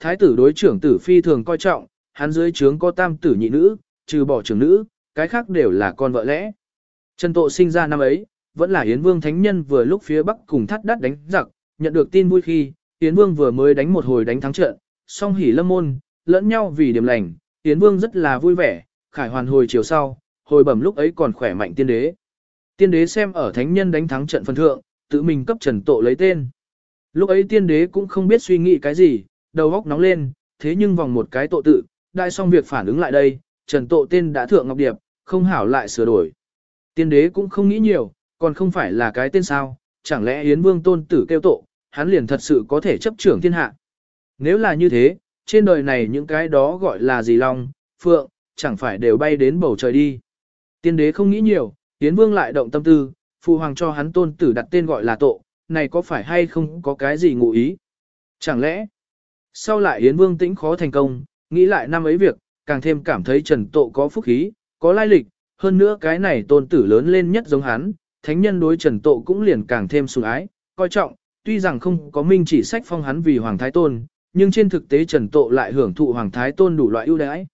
thái tử đối trưởng tử phi thường coi trọng, hắn dưới trướng có tam tử nhị nữ, trừ bỏ trưởng nữ, cái khác đều là con vợ lẽ. Trần Tộ sinh ra năm ấy, vẫn là Yến Vương Thánh Nhân vừa lúc phía Bắc cùng thắt đắt đánh giặc, nhận được tin vui khi, Yến Vương vừa mới đánh một hồi đánh thắng trận, song hỉ lâm môn, lẫn nhau vì điểm lành, Yến Vương rất là vui vẻ, khải hoàn hồi chiều sau, hồi bẩm lúc ấy còn khỏe mạnh tiên đế. Tiên đế xem ở Thánh Nhân đánh thắng trận phân thượng, tự mình cấp Trần Tộ lấy tên. Lúc ấy tiên đế cũng không biết suy nghĩ cái gì, đầu óc nóng lên, thế nhưng vòng một cái tội tự, đại xong việc phản ứng lại đây, Trần Tộ tên đã thượng Ngọc Điệp, không hảo lại sửa đổi. Tiên đế cũng không nghĩ nhiều, còn không phải là cái tên sao, chẳng lẽ Yến Vương tôn tử kêu tội, hắn liền thật sự có thể chấp trưởng thiên hạ. Nếu là như thế, trên đời này những cái đó gọi là gì long, phượng, chẳng phải đều bay đến bầu trời đi. Tiên đế không nghĩ nhiều, Yến Vương lại động tâm tư, phụ hoàng cho hắn tôn tử đặt tên gọi là tộ, này có phải hay không có cái gì ngụ ý? Chẳng lẽ, sau lại Yến Vương tĩnh khó thành công, nghĩ lại năm ấy việc, càng thêm cảm thấy Trần Tộ có phúc khí, có lai lịch, hơn nữa cái này tôn tử lớn lên nhất giống hắn, thánh nhân đối Trần Tộ cũng liền càng thêm sủng ái, coi trọng, tuy rằng không có minh chỉ sách phong hắn vì Hoàng Thái Tôn, nhưng trên thực tế Trần Tộ lại hưởng thụ Hoàng Thái Tôn đủ loại ưu đãi.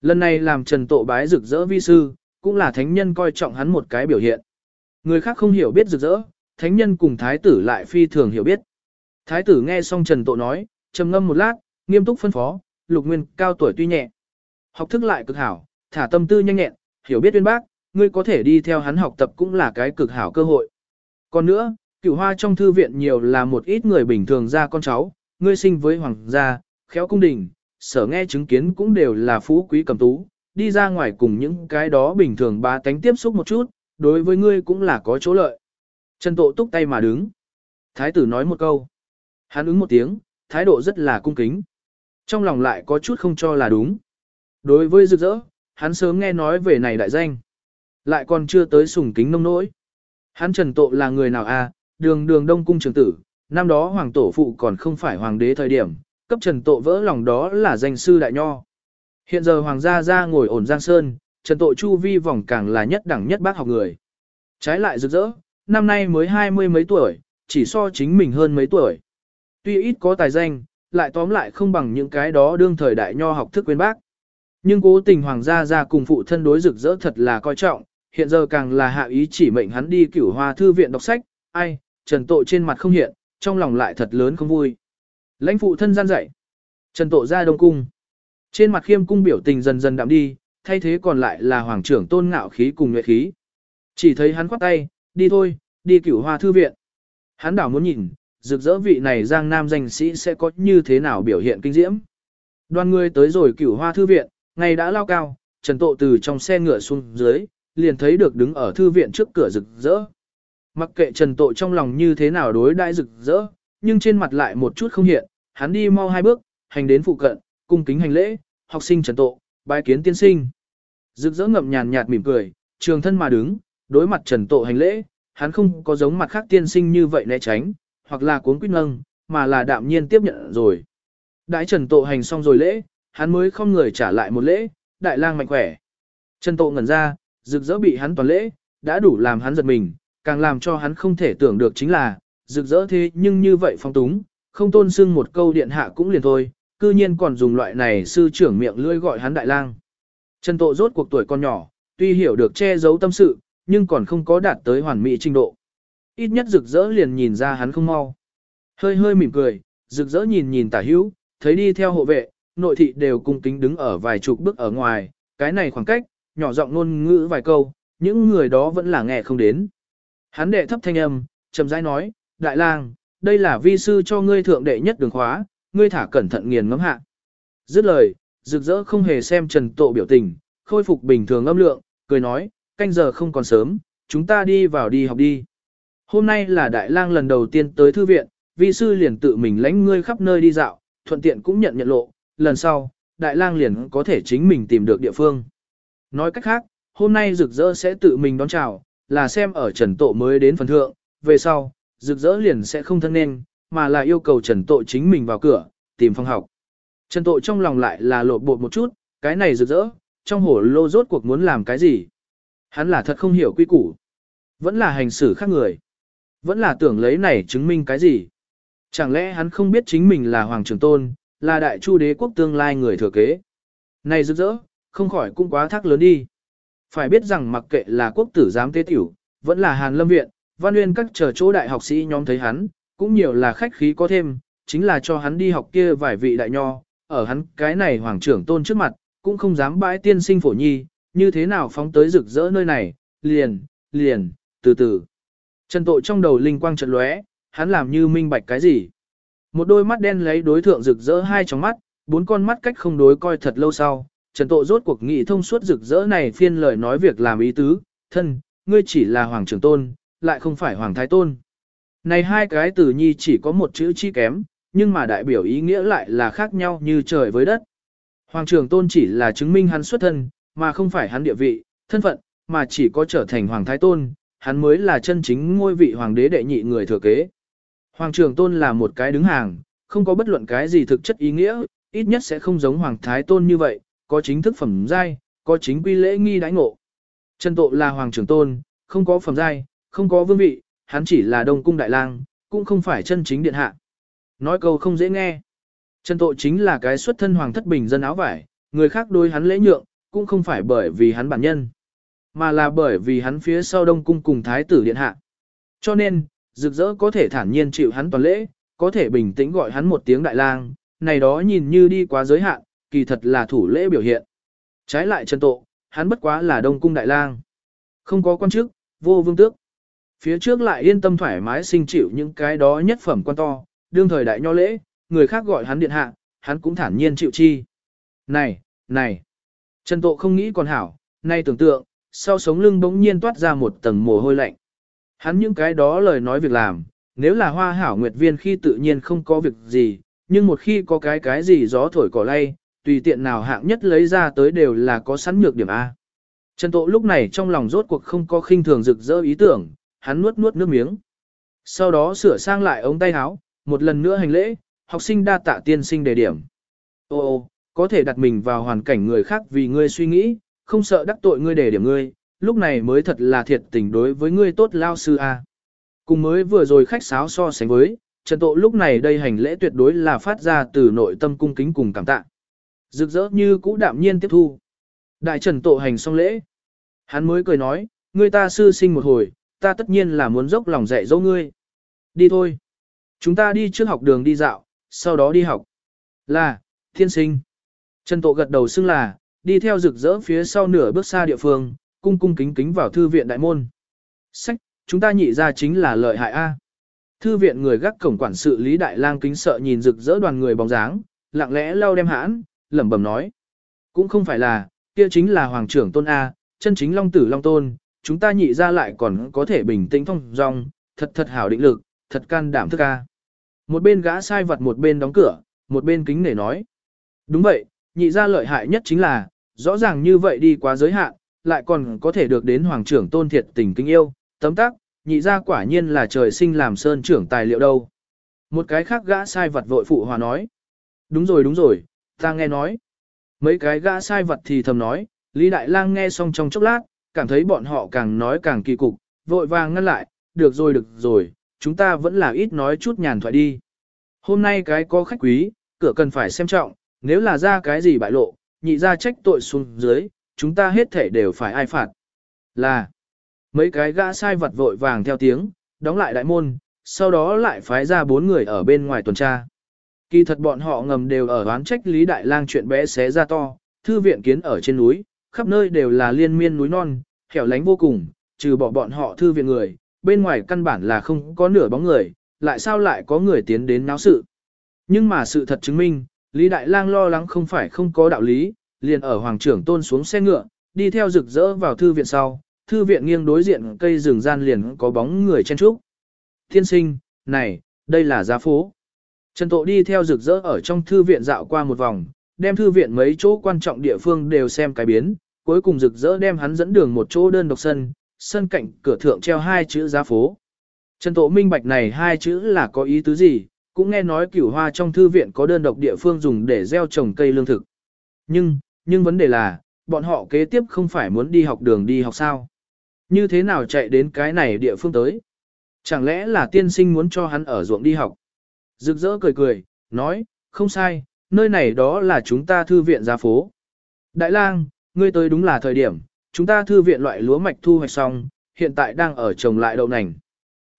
Lần này làm Trần Tộ bái rực rỡ vi sư, cũng là thánh nhân coi trọng hắn một cái biểu hiện. Người khác không hiểu biết rực rỡ, thánh nhân cùng thái tử lại phi thường hiểu biết. Thái tử nghe xong Trần Tộ nói, trầm ngâm một lát, nghiêm túc phân phó, lục nguyên cao tuổi tuy nhẹ. Học thức lại cực hảo, thả tâm tư nhanh nhẹn, hiểu biết uyên bác, ngươi có thể đi theo hắn học tập cũng là cái cực hảo cơ hội. Còn nữa, cửu hoa trong thư viện nhiều là một ít người bình thường ra con cháu, ngươi sinh với hoàng gia, khéo cung đình, sở nghe chứng kiến cũng đều là phú quý cầm tú, đi ra ngoài cùng những cái đó bình thường ba tánh tiếp xúc một chút, đối với ngươi cũng là có chỗ lợi. Trần Tộ túc tay mà đứng. Thái tử nói một câu. Hắn ứng một tiếng, thái độ rất là cung kính. Trong lòng lại có chút không cho là đúng. Đối với rực rỡ, hắn sớm nghe nói về này đại danh. Lại còn chưa tới sùng kính nông nỗi. Hắn Trần Tộ là người nào à, đường đường đông cung trường tử, năm đó hoàng tổ phụ còn không phải hoàng đế thời điểm, cấp Trần Tộ vỡ lòng đó là danh sư đại nho. Hiện giờ hoàng gia ra ngồi ổn giang sơn, Trần Tộ chu vi vòng càng là nhất đẳng nhất bác học người. Trái lại rực rỡ, năm nay mới hai mươi mấy tuổi, chỉ so chính mình hơn mấy tuổi. Tuy ít có tài danh, lại tóm lại không bằng những cái đó đương thời đại nho học thức quên bác. Nhưng cố tình hoàng gia ra cùng phụ thân đối rực rỡ thật là coi trọng, hiện giờ càng là hạ ý chỉ mệnh hắn đi cửu hoa thư viện đọc sách, ai, trần tội trên mặt không hiện, trong lòng lại thật lớn không vui. Lãnh phụ thân gian dạy, trần tội ra đông cung. Trên mặt khiêm cung biểu tình dần dần đạm đi, thay thế còn lại là hoàng trưởng tôn ngạo khí cùng nguyệt khí. Chỉ thấy hắn khoát tay, đi thôi, đi cửu hoa thư viện. Hắn đảo muốn nhìn, rực rỡ vị này giang nam danh sĩ sẽ có như thế nào biểu hiện kinh diễm. Đoàn người tới rồi cửu hoa thư viện, ngày đã lao cao, Trần Tộ từ trong xe ngựa xuống dưới, liền thấy được đứng ở thư viện trước cửa rực rỡ. Mặc kệ Trần Tộ trong lòng như thế nào đối đãi rực rỡ, nhưng trên mặt lại một chút không hiện, hắn đi mau hai bước, hành đến phụ cận, cung kính hành lễ, học sinh Trần Tộ, bái kiến tiên sinh. Rực rỡ ngậm nhàn nhạt mỉm cười, trường thân mà đứng, đối mặt Trần Tộ hành lễ, hắn không có giống mặt khác tiên sinh như vậy né tránh, hoặc là cuốn quýt nâng, mà là đạm nhiên tiếp nhận rồi. Đại Trần Tộ hành xong rồi lễ, hắn mới không người trả lại một lễ, đại lang mạnh khỏe. Trần Tộ ngẩn ra, rực rỡ bị hắn toàn lễ, đã đủ làm hắn giật mình, càng làm cho hắn không thể tưởng được chính là, rực rỡ thế nhưng như vậy phong túng, không tôn sưng một câu điện hạ cũng liền thôi, cư nhiên còn dùng loại này sư trưởng miệng lưỡi gọi hắn đại lang. Trần Tộ rốt cuộc tuổi con nhỏ, tuy hiểu được che giấu tâm sự, nhưng còn không có đạt tới hoàn mỹ trình độ. Ít nhất rực rỡ liền nhìn ra hắn không mau. Hơi hơi mỉm cười, rực rỡ nhìn nhìn tả hữu, thấy đi theo hộ vệ, nội thị đều cung kính đứng ở vài chục bước ở ngoài, cái này khoảng cách, nhỏ giọng ngôn ngữ vài câu, những người đó vẫn là nghe không đến. Hắn đệ thấp thanh âm, chậm rãi nói, đại lang, đây là vi sư cho ngươi thượng đệ nhất đường khóa, ngươi thả cẩn thận nghiền ngẫm hạ. Dứt lời, rực rỡ không hề xem trần tộ biểu tình, khôi phục bình thường âm lượng, cười nói, canh giờ không còn sớm, chúng ta đi vào đi học đi. Hôm nay là đại lang lần đầu tiên tới thư viện, vi sư liền tự mình lãnh ngươi khắp nơi đi dạo, thuận tiện cũng nhận nhận lộ, lần sau, đại lang liền có thể chính mình tìm được địa phương. Nói cách khác, hôm nay rực rỡ sẽ tự mình đón chào, là xem ở trần tộ mới đến phần thượng, về sau, rực rỡ liền sẽ không thân nên, mà là yêu cầu trần tộ chính mình vào cửa, tìm phòng học. Trần tộ trong lòng lại là lộ bột một chút, cái này rực rỡ, trong hổ lô rốt cuộc muốn làm cái gì. Hắn là thật không hiểu quy củ. Vẫn là hành xử khác người. Vẫn là tưởng lấy này chứng minh cái gì. Chẳng lẽ hắn không biết chính mình là Hoàng Trường Tôn, là đại chu đế quốc tương lai người thừa kế. Này rực rỡ, không khỏi cũng quá thác lớn đi. Phải biết rằng mặc kệ là quốc tử giám tế tiểu, vẫn là Hàn Lâm Viện, Văn Nguyên các chờ chỗ đại học sĩ nhóm thấy hắn, cũng nhiều là khách khí có thêm, chính là cho hắn đi học kia vài vị đại nho, ở hắn cái này hoàng trưởng tôn trước mặt, cũng không dám bãi tiên sinh phổ nhi, như thế nào phóng tới rực rỡ nơi này, liền, liền, từ từ. Trần tội trong đầu linh quang chợt lóe, hắn làm như minh bạch cái gì. Một đôi mắt đen lấy đối thượng rực rỡ hai tròng mắt, bốn con mắt cách không đối coi thật lâu sau, Trần Tội rốt cuộc nghị thông suốt rực rỡ này phiên lời nói việc làm ý tứ, thân, ngươi chỉ là hoàng trưởng tôn, lại không phải hoàng thái tôn. Này hai cái từ nhi chỉ có một chữ chi kém, nhưng mà đại biểu ý nghĩa lại là khác nhau như trời với đất. Hoàng trưởng tôn chỉ là chứng minh hắn xuất thân, mà không phải hắn địa vị, thân phận, mà chỉ có trở thành hoàng thái tôn, hắn mới là chân chính ngôi vị hoàng đế đệ nhị người thừa kế. Hoàng trưởng tôn là một cái đứng hàng, không có bất luận cái gì thực chất ý nghĩa, ít nhất sẽ không giống hoàng thái tôn như vậy, có chính thức phẩm giai, có chính quy lễ nghi đãi ngộ. Trần Tộ là hoàng trưởng tôn, không có phẩm giai, không có vương vị, hắn chỉ là đông cung đại lang, cũng không phải chân chính điện hạ. Nói câu không dễ nghe. Trần Tộ chính là cái xuất thân hoàng thất bình dân áo vải, người khác đối hắn lễ nhượng, cũng không phải bởi vì hắn bản nhân, mà là bởi vì hắn phía sau đông cung cùng thái tử điện hạ. Cho nên, rực rỡ có thể thản nhiên chịu hắn toàn lễ, có thể bình tĩnh gọi hắn một tiếng đại lang, này đó nhìn như đi quá giới hạn, kỳ thật là thủ lễ biểu hiện. Trái lại Trần Tộ, hắn bất quá là đông cung đại lang. Không có quan chức, vô vương tước. Phía trước lại yên tâm thoải mái sinh chịu những cái đó nhất phẩm quan to, đương thời đại nho lễ, người khác gọi hắn điện hạ, hắn cũng thản nhiên chịu chi. Này, này, Trần Tộ không nghĩ còn hảo, nay tưởng tượng, sau sống lưng bỗng nhiên toát ra một tầng mồ hôi lạnh. Hắn những cái đó lời nói việc làm, nếu là hoa hảo nguyệt viên khi tự nhiên không có việc gì, nhưng một khi có cái cái gì gió thổi cỏ lay, tùy tiện nào hạng nhất lấy ra tới đều là có sẵn nhược điểm A. Trần Tộ lúc này trong lòng rốt cuộc không có khinh thường rực rỡ ý tưởng, hắn nuốt nuốt nước miếng. Sau đó sửa sang lại ống tay áo, một lần nữa hành lễ, học sinh đa tạ tiên sinh đề điểm. Ô ô, có thể đặt mình vào hoàn cảnh người khác vì ngươi suy nghĩ, không sợ đắc tội ngươi để điểm ngươi, lúc này mới thật là thiệt tình đối với ngươi tốt lao sư A. Cùng mới vừa rồi khách sáo so sánh với, Trần Tộ lúc này đây hành lễ tuyệt đối là phát ra từ nội tâm cung kính cùng cảm tạ. Rực rỡ như cũ đạm nhiên tiếp thu. Đại Trần Tộ hành xong lễ. Hắn mới cười nói, ngươi ta sư sinh một hồi, ta tất nhiên là muốn dốc lòng dạy dỗ ngươi. Đi thôi. Chúng ta đi trước học đường đi dạo, sau đó đi học. Là, thiên sinh. Trần Tộ gật đầu xưng là, đi theo rực rỡ phía sau nửa bước xa địa phương, cung cung kính kính vào thư viện đại môn. Sách, chúng ta nhị ra chính là lợi hại A. Thư viện người gác cổng quản sự Lý Đại Lang kính sợ nhìn rực rỡ đoàn người bóng dáng, lặng lẽ lau đem hãn, lẩm bẩm nói. Cũng không phải là, kia chính là hoàng trưởng tôn A, chân chính long tử long tôn, chúng ta nhị ra lại còn có thể bình tĩnh thông dong, thật thật hảo định lực, thật can đảm thức A. Một bên gã sai vật một bên đóng cửa, một bên kính nể nói. Đúng vậy, nhị ra lợi hại nhất chính là, rõ ràng như vậy đi quá giới hạn, lại còn có thể được đến hoàng trưởng tôn thiệt tình kinh yêu, tấm tắc, nhị ra quả nhiên là trời sinh làm sơn trưởng tài liệu đâu. Một cái khác gã sai vật vội phụ hòa nói. Đúng rồi đúng rồi, ta nghe nói. Mấy cái gã sai vật thì thầm nói, Lý Đại Lang nghe xong trong chốc lát, cảm thấy bọn họ càng nói càng kỳ cục, vội vàng ngăn lại, được rồi được rồi, chúng ta vẫn là ít nói chút nhàn thoại đi. Hôm nay cái có khách quý, cửa cần phải xem trọng, nếu là ra cái gì bại lộ, nhị ra trách tội xuống dưới, chúng ta hết thể đều phải ai phạt. Là, mấy cái gã sai vật vội vàng theo tiếng, đóng lại đại môn, sau đó lại phái ra bốn người ở bên ngoài tuần tra. Kỳ thật bọn họ ngầm đều ở đoán trách Lý Đại Lang chuyện bé xé ra to, thư viện kiến ở trên núi, khắp nơi đều là liên miên núi non, hẻo lánh vô cùng, trừ bỏ bọn họ thư viện người, bên ngoài căn bản là không có nửa bóng người, lại sao lại có người tiến đến náo sự. Nhưng mà sự thật chứng minh, Lý Đại Lang lo lắng không phải không có đạo lý, liền ở Hoàng trưởng tôn xuống xe ngựa, đi theo rực rỡ vào thư viện sau, thư viện nghiêng đối diện cây rừng gian liền có bóng người chen trúc. Thiên sinh, này, đây là giá phố. Trần Tộ đi theo rực rỡ ở trong thư viện dạo qua một vòng, đem thư viện mấy chỗ quan trọng địa phương đều xem cái biến, cuối cùng rực rỡ đem hắn dẫn đường một chỗ đơn độc sân, sân cạnh cửa thượng treo hai chữ giá phố. Trần Tộ minh bạch này hai chữ là có ý tứ gì, cũng nghe nói cửu hoa trong thư viện có đơn độc địa phương dùng để gieo trồng cây lương thực. Nhưng, nhưng vấn đề là, bọn họ kế tiếp không phải muốn đi học đường đi học sao. Như thế nào chạy đến cái này địa phương tới? Chẳng lẽ là tiên sinh muốn cho hắn ở ruộng đi học? Rực rỡ cười cười, nói, không sai, nơi này đó là chúng ta thư viện gia phố. Đại lang, ngươi tới đúng là thời điểm, chúng ta thư viện loại lúa mạch thu hoạch xong, hiện tại đang ở trồng lại đậu nành.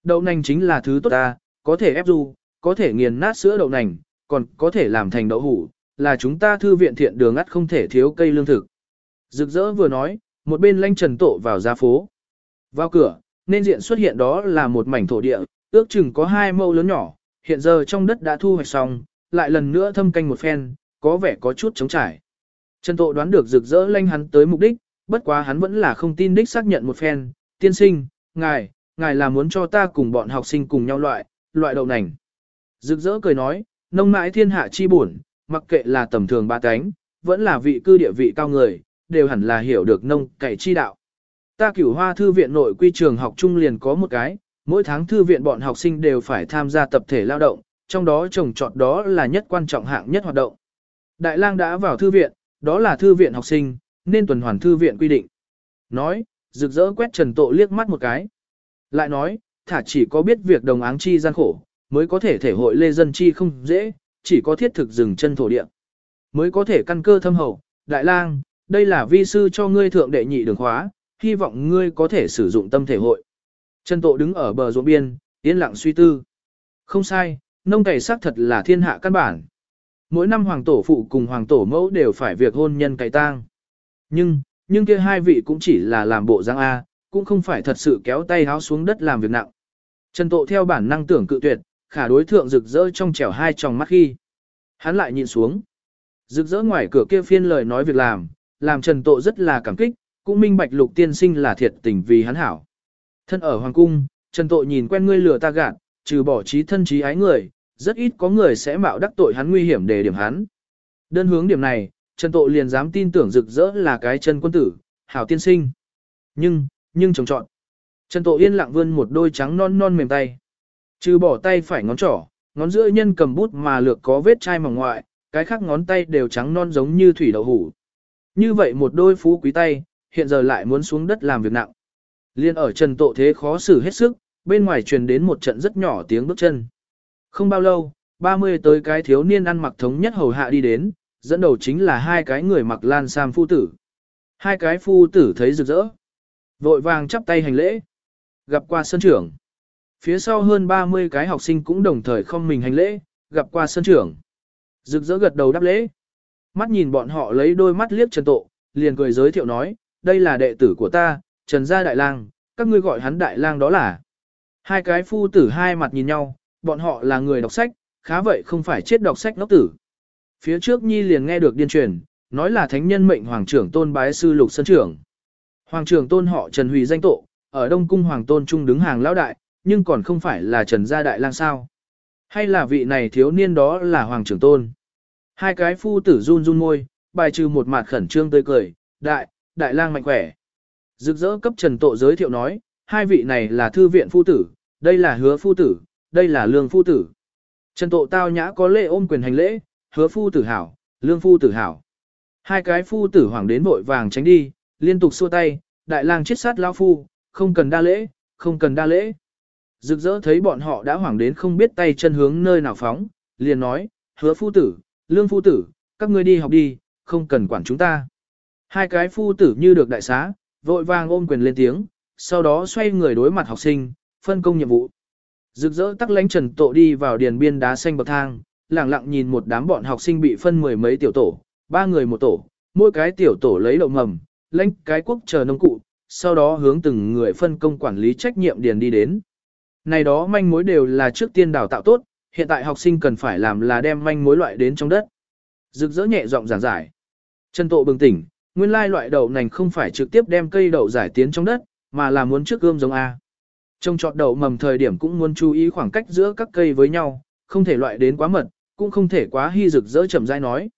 Đậu nành chính là thứ tốt ta, có thể ép du, có thể nghiền nát sữa đậu nành, còn có thể làm thành đậu hủ, là chúng ta thư viện thiện đường ắt không thể thiếu cây lương thực. Rực rỡ vừa nói, một bên lanh trần tổ vào ra phố. Vào cửa, nên diện xuất hiện đó là một mảnh thổ địa, ước chừng có hai mẫu lớn nhỏ, hiện giờ trong đất đã thu hoạch xong, lại lần nữa thâm canh một phen, có vẻ có chút chống trải. Trần Tộ đoán được rực rỡ lanh hắn tới mục đích, bất quá hắn vẫn là không tin đích xác nhận một phen, tiên sinh, ngài, ngài là muốn cho ta cùng bọn học sinh cùng nhau loại, loại đậu nành. Rực rỡ cười nói, nông mãi thiên hạ chi bổn, mặc kệ là tầm thường ba cánh, vẫn là vị cư địa vị cao người, đều hẳn là hiểu được nông cậy chi đạo. Ta cửu hoa thư viện nội quy trường học trung liền có một cái, mỗi tháng thư viện bọn học sinh đều phải tham gia tập thể lao động, trong đó trồng trọt đó là nhất quan trọng hạng nhất hoạt động. Đại lang đã vào thư viện, đó là thư viện học sinh, nên tuần hoàn thư viện quy định. Nói, rực rỡ quét trần tộ liếc mắt một cái. Lại nói, thả chỉ có biết việc đồng áng chi gian khổ, mới có thể thể hội lê dân chi không dễ, chỉ có thiết thực dừng chân thổ địa. Mới có thể căn cơ thâm hậu, đại lang, đây là vi sư cho ngươi thượng đệ nhị đường khóa, hy vọng ngươi có thể sử dụng tâm thể hội. Trần Tộ đứng ở bờ ruộng biên, yên lặng suy tư. Không sai, nông cày xác thật là thiên hạ căn bản. Mỗi năm hoàng tổ phụ cùng hoàng tổ mẫu đều phải việc hôn nhân cày tang. Nhưng, nhưng kia hai vị cũng chỉ là làm bộ giang A, cũng không phải thật sự kéo tay háo xuống đất làm việc nặng. Trần Tộ theo bản năng tưởng cự tuyệt, khả đối thượng rực rỡ trong trẻo hai tròng mắt khi. Hắn lại nhìn xuống. Rực rỡ ngoài cửa kia phiên lời nói việc làm, làm Trần Tộ rất là cảm kích, cũng minh bạch lục tiên sinh là thiệt tình vì hắn hảo. Thân ở hoàng cung, Trần Tộ nhìn quen ngươi lừa ta gạt, trừ bỏ trí thân trí ái người, rất ít có người sẽ mạo đắc tội hắn nguy hiểm để điểm hắn. Đơn hướng điểm này, Trần Tộ liền dám tin tưởng rực rỡ là cái chân quân tử, hảo tiên sinh. Nhưng, nhưng trồng trọn. Trần Tộ yên lặng vươn một đôi trắng non non mềm tay. Trừ bỏ tay phải ngón trỏ, ngón giữa nhân cầm bút mà lược có vết chai mỏng ngoại, cái khác ngón tay đều trắng non giống như thủy đậu hủ. Như vậy một đôi phú quý tay, hiện giờ lại muốn xuống đất làm việc nặng. Liên ở Trần Tộ thế khó xử hết sức, bên ngoài truyền đến một trận rất nhỏ tiếng bước chân. Không bao lâu, 30 tới cái thiếu niên ăn mặc thống nhất hầu hạ đi đến, dẫn đầu chính là hai cái người mặc lan sam phu tử. Hai cái phu tử thấy rực rỡ. Vội vàng chắp tay hành lễ. Gặp qua sân trưởng. Phía sau hơn 30 cái học sinh cũng đồng thời không mình hành lễ, gặp qua sân trưởng. Rực rỡ gật đầu đáp lễ. Mắt nhìn bọn họ lấy đôi mắt liếc Trần Tộ, liền cười giới thiệu nói, đây là đệ tử của ta, Trần Gia Đại Lang, các ngươi gọi hắn Đại Lang đó là. Hai cái phu tử hai mặt nhìn nhau, bọn họ là người đọc sách, khá vậy không phải chết đọc sách ngốc tử. Phía trước Nhi liền nghe được điên truyền, nói là thánh nhân mệnh hoàng trưởng tôn bái sư lục sân trưởng. Hoàng trưởng tôn họ Trần hủy danh tộ, ở Đông Cung Hoàng tôn trung đứng hàng lão đại, nhưng còn không phải là Trần Gia Đại Lang sao. Hay là vị này thiếu niên đó là Hoàng trưởng tôn. Hai cái phu tử run run môi, bài trừ một mặt khẩn trương tươi cười, đại, đại lang mạnh khỏe. Rực rỡ cấp Trần Tộ giới thiệu nói, hai vị này là thư viện phu tử, đây là hứa phu tử, đây là lương phu tử. Trần Tộ tao nhã có lễ ôm quyền hành lễ, hứa phu tử hảo, lương phu tử hảo. Hai cái phu tử hoảng đến vội vàng tránh đi, liên tục xua tay, đại lang chết sát lao phu, không cần đa lễ, không cần đa lễ. Rực rỡ thấy bọn họ đã hoảng đến không biết tay chân hướng nơi nào phóng, liền nói, hứa phu tử, lương phu tử, các ngươi đi học đi, không cần quản chúng ta. Hai cái phu tử như được đại xá, vội vàng ôm quyền lên tiếng, sau đó xoay người đối mặt học sinh, phân công nhiệm vụ. Rực rỡ tắc lánh trần tộ đi vào điền biên đá xanh bậc thang, lặng lặng nhìn một đám bọn học sinh bị phân mười mấy tiểu tổ, ba người một tổ, mỗi cái tiểu tổ lấy đậu mầm, lãnh cái quốc chờ nông cụ, sau đó hướng từng người phân công quản lý trách nhiệm điền đi đến. Này đó manh mối đều là trước tiên đào tạo tốt, hiện tại học sinh cần phải làm là đem manh mối loại đến trong đất. Rực rỡ nhẹ giọng giảng giải. Trần Tộ bừng tỉnh, nguyên lai loại đậu nành không phải trực tiếp đem cây đậu giải tiến trong đất, mà là muốn trước gươm giống A. Trong trọt đậu mầm thời điểm cũng muốn chú ý khoảng cách giữa các cây với nhau, không thể loại đến quá mật, cũng không thể quá hy rực rỡ chậm rãi nói.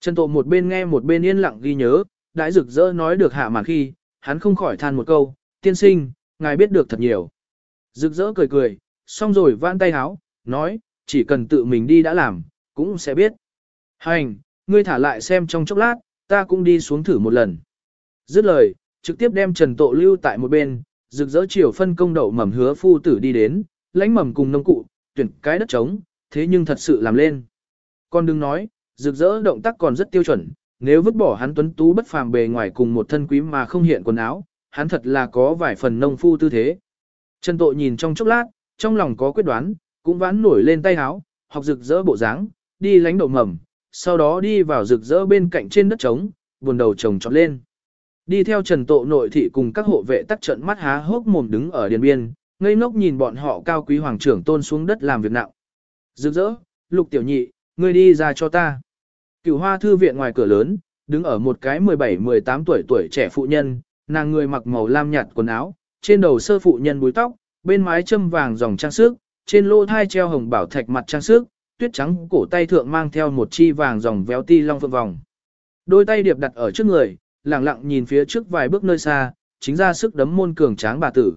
Trần Tộ một bên nghe một bên yên lặng ghi nhớ, đại rực rỡ nói được hạ mà khi, hắn không khỏi than một câu, tiên sinh, ngài biết được thật nhiều. Rực rỡ cười cười, xong rồi vãn tay háo, nói, chỉ cần tự mình đi đã làm, cũng sẽ biết. Hành, ngươi thả lại xem trong chốc lát, ta cũng đi xuống thử một lần. Dứt lời, trực tiếp đem Trần Tộ lưu tại một bên, rực rỡ chiều phân công đậu mầm hứa phu tử đi đến, lãnh mầm cùng nông cụ, tuyển cái đất trống, thế nhưng thật sự làm lên. Con đừng nói, Rực rỡ động tác còn rất tiêu chuẩn, nếu vứt bỏ hắn tuấn tú bất phàm bề ngoài cùng một thân quý mà không hiện quần áo, hắn thật là có vài phần nông phu tư thế. Trần Tộ nhìn trong chốc lát, trong lòng có quyết đoán, cũng vãn nổi lên tay háo, học rực rỡ bộ dáng, đi lánh đậu mầm, sau đó đi vào rực rỡ bên cạnh trên đất trống, buồn đầu trồng trọt lên. Đi theo Trần Tộ nội thị cùng các hộ vệ tắt trận mắt há hốc mồm đứng ở điền biên, ngây ngốc nhìn bọn họ cao quý hoàng trưởng tôn xuống đất làm việc nặng. Rực rỡ, lục tiểu nhị, ngươi đi ra cho ta. Cửu hoa thư viện ngoài cửa lớn, đứng ở một cái 17-18 tuổi tuổi trẻ phụ nhân, nàng người mặc màu lam nhạt quần áo, trên đầu sơ phụ nhân búi tóc, bên mái châm vàng dòng trang sức, trên lô thai treo hồng bảo thạch mặt trang sức, tuyết trắng cổ tay thượng mang theo một chi vàng dòng véo ti long phượng vòng. Đôi tay điệp đặt ở trước người, lặng lặng nhìn phía trước vài bước nơi xa, chính ra sức đấm môn cường tráng bà tử.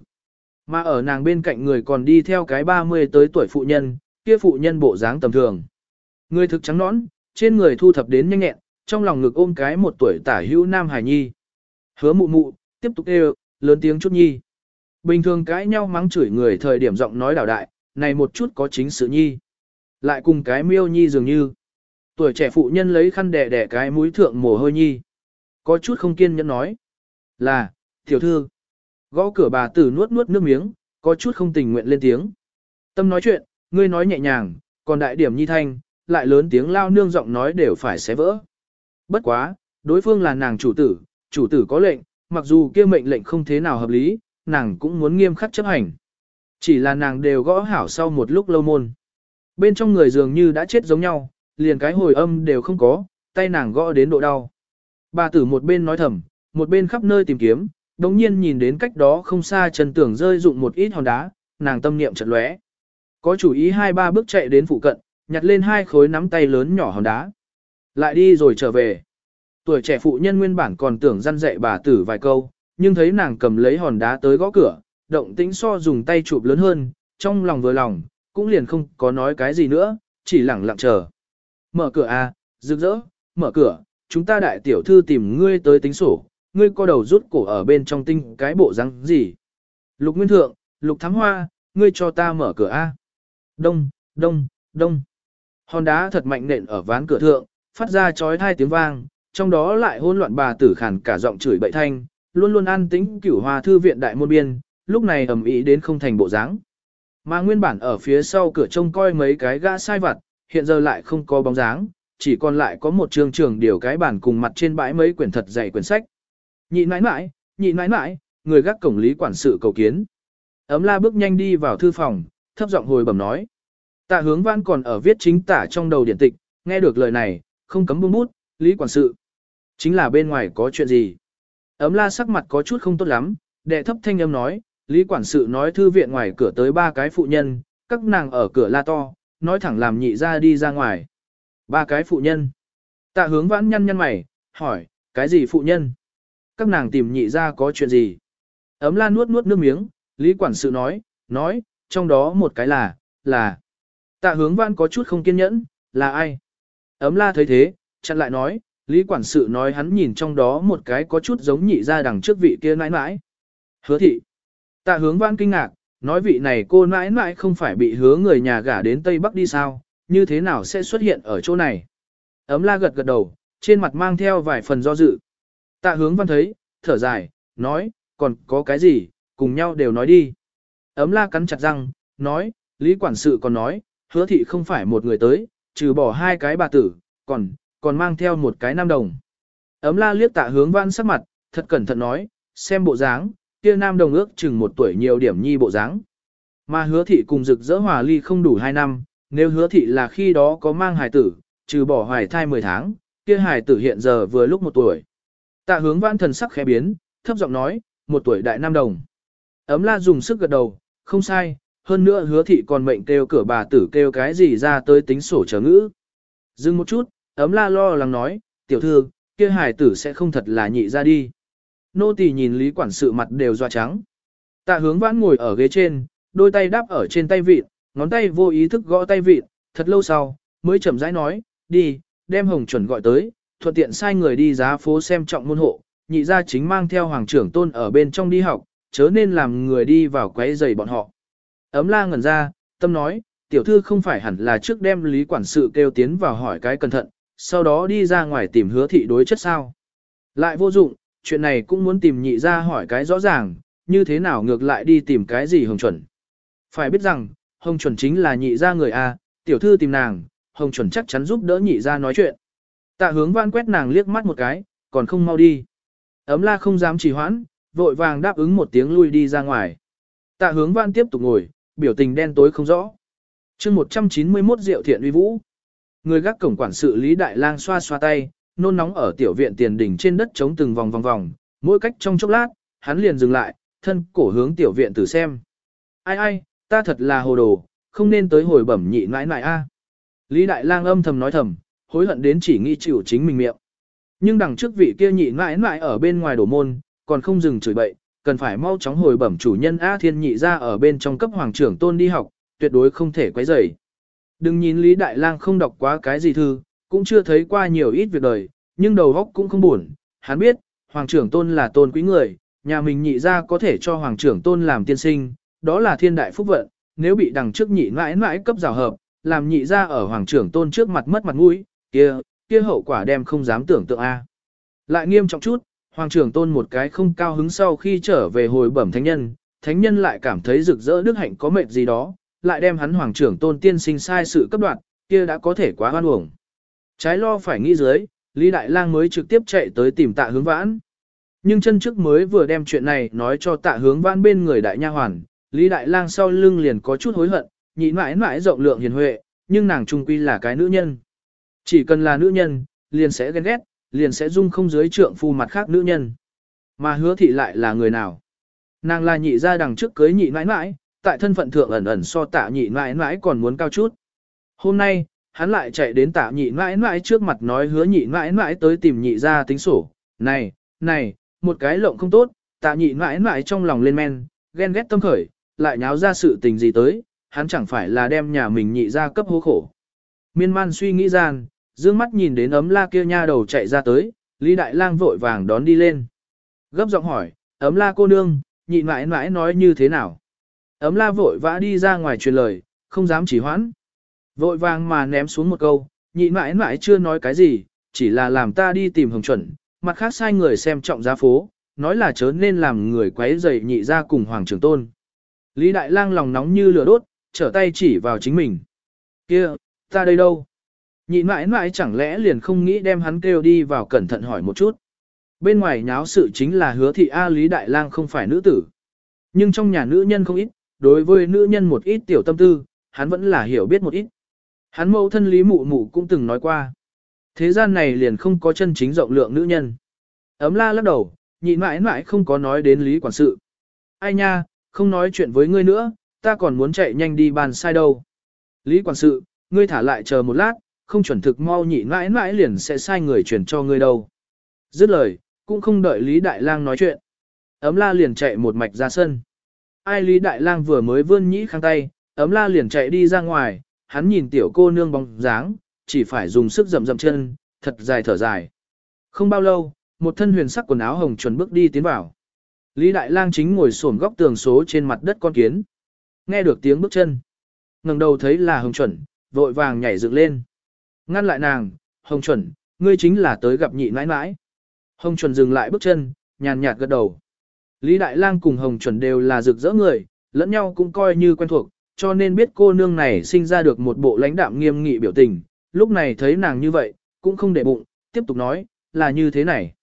Mà ở nàng bên cạnh người còn đi theo cái 30 tới tuổi phụ nhân, kia phụ nhân bộ dáng tầm thường. Người thực trắng nõn, trên người thu thập đến nhanh nhẹn, trong lòng ngực ôm cái một tuổi tả hữu nam hải nhi. Hứa mụ mụ, tiếp tục đều, lớn tiếng chút nhi. Bình thường cãi nhau mắng chửi người thời điểm giọng nói đảo đại, này một chút có chính sự nhi. Lại cùng cái miêu nhi dường như. Tuổi trẻ phụ nhân lấy khăn đẻ đẻ cái mũi thượng mồ hôi nhi. Có chút không kiên nhẫn nói. Là, tiểu thư. Gõ cửa bà tử nuốt nuốt nước miếng, có chút không tình nguyện lên tiếng. Tâm nói chuyện, ngươi nói nhẹ nhàng, còn đại điểm nhi thanh, lại lớn tiếng lao nương giọng nói đều phải xé vỡ. Bất quá, đối phương là nàng chủ tử, chủ tử có lệnh, mặc dù kia mệnh lệnh không thế nào hợp lý, nàng cũng muốn nghiêm khắc chấp hành. Chỉ là nàng đều gõ hảo sau một lúc lâu môn. Bên trong người dường như đã chết giống nhau, liền cái hồi âm đều không có, tay nàng gõ đến độ đau. Bà tử một bên nói thầm, một bên khắp nơi tìm kiếm, đồng nhiên nhìn đến cách đó không xa trần tưởng rơi dụng một ít hòn đá, nàng tâm niệm chợt lóe. Có chủ ý hai ba bước chạy đến phụ cận, nhặt lên hai khối nắm tay lớn nhỏ hòn đá. Lại đi rồi trở về. Tuổi trẻ phụ nhân nguyên bản còn tưởng răn dạy bà tử vài câu, nhưng thấy nàng cầm lấy hòn đá tới gõ cửa, động tĩnh so dùng tay chụp lớn hơn, trong lòng vừa lòng, cũng liền không có nói cái gì nữa, chỉ lặng lặng chờ. Mở cửa à, rực rỡ, mở cửa, chúng ta đại tiểu thư tìm ngươi tới tính sổ, ngươi co đầu rút cổ ở bên trong tinh cái bộ răng gì. Lục Nguyên Thượng, Lục Thám Hoa, ngươi cho ta mở cửa a. Đông, đông, đông. Hòn đá thật mạnh nện ở ván cửa thượng, phát ra chói hai tiếng vang, trong đó lại hỗn loạn bà tử khàn cả giọng chửi bậy thanh, luôn luôn an tĩnh cửu hòa thư viện đại môn biên, lúc này ầm ĩ đến không thành bộ dáng. Mà nguyên bản ở phía sau cửa trông coi mấy cái gã sai vặt, hiện giờ lại không có bóng dáng, chỉ còn lại có một trường trường điều cái bản cùng mặt trên bãi mấy quyển thật dày quyển sách. Nhị nãi nãi, nhị nãi nãi, người gác cổng lý quản sự cầu kiến. Ấm la bước nhanh đi vào thư phòng, thấp giọng hồi bẩm nói. Tạ hướng văn còn ở viết chính tả trong đầu điển tịch, nghe được lời này, không cấm buông bút, lý quản sự. Chính là bên ngoài có chuyện gì? Ấm la sắc mặt có chút không tốt lắm, đệ thấp thanh âm nói, lý quản sự nói thư viện ngoài cửa tới ba cái phụ nhân, các nàng ở cửa la to, nói thẳng làm nhị ra đi ra ngoài. Ba cái phụ nhân. Tạ hướng vãn nhăn nhăn mày, hỏi, cái gì phụ nhân? Các nàng tìm nhị ra có chuyện gì? Ấm la nuốt nuốt nước miếng, lý quản sự nói, nói, trong đó một cái là, là. Tạ hướng vãn có chút không kiên nhẫn, là ai? Ấm la thấy thế, chặn lại nói, lý quản sự nói hắn nhìn trong đó một cái có chút giống nhị ra đằng trước vị kia nãi nãi. Hứa thị. Tạ hướng Văn kinh ngạc, nói vị này cô nãi nãi không phải bị hứa người nhà gả đến Tây Bắc đi sao, như thế nào sẽ xuất hiện ở chỗ này? Ấm la gật gật đầu, trên mặt mang theo vài phần do dự. Tạ hướng văn thấy, thở dài, nói, còn có cái gì, cùng nhau đều nói đi. Ấm la cắn chặt răng, nói, Lý quản sự còn nói, hứa thị không phải một người tới, trừ bỏ hai cái bà tử, còn, còn mang theo một cái nam đồng. Ấm la liếc tạ hướng văn sắc mặt, thật cẩn thận nói, xem bộ dáng, kia nam đồng ước chừng một tuổi nhiều điểm nhi bộ dáng. Mà hứa thị cùng rực rỡ hòa ly không đủ hai năm, nếu hứa thị là khi đó có mang hài tử, trừ bỏ hoài thai 10 tháng, kia hài tử hiện giờ vừa lúc một tuổi. Tạ hướng vãn thần sắc khẽ biến, thấp giọng nói, một tuổi đại nam đồng. Ấm la dùng sức gật đầu, không sai, hơn nữa hứa thị còn mệnh kêu cửa bà tử kêu cái gì ra tới tính sổ chờ ngữ. Dừng một chút, ấm la lo lắng nói, tiểu thư, kia hài tử sẽ không thật là nhị ra đi. Nô tỳ nhìn lý quản sự mặt đều doa trắng. Tạ hướng vãn ngồi ở ghế trên, đôi tay đáp ở trên tay vịt, ngón tay vô ý thức gõ tay vịt, thật lâu sau, mới chậm rãi nói, đi, đem hồng chuẩn gọi tới, thuận tiện sai người đi giá phố xem trọng môn hộ, nhị ra chính mang theo hoàng trưởng tôn ở bên trong đi học, chớ nên làm người đi vào quấy giày bọn họ. Ấm la ngẩn ra, tâm nói, tiểu thư không phải hẳn là trước đem lý quản sự kêu tiến vào hỏi cái cẩn thận, sau đó đi ra ngoài tìm hứa thị đối chất sao. Lại vô dụng, chuyện này cũng muốn tìm nhị ra hỏi cái rõ ràng, như thế nào ngược lại đi tìm cái gì hồng chuẩn. Phải biết rằng, hồng chuẩn chính là nhị ra người A, tiểu thư tìm nàng, hồng chuẩn chắc chắn giúp đỡ nhị ra nói chuyện. Tạ hướng văn quét nàng liếc mắt một cái, còn không mau đi. Ấm la không dám trì hoãn, vội vàng đáp ứng một tiếng lui đi ra ngoài. Tạ hướng văn tiếp tục ngồi, biểu tình đen tối không rõ. chương 191 rượu thiện uy vũ. Người gác cổng quản sự Lý Đại Lang xoa xoa tay, nôn nóng ở tiểu viện tiền đỉnh trên đất chống từng vòng vòng vòng, mỗi cách trong chốc lát, hắn liền dừng lại, thân cổ hướng tiểu viện tử xem. Ai ai, ta thật là hồ đồ, không nên tới hồi bẩm nhị nãi nãi a. À. Lý Đại Lang âm thầm nói thầm, hối hận đến chỉ nghĩ chịu chính mình miệng. Nhưng đằng trước vị kia nhị nãi nãi ở bên ngoài đổ môn, còn không dừng chửi bậy, cần phải mau chóng hồi bẩm chủ nhân A Thiên nhị ra ở bên trong cấp hoàng trưởng tôn đi học, tuyệt đối không thể quấy rầy. Đừng nhìn Lý Đại Lang không đọc quá cái gì thư, cũng chưa thấy qua nhiều ít việc đời, nhưng đầu óc cũng không buồn. Hắn biết, hoàng trưởng tôn là tôn quý người, nhà mình nhị ra có thể cho hoàng trưởng tôn làm tiên sinh, đó là thiên đại phúc vận, nếu bị đằng trước nhị mãi mãi cấp rào hợp, làm nhị ra ở hoàng trưởng tôn trước mặt mất mặt mũi, kia, kia hậu quả đem không dám tưởng tượng a. Lại nghiêm trọng chút, hoàng trưởng tôn một cái không cao hứng sau khi trở về hồi bẩm thánh nhân, thánh nhân lại cảm thấy rực rỡ đức hạnh có mệt gì đó, lại đem hắn hoàng trưởng tôn tiên sinh sai sự cấp đoạn, kia đã có thể quá hoan uổng. Trái lo phải nghĩ dưới, Lý Đại Lang mới trực tiếp chạy tới tìm tạ hướng vãn. Nhưng chân trước mới vừa đem chuyện này nói cho tạ hướng vãn bên người đại nha hoàn, Lý Đại Lang sau lưng liền có chút hối hận, nhị mãi mãi rộng lượng hiền huệ, nhưng nàng trung quy là cái nữ nhân. Chỉ cần là nữ nhân, liền sẽ ghen ghét, liền sẽ dung không dưới trượng phu mặt khác nữ nhân. Mà hứa thị lại là người nào? Nàng là nhị gia đằng trước cưới nhị mãi mãi, tại thân phận thượng ẩn ẩn so tạ nhị mãi mãi còn muốn cao chút. Hôm nay, hắn lại chạy đến tạ nhị mãi mãi trước mặt nói hứa nhị mãi mãi tới tìm nhị gia tính sổ. Này, này, một cái lộng không tốt, tạ nhị mãi mãi trong lòng lên men, ghen ghét tâm khởi, lại nháo ra sự tình gì tới, hắn chẳng phải là đem nhà mình nhị ra cấp hố khổ. Miên man suy nghĩ gian, dương mắt nhìn đến ấm la kia nha đầu chạy ra tới, Lý Đại Lang vội vàng đón đi lên. Gấp giọng hỏi, ấm la cô nương, nhị mãi mãi nói như thế nào? Ấm la vội vã đi ra ngoài truyền lời, không dám chỉ hoãn. Vội vàng mà ném xuống một câu, nhị mãi mãi chưa nói cái gì, chỉ là làm ta đi tìm hồng chuẩn, mặt khác sai người xem trọng giá phố, nói là chớ nên làm người quấy rầy nhị ra cùng hoàng trưởng tôn. Lý Đại Lang lòng nóng như lửa đốt, trở tay chỉ vào chính mình. Kia, ta đây đâu? Nhị mãi mãi chẳng lẽ liền không nghĩ đem hắn kêu đi vào cẩn thận hỏi một chút. Bên ngoài nháo sự chính là hứa thị A Lý Đại Lang không phải nữ tử. Nhưng trong nhà nữ nhân không ít, đối với nữ nhân một ít tiểu tâm tư, hắn vẫn là hiểu biết một ít. Hắn mẫu thân Lý Mụ Mụ cũng từng nói qua. Thế gian này liền không có chân chính rộng lượng nữ nhân. Ấm la lắc đầu, nhịn mãi mãi không có nói đến Lý Quản sự. Ai nha, không nói chuyện với ngươi nữa, ta còn muốn chạy nhanh đi bàn sai đâu. Lý Quản sự, ngươi thả lại chờ một lát, không chuẩn thực mau nhịn mãi mãi liền sẽ sai người chuyển cho ngươi đâu. Dứt lời, cũng không đợi Lý Đại Lang nói chuyện. Ấm la liền chạy một mạch ra sân. Ai Lý Đại Lang vừa mới vươn nhĩ khang tay, ấm la liền chạy đi ra ngoài, hắn nhìn tiểu cô nương bóng dáng, chỉ phải dùng sức dậm dậm chân, thật dài thở dài. Không bao lâu, một thân huyền sắc quần áo hồng chuẩn bước đi tiến vào. Lý Đại Lang chính ngồi xổm góc tường số trên mặt đất con kiến. Nghe được tiếng bước chân. ngẩng đầu thấy là hồng chuẩn, vội vàng nhảy dựng lên. Ngăn lại nàng, hồng chuẩn, ngươi chính là tới gặp nhị nãi nãi. Hồng chuẩn dừng lại bước chân, nhàn nhạt gật đầu. Lý Đại Lang cùng hồng chuẩn đều là rực rỡ người, lẫn nhau cũng coi như quen thuộc, cho nên biết cô nương này sinh ra được một bộ lãnh đạm nghiêm nghị biểu tình, lúc này thấy nàng như vậy, cũng không để bụng, tiếp tục nói, là như thế này.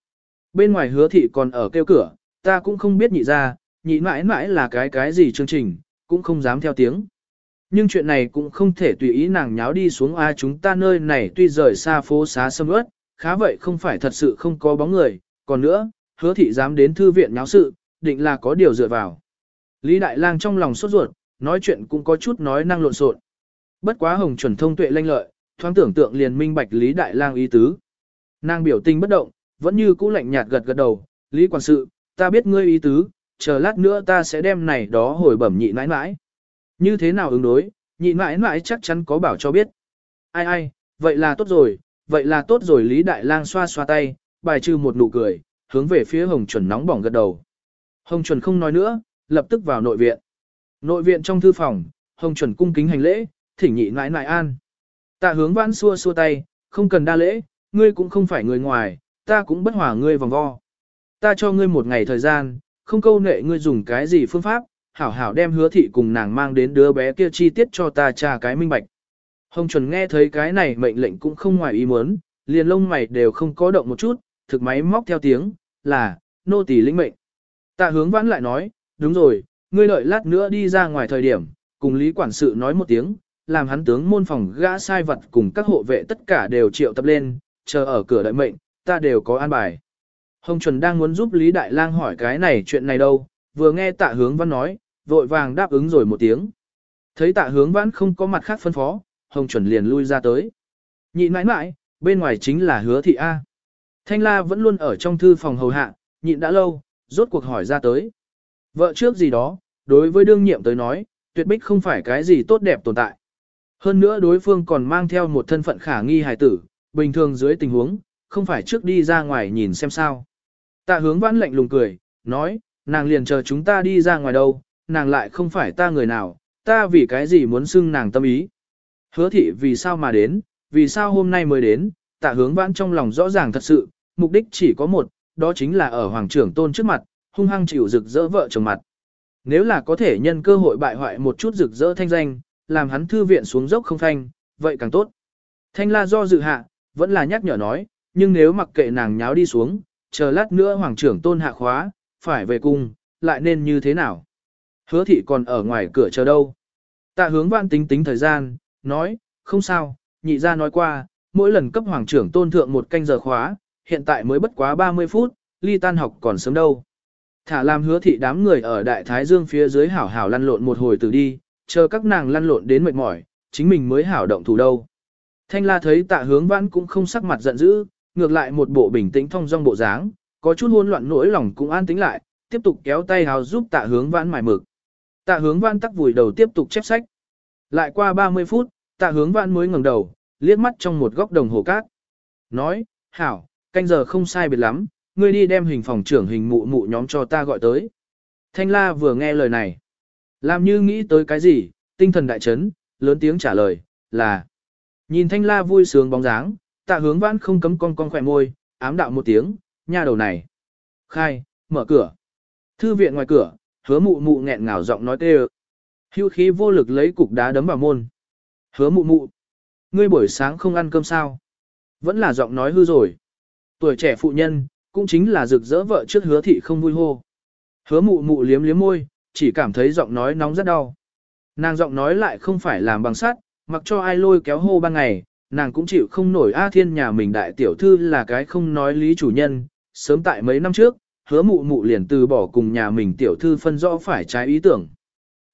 Bên ngoài hứa thị còn ở kêu cửa, ta cũng không biết nhị ra, nhị mãi mãi là cái cái gì chương trình, cũng không dám theo tiếng. Nhưng chuyện này cũng không thể tùy ý nàng nháo đi xuống a chúng ta nơi này tuy rời xa phố xá sâm ướt, khá vậy không phải thật sự không có bóng người, còn nữa, hứa thị dám đến thư viện nháo sự, định là có điều dựa vào. Lý Đại Lang trong lòng sốt ruột, nói chuyện cũng có chút nói năng lộn xộn. Bất quá hồng chuẩn thông tuệ lanh lợi, thoáng tưởng tượng liền minh bạch Lý Đại Lang ý tứ. Nàng biểu tình bất động, vẫn như cũ lạnh nhạt gật gật đầu, Lý quản sự, ta biết ngươi ý tứ, chờ lát nữa ta sẽ đem này đó hồi bẩm nhị mãi mãi. Như thế nào ứng đối, nhị mãi mãi chắc chắn có bảo cho biết. Ai ai, vậy là tốt rồi, vậy là tốt rồi Lý Đại Lang xoa xoa tay, bài trừ một nụ cười, hướng về phía Hồng Chuẩn nóng bỏng gật đầu. Hồng Chuẩn không nói nữa, lập tức vào nội viện. Nội viện trong thư phòng, Hồng Chuẩn cung kính hành lễ, thỉnh nhị nãi nãi an. Tạ hướng vãn xua xua tay, không cần đa lễ, ngươi cũng không phải người ngoài, ta cũng bất hòa ngươi vòng vo. Ta cho ngươi một ngày thời gian, không câu nệ ngươi dùng cái gì phương pháp, hảo hảo đem hứa thị cùng nàng mang đến đứa bé kia chi tiết cho ta tra cái minh bạch. Hồng chuẩn nghe thấy cái này mệnh lệnh cũng không ngoài ý muốn, liền lông mày đều không có động một chút, thực máy móc theo tiếng, là, nô tỳ lĩnh mệnh. Tạ hướng vãn lại nói, đúng rồi, ngươi đợi lát nữa đi ra ngoài thời điểm, cùng lý quản sự nói một tiếng, làm hắn tướng môn phòng gã sai vật cùng các hộ vệ tất cả đều triệu tập lên, chờ ở cửa đợi mệnh, ta đều có an bài. Hồng Chuẩn đang muốn giúp Lý Đại Lang hỏi cái này chuyện này đâu, vừa nghe tạ hướng văn nói, vội vàng đáp ứng rồi một tiếng. Thấy tạ hướng Vãn không có mặt khác phân phó, Hồng Chuẩn liền lui ra tới. Nhị mãi mãi, bên ngoài chính là hứa thị A. Thanh La vẫn luôn ở trong thư phòng hầu hạ, nhịn đã lâu, rốt cuộc hỏi ra tới. Vợ trước gì đó, đối với đương nhiệm tới nói, tuyệt bích không phải cái gì tốt đẹp tồn tại. Hơn nữa đối phương còn mang theo một thân phận khả nghi hài tử, bình thường dưới tình huống, không phải trước đi ra ngoài nhìn xem sao. Tạ hướng vãn lạnh lùng cười, nói, nàng liền chờ chúng ta đi ra ngoài đâu, nàng lại không phải ta người nào, ta vì cái gì muốn xưng nàng tâm ý. Hứa thị vì sao mà đến, vì sao hôm nay mới đến, tạ hướng vãn trong lòng rõ ràng thật sự, mục đích chỉ có một, đó chính là ở hoàng trưởng tôn trước mặt, hung hăng chịu rực rỡ vợ chồng mặt. Nếu là có thể nhân cơ hội bại hoại một chút rực rỡ thanh danh, làm hắn thư viện xuống dốc không thanh, vậy càng tốt. Thanh la do dự hạ, vẫn là nhắc nhở nói, nhưng nếu mặc kệ nàng nháo đi xuống, chờ lát nữa hoàng trưởng tôn hạ khóa, phải về cung, lại nên như thế nào? Hứa thị còn ở ngoài cửa chờ đâu? Tạ hướng văn tính tính thời gian, nói, không sao, nhị ra nói qua, mỗi lần cấp hoàng trưởng tôn thượng một canh giờ khóa, hiện tại mới bất quá 30 phút, ly tan học còn sớm đâu. Thả làm hứa thị đám người ở đại thái dương phía dưới hảo hảo lăn lộn một hồi từ đi, chờ các nàng lăn lộn đến mệt mỏi, chính mình mới hảo động thủ đâu. Thanh la thấy tạ hướng vãn cũng không sắc mặt giận dữ, ngược lại một bộ bình tĩnh thông dong bộ dáng, có chút hỗn loạn nỗi lòng cũng an tĩnh lại, tiếp tục kéo tay hào giúp tạ hướng vãn mài mực. Tạ hướng vãn tắc vùi đầu tiếp tục chép sách. Lại qua 30 phút, tạ hướng vãn mới ngẩng đầu, liếc mắt trong một góc đồng hồ cát. Nói, hảo, canh giờ không sai biệt lắm, ngươi đi đem hình phòng trưởng hình mụ mụ nhóm cho ta gọi tới. Thanh la vừa nghe lời này. Làm như nghĩ tới cái gì, tinh thần đại chấn, lớn tiếng trả lời, là. Nhìn thanh la vui sướng bóng dáng, tạ hướng vãn không cấm con con khỏe môi, ám đạo một tiếng, nha đầu này. Khai, mở cửa. Thư viện ngoài cửa, hứa mụ mụ nghẹn ngào giọng nói tê Hưu khí vô lực lấy cục đá đấm vào môn. Hứa mụ mụ. Ngươi buổi sáng không ăn cơm sao? Vẫn là giọng nói hư rồi. Tuổi trẻ phụ nhân, cũng chính là rực rỡ vợ trước hứa thị không vui hô. Hứa mụ mụ liếm liếm môi, chỉ cảm thấy giọng nói nóng rất đau. Nàng giọng nói lại không phải làm bằng sắt, mặc cho ai lôi kéo hô ban ngày, nàng cũng chịu không nổi A Thiên nhà mình đại tiểu thư là cái không nói lý chủ nhân, sớm tại mấy năm trước, hứa mụ mụ liền từ bỏ cùng nhà mình tiểu thư phân rõ phải trái ý tưởng.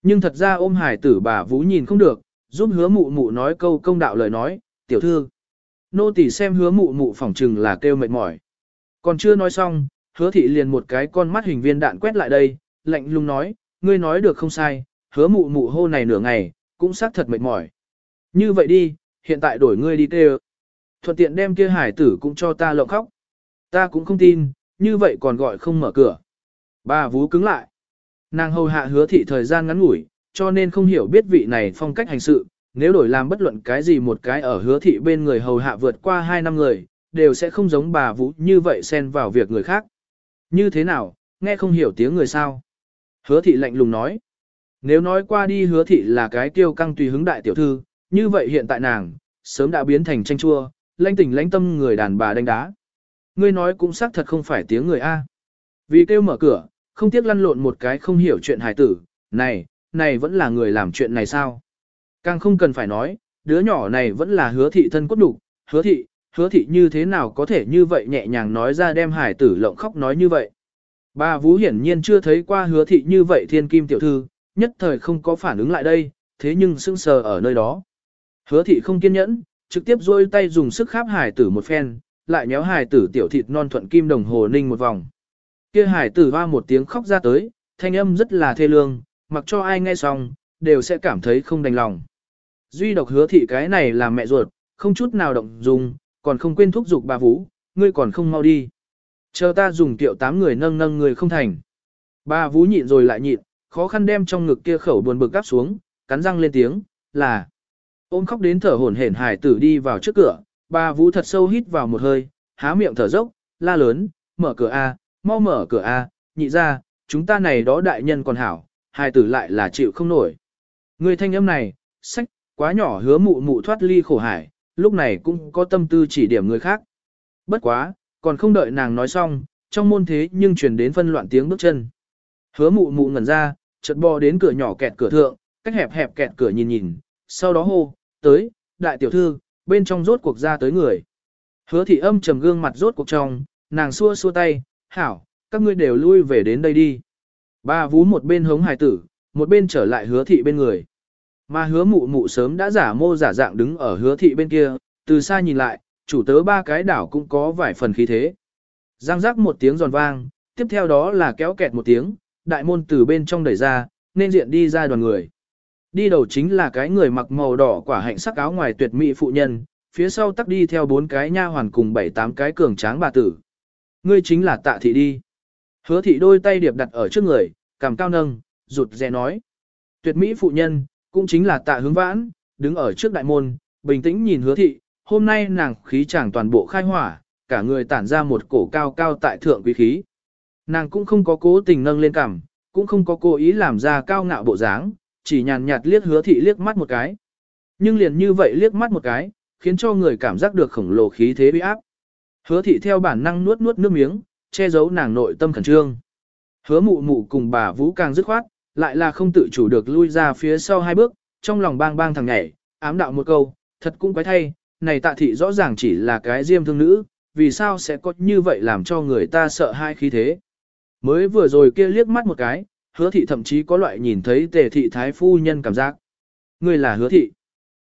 Nhưng thật ra ôm hải tử bà Vũ nhìn không được, giúp hứa mụ mụ nói câu công đạo lời nói, tiểu thư. Nô tỳ xem hứa mụ mụ phỏng chừng là kêu mệt mỏi. Còn chưa nói xong, hứa thị liền một cái con mắt hình viên đạn quét lại đây, lạnh lùng nói, ngươi nói được không sai, hứa mụ mụ hô này nửa ngày, cũng xác thật mệt mỏi. Như vậy đi, hiện tại đổi ngươi đi kêu. Thuận tiện đem kia hải tử cũng cho ta lộng khóc. Ta cũng không tin, như vậy còn gọi không mở cửa. Bà vú cứng lại. Nàng hầu hạ hứa thị thời gian ngắn ngủi, cho nên không hiểu biết vị này phong cách hành sự, nếu đổi làm bất luận cái gì một cái ở hứa thị bên người hầu hạ vượt qua hai năm người, đều sẽ không giống bà vũ như vậy xen vào việc người khác. Như thế nào, nghe không hiểu tiếng người sao? Hứa thị lạnh lùng nói. Nếu nói qua đi hứa thị là cái tiêu căng tùy hứng đại tiểu thư, như vậy hiện tại nàng, sớm đã biến thành tranh chua, lãnh tỉnh lãnh tâm người đàn bà đánh đá. Ngươi nói cũng xác thật không phải tiếng người A. Vì kêu mở cửa, không tiếc lăn lộn một cái không hiểu chuyện hài tử, này, này vẫn là người làm chuyện này sao? Càng không cần phải nói, đứa nhỏ này vẫn là hứa thị thân cốt đủ, hứa thị, hứa thị như thế nào có thể như vậy nhẹ nhàng nói ra đem hải tử lộng khóc nói như vậy. Bà Vũ hiển nhiên chưa thấy qua hứa thị như vậy thiên kim tiểu thư, nhất thời không có phản ứng lại đây, thế nhưng sững sờ ở nơi đó. Hứa thị không kiên nhẫn, trực tiếp rôi tay dùng sức kháp hải tử một phen, lại nhéo hải tử tiểu thịt non thuận kim đồng hồ ninh một vòng. Kia hải tử hoa một tiếng khóc ra tới, thanh âm rất là thê lương, mặc cho ai nghe xong, đều sẽ cảm thấy không đành lòng. Duy độc hứa thị cái này là mẹ ruột, không chút nào động dùng, còn không quên thúc giục bà Vũ, ngươi còn không mau đi. Chờ ta dùng tiểu tám người nâng nâng người không thành. Bà Vũ nhịn rồi lại nhịn, khó khăn đem trong ngực kia khẩu buồn bực gắp xuống, cắn răng lên tiếng, là. Ôm khóc đến thở hổn hển hải tử đi vào trước cửa, bà Vũ thật sâu hít vào một hơi, há miệng thở dốc, la lớn, mở cửa A, mau mở cửa A, nhị ra, chúng ta này đó đại nhân còn hảo, Hải tử lại là chịu không nổi. Người thanh âm này, sách, quá nhỏ hứa mụ mụ thoát ly khổ hải, lúc này cũng có tâm tư chỉ điểm người khác. Bất quá, còn không đợi nàng nói xong, trong môn thế nhưng truyền đến phân loạn tiếng bước chân. Hứa mụ mụ ngẩn ra, chợt bò đến cửa nhỏ kẹt cửa thượng, cách hẹp hẹp kẹt cửa nhìn nhìn, sau đó hô, tới, đại tiểu thư, bên trong rốt cuộc ra tới người. Hứa thị âm trầm gương mặt rốt cuộc trong, nàng xua xua tay, hảo, các ngươi đều lui về đến đây đi. Ba vú một bên hống hài tử, một bên trở lại hứa thị bên người. Mà hứa mụ mụ sớm đã giả mô giả dạng đứng ở hứa thị bên kia, từ xa nhìn lại, chủ tớ ba cái đảo cũng có vài phần khí thế. Giang giác một tiếng giòn vang, tiếp theo đó là kéo kẹt một tiếng, đại môn từ bên trong đẩy ra, nên diện đi ra đoàn người. Đi đầu chính là cái người mặc màu đỏ quả hạnh sắc áo ngoài tuyệt mỹ phụ nhân, phía sau tắc đi theo bốn cái nha hoàn cùng bảy tám cái cường tráng bà tử. Ngươi chính là tạ thị đi. Hứa thị đôi tay điệp đặt ở trước người, cằm cao nâng, rụt rè nói. Tuyệt mỹ phụ nhân, cũng chính là tạ hướng vãn, đứng ở trước đại môn, bình tĩnh nhìn hứa thị, hôm nay nàng khí chàng toàn bộ khai hỏa, cả người tản ra một cổ cao cao tại thượng quý khí. Nàng cũng không có cố tình nâng lên cằm, cũng không có cố ý làm ra cao ngạo bộ dáng, chỉ nhàn nhạt liếc hứa thị liếc mắt một cái. Nhưng liền như vậy liếc mắt một cái, khiến cho người cảm giác được khổng lồ khí thế uy áp. Hứa thị theo bản năng nuốt nuốt nước miếng, che giấu nàng nội tâm khẩn trương. Hứa mụ mụ cùng bà Vũ càng dứt khoát, lại là không tự chủ được lui ra phía sau hai bước, trong lòng bang bang thằng nhảy, ám đạo một câu, thật cũng quái thay, này tạ thị rõ ràng chỉ là cái diêm thương nữ, vì sao sẽ có như vậy làm cho người ta sợ hai khí thế. Mới vừa rồi kia liếc mắt một cái, hứa thị thậm chí có loại nhìn thấy tề thị thái phu nhân cảm giác. Người là hứa thị.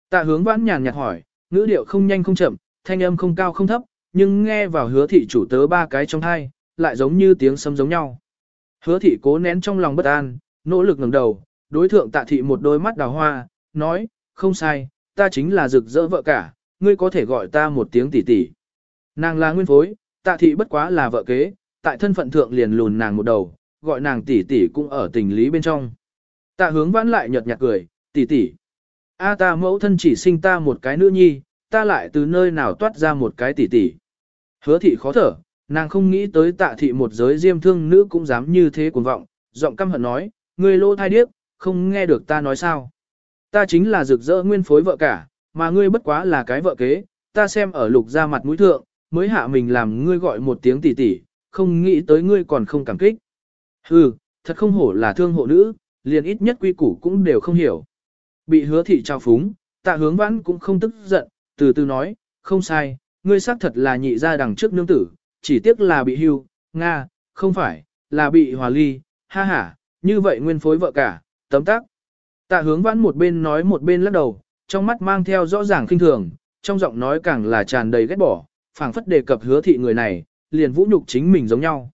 Tạ hướng vãn nhàn nhạt hỏi, ngữ điệu không nhanh không chậm, thanh âm không cao không thấp, nhưng nghe vào hứa thị chủ tớ ba cái trong hai, lại giống như tiếng sấm giống nhau. Hứa thị cố nén trong lòng bất an, nỗ lực ngẩng đầu, đối thượng tạ thị một đôi mắt đào hoa, nói, không sai, ta chính là rực rỡ vợ cả, ngươi có thể gọi ta một tiếng tỷ tỷ. Nàng là nguyên phối, tạ thị bất quá là vợ kế, tại thân phận thượng liền lùn nàng một đầu, gọi nàng tỷ tỷ cũng ở tình lý bên trong. Tạ hướng vãn lại nhợt nhạt cười, tỷ tỷ. A ta mẫu thân chỉ sinh ta một cái nữ nhi, ta lại từ nơi nào toát ra một cái tỷ tỷ. Hứa thị khó thở, nàng không nghĩ tới tạ thị một giới diêm thương nữ cũng dám như thế cuồng vọng, giọng căm hận nói, ngươi lô thai điếc, không nghe được ta nói sao. Ta chính là rực rỡ nguyên phối vợ cả, mà ngươi bất quá là cái vợ kế, ta xem ở lục ra mặt mũi thượng, mới hạ mình làm ngươi gọi một tiếng tỷ tỷ, không nghĩ tới ngươi còn không cảm kích. Hừ, thật không hổ là thương hộ nữ, liền ít nhất quy củ cũng đều không hiểu. Bị hứa thị trao phúng, tạ hướng vãn cũng không tức giận, từ từ nói, không sai, ngươi xác thật là nhị ra đằng trước nương tử, chỉ tiếc là bị hưu, Nga, không phải, là bị hòa ly, ha ha, như vậy nguyên phối vợ cả, tấm tác. Tạ hướng vãn một bên nói một bên lắc đầu, trong mắt mang theo rõ ràng kinh thường, trong giọng nói càng là tràn đầy ghét bỏ, phảng phất đề cập hứa thị người này, liền vũ nhục chính mình giống nhau.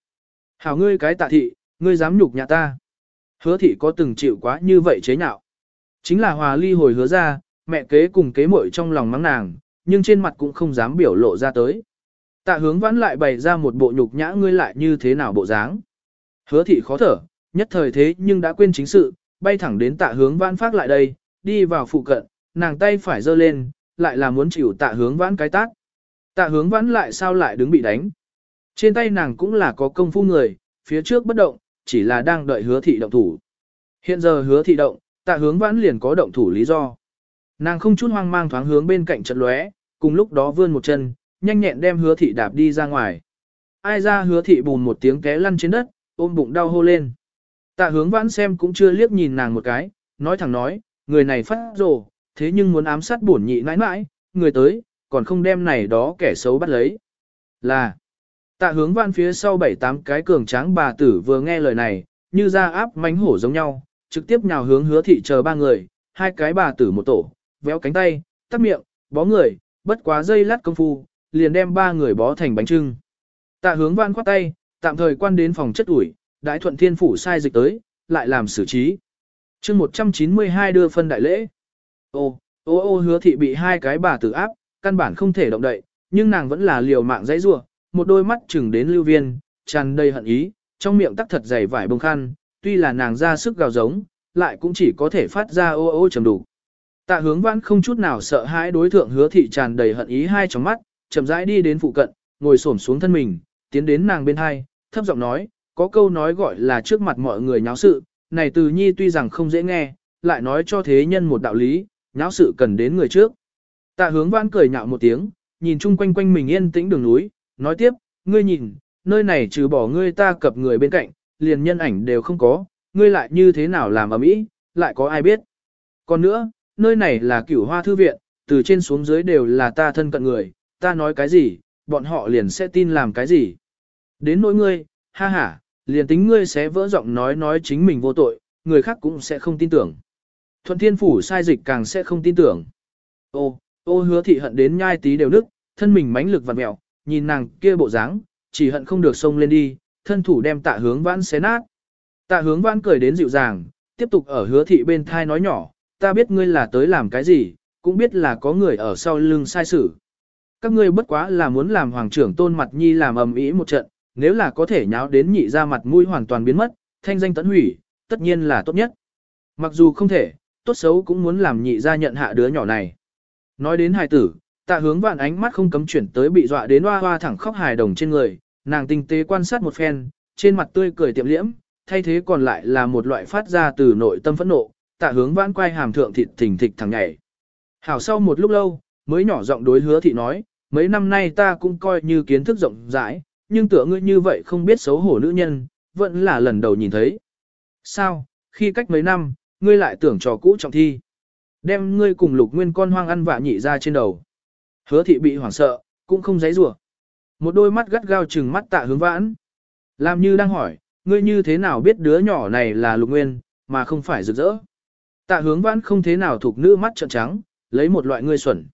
Hảo ngươi cái tạ thị, ngươi dám nhục nhà ta. Hứa thị có từng chịu quá như vậy chế nhạo. Chính là hòa ly hồi hứa ra, mẹ kế cùng kế muội trong lòng mắng nàng, nhưng trên mặt cũng không dám biểu lộ ra tới. Tạ hướng vãn lại bày ra một bộ nhục nhã ngươi lại như thế nào bộ dáng. Hứa thị khó thở, nhất thời thế nhưng đã quên chính sự, bay thẳng đến tạ hướng vãn phát lại đây, đi vào phụ cận, nàng tay phải giơ lên, lại là muốn chịu tạ hướng vãn cái tát. Tạ hướng vãn lại sao lại đứng bị đánh. Trên tay nàng cũng là có công phu người, phía trước bất động, chỉ là đang đợi hứa thị động thủ. Hiện giờ hứa thị động, tạ hướng vãn liền có động thủ lý do. Nàng không chút hoang mang thoáng hướng bên cạnh trận lóe, cùng lúc đó vươn một chân, nhanh nhẹn đem hứa thị đạp đi ra ngoài. Ai ra hứa thị bùn một tiếng té lăn trên đất, ôm bụng đau hô lên. Tạ hướng vãn xem cũng chưa liếc nhìn nàng một cái, nói thẳng nói, người này phát rồ, thế nhưng muốn ám sát bổn nhị mãi mãi, người tới, còn không đem này đó kẻ xấu bắt lấy. Là, tạ hướng vãn phía sau bảy tám cái cường tráng bà tử vừa nghe lời này, như ra áp mánh hổ giống nhau, trực tiếp nhào hướng hứa thị chờ ba người, hai cái bà tử một tổ, véo cánh tay, tắt miệng, bó người, bất quá dây lát công phu, liền đem ba người bó thành bánh trưng. Tạ hướng vãn khoát tay, tạm thời quan đến phòng chất ủi, đại thuận thiên phủ sai dịch tới, lại làm xử trí. chương 192 đưa phân đại lễ. Ô, ô ô hứa thị bị hai cái bà tử áp, căn bản không thể động đậy, nhưng nàng vẫn là liều mạng dãy rua, một đôi mắt chừng đến lưu viên, tràn đầy hận ý, trong miệng tắc thật dày vải bông khăn, tuy là nàng ra sức gào giống, lại cũng chỉ có thể phát ra ô ô trầm đủ. Tạ hướng vãn không chút nào sợ hãi đối thượng hứa thị tràn đầy hận ý hai trong mắt, chậm rãi đi đến phụ cận, ngồi xổm xuống thân mình, tiến đến nàng bên hai, thấp giọng nói, có câu nói gọi là trước mặt mọi người nháo sự, này từ nhi tuy rằng không dễ nghe, lại nói cho thế nhân một đạo lý, nháo sự cần đến người trước. Tạ hướng vãn cười nhạo một tiếng, nhìn chung quanh quanh mình yên tĩnh đường núi, nói tiếp, ngươi nhìn, nơi này trừ bỏ ngươi ta cập người bên cạnh, liền nhân ảnh đều không có, ngươi lại như thế nào làm ở mỹ, lại có ai biết. Còn nữa, nơi này là cửu hoa thư viện, từ trên xuống dưới đều là ta thân cận người, ta nói cái gì, bọn họ liền sẽ tin làm cái gì. Đến nỗi ngươi, ha ha, liền tính ngươi sẽ vỡ giọng nói nói chính mình vô tội, người khác cũng sẽ không tin tưởng. Thuận thiên phủ sai dịch càng sẽ không tin tưởng. Ô, ô hứa thị hận đến nhai tí đều nức, thân mình mãnh lực vặn mẹo, nhìn nàng kia bộ dáng, chỉ hận không được xông lên đi, thân thủ đem tạ hướng vãn xé nát. Tạ hướng vãn cười đến dịu dàng, tiếp tục ở hứa thị bên thai nói nhỏ, ta biết ngươi là tới làm cái gì, cũng biết là có người ở sau lưng sai xử. Các ngươi bất quá là muốn làm hoàng trưởng tôn mặt nhi làm ầm ĩ một trận, nếu là có thể nháo đến nhị ra mặt mũi hoàn toàn biến mất, thanh danh tấn hủy, tất nhiên là tốt nhất. Mặc dù không thể, tốt xấu cũng muốn làm nhị ra nhận hạ đứa nhỏ này. Nói đến hài tử, tạ hướng vạn ánh mắt không cấm chuyển tới bị dọa đến hoa hoa thẳng khóc hài đồng trên người, nàng tinh tế quan sát một phen, trên mặt tươi cười tiệm liễm, thay thế còn lại là một loại phát ra từ nội tâm phẫn nộ, tạ hướng vãn quay hàm thượng thịt thình thịch thằng nhảy. Hảo sau một lúc lâu, mới nhỏ giọng đối hứa thị nói, mấy năm nay ta cũng coi như kiến thức rộng rãi, nhưng tựa ngươi như vậy không biết xấu hổ nữ nhân, vẫn là lần đầu nhìn thấy. Sao, khi cách mấy năm, ngươi lại tưởng trò cũ trọng thi. Đem ngươi cùng lục nguyên con hoang ăn vạ nhị ra trên đầu. Hứa thị bị hoảng sợ, cũng không dãy rủa Một đôi mắt gắt gao trừng mắt tạ hướng vãn. Làm như đang hỏi, ngươi như thế nào biết đứa nhỏ này là lục nguyên, mà không phải rực rỡ. Tạ hướng vãn không thế nào thuộc nữ mắt trợn trắng, lấy một loại ngươi xuẩn.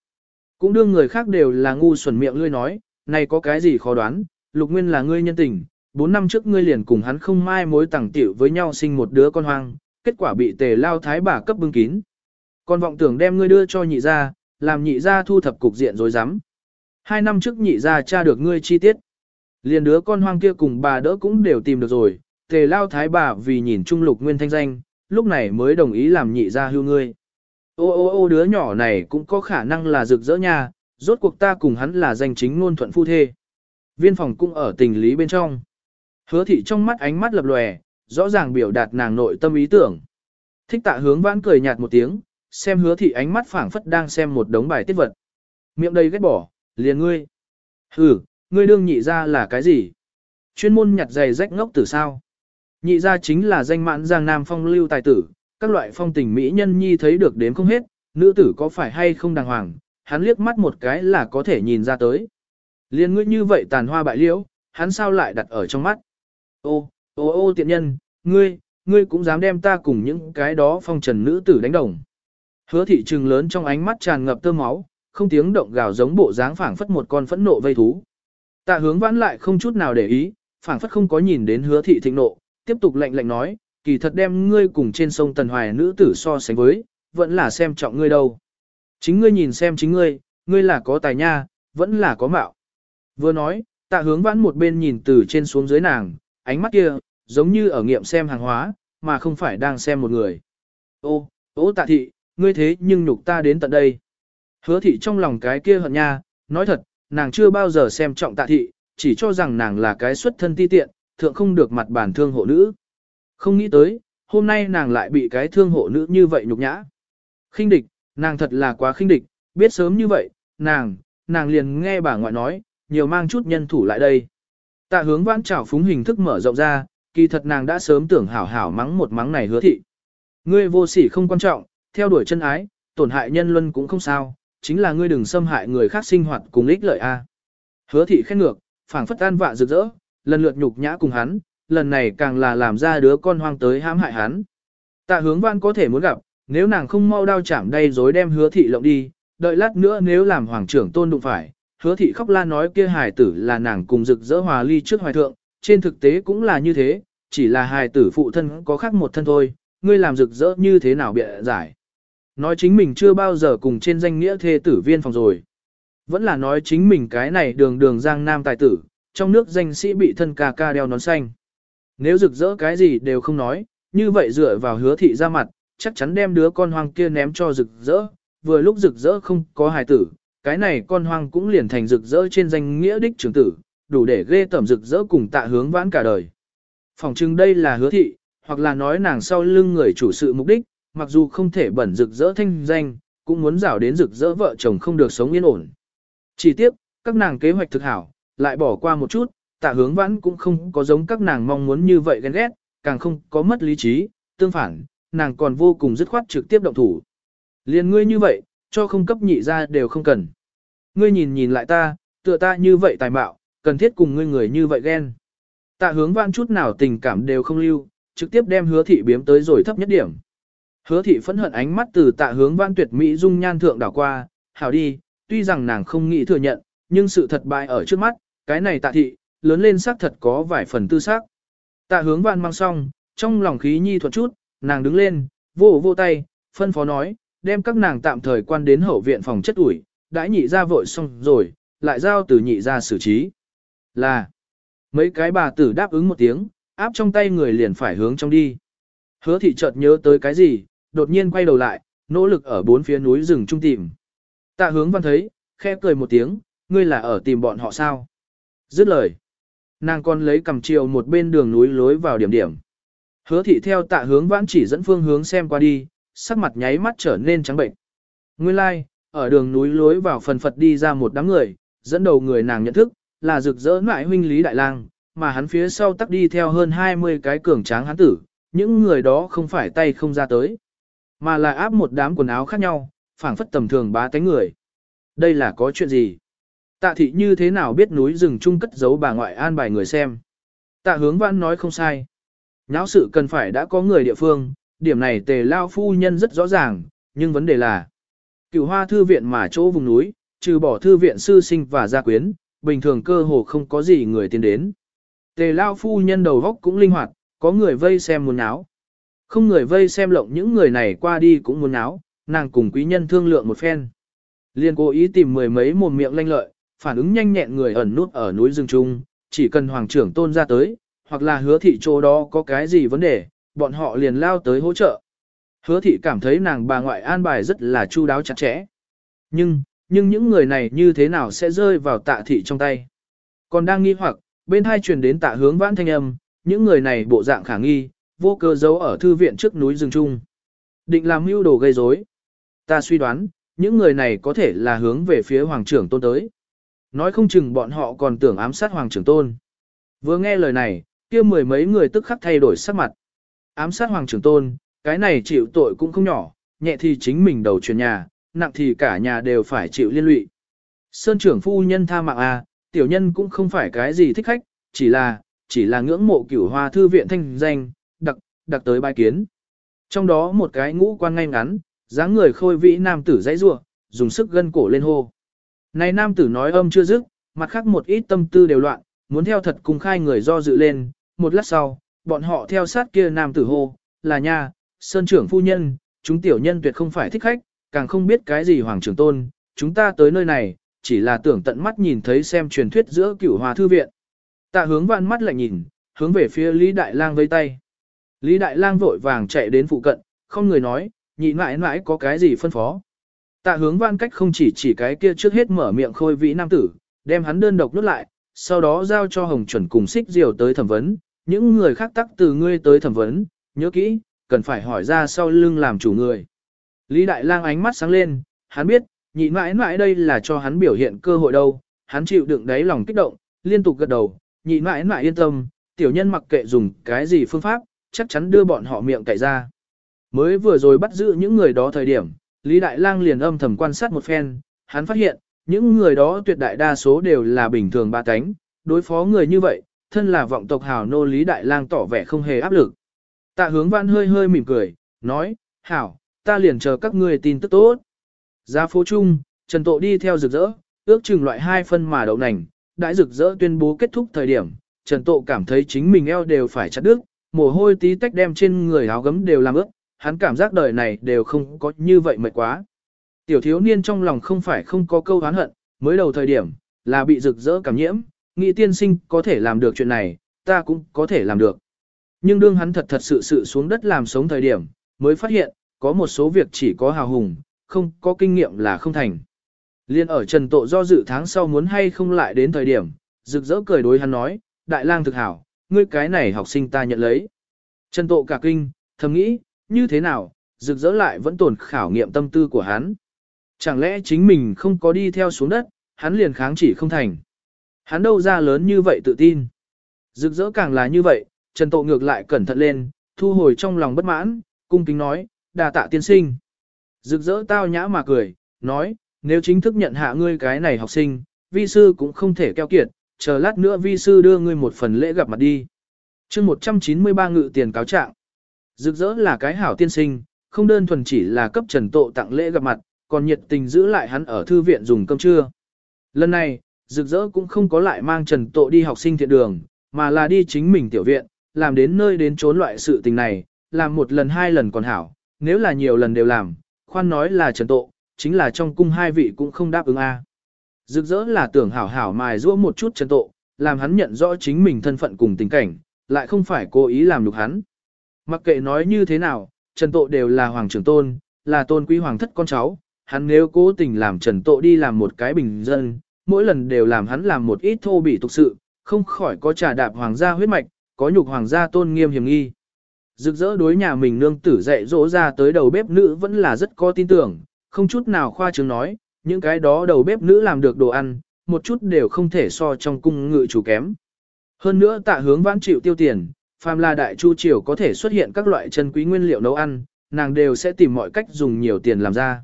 Cũng đương người khác đều là ngu xuẩn miệng ngươi nói, này có cái gì khó đoán, lục nguyên là ngươi nhân tình, bốn năm trước ngươi liền cùng hắn không mai mối tẳng tiểu với nhau sinh một đứa con hoang, kết quả bị tề lao thái bà cấp bưng kín. Còn vọng tưởng đem ngươi đưa cho nhị gia, làm nhị gia thu thập cục diện rồi dám. Hai năm trước nhị gia tra được ngươi chi tiết. Liền đứa con hoang kia cùng bà đỡ cũng đều tìm được rồi, tề lao thái bà vì nhìn trung lục nguyên thanh danh, lúc này mới đồng ý làm nhị gia hưu ngươi. Ô ô ô đứa nhỏ này cũng có khả năng là rực rỡ nha, rốt cuộc ta cùng hắn là danh chính ngôn thuận phu thê. Viên phòng cũng ở tình lý bên trong. Hứa thị trong mắt ánh mắt lập lòe, rõ ràng biểu đạt nàng nội tâm ý tưởng. Thích tạ hướng vãn cười nhạt một tiếng, xem hứa thị ánh mắt phảng phất đang xem một đống bài tiết vật. Miệng đầy ghét bỏ, liền ngươi. Ừ, ngươi đương nhị ra là cái gì? Chuyên môn nhặt giày rách ngốc tử sao? Nhị ra chính là danh mãn giang nam phong lưu tài tử, các loại phong tình mỹ nhân nhi thấy được đến không hết, nữ tử có phải hay không đàng hoàng, hắn liếc mắt một cái là có thể nhìn ra tới. Liên ngươi như vậy tàn hoa bại liễu, hắn sao lại đặt ở trong mắt. Ô, ô ô tiện nhân, ngươi, ngươi cũng dám đem ta cùng những cái đó phong trần nữ tử đánh đồng. Hứa thị trừng lớn trong ánh mắt tràn ngập tơ máu, không tiếng động gào giống bộ dáng phảng phất một con phẫn nộ vây thú. Tạ hướng vãn lại không chút nào để ý, phảng phất không có nhìn đến hứa thị thịnh nộ, tiếp tục lạnh lạnh nói, kỳ thật đem ngươi cùng trên sông Tần Hoài nữ tử so sánh với, vẫn là xem trọng ngươi đâu. Chính ngươi nhìn xem chính ngươi, ngươi là có tài nha, vẫn là có mạo. Vừa nói, tạ hướng vãn một bên nhìn từ trên xuống dưới nàng, ánh mắt kia, giống như ở nghiệm xem hàng hóa, mà không phải đang xem một người. Ô, ô tạ thị, ngươi thế nhưng nhục ta đến tận đây. Hứa thị trong lòng cái kia hận nha, nói thật, nàng chưa bao giờ xem trọng tạ thị, chỉ cho rằng nàng là cái xuất thân ti tiện, thượng không được mặt bản thương hộ nữ. Không nghĩ tới, hôm nay nàng lại bị cái thương hộ nữ như vậy nhục nhã. khinh địch, nàng thật là quá khinh địch, biết sớm như vậy, nàng, nàng liền nghe bà ngoại nói, nhiều mang chút nhân thủ lại đây. Tạ hướng vãn trảo phúng hình thức mở rộng ra, kỳ thật nàng đã sớm tưởng hảo hảo mắng một mắng này hứa thị. Ngươi vô sỉ không quan trọng, theo đuổi chân ái, tổn hại nhân luân cũng không sao, chính là ngươi đừng xâm hại người khác sinh hoạt cùng ích lợi a. Hứa thị khen ngược, phảng phất an vạ rực rỡ, lần lượt nhục nhã cùng hắn, lần này càng là làm ra đứa con hoang tới hãm hại hắn. Tạ hướng văn có thể muốn gặp, nếu nàng không mau đao chạm đây dối đem hứa thị lộng đi, đợi lát nữa nếu làm hoàng trưởng tôn đụng phải, hứa thị khóc la nói kia hài tử là nàng cùng rực rỡ hòa ly trước hoài thượng, trên thực tế cũng là như thế, chỉ là hài tử phụ thân có khác một thân thôi, ngươi làm rực rỡ như thế nào bịa giải. Nói chính mình chưa bao giờ cùng trên danh nghĩa thê tử viên phòng rồi. Vẫn là nói chính mình cái này đường đường giang nam tài tử, trong nước danh sĩ bị thân ca ca đeo nón xanh. Nếu rực rỡ cái gì đều không nói, như vậy dựa vào hứa thị ra mặt, chắc chắn đem đứa con hoang kia ném cho rực rỡ, vừa lúc rực rỡ không có hài tử, cái này con hoang cũng liền thành rực rỡ trên danh nghĩa đích trưởng tử, đủ để ghê tẩm rực rỡ cùng tạ hướng vãn cả đời. Phòng chừng đây là hứa thị, hoặc là nói nàng sau lưng người chủ sự mục đích, mặc dù không thể bẩn rực rỡ thanh danh, cũng muốn rảo đến rực rỡ vợ chồng không được sống yên ổn. Chỉ tiếp, các nàng kế hoạch thực hảo, lại bỏ qua một chút, tạ hướng vãn cũng không có giống các nàng mong muốn như vậy ghen ghét, càng không có mất lý trí, tương phản, nàng còn vô cùng dứt khoát trực tiếp động thủ. liền ngươi như vậy, cho không cấp nhị ra đều không cần. Ngươi nhìn nhìn lại ta, tựa ta như vậy tài mạo, cần thiết cùng ngươi người như vậy ghen. Tạ hướng vãn chút nào tình cảm đều không lưu, trực tiếp đem hứa thị biếm tới rồi thấp nhất điểm. Hứa thị phẫn hận ánh mắt từ tạ hướng vãn tuyệt mỹ dung nhan thượng đảo qua, hảo đi, tuy rằng nàng không nghĩ thừa nhận, nhưng sự thật bại ở trước mắt, cái này tạ thị, lớn lên xác thật có vài phần tư xác. Tạ hướng vãn mang xong, trong lòng khí nhi thuật chút, nàng đứng lên, vô vô tay, phân phó nói, đem các nàng tạm thời quan đến hậu viện phòng chất ủi, đãi nhị ra vội xong rồi, lại giao từ nhị ra xử trí. Là, mấy cái bà tử đáp ứng một tiếng, áp trong tay người liền phải hướng trong đi. Hứa thị chợt nhớ tới cái gì, đột nhiên quay đầu lại, nỗ lực ở bốn phía núi rừng trung tìm. Tạ hướng văn thấy, khẽ cười một tiếng, ngươi là ở tìm bọn họ sao? Dứt lời. Nàng còn lấy cầm chiều một bên đường núi lối vào điểm điểm. Hứa thị theo tạ hướng vãn chỉ dẫn phương hướng xem qua đi, sắc mặt nháy mắt trở nên trắng bệnh. Nguyên lai, like, ở đường núi lối vào phần phật đi ra một đám người, dẫn đầu người nàng nhận thức, là rực rỡ mại huynh Lý Đại Lang, mà hắn phía sau tắc đi theo hơn 20 cái cường tráng hắn tử, những người đó không phải tay không ra tới, mà là áp một đám quần áo khác nhau, phảng phất tầm thường bá tánh người. Đây là có chuyện gì? Tạ thị như thế nào biết núi rừng chung cất giấu bà ngoại an bài người xem? Tạ hướng văn nói không sai. Nháo sự cần phải đã có người địa phương, điểm này tề lao phu nhân rất rõ ràng, nhưng vấn đề là cửu hoa thư viện mà chỗ vùng núi, trừ bỏ thư viện sư sinh và gia quyến, bình thường cơ hồ không có gì người tiến đến. Tề lao phu nhân đầu góc cũng linh hoạt, có người vây xem muốn áo. Không người vây xem lộng những người này qua đi cũng muốn áo, nàng cùng quý nhân thương lượng một phen. Liên cố ý tìm mười mấy mồm miệng lanh lợi, phản ứng nhanh nhẹn người ẩn nút ở núi rừng trung, chỉ cần hoàng trưởng tôn ra tới, hoặc là hứa thị chỗ đó có cái gì vấn đề, bọn họ liền lao tới hỗ trợ. Hứa thị cảm thấy nàng bà ngoại an bài rất là chu đáo chặt chẽ. Nhưng, nhưng những người này như thế nào sẽ rơi vào tạ thị trong tay? Còn đang nghi hoặc, bên hai truyền đến tạ hướng vãn thanh âm, những người này bộ dạng khả nghi, vô cơ giấu ở thư viện trước núi rừng trung. Định làm mưu đồ gây rối. Ta suy đoán, những người này có thể là hướng về phía hoàng trưởng tôn tới. Nói không chừng bọn họ còn tưởng ám sát hoàng trưởng tôn. Vừa nghe lời này, kia mười mấy người tức khắc thay đổi sắc mặt. Ám sát hoàng trưởng tôn, cái này chịu tội cũng không nhỏ, nhẹ thì chính mình đầu truyền nhà, nặng thì cả nhà đều phải chịu liên lụy. Sơn trưởng phu nhân tha mạng à, tiểu nhân cũng không phải cái gì thích khách, chỉ là, chỉ là ngưỡng mộ cửu hoa thư viện thanh danh, đặc, đặc tới bài kiến. Trong đó một cái ngũ quan ngay ngắn, dáng người khôi vĩ nam tử dãy rua, dùng sức gân cổ lên hô. Này nam tử nói âm chưa dứt, mặt khác một ít tâm tư đều loạn, muốn theo thật cùng khai người do dự lên, một lát sau, bọn họ theo sát kia nam tử hô, là nha, sơn trưởng phu nhân, chúng tiểu nhân tuyệt không phải thích khách, càng không biết cái gì hoàng trưởng tôn, chúng ta tới nơi này, chỉ là tưởng tận mắt nhìn thấy xem truyền thuyết giữa cửu hòa thư viện. Tạ hướng vạn mắt lại nhìn, hướng về phía Lý Đại Lang vây tay. Lý Đại Lang vội vàng chạy đến phụ cận, không người nói, nhị mãi mãi có cái gì phân phó. Tạ hướng vạn cách không chỉ chỉ cái kia trước hết mở miệng khôi vĩ nam tử, đem hắn đơn độc nuốt lại, sau đó giao cho Hồng Chuẩn cùng xích diều tới thẩm vấn, những người khác tắc từ ngươi tới thẩm vấn, nhớ kỹ, cần phải hỏi ra sau lưng làm chủ người. Lý Đại Lang ánh mắt sáng lên, hắn biết, nhị mãi mãi đây là cho hắn biểu hiện cơ hội đâu, hắn chịu đựng đáy lòng kích động, liên tục gật đầu, nhị mãi mãi yên tâm, tiểu nhân mặc kệ dùng cái gì phương pháp, chắc chắn đưa bọn họ miệng cậy ra. Mới vừa rồi bắt giữ những người đó thời điểm, Lý Đại Lang liền âm thầm quan sát một phen, hắn phát hiện, những người đó tuyệt đại đa số đều là bình thường ba cánh, đối phó người như vậy, thân là vọng tộc hào nô Lý Đại Lang tỏ vẻ không hề áp lực. Tạ hướng văn hơi hơi mỉm cười, nói, hảo, ta liền chờ các ngươi tin tức tốt. Ra phố chung, Trần Tộ đi theo rực rỡ, ước chừng loại hai phân mà đậu nành, đãi rực rỡ tuyên bố kết thúc thời điểm, Trần Tộ cảm thấy chính mình eo đều phải chặt đứt, mồ hôi tí tách đem trên người áo gấm đều làm ướt, hắn cảm giác đời này đều không có như vậy mệt quá. Tiểu thiếu niên trong lòng không phải không có câu hán hận, mới đầu thời điểm, là bị rực rỡ cảm nhiễm, nghĩ tiên sinh có thể làm được chuyện này, ta cũng có thể làm được. Nhưng đương hắn thật thật sự sự xuống đất làm sống thời điểm, mới phát hiện, có một số việc chỉ có hào hùng, không có kinh nghiệm là không thành. Liên ở Trần Tộ do dự tháng sau muốn hay không lại đến thời điểm, rực rỡ cười đối hắn nói, đại lang thực hảo, ngươi cái này học sinh ta nhận lấy. Trần Tộ cả kinh, thầm nghĩ, như thế nào, rực rỡ lại vẫn tồn khảo nghiệm tâm tư của hắn. Chẳng lẽ chính mình không có đi theo xuống đất, hắn liền kháng chỉ không thành. Hắn đâu ra lớn như vậy tự tin. Rực rỡ càng là như vậy, Trần Tộ ngược lại cẩn thận lên, thu hồi trong lòng bất mãn, cung kính nói, đà tạ tiên sinh. Rực rỡ tao nhã mà cười, nói, nếu chính thức nhận hạ ngươi cái này học sinh, vi sư cũng không thể keo kiệt, chờ lát nữa vi sư đưa ngươi một phần lễ gặp mặt đi. chương 193 ngự tiền cáo trạng. Rực rỡ là cái hảo tiên sinh, không đơn thuần chỉ là cấp trần tộ tặng lễ gặp mặt, còn nhiệt tình giữ lại hắn ở thư viện dùng cơm trưa. Lần này, rực rỡ cũng không có lại mang trần tộ đi học sinh thiện đường, mà là đi chính mình tiểu viện, làm đến nơi đến trốn loại sự tình này, làm một lần hai lần còn hảo, nếu là nhiều lần đều làm, khoan nói là trần tộ, chính là trong cung hai vị cũng không đáp ứng a. Rực rỡ là tưởng hảo hảo mài giũa một chút trần tộ, làm hắn nhận rõ chính mình thân phận cùng tình cảnh, lại không phải cố ý làm nhục hắn. Mặc kệ nói như thế nào, Trần Tộ đều là hoàng trưởng tôn, là tôn quý hoàng thất con cháu, hắn nếu cố tình làm Trần Tộ đi làm một cái bình dân, mỗi lần đều làm hắn làm một ít thô bị tục sự, không khỏi có trà đạp hoàng gia huyết mạch, có nhục hoàng gia tôn nghiêm hiểm nghi. Rực rỡ đối nhà mình nương tử dạy dỗ ra tới đầu bếp nữ vẫn là rất có tin tưởng, không chút nào khoa trương nói, những cái đó đầu bếp nữ làm được đồ ăn, một chút đều không thể so trong cung ngự chủ kém. Hơn nữa tạ hướng vãn chịu tiêu tiền, phàm là đại chu triều có thể xuất hiện các loại chân quý nguyên liệu nấu ăn, nàng đều sẽ tìm mọi cách dùng nhiều tiền làm ra.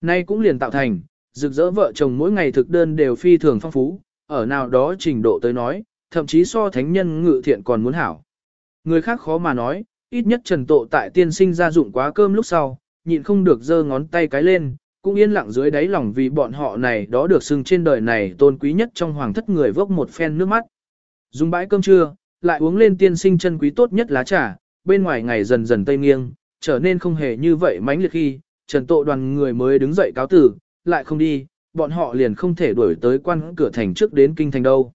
Nay cũng liền tạo thành, rực rỡ vợ chồng mỗi ngày thực đơn đều phi thường phong phú, ở nào đó trình độ tới nói, thậm chí so thánh nhân ngự thiện còn muốn hảo. Người khác khó mà nói, ít nhất trần tộ tại tiên sinh ra dụng quá cơm lúc sau, nhịn không được giơ ngón tay cái lên, cũng yên lặng dưới đáy lòng vì bọn họ này đó được xưng trên đời này tôn quý nhất trong hoàng thất người vốc một phen nước mắt. Dùng bãi cơm trưa, lại uống lên tiên sinh chân quý tốt nhất lá trà, bên ngoài ngày dần dần tây nghiêng, trở nên không hề như vậy mãnh liệt khi, trần tộ đoàn người mới đứng dậy cáo tử, lại không đi, bọn họ liền không thể đuổi tới quan cửa thành trước đến kinh thành đâu.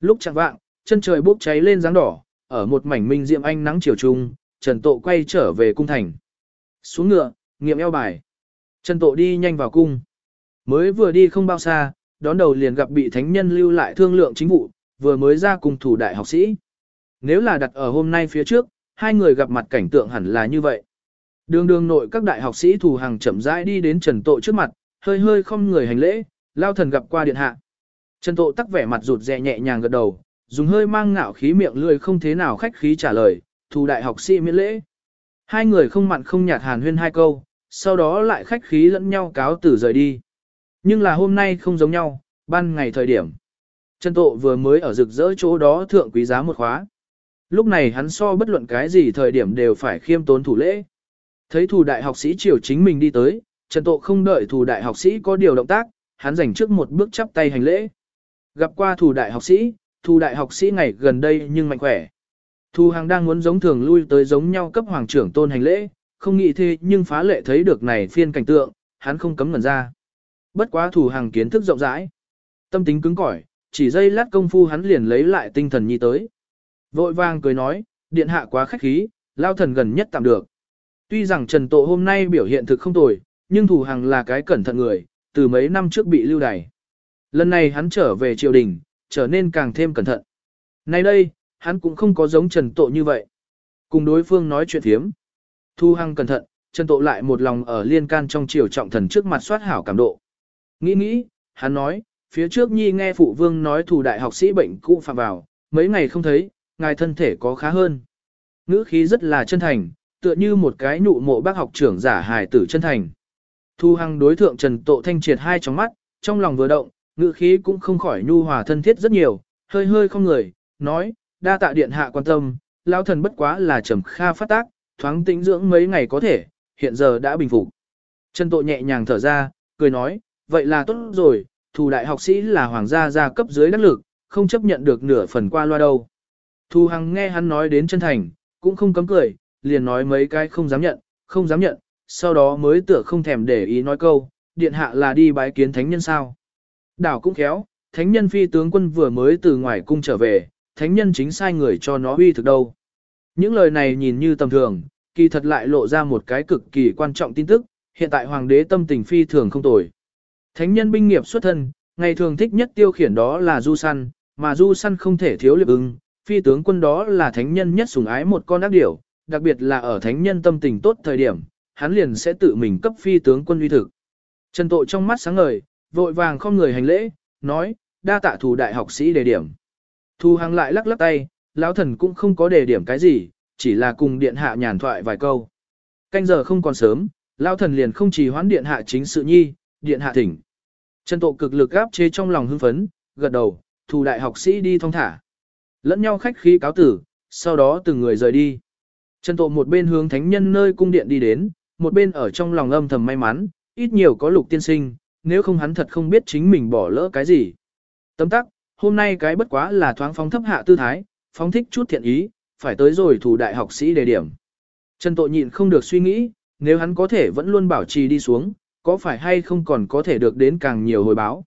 Lúc chẳng vạng, chân trời bốc cháy lên dáng đỏ, ở một mảnh minh diệm anh nắng chiều trung, Trần Tộ quay trở về cung thành. Xuống ngựa, nghiệm eo bài. Trần Tộ đi nhanh vào cung. Mới vừa đi không bao xa, đón đầu liền gặp bị thánh nhân lưu lại thương lượng chính vụ, vừa mới ra cùng thủ đại học sĩ. Nếu là đặt ở hôm nay phía trước, hai người gặp mặt cảnh tượng hẳn là như vậy. Đường đường nội các đại học sĩ thủ hàng chậm rãi đi đến Trần Tộ trước mặt, hơi hơi không người hành lễ, lao thần gặp qua điện hạ. Trần Tộ tắc vẻ mặt rụt rè nhẹ nhàng gật đầu, dùng hơi mang ngạo khí miệng lười không thế nào khách khí trả lời, thù đại học sĩ miễn lễ. Hai người không mặn không nhạt hàn huyên hai câu, sau đó lại khách khí lẫn nhau cáo tử rời đi. Nhưng là hôm nay không giống nhau, ban ngày thời điểm. Trần Tộ vừa mới ở rực rỡ chỗ đó thượng quý giá một khóa. Lúc này hắn so bất luận cái gì thời điểm đều phải khiêm tốn thủ lễ. Thấy thủ đại học sĩ triều chính mình đi tới, Trần Tộ không đợi thủ đại học sĩ có điều động tác, hắn dành trước một bước chắp tay hành lễ. Gặp qua thủ đại học sĩ, thủ đại học sĩ ngày gần đây nhưng mạnh khỏe. Thu Hàng đang muốn giống thường lui tới giống nhau cấp hoàng trưởng tôn hành lễ, không nghĩ thế nhưng phá lệ thấy được này phiên cảnh tượng, hắn không cấm ngẩn ra. Bất quá thủ Hàng kiến thức rộng rãi, tâm tính cứng cỏi, chỉ dây lát công phu hắn liền lấy lại tinh thần nhi tới. Vội vàng cười nói, điện hạ quá khách khí, lao thần gần nhất tạm được. Tuy rằng Trần Tộ hôm nay biểu hiện thực không tồi, nhưng Thủ hàng là cái cẩn thận người, từ mấy năm trước bị lưu đày. Lần này hắn trở về triều đình, trở nên càng thêm cẩn thận. Nay đây, hắn cũng không có giống Trần Tộ như vậy. Cùng đối phương nói chuyện thiếm. Thu Hăng cẩn thận, Trần Tộ lại một lòng ở liên can trong triều trọng thần trước mặt soát hảo cảm độ. Nghĩ nghĩ, hắn nói, phía trước nhi nghe phụ vương nói thủ đại học sĩ bệnh cũ phạm vào, mấy ngày không thấy, ngài thân thể có khá hơn. Ngữ khí rất là chân thành, tựa như một cái nụ mộ bác học trưởng giả hài tử chân thành. Thu Hăng đối thượng Trần Tộ Thanh triệt hai trong mắt, trong lòng vừa động, ngữ khí cũng không khỏi nhu hòa thân thiết rất nhiều, hơi hơi không người, nói, đa tạ điện hạ quan tâm, lão thần bất quá là trầm kha phát tác, thoáng tĩnh dưỡng mấy ngày có thể, hiện giờ đã bình phục. Trần Tộ nhẹ nhàng thở ra, cười nói, vậy là tốt rồi, thù đại học sĩ là hoàng gia gia cấp dưới đắc lực, không chấp nhận được nửa phần qua loa đâu. Thu Hằng nghe hắn nói đến chân thành, cũng không cấm cười, liền nói mấy cái không dám nhận, không dám nhận, sau đó mới tựa không thèm để ý nói câu, điện hạ là đi bái kiến thánh nhân sao. Đảo cũng khéo, thánh nhân phi tướng quân vừa mới từ ngoài cung trở về, thánh nhân chính sai người cho nó uy thực đâu. Những lời này nhìn như tầm thường, kỳ thật lại lộ ra một cái cực kỳ quan trọng tin tức, hiện tại hoàng đế tâm tình phi thường không tồi. Thánh nhân binh nghiệp xuất thân, ngày thường thích nhất tiêu khiển đó là du săn, mà du săn không thể thiếu liệp ưng, phi tướng quân đó là thánh nhân nhất sủng ái một con ác điểu, đặc biệt là ở thánh nhân tâm tình tốt thời điểm, hắn liền sẽ tự mình cấp phi tướng quân uy thực. Trần Tội trong mắt sáng ngời, vội vàng không người hành lễ, nói, đa tạ thủ đại học sĩ đề điểm. Thu Hằng lại lắc lắc tay, lão thần cũng không có đề điểm cái gì, chỉ là cùng điện hạ nhàn thoại vài câu. Canh giờ không còn sớm, lão thần liền không chỉ hoán điện hạ chính sự nhi, điện hạ thỉnh. Trần Tộ cực lực gáp chế trong lòng hưng phấn, gật đầu, thủ đại học sĩ đi thong thả. Lẫn nhau khách khí cáo tử, sau đó từng người rời đi. Trần Tộ một bên hướng thánh nhân nơi cung điện đi đến, một bên ở trong lòng âm thầm may mắn, ít nhiều có lục tiên sinh, nếu không hắn thật không biết chính mình bỏ lỡ cái gì. Tấm tắc, hôm nay cái bất quá là thoáng phóng thấp hạ tư thái, phóng thích chút thiện ý, phải tới rồi thủ đại học sĩ đề điểm. Trần tội nhịn không được suy nghĩ, nếu hắn có thể vẫn luôn bảo trì đi xuống, có phải hay không còn có thể được đến càng nhiều hồi báo.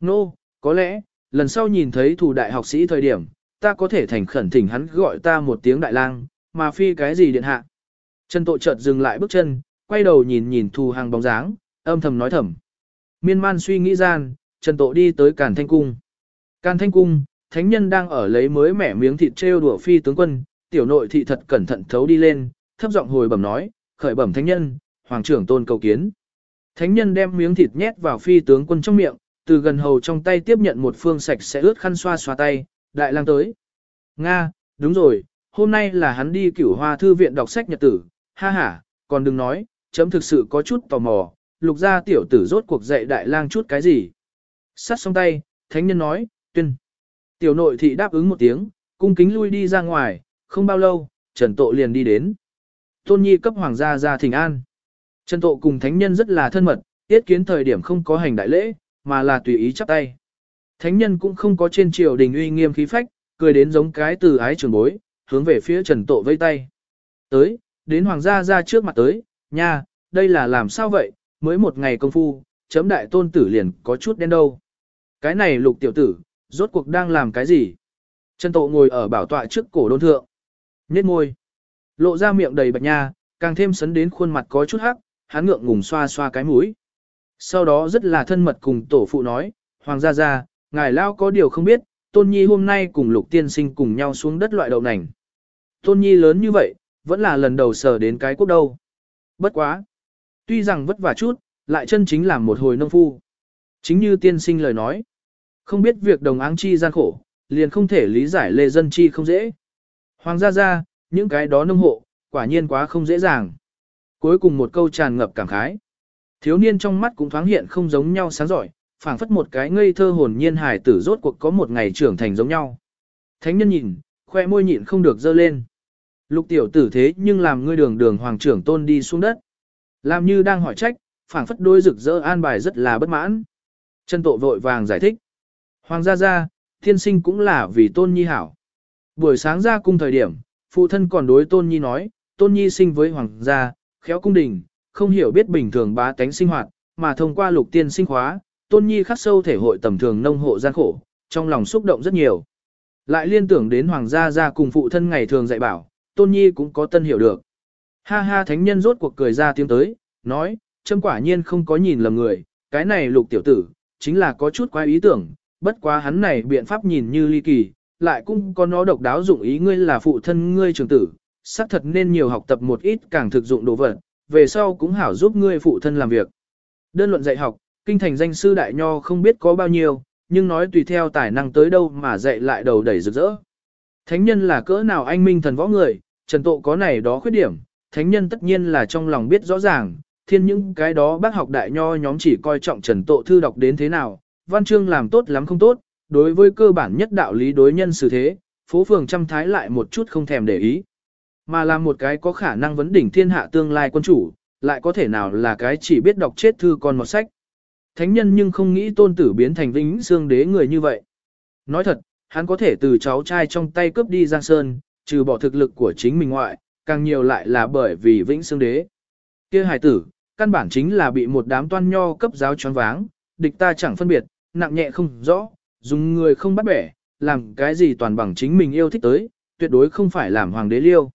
Nô, no, có lẽ, lần sau nhìn thấy thủ đại học sĩ thời điểm, ta có thể thành khẩn thỉnh hắn gọi ta một tiếng đại lang, mà phi cái gì điện hạ. Trần tội chợt dừng lại bước chân, quay đầu nhìn nhìn thù hàng bóng dáng, âm thầm nói thầm. Miên man suy nghĩ gian, Trần Tộ đi tới Càn Thanh Cung. Càn Thanh Cung, thánh nhân đang ở lấy mới mẻ miếng thịt trêu đùa phi tướng quân, tiểu nội thị thật cẩn thận thấu đi lên, thấp giọng hồi bẩm nói, khởi bẩm thánh nhân, hoàng trưởng tôn cầu kiến. Thánh nhân đem miếng thịt nhét vào phi tướng quân trong miệng, từ gần hầu trong tay tiếp nhận một phương sạch sẽ ướt khăn xoa xoa tay, đại lang tới. Nga, đúng rồi, hôm nay là hắn đi cửu hoa thư viện đọc sách nhật tử, ha ha, còn đừng nói, chấm thực sự có chút tò mò, lục gia tiểu tử rốt cuộc dạy đại lang chút cái gì. Sắt xong tay, thánh nhân nói, tuyên. Tiểu nội thị đáp ứng một tiếng, cung kính lui đi ra ngoài, không bao lâu, Trần Tộ liền đi đến. Tôn Nhi cấp hoàng gia ra thỉnh an. Trần Tộ cùng thánh nhân rất là thân mật, tiết kiến thời điểm không có hành đại lễ, mà là tùy ý chắp tay. Thánh nhân cũng không có trên triều đình uy nghiêm khí phách, cười đến giống cái từ ái trường bối, hướng về phía Trần Tộ vây tay. Tới, đến hoàng gia ra trước mặt tới, nha, đây là làm sao vậy, mới một ngày công phu, chấm đại tôn tử liền có chút đen đâu. Cái này lục tiểu tử, rốt cuộc đang làm cái gì? Trần Tộ ngồi ở bảo tọa trước cổ đôn thượng. Nhết môi. Lộ ra miệng đầy bạch nha, càng thêm sấn đến khuôn mặt có chút hắc, hắn ngượng ngùng xoa xoa cái mũi. Sau đó rất là thân mật cùng tổ phụ nói, Hoàng gia gia, ngài lao có điều không biết, Tôn Nhi hôm nay cùng lục tiên sinh cùng nhau xuống đất loại đậu nành. Tôn Nhi lớn như vậy, vẫn là lần đầu sờ đến cái quốc đâu. Bất quá. Tuy rằng vất vả chút, lại chân chính làm một hồi nông phu. Chính như tiên sinh lời nói. Không biết việc đồng áng chi gian khổ, liền không thể lý giải lê dân chi không dễ. Hoàng gia gia, những cái đó nông hộ, quả nhiên quá không dễ dàng. Cuối cùng một câu tràn ngập cảm khái. Thiếu niên trong mắt cũng thoáng hiện không giống nhau sáng giỏi, phảng phất một cái ngây thơ hồn nhiên hài tử rốt cuộc có một ngày trưởng thành giống nhau. Thánh nhân nhìn, khoe môi nhịn không được dơ lên. Lục tiểu tử thế nhưng làm ngươi đường đường hoàng trưởng tôn đi xuống đất. Làm như đang hỏi trách, phảng phất đôi rực rỡ an bài rất là bất mãn. Chân tội vội vàng giải thích. Hoàng gia gia, thiên sinh cũng là vì tôn nhi hảo. Buổi sáng ra cung thời điểm, phụ thân còn đối tôn nhi nói, tôn nhi sinh với hoàng gia, khéo cung đình, không hiểu biết bình thường bá tánh sinh hoạt, mà thông qua lục tiên sinh khóa, tôn nhi khắc sâu thể hội tầm thường nông hộ gian khổ, trong lòng xúc động rất nhiều. Lại liên tưởng đến hoàng gia gia cùng phụ thân ngày thường dạy bảo, tôn nhi cũng có tân hiểu được. Ha ha thánh nhân rốt cuộc cười ra tiếng tới, nói, châm quả nhiên không có nhìn lầm người, cái này lục tiểu tử, chính là có chút quá ý tưởng, bất quá hắn này biện pháp nhìn như ly kỳ, lại cũng có nó độc đáo dụng ý ngươi là phụ thân ngươi trường tử, xác thật nên nhiều học tập một ít càng thực dụng đồ vật, về sau cũng hảo giúp ngươi phụ thân làm việc. Đơn luận dạy học, kinh thành danh sư đại nho không biết có bao nhiêu, nhưng nói tùy theo tài năng tới đâu mà dạy lại đầu đẩy rực rỡ. Thánh nhân là cỡ nào anh minh thần võ người, trần tộ có này đó khuyết điểm, thánh nhân tất nhiên là trong lòng biết rõ ràng, thiên những cái đó bác học đại nho nhóm chỉ coi trọng trần tộ thư đọc đến thế nào, văn chương làm tốt lắm không tốt, đối với cơ bản nhất đạo lý đối nhân xử thế, phố phường trăm thái lại một chút không thèm để ý. Mà là một cái có khả năng vấn đỉnh thiên hạ tương lai quân chủ, lại có thể nào là cái chỉ biết đọc chết thư con một sách. Thánh nhân nhưng không nghĩ tôn tử biến thành vĩnh xương đế người như vậy. Nói thật, hắn có thể từ cháu trai trong tay cướp đi Giang Sơn, trừ bỏ thực lực của chính mình ngoại, càng nhiều lại là bởi vì vĩnh xương đế. kia hài tử, căn bản chính là bị một đám toan nho cấp giáo choáng váng, địch ta chẳng phân biệt, nặng nhẹ không rõ, dùng người không bắt bẻ, làm cái gì toàn bằng chính mình yêu thích tới, tuyệt đối không phải làm hoàng đế liêu.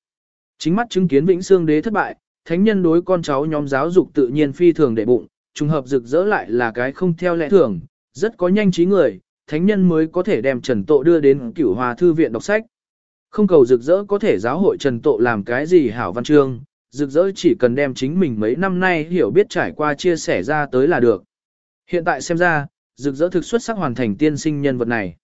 Chính mắt chứng kiến Vĩnh Xương đế thất bại, thánh nhân đối con cháu nhóm giáo dục tự nhiên phi thường đệ bụng, trùng hợp rực rỡ lại là cái không theo lẽ thường, rất có nhanh trí người, thánh nhân mới có thể đem Trần Tộ đưa đến cửu hòa thư viện đọc sách. Không cầu rực rỡ có thể giáo hội Trần Tộ làm cái gì hảo văn chương, rực rỡ chỉ cần đem chính mình mấy năm nay hiểu biết trải qua chia sẻ ra tới là được. Hiện tại xem ra, rực rỡ thực xuất sắc hoàn thành tiên sinh nhân vật này.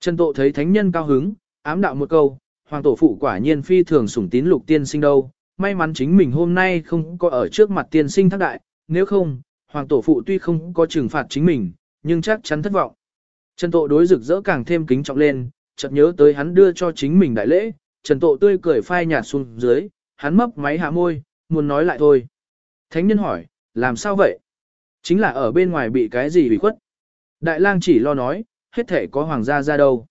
Trần Tộ thấy thánh nhân cao hứng, ám đạo một câu, hoàng tổ phụ quả nhiên phi thường sủng tín lục tiên sinh đâu, may mắn chính mình hôm nay không có ở trước mặt tiên sinh thác đại, nếu không, hoàng tổ phụ tuy không có trừng phạt chính mình, nhưng chắc chắn thất vọng. Trần Tộ đối rực rỡ càng thêm kính trọng lên, chợt nhớ tới hắn đưa cho chính mình đại lễ, Trần Tộ tươi cười phai nhạt xuống dưới, hắn mấp máy hạ môi, muốn nói lại thôi. Thánh nhân hỏi, làm sao vậy? Chính là ở bên ngoài bị cái gì bị khuất. Đại lang chỉ lo nói, hết thể có hoàng gia ra đâu.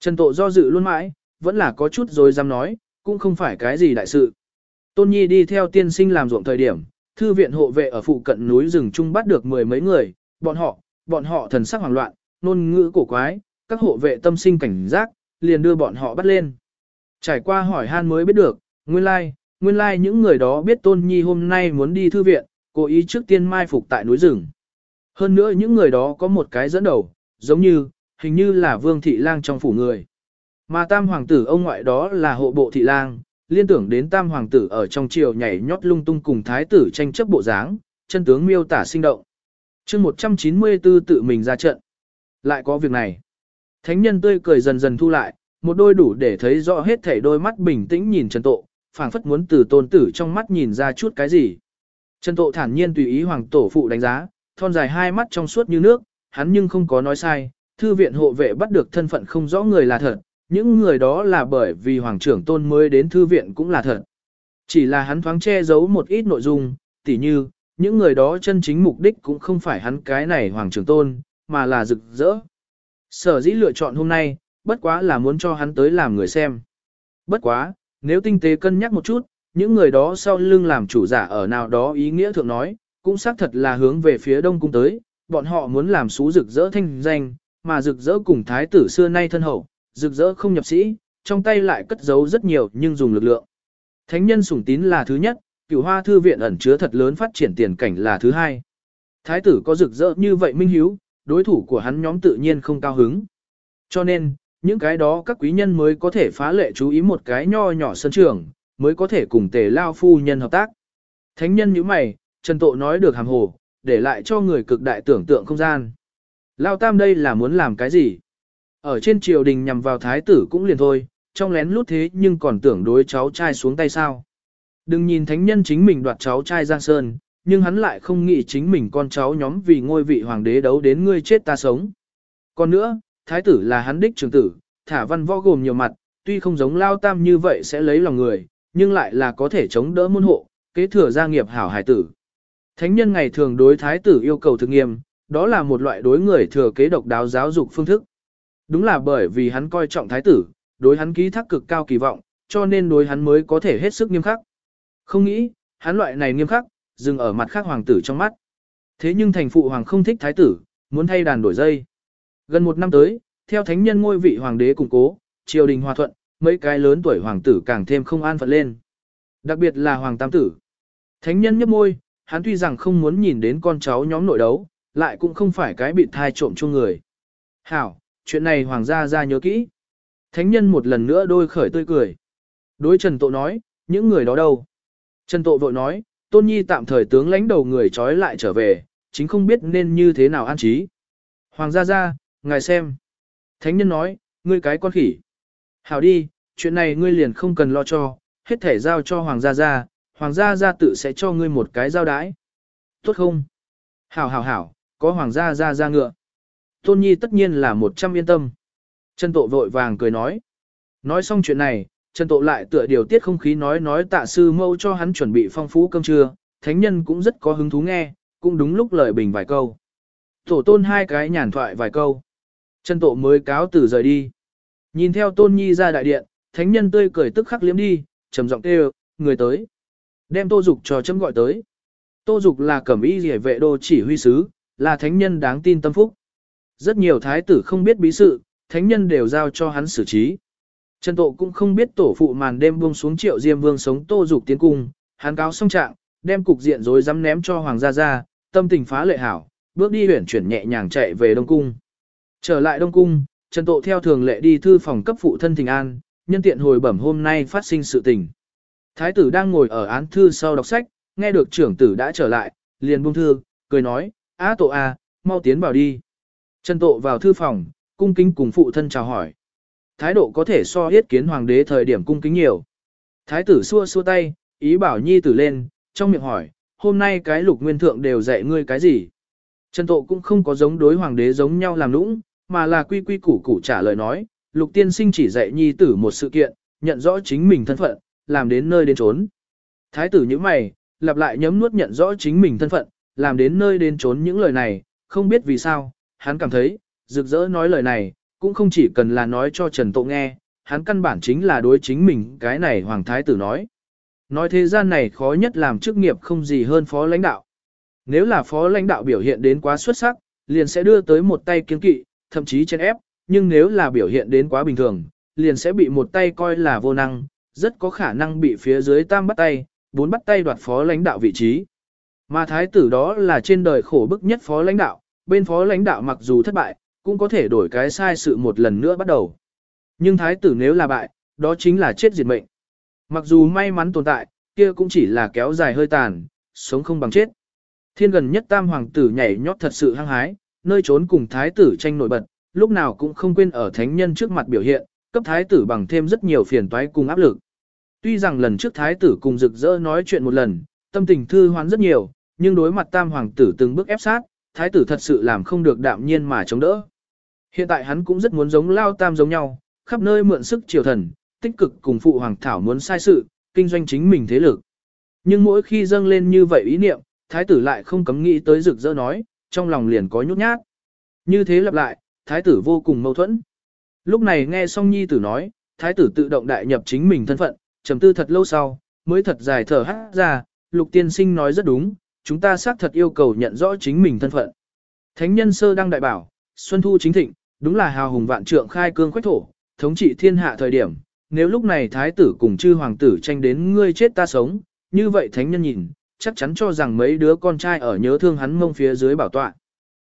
Trần Tộ do dự luôn mãi, vẫn là có chút rồi dám nói, cũng không phải cái gì đại sự. Tôn Nhi đi theo tiên sinh làm ruộng thời điểm, thư viện hộ vệ ở phụ cận núi rừng trung bắt được mười mấy người, bọn họ, bọn họ thần sắc hoảng loạn, nôn ngữ cổ quái, các hộ vệ tâm sinh cảnh giác, liền đưa bọn họ bắt lên. Trải qua hỏi han mới biết được, nguyên lai, nguyên lai những người đó biết Tôn Nhi hôm nay muốn đi thư viện, cố ý trước tiên mai phục tại núi rừng. Hơn nữa những người đó có một cái dẫn đầu, giống như, hình như là vương thị lang trong phủ người. Mà tam hoàng tử ông ngoại đó là hộ bộ thị lang, liên tưởng đến tam hoàng tử ở trong triều nhảy nhót lung tung cùng thái tử tranh chấp bộ dáng, chân tướng miêu tả sinh động. chương 194 tự mình ra trận. Lại có việc này. Thánh nhân tươi cười dần dần thu lại, một đôi đủ để thấy rõ hết thảy đôi mắt bình tĩnh nhìn Trần Tộ, phảng phất muốn từ tôn tử trong mắt nhìn ra chút cái gì. Trần Tộ thản nhiên tùy ý hoàng tổ phụ đánh giá, thon dài hai mắt trong suốt như nước, hắn nhưng không có nói sai, thư viện hộ vệ bắt được thân phận không rõ người là thật, những người đó là bởi vì hoàng trưởng tôn mới đến thư viện cũng là thật. Chỉ là hắn thoáng che giấu một ít nội dung, tỉ như, những người đó chân chính mục đích cũng không phải hắn cái này hoàng trưởng tôn, mà là rực rỡ. Sở dĩ lựa chọn hôm nay, bất quá là muốn cho hắn tới làm người xem. Bất quá, nếu tinh tế cân nhắc một chút, những người đó sau lưng làm chủ giả ở nào đó ý nghĩa thượng nói, cũng xác thật là hướng về phía đông cung tới, bọn họ muốn làm xú rực rỡ thanh danh, mà rực rỡ cùng thái tử xưa nay thân hậu, rực rỡ không nhập sĩ, trong tay lại cất giấu rất nhiều nhưng dùng lực lượng. Thánh nhân sủng tín là thứ nhất, cửu hoa thư viện ẩn chứa thật lớn phát triển tiền cảnh là thứ hai. Thái tử có rực rỡ như vậy minh hiếu, đối thủ của hắn nhóm tự nhiên không cao hứng. Cho nên, những cái đó các quý nhân mới có thể phá lệ chú ý một cái nho nhỏ sân trường, mới có thể cùng tề lao phu nhân hợp tác. Thánh nhân như mày, Trần Tộ nói được hàm hồ, để lại cho người cực đại tưởng tượng không gian. Lao Tam đây là muốn làm cái gì? Ở trên triều đình nhằm vào thái tử cũng liền thôi, trong lén lút thế nhưng còn tưởng đối cháu trai xuống tay sao. Đừng nhìn thánh nhân chính mình đoạt cháu trai Giang Sơn, nhưng hắn lại không nghĩ chính mình con cháu nhóm vì ngôi vị hoàng đế đấu đến ngươi chết ta sống. Còn nữa, thái tử là hắn đích trưởng tử, thả văn võ gồm nhiều mặt, tuy không giống lao tam như vậy sẽ lấy lòng người, nhưng lại là có thể chống đỡ môn hộ, kế thừa gia nghiệp hảo hải tử. Thánh nhân ngày thường đối thái tử yêu cầu thực nghiêm, đó là một loại đối người thừa kế độc đáo giáo dục phương thức. Đúng là bởi vì hắn coi trọng thái tử, đối hắn ký thác cực cao kỳ vọng, cho nên đối hắn mới có thể hết sức nghiêm khắc. Không nghĩ, hắn loại này nghiêm khắc, dừng ở mặt khác hoàng tử trong mắt. Thế nhưng thành phụ hoàng không thích thái tử, muốn thay đàn đổi dây. Gần một năm tới, theo thánh nhân ngôi vị hoàng đế củng cố, triều đình hòa thuận, mấy cái lớn tuổi hoàng tử càng thêm không an phận lên. Đặc biệt là hoàng tam tử. Thánh nhân nhấp môi, hắn tuy rằng không muốn nhìn đến con cháu nhóm nội đấu, lại cũng không phải cái bị thai trộm chung người. Hảo, chuyện này hoàng gia ra nhớ kỹ. Thánh nhân một lần nữa đôi khởi tươi cười. Đối Trần Tộ nói, những người đó đâu? Trần Tộ vội nói, Tôn Nhi tạm thời tướng lãnh đầu người trói lại trở về, chính không biết nên như thế nào an trí. Hoàng gia Gia, ngài xem. Thánh nhân nói, ngươi cái con khỉ. Hảo đi, chuyện này ngươi liền không cần lo cho, hết thể giao cho Hoàng gia Gia, Hoàng gia Gia tự sẽ cho ngươi một cái giao đái. Tốt không? Hảo hảo hảo, có Hoàng gia Gia ra ngựa. Tôn Nhi tất nhiên là một trăm yên tâm. Trân Tộ vội vàng cười nói. Nói xong chuyện này, Trần Tộ lại tựa điều tiết không khí nói nói tạ sư mâu cho hắn chuẩn bị phong phú cơm trưa, thánh nhân cũng rất có hứng thú nghe, cũng đúng lúc lời bình vài câu. Tổ tôn hai cái nhàn thoại vài câu. Trần Tộ mới cáo từ rời đi. Nhìn theo Tôn Nhi ra đại điện, thánh nhân tươi cười tức khắc liếm đi, trầm giọng kêu, người tới. Đem Tô Dục cho chấm gọi tới. Tô Dục là cẩm y rỉa vệ đô chỉ huy sứ, là thánh nhân đáng tin tâm phúc. Rất nhiều thái tử không biết bí sự, thánh nhân đều giao cho hắn xử trí. Trần Tộ cũng không biết tổ phụ màn đêm buông xuống triệu diêm vương sống Tô Dục tiến cung, hắn cáo xong trạng, đem cục diện rồi dám ném cho hoàng gia gia, tâm tình phá lệ hảo, bước đi huyển chuyển nhẹ nhàng chạy về Đông Cung. Trở lại Đông Cung, Trần Tộ theo thường lệ đi thư phòng cấp phụ thân Thình An, nhân tiện hồi bẩm hôm nay phát sinh sự tình. Thái tử đang ngồi ở án thư sau đọc sách, nghe được trưởng tử đã trở lại, liền buông thư, cười nói, á tổ a, mau tiến vào đi. Trần Tộ vào thư phòng, cung kính cùng phụ thân chào hỏi. Thái độ có thể so yết kiến hoàng đế thời điểm cung kính nhiều. Thái tử xua xua tay, ý bảo nhi tử lên, trong miệng hỏi, hôm nay cái lục nguyên thượng đều dạy ngươi cái gì? Trần Tộ cũng không có giống đối hoàng đế giống nhau làm lũng, mà là quy quy củ củ trả lời nói, lục tiên sinh chỉ dạy nhi tử một sự kiện, nhận rõ chính mình thân phận, làm đến nơi đến trốn. Thái tử như mày, lặp lại nhấm nuốt nhận rõ chính mình thân phận, làm đến nơi đến trốn những lời này, không biết vì sao, hắn cảm thấy, rực rỡ nói lời này, cũng không chỉ cần là nói cho Trần Tộ nghe, hắn căn bản chính là đối chính mình cái này hoàng thái tử nói. Nói thế gian này khó nhất làm chức nghiệp không gì hơn phó lãnh đạo. Nếu là phó lãnh đạo biểu hiện đến quá xuất sắc, liền sẽ đưa tới một tay kiên kỵ, thậm chí chen ép, nhưng nếu là biểu hiện đến quá bình thường, liền sẽ bị một tay coi là vô năng, rất có khả năng bị phía dưới tam bắt tay, bốn bắt tay đoạt phó lãnh đạo vị trí. Mà thái tử đó là trên đời khổ bức nhất phó lãnh đạo, bên phó lãnh đạo mặc dù thất bại, cũng có thể đổi cái sai sự một lần nữa bắt đầu. Nhưng thái tử nếu là bại, đó chính là chết diệt mệnh. Mặc dù may mắn tồn tại, kia cũng chỉ là kéo dài hơi tàn, sống không bằng chết. Thiên gần nhất tam hoàng tử nhảy nhót thật sự hăng hái, nơi trốn cùng thái tử tranh nổi bật, lúc nào cũng không quên ở thánh nhân trước mặt biểu hiện, cấp thái tử bằng thêm rất nhiều phiền toái cùng áp lực. Tuy rằng lần trước thái tử cùng rực rỡ nói chuyện một lần, tâm tình thư hoán rất nhiều, nhưng đối mặt tam hoàng tử từng bước ép sát, thái tử thật sự làm không được đạm nhiên mà chống đỡ. Hiện tại hắn cũng rất muốn giống lao tam giống nhau, khắp nơi mượn sức triều thần, tích cực cùng phụ hoàng thảo muốn sai sự, kinh doanh chính mình thế lực. Nhưng mỗi khi dâng lên như vậy ý niệm, thái tử lại không cấm nghĩ tới rực rỡ nói, trong lòng liền có nhút nhát. Như thế lặp lại, thái tử vô cùng mâu thuẫn. Lúc này nghe xong nhi tử nói, thái tử tự động đại nhập chính mình thân phận, trầm tư thật lâu sau, mới thật dài thở hát ra, lục tiên sinh nói rất đúng, chúng ta xác thật yêu cầu nhận rõ chính mình thân phận. Thánh nhân sơ đang đại bảo, Xuân Thu chính thịnh, đúng là hào hùng vạn trượng khai cương quách thổ, thống trị thiên hạ thời điểm, nếu lúc này thái tử cùng chư hoàng tử tranh đến ngươi chết ta sống, như vậy thánh nhân nhìn, chắc chắn cho rằng mấy đứa con trai ở nhớ thương hắn mông phía dưới bảo tọa.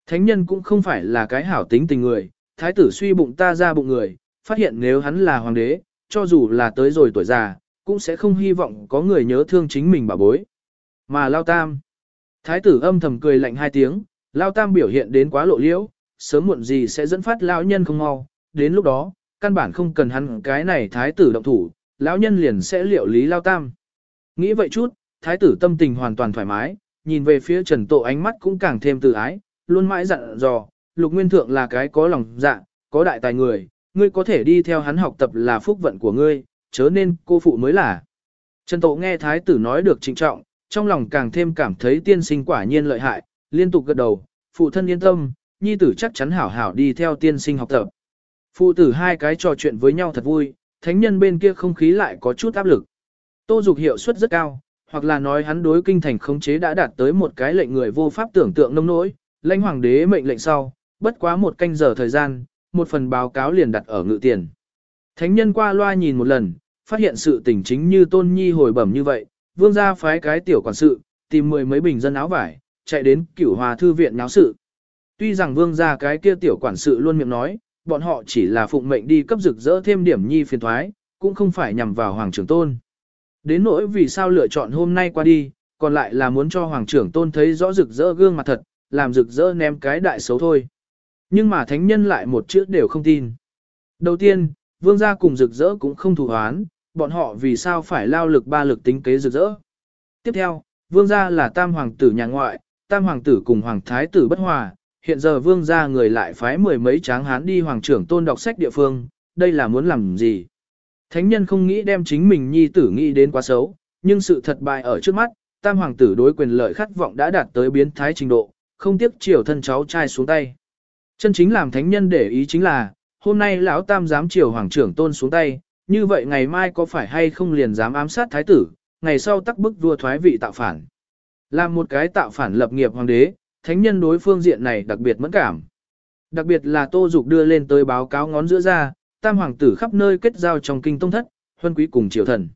Thánh nhân cũng không phải là cái hảo tính tình người, thái tử suy bụng ta ra bụng người, phát hiện nếu hắn là hoàng đế, cho dù là tới rồi tuổi già, cũng sẽ không hy vọng có người nhớ thương chính mình bà bối. Mà Lao Tam, thái tử âm thầm cười lạnh hai tiếng, Lao Tam biểu hiện đến quá lộ liễu, sớm muộn gì sẽ dẫn phát lão nhân không mau, đến lúc đó, căn bản không cần hắn cái này thái tử động thủ, lão nhân liền sẽ liệu lý Lao Tam. Nghĩ vậy chút, thái tử tâm tình hoàn toàn thoải mái, nhìn về phía Trần Tộ ánh mắt cũng càng thêm từ ái, luôn mãi dặn dò, Lục Nguyên Thượng là cái có lòng dạ, có đại tài người, ngươi có thể đi theo hắn học tập là phúc vận của ngươi, chớ nên cô phụ mới là. Trần Tộ nghe thái tử nói được trịnh trọng, trong lòng càng thêm cảm thấy tiên sinh quả nhiên lợi hại, liên tục gật đầu, phụ thân yên tâm, nhi tử chắc chắn hảo hảo đi theo tiên sinh học tập. Phụ tử hai cái trò chuyện với nhau thật vui, thánh nhân bên kia không khí lại có chút áp lực. Tô dục hiệu suất rất cao, hoặc là nói hắn đối kinh thành khống chế đã đạt tới một cái lệnh người vô pháp tưởng tượng nông nỗi, lãnh hoàng đế mệnh lệnh sau, bất quá một canh giờ thời gian, một phần báo cáo liền đặt ở ngự tiền. Thánh nhân qua loa nhìn một lần, phát hiện sự tình chính như tôn nhi hồi bẩm như vậy, vương gia phái cái tiểu quản sự, tìm mười mấy bình dân áo vải, chạy đến cửu hòa thư viện náo sự. Tuy rằng vương gia cái kia tiểu quản sự luôn miệng nói, bọn họ chỉ là phụng mệnh đi cấp rực rỡ thêm điểm nhi phiền thoái, cũng không phải nhằm vào hoàng trưởng tôn. Đến nỗi vì sao lựa chọn hôm nay qua đi, còn lại là muốn cho hoàng trưởng tôn thấy rõ rực rỡ gương mặt thật, làm rực rỡ ném cái đại xấu thôi. Nhưng mà thánh nhân lại một chữ đều không tin. Đầu tiên, vương gia cùng rực rỡ cũng không thủ hoán, bọn họ vì sao phải lao lực ba lực tính kế rực rỡ. Tiếp theo, vương gia là tam hoàng tử nhà ngoại, tam hoàng tử cùng hoàng thái tử bất hòa, hiện giờ vương gia người lại phái mười mấy tráng hán đi hoàng trưởng tôn đọc sách địa phương, đây là muốn làm gì? Thánh nhân không nghĩ đem chính mình nhi tử nghĩ đến quá xấu, nhưng sự thật bại ở trước mắt, tam hoàng tử đối quyền lợi khát vọng đã đạt tới biến thái trình độ, không tiếc chiều thân cháu trai xuống tay. Chân chính làm thánh nhân để ý chính là, hôm nay lão tam dám chiều hoàng trưởng tôn xuống tay, như vậy ngày mai có phải hay không liền dám ám sát thái tử, ngày sau tắc bức vua thoái vị tạo phản. Làm một cái tạo phản lập nghiệp hoàng đế, thánh nhân đối phương diện này đặc biệt mẫn cảm. Đặc biệt là Tô Dục đưa lên tới báo cáo ngón giữa ra, tam hoàng tử khắp nơi kết giao trong kinh tông thất, huân quý cùng triều thần.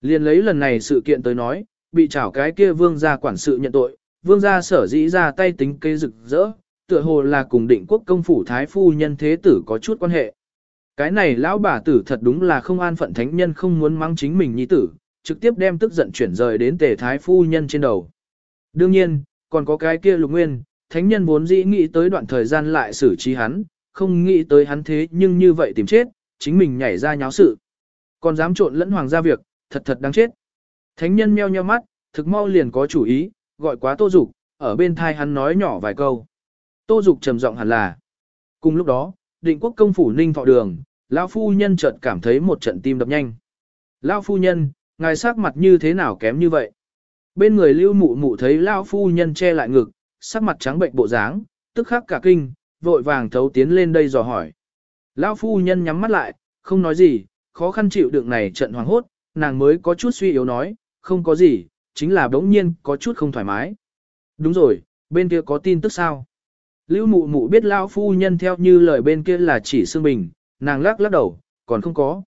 Liên lấy lần này sự kiện tới nói, bị trảo cái kia vương gia quản sự nhận tội, vương gia sở dĩ ra tay tính kế rực rỡ, tựa hồ là cùng định quốc công phủ thái phu nhân thế tử có chút quan hệ. Cái này lão bà tử thật đúng là không an phận thánh nhân không muốn mang chính mình nhi tử, trực tiếp đem tức giận chuyển rời đến tề thái phu nhân trên đầu. Đương nhiên, còn có cái kia lục nguyên, thánh nhân vốn dĩ nghĩ tới đoạn thời gian lại xử trí hắn, không nghĩ tới hắn thế nhưng như vậy tìm chết, chính mình nhảy ra nháo sự. Còn dám trộn lẫn hoàng gia việc, thật thật đáng chết. Thánh nhân meo nheo mắt, thực mau liền có chủ ý, gọi quá tô dục, ở bên thai hắn nói nhỏ vài câu. Tô dục trầm giọng hẳn là. Cùng lúc đó, định quốc công phủ ninh thọ đường, lão phu nhân chợt cảm thấy một trận tim đập nhanh. Lão phu nhân, ngài sắc mặt như thế nào kém như vậy? Bên người lưu mụ mụ thấy lão phu nhân che lại ngực, sắc mặt trắng bệnh bộ dáng, tức khắc cả kinh, vội vàng thấu tiến lên đây dò hỏi. Lão phu nhân nhắm mắt lại, không nói gì, khó khăn chịu đựng này trận hoàng hốt, nàng mới có chút suy yếu nói, không có gì, chính là đống nhiên có chút không thoải mái. Đúng rồi, bên kia có tin tức sao? Lưu mụ mụ biết lão phu nhân theo như lời bên kia là chỉ xương bình, nàng lắc lắc đầu, còn không có.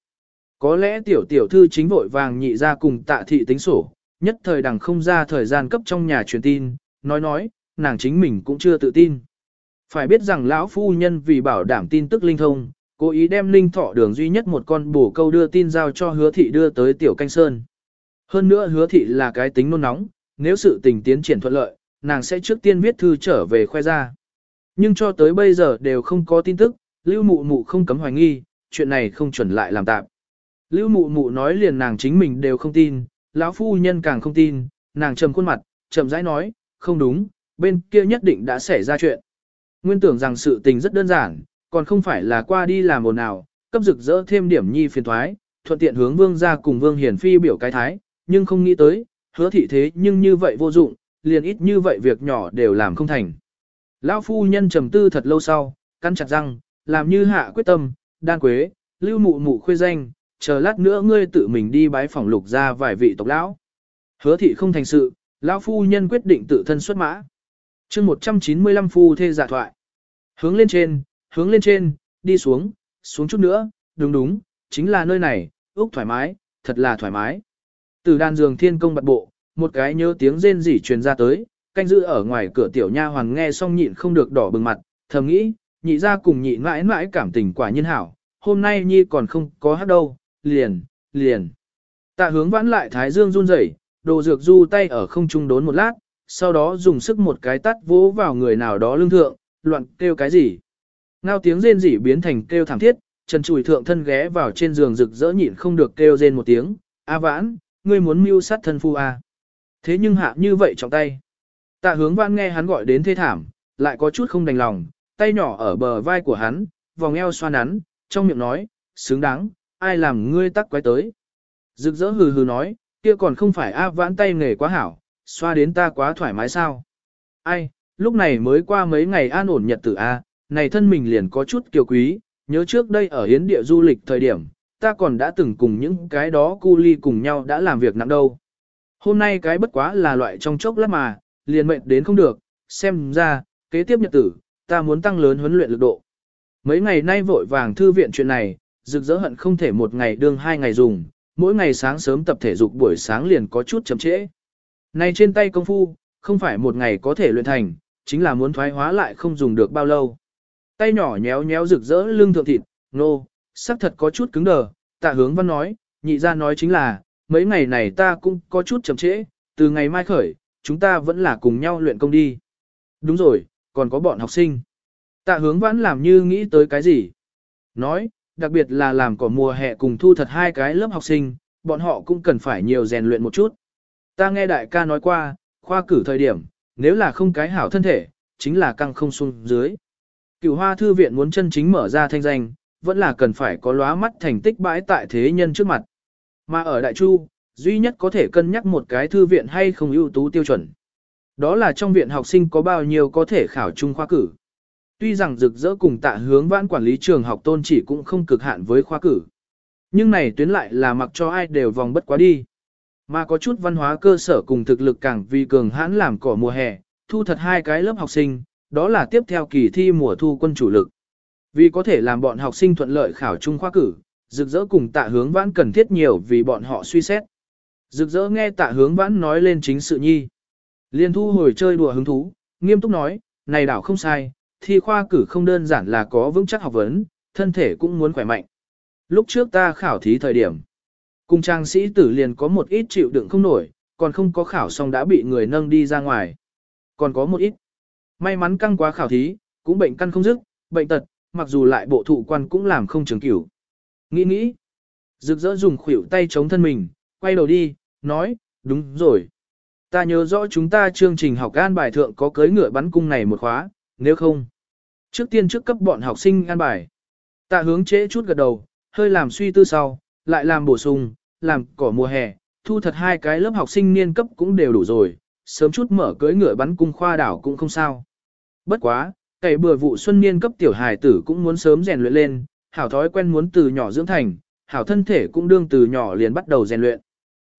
Có lẽ tiểu tiểu thư chính vội vàng nhị ra cùng tạ thị tính sổ, nhất thời đằng không ra thời gian cấp trong nhà truyền tin, nói nói, nàng chính mình cũng chưa tự tin. Phải biết rằng lão phu nhân vì bảo đảm tin tức linh thông, cố ý đem linh thọ đường duy nhất một con bổ câu đưa tin giao cho hứa thị đưa tới tiểu canh sơn. Hơn nữa hứa thị là cái tính nôn nóng, nếu sự tình tiến triển thuận lợi, nàng sẽ trước tiên viết thư trở về khoe ra. Nhưng cho tới bây giờ đều không có tin tức, lưu mụ mụ không cấm hoài nghi, chuyện này không chuẩn lại làm tạm. Lưu mụ mụ nói liền nàng chính mình đều không tin, lão phu nhân càng không tin, nàng trầm khuôn mặt, chậm rãi nói, không đúng, bên kia nhất định đã xảy ra chuyện. Nguyên tưởng rằng sự tình rất đơn giản, còn không phải là qua đi làm ồn nào, cấp rực rỡ thêm điểm nhi phiền thoái, thuận tiện hướng vương ra cùng vương hiển phi biểu cái thái, nhưng không nghĩ tới, hứa thị thế nhưng như vậy vô dụng, liền ít như vậy việc nhỏ đều làm không thành. Lão phu nhân trầm tư thật lâu sau, căn chặt răng, làm như hạ quyết tâm, đan quế, lưu mụ mụ khuê danh, chờ lát nữa ngươi tự mình đi bái phòng lục ra vài vị tộc lão. Hứa thị không thành sự, lão phu nhân quyết định tự thân xuất mã. chương 195 phu thê giả thoại. Hướng lên trên, hướng lên trên, đi xuống, xuống chút nữa, đúng đúng, chính là nơi này, úc thoải mái, thật là thoải mái. Từ đàn giường thiên công bật bộ, một cái nhớ tiếng rên rỉ truyền ra tới, canh giữ ở ngoài cửa tiểu nha hoàng nghe xong nhịn không được đỏ bừng mặt, thầm nghĩ, nhị ra cùng nhị mãi mãi cảm tình quả nhân hảo, hôm nay nhi còn không có hát đâu, liền, liền. Tạ hướng vãn lại thái dương run rẩy, đồ dược du tay ở không trung đốn một lát, sau đó dùng sức một cái tắt vỗ vào người nào đó lưng thượng, loạn kêu cái gì. Ngao tiếng rên rỉ biến thành kêu thảm thiết, Trần Chùi thượng thân ghé vào trên giường rực rỡ nhịn không được kêu rên một tiếng, "A Vãn, ngươi muốn mưu sát thân phu a?" Thế nhưng hạ như vậy trong tay. Tạ Hướng Vãn nghe hắn gọi đến thê thảm, lại có chút không đành lòng, tay nhỏ ở bờ vai của hắn, vòng eo xoa nắn, trong miệng nói, "Xứng đáng, ai làm ngươi tắc quái tới?" Rực rỡ hừ hừ nói, "Kia còn không phải A Vãn tay nghề quá hảo, xoa đến ta quá thoải mái sao?" Ai, lúc này mới qua mấy ngày an ổn nhật tử a, này thân mình liền có chút kiều quý, nhớ trước đây ở hiến địa du lịch thời điểm, ta còn đã từng cùng những cái đó cu ly cùng nhau đã làm việc nặng đâu. Hôm nay cái bất quá là loại trong chốc lát mà, liền mệnh đến không được, xem ra, kế tiếp nhật tử, ta muốn tăng lớn huấn luyện lực độ. Mấy ngày nay vội vàng thư viện chuyện này, rực rỡ hận không thể một ngày đương hai ngày dùng, mỗi ngày sáng sớm tập thể dục buổi sáng liền có chút chậm trễ. Này trên tay công phu, không phải một ngày có thể luyện thành, chính là muốn thoái hóa lại không dùng được bao lâu. Tay nhỏ nhéo nhéo rực rỡ lưng thượng thịt, nô, sắc thật có chút cứng đờ, tạ hướng văn nói, nhị ra nói chính là, mấy ngày này ta cũng có chút chậm trễ, từ ngày mai khởi, chúng ta vẫn là cùng nhau luyện công đi. Đúng rồi, còn có bọn học sinh. Tạ hướng vãn làm như nghĩ tới cái gì. Nói, đặc biệt là làm cỏ mùa hè cùng thu thật hai cái lớp học sinh, bọn họ cũng cần phải nhiều rèn luyện một chút. Ta nghe đại ca nói qua, khoa cử thời điểm, nếu là không cái hảo thân thể, chính là căng không xuống dưới. Cửu hoa thư viện muốn chân chính mở ra thanh danh, vẫn là cần phải có lóa mắt thành tích bãi tại thế nhân trước mặt. Mà ở Đại Chu, duy nhất có thể cân nhắc một cái thư viện hay không ưu tú tiêu chuẩn. Đó là trong viện học sinh có bao nhiêu có thể khảo trung khoa cử. Tuy rằng rực rỡ cùng tạ hướng vãn quản lý trường học tôn chỉ cũng không cực hạn với khoa cử. Nhưng này tuyến lại là mặc cho ai đều vòng bất quá đi. Mà có chút văn hóa cơ sở cùng thực lực càng vì cường hãn làm cỏ mùa hè, thu thật hai cái lớp học sinh, đó là tiếp theo kỳ thi mùa thu quân chủ lực. Vì có thể làm bọn học sinh thuận lợi khảo trung khoa cử, rực rỡ cùng tạ hướng vãn cần thiết nhiều vì bọn họ suy xét. Rực rỡ nghe tạ hướng vãn nói lên chính sự nhi. Liên thu hồi chơi đùa hứng thú, nghiêm túc nói, này đảo không sai, thi khoa cử không đơn giản là có vững chắc học vấn, thân thể cũng muốn khỏe mạnh. Lúc trước ta khảo thí thời điểm, cùng trang sĩ tử liền có một ít chịu đựng không nổi, còn không có khảo xong đã bị người nâng đi ra ngoài. Còn có một ít. May mắn căng quá khảo thí, cũng bệnh căn không dứt, bệnh tật, mặc dù lại bộ thụ quan cũng làm không trường cửu. Nghĩ nghĩ. Rực rỡ dùng khuỷu tay chống thân mình, quay đầu đi, nói, đúng rồi. Ta nhớ rõ chúng ta chương trình học an bài thượng có cưới ngựa bắn cung này một khóa, nếu không. Trước tiên trước cấp bọn học sinh an bài. tạ hướng trễ chút gật đầu, hơi làm suy tư sau, lại làm bổ sung, làm cỏ mùa hè, thu thật hai cái lớp học sinh niên cấp cũng đều đủ rồi, sớm chút mở cưới ngựa bắn cung khoa đảo cũng không sao. Bất quá, cày bừa vụ xuân niên cấp tiểu hài tử cũng muốn sớm rèn luyện lên, hảo thói quen muốn từ nhỏ dưỡng thành, hảo thân thể cũng đương từ nhỏ liền bắt đầu rèn luyện.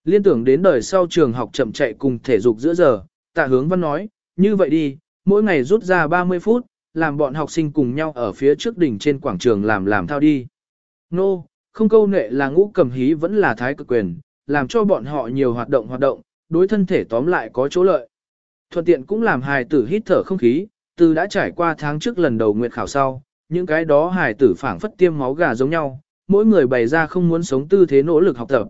Liên tưởng đến đời sau trường học chậm chạy cùng thể dục giữa giờ, tạ hướng văn nói, như vậy đi, mỗi ngày rút ra 30 phút, làm bọn học sinh cùng nhau ở phía trước đỉnh trên quảng trường làm làm thao đi. Nô, no, không câu nệ là ngũ cầm hí vẫn là thái cực quyền, làm cho bọn họ nhiều hoạt động hoạt động, đối thân thể tóm lại có chỗ lợi. Thuận tiện cũng làm hài tử hít thở không khí, từ đã trải qua tháng trước lần đầu nguyện khảo sau, những cái đó hài tử phảng phất tiêm máu gà giống nhau, mỗi người bày ra không muốn sống tư thế nỗ lực học tập.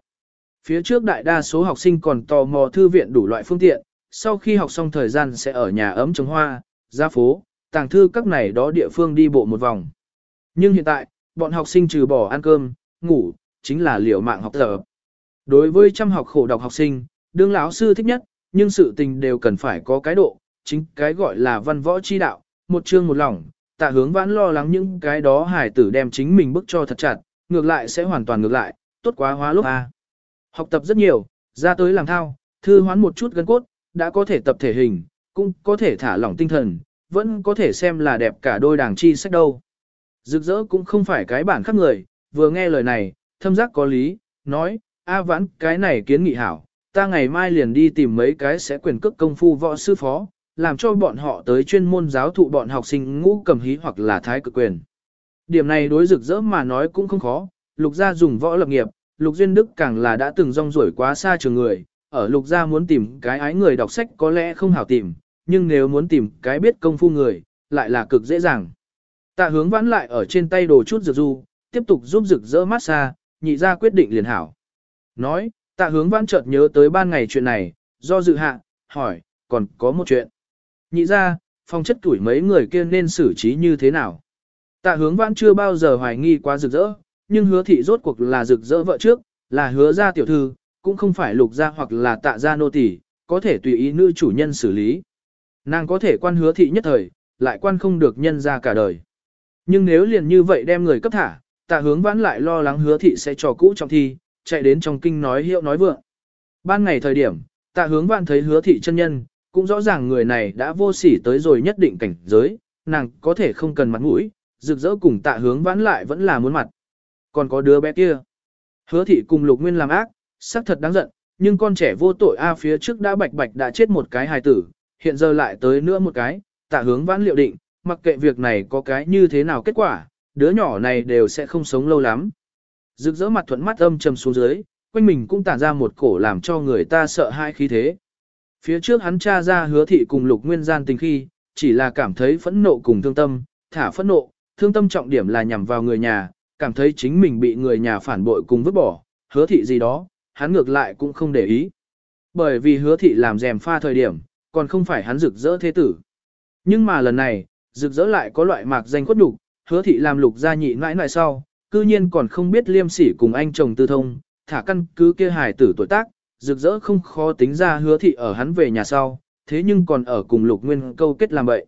Phía trước đại đa số học sinh còn tò mò thư viện đủ loại phương tiện, sau khi học xong thời gian sẽ ở nhà ấm trồng hoa, ra phố, tàng thư các này đó địa phương đi bộ một vòng. Nhưng hiện tại, bọn học sinh trừ bỏ ăn cơm, ngủ, chính là liều mạng học tập. Đối với chăm học khổ đọc học sinh, đương lão sư thích nhất, nhưng sự tình đều cần phải có cái độ, chính cái gọi là văn võ chi đạo, một chương một lòng, tạ hướng vãn lo lắng những cái đó hải tử đem chính mình bức cho thật chặt, ngược lại sẽ hoàn toàn ngược lại, tốt quá hóa lúc A. Học tập rất nhiều, ra tới làm thao, thư hoán một chút gân cốt, đã có thể tập thể hình, cũng có thể thả lỏng tinh thần, vẫn có thể xem là đẹp cả đôi đảng chi sách đâu. Rực rỡ cũng không phải cái bản khác người, vừa nghe lời này, thâm giác có lý, nói, A vãn, cái này kiến nghị hảo, ta ngày mai liền đi tìm mấy cái sẽ quyền cước công phu võ sư phó, làm cho bọn họ tới chuyên môn giáo thụ bọn học sinh ngũ cầm hí hoặc là thái cực quyền. Điểm này đối rực rỡ mà nói cũng không khó, lục gia dùng võ lập nghiệp, lục duyên đức càng là đã từng rong ruổi quá xa trường người, ở lục gia muốn tìm cái ái người đọc sách có lẽ không hảo tìm, nhưng nếu muốn tìm cái biết công phu người, lại là cực dễ dàng. Tạ hướng vãn lại ở trên tay đồ chút dược du, tiếp tục giúp rực rỡ massage, nhị ra quyết định liền hảo. Nói, tạ hướng vãn chợt nhớ tới ban ngày chuyện này, do dự hạ, hỏi, còn có một chuyện. Nhị ra, phong chất tuổi mấy người kia nên xử trí như thế nào? Tạ hướng vãn chưa bao giờ hoài nghi quá rực rỡ, nhưng hứa thị rốt cuộc là rực rỡ vợ trước, là hứa ra tiểu thư, cũng không phải lục gia hoặc là tạ gia nô tỳ, có thể tùy ý nữ chủ nhân xử lý. Nàng có thể quan hứa thị nhất thời, lại quan không được nhân ra cả đời. Nhưng nếu liền như vậy đem người cấp thả, tạ hướng vãn lại lo lắng hứa thị sẽ trò cũ trong thi, chạy đến trong kinh nói hiệu nói vượng. Ban ngày thời điểm, tạ hướng vãn thấy hứa thị chân nhân, cũng rõ ràng người này đã vô sỉ tới rồi nhất định cảnh giới, nàng có thể không cần mặt mũi, rực rỡ cùng tạ hướng vãn lại vẫn là muốn mặt. Còn có đứa bé kia. Hứa thị cùng lục nguyên làm ác, xác thật đáng giận, nhưng con trẻ vô tội A phía trước đã bạch bạch đã chết một cái hài tử, hiện giờ lại tới nữa một cái, tạ hướng vãn liệu định, mặc kệ việc này có cái như thế nào kết quả, đứa nhỏ này đều sẽ không sống lâu lắm. Rực rỡ mặt thuận mắt âm trầm xuống dưới, quanh mình cũng tản ra một cổ làm cho người ta sợ hai khí thế. Phía trước hắn tra ra hứa thị cùng lục nguyên gian tình khi, chỉ là cảm thấy phẫn nộ cùng thương tâm, thả phẫn nộ, thương tâm trọng điểm là nhằm vào người nhà, cảm thấy chính mình bị người nhà phản bội cùng vứt bỏ, hứa thị gì đó, hắn ngược lại cũng không để ý. Bởi vì hứa thị làm rèm pha thời điểm, còn không phải hắn rực rỡ thế tử. Nhưng mà lần này, rực rỡ lại có loại mạc danh khuất nhục, hứa thị làm lục gia nhị mãi mãi sau, cư nhiên còn không biết liêm sỉ cùng anh chồng tư thông, thả căn cứ kia hài tử tuổi tác, rực rỡ không khó tính ra hứa thị ở hắn về nhà sau, thế nhưng còn ở cùng lục nguyên câu kết làm bậy.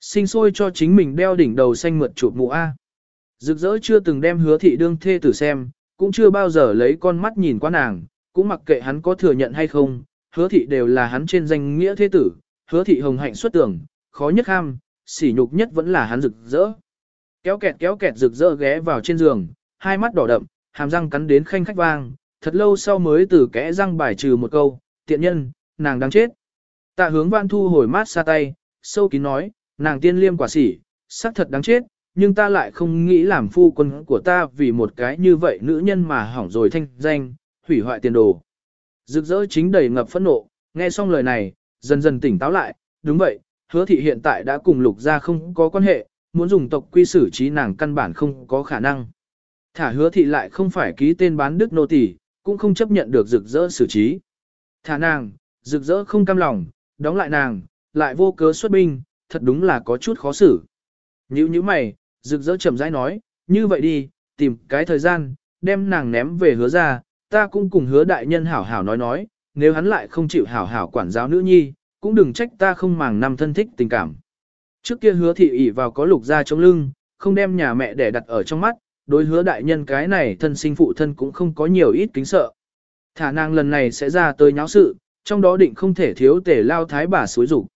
Sinh sôi cho chính mình đeo đỉnh đầu xanh mượt chụp mũ A. Rực rỡ chưa từng đem hứa thị đương thê tử xem, cũng chưa bao giờ lấy con mắt nhìn qua nàng, cũng mặc kệ hắn có thừa nhận hay không, hứa thị đều là hắn trên danh nghĩa thế tử, hứa thị hồng hạnh xuất tưởng, khó nhất ham, sỉ nhục nhất vẫn là hắn rực rỡ. Kéo kẹt kéo kẹt rực rỡ ghé vào trên giường, hai mắt đỏ đậm, hàm răng cắn đến khanh khách vang, thật lâu sau mới từ kẽ răng bài trừ một câu, tiện nhân, nàng đang chết. Tạ hướng văn thu hồi mát xa tay, sâu kín nói, nàng tiên liêm quả sỉ, xác thật đáng chết, nhưng ta lại không nghĩ làm phu quân của ta vì một cái như vậy nữ nhân mà hỏng rồi thanh danh, hủy hoại tiền đồ. Rực rỡ chính đầy ngập phẫn nộ, nghe xong lời này, dần dần tỉnh táo lại, đúng vậy, hứa thị hiện tại đã cùng lục gia không có quan hệ, muốn dùng tộc quy xử trí nàng căn bản không có khả năng. Thả hứa thị lại không phải ký tên bán đức nô tỳ, cũng không chấp nhận được rực rỡ xử trí. Thả nàng, rực rỡ không cam lòng, đóng lại nàng, lại vô cớ xuất binh, thật đúng là có chút khó xử. Như như mày, rực rỡ chậm rãi nói, như vậy đi, tìm cái thời gian, đem nàng ném về hứa ra, ta cũng cùng hứa đại nhân hảo hảo nói nói, nếu hắn lại không chịu hảo hảo quản giáo nữ nhi, cũng đừng trách ta không màng năm thân thích tình cảm. Trước kia hứa thị ỷ vào có lục ra trong lưng, không đem nhà mẹ để đặt ở trong mắt, đối hứa đại nhân cái này thân sinh phụ thân cũng không có nhiều ít kính sợ. Thả nàng lần này sẽ ra tới nháo sự, trong đó định không thể thiếu tề lao thái bà suối rủ.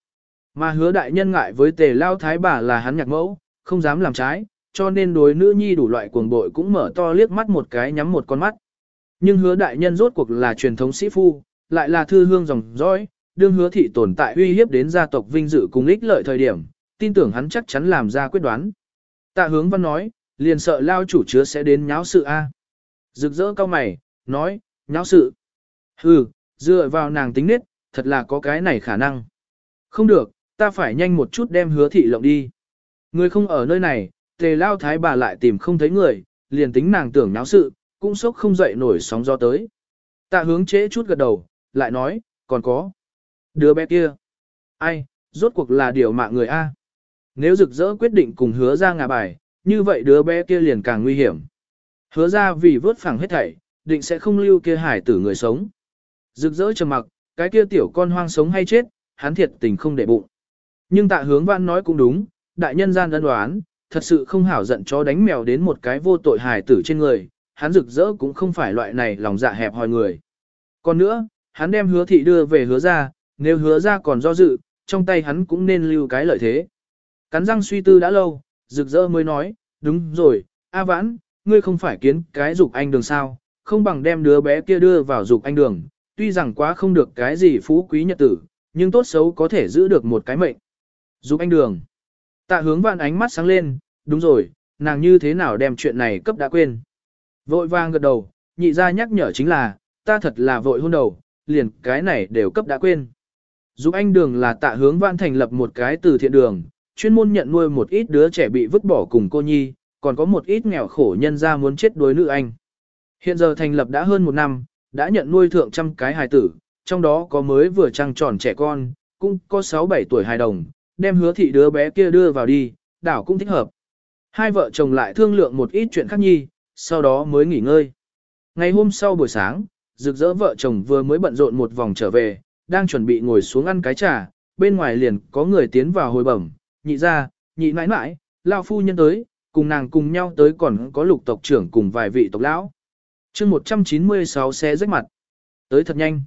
Mà hứa đại nhân ngại với tề lao thái bà là hắn nhạc mẫu, không dám làm trái, cho nên đối nữ nhi đủ loại cuồng bội cũng mở to liếc mắt một cái nhắm một con mắt. Nhưng hứa đại nhân rốt cuộc là truyền thống sĩ phu, lại là thư hương dòng dõi, đương hứa thị tồn tại uy hiếp đến gia tộc vinh dự cùng ích lợi thời điểm, tin tưởng hắn chắc chắn làm ra quyết đoán. Tạ hướng văn nói, liền sợ lao chủ chứa sẽ đến nháo sự A. Rực rỡ cao mày, nói, nháo sự. Hừ, dựa vào nàng tính nết, thật là có cái này khả năng. Không được, ta phải nhanh một chút đem hứa thị lộng đi. Người không ở nơi này, tề lao thái bà lại tìm không thấy người, liền tính nàng tưởng nháo sự, cũng sốc không dậy nổi sóng gió tới. Tạ hướng chế chút gật đầu, lại nói, còn có. Đứa bé kia. Ai, rốt cuộc là điều mạng người A. Nếu rực rỡ quyết định cùng hứa ra ngà bài, như vậy đứa bé kia liền càng nguy hiểm. Hứa ra vì vớt phẳng hết thảy, định sẽ không lưu kia hải tử người sống. Rực rỡ trầm mặc, cái kia tiểu con hoang sống hay chết, hắn thiệt tình không để bụng. Nhưng tạ hướng văn nói cũng đúng, đại nhân gian ân đoán, thật sự không hảo giận cho đánh mèo đến một cái vô tội hài tử trên người, hắn rực rỡ cũng không phải loại này lòng dạ hẹp hòi người. Còn nữa, hắn đem hứa thị đưa về hứa ra, nếu hứa ra còn do dự, trong tay hắn cũng nên lưu cái lợi thế. Cắn răng suy tư đã lâu, rực rỡ mới nói, đúng rồi, A vãn, ngươi không phải kiến cái dục anh đường sao, không bằng đem đứa bé kia đưa vào dục anh đường, tuy rằng quá không được cái gì phú quý nhật tử, nhưng tốt xấu có thể giữ được một cái mệnh. Dục anh đường. Tạ hướng vạn ánh mắt sáng lên, đúng rồi, nàng như thế nào đem chuyện này cấp đã quên. Vội vàng gật đầu, nhị ra nhắc nhở chính là, ta thật là vội hôn đầu, liền cái này đều cấp đã quên. Dục anh đường là tạ hướng vạn thành lập một cái từ thiện đường, chuyên môn nhận nuôi một ít đứa trẻ bị vứt bỏ cùng cô nhi, còn có một ít nghèo khổ nhân ra muốn chết đối nữ anh. Hiện giờ thành lập đã hơn một năm, đã nhận nuôi thượng trăm cái hài tử, trong đó có mới vừa trăng tròn trẻ con, cũng có 6-7 tuổi hài đồng, đem hứa thị đứa bé kia đưa vào đi, đảo cũng thích hợp. Hai vợ chồng lại thương lượng một ít chuyện khác nhi, sau đó mới nghỉ ngơi. Ngày hôm sau buổi sáng, rực rỡ vợ chồng vừa mới bận rộn một vòng trở về, đang chuẩn bị ngồi xuống ăn cái trà, bên ngoài liền có người tiến vào hồi bẩm, nhị ra, nhị mãi mãi, lao phu nhân tới, cùng nàng cùng nhau tới còn có lục tộc trưởng cùng vài vị tộc lão. chương 196 xe rách mặt. Tới thật nhanh.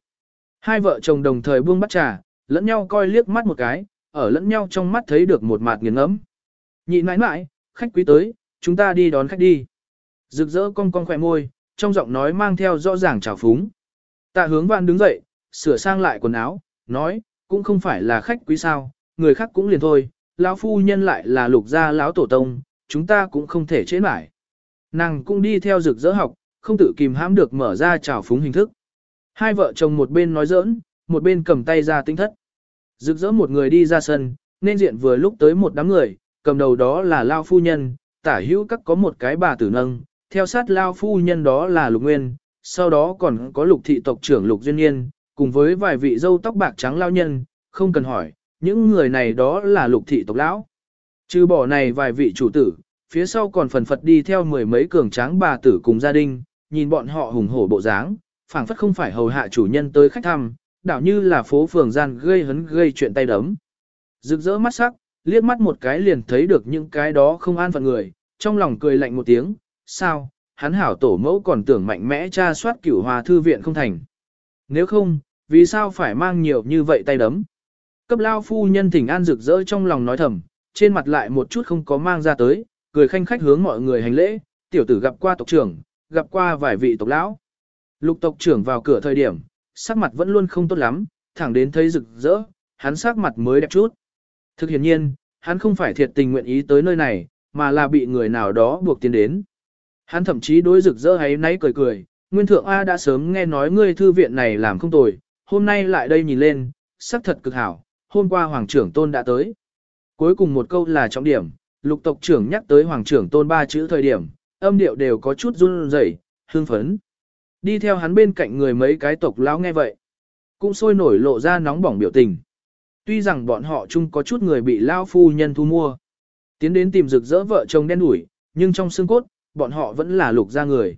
Hai vợ chồng đồng thời buông bắt trà, lẫn nhau coi liếc mắt một cái, ở lẫn nhau trong mắt thấy được một mặt nghiền ngẫm. Nhị mãi mãi, khách quý tới, chúng ta đi đón khách đi. Rực rỡ cong cong khỏe môi, trong giọng nói mang theo rõ ràng trào phúng. Tạ hướng vạn đứng dậy, sửa sang lại quần áo, nói, cũng không phải là khách quý sao, người khác cũng liền thôi, lão phu nhân lại là lục gia lão tổ tông, chúng ta cũng không thể chế mãi. Nàng cũng đi theo rực rỡ học, không tự kìm hãm được mở ra trào phúng hình thức. Hai vợ chồng một bên nói giỡn, một bên cầm tay ra tinh thất. Rực rỡ một người đi ra sân, nên diện vừa lúc tới một đám người, cầm đầu đó là Lao Phu Nhân, tả hữu các có một cái bà tử nâng, theo sát Lao Phu Nhân đó là Lục Nguyên, sau đó còn có Lục Thị tộc trưởng Lục Duyên Niên, cùng với vài vị dâu tóc bạc trắng Lao Nhân, không cần hỏi, những người này đó là Lục Thị tộc Lão. Trừ bỏ này vài vị chủ tử, phía sau còn phần phật đi theo mười mấy cường tráng bà tử cùng gia đình, nhìn bọn họ hùng hổ bộ dáng, phảng phất không phải hầu hạ chủ nhân tới khách thăm, đảo như là phố phường gian gây hấn gây chuyện tay đấm. Rực rỡ mắt sắc, liếc mắt một cái liền thấy được những cái đó không an phận người, trong lòng cười lạnh một tiếng, sao, hắn hảo tổ mẫu còn tưởng mạnh mẽ tra soát cửu hòa thư viện không thành. Nếu không, vì sao phải mang nhiều như vậy tay đấm? Cấp lao phu nhân thỉnh an rực rỡ trong lòng nói thầm, trên mặt lại một chút không có mang ra tới, cười khanh khách hướng mọi người hành lễ, tiểu tử gặp qua tộc trưởng, gặp qua vài vị tộc lão. Lục tộc trưởng vào cửa thời điểm, sắc mặt vẫn luôn không tốt lắm, thẳng đến thấy rực rỡ, hắn sắc mặt mới đẹp chút. Thực hiện nhiên, hắn không phải thiệt tình nguyện ý tới nơi này, mà là bị người nào đó buộc tiến đến. Hắn thậm chí đối rực rỡ hay nấy cười cười, nguyên thượng A đã sớm nghe nói ngươi thư viện này làm không tồi, hôm nay lại đây nhìn lên, sắc thật cực hảo, hôm qua Hoàng trưởng tôn đã tới. Cuối cùng một câu là trọng điểm, lục tộc trưởng nhắc tới Hoàng trưởng tôn ba chữ thời điểm, âm điệu đều có chút run rẩy, hương phấn. Đi theo hắn bên cạnh người mấy cái tộc lão nghe vậy, cũng sôi nổi lộ ra nóng bỏng biểu tình. Tuy rằng bọn họ chung có chút người bị lao phu nhân thu mua, tiến đến tìm rực rỡ vợ chồng đen đủi, nhưng trong xương cốt, bọn họ vẫn là lục gia người.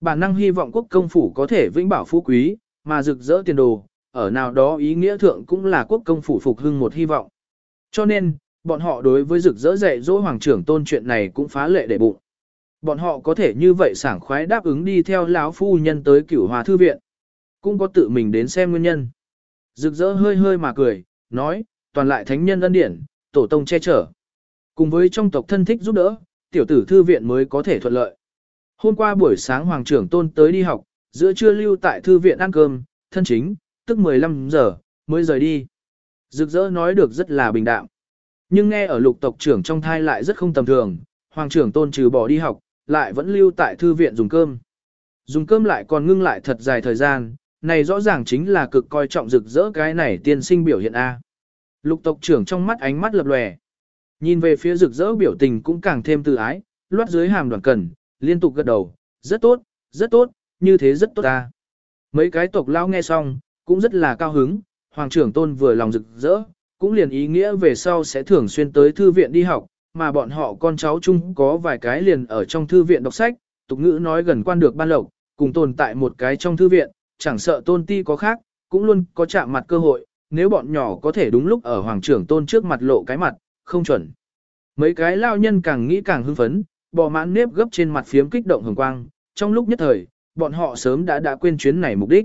Bản năng hy vọng quốc công phủ có thể vĩnh bảo phú quý, mà rực rỡ tiền đồ, ở nào đó ý nghĩa thượng cũng là quốc công phủ phục hưng một hy vọng. Cho nên, bọn họ đối với rực rỡ dạy dỗ hoàng trưởng tôn chuyện này cũng phá lệ để bụng. Bọn họ có thể như vậy sảng khoái đáp ứng đi theo lão phu nhân tới cửu hòa thư viện. Cũng có tự mình đến xem nguyên nhân. Rực rỡ hơi hơi mà cười, nói, toàn lại thánh nhân ân điển, tổ tông che chở. Cùng với trong tộc thân thích giúp đỡ, tiểu tử thư viện mới có thể thuận lợi. Hôm qua buổi sáng hoàng trưởng tôn tới đi học, giữa trưa lưu tại thư viện ăn cơm, thân chính, tức 15 giờ, mới rời đi. Rực rỡ nói được rất là bình đạm. Nhưng nghe ở lục tộc trưởng trong thai lại rất không tầm thường, hoàng trưởng tôn trừ bỏ đi học, lại vẫn lưu tại thư viện dùng cơm. Dùng cơm lại còn ngưng lại thật dài thời gian, này rõ ràng chính là cực coi trọng rực rỡ cái này tiên sinh biểu hiện A. Lục tộc trưởng trong mắt ánh mắt lập lòe. Nhìn về phía rực rỡ biểu tình cũng càng thêm tự ái, loát dưới hàm đoàn cần, liên tục gật đầu, rất tốt, rất tốt, như thế rất tốt ta. Mấy cái tộc lao nghe xong, cũng rất là cao hứng, hoàng trưởng tôn vừa lòng rực rỡ, cũng liền ý nghĩa về sau sẽ thường xuyên tới thư viện đi học, mà bọn họ con cháu chung có vài cái liền ở trong thư viện đọc sách, tục ngữ nói gần quan được ban lộc, cùng tồn tại một cái trong thư viện, chẳng sợ tôn ti có khác, cũng luôn có chạm mặt cơ hội, nếu bọn nhỏ có thể đúng lúc ở hoàng trưởng tôn trước mặt lộ cái mặt, không chuẩn. Mấy cái lao nhân càng nghĩ càng hưng phấn, bò mãn nếp gấp trên mặt phiếm kích động hồng quang, trong lúc nhất thời, bọn họ sớm đã đã quên chuyến này mục đích.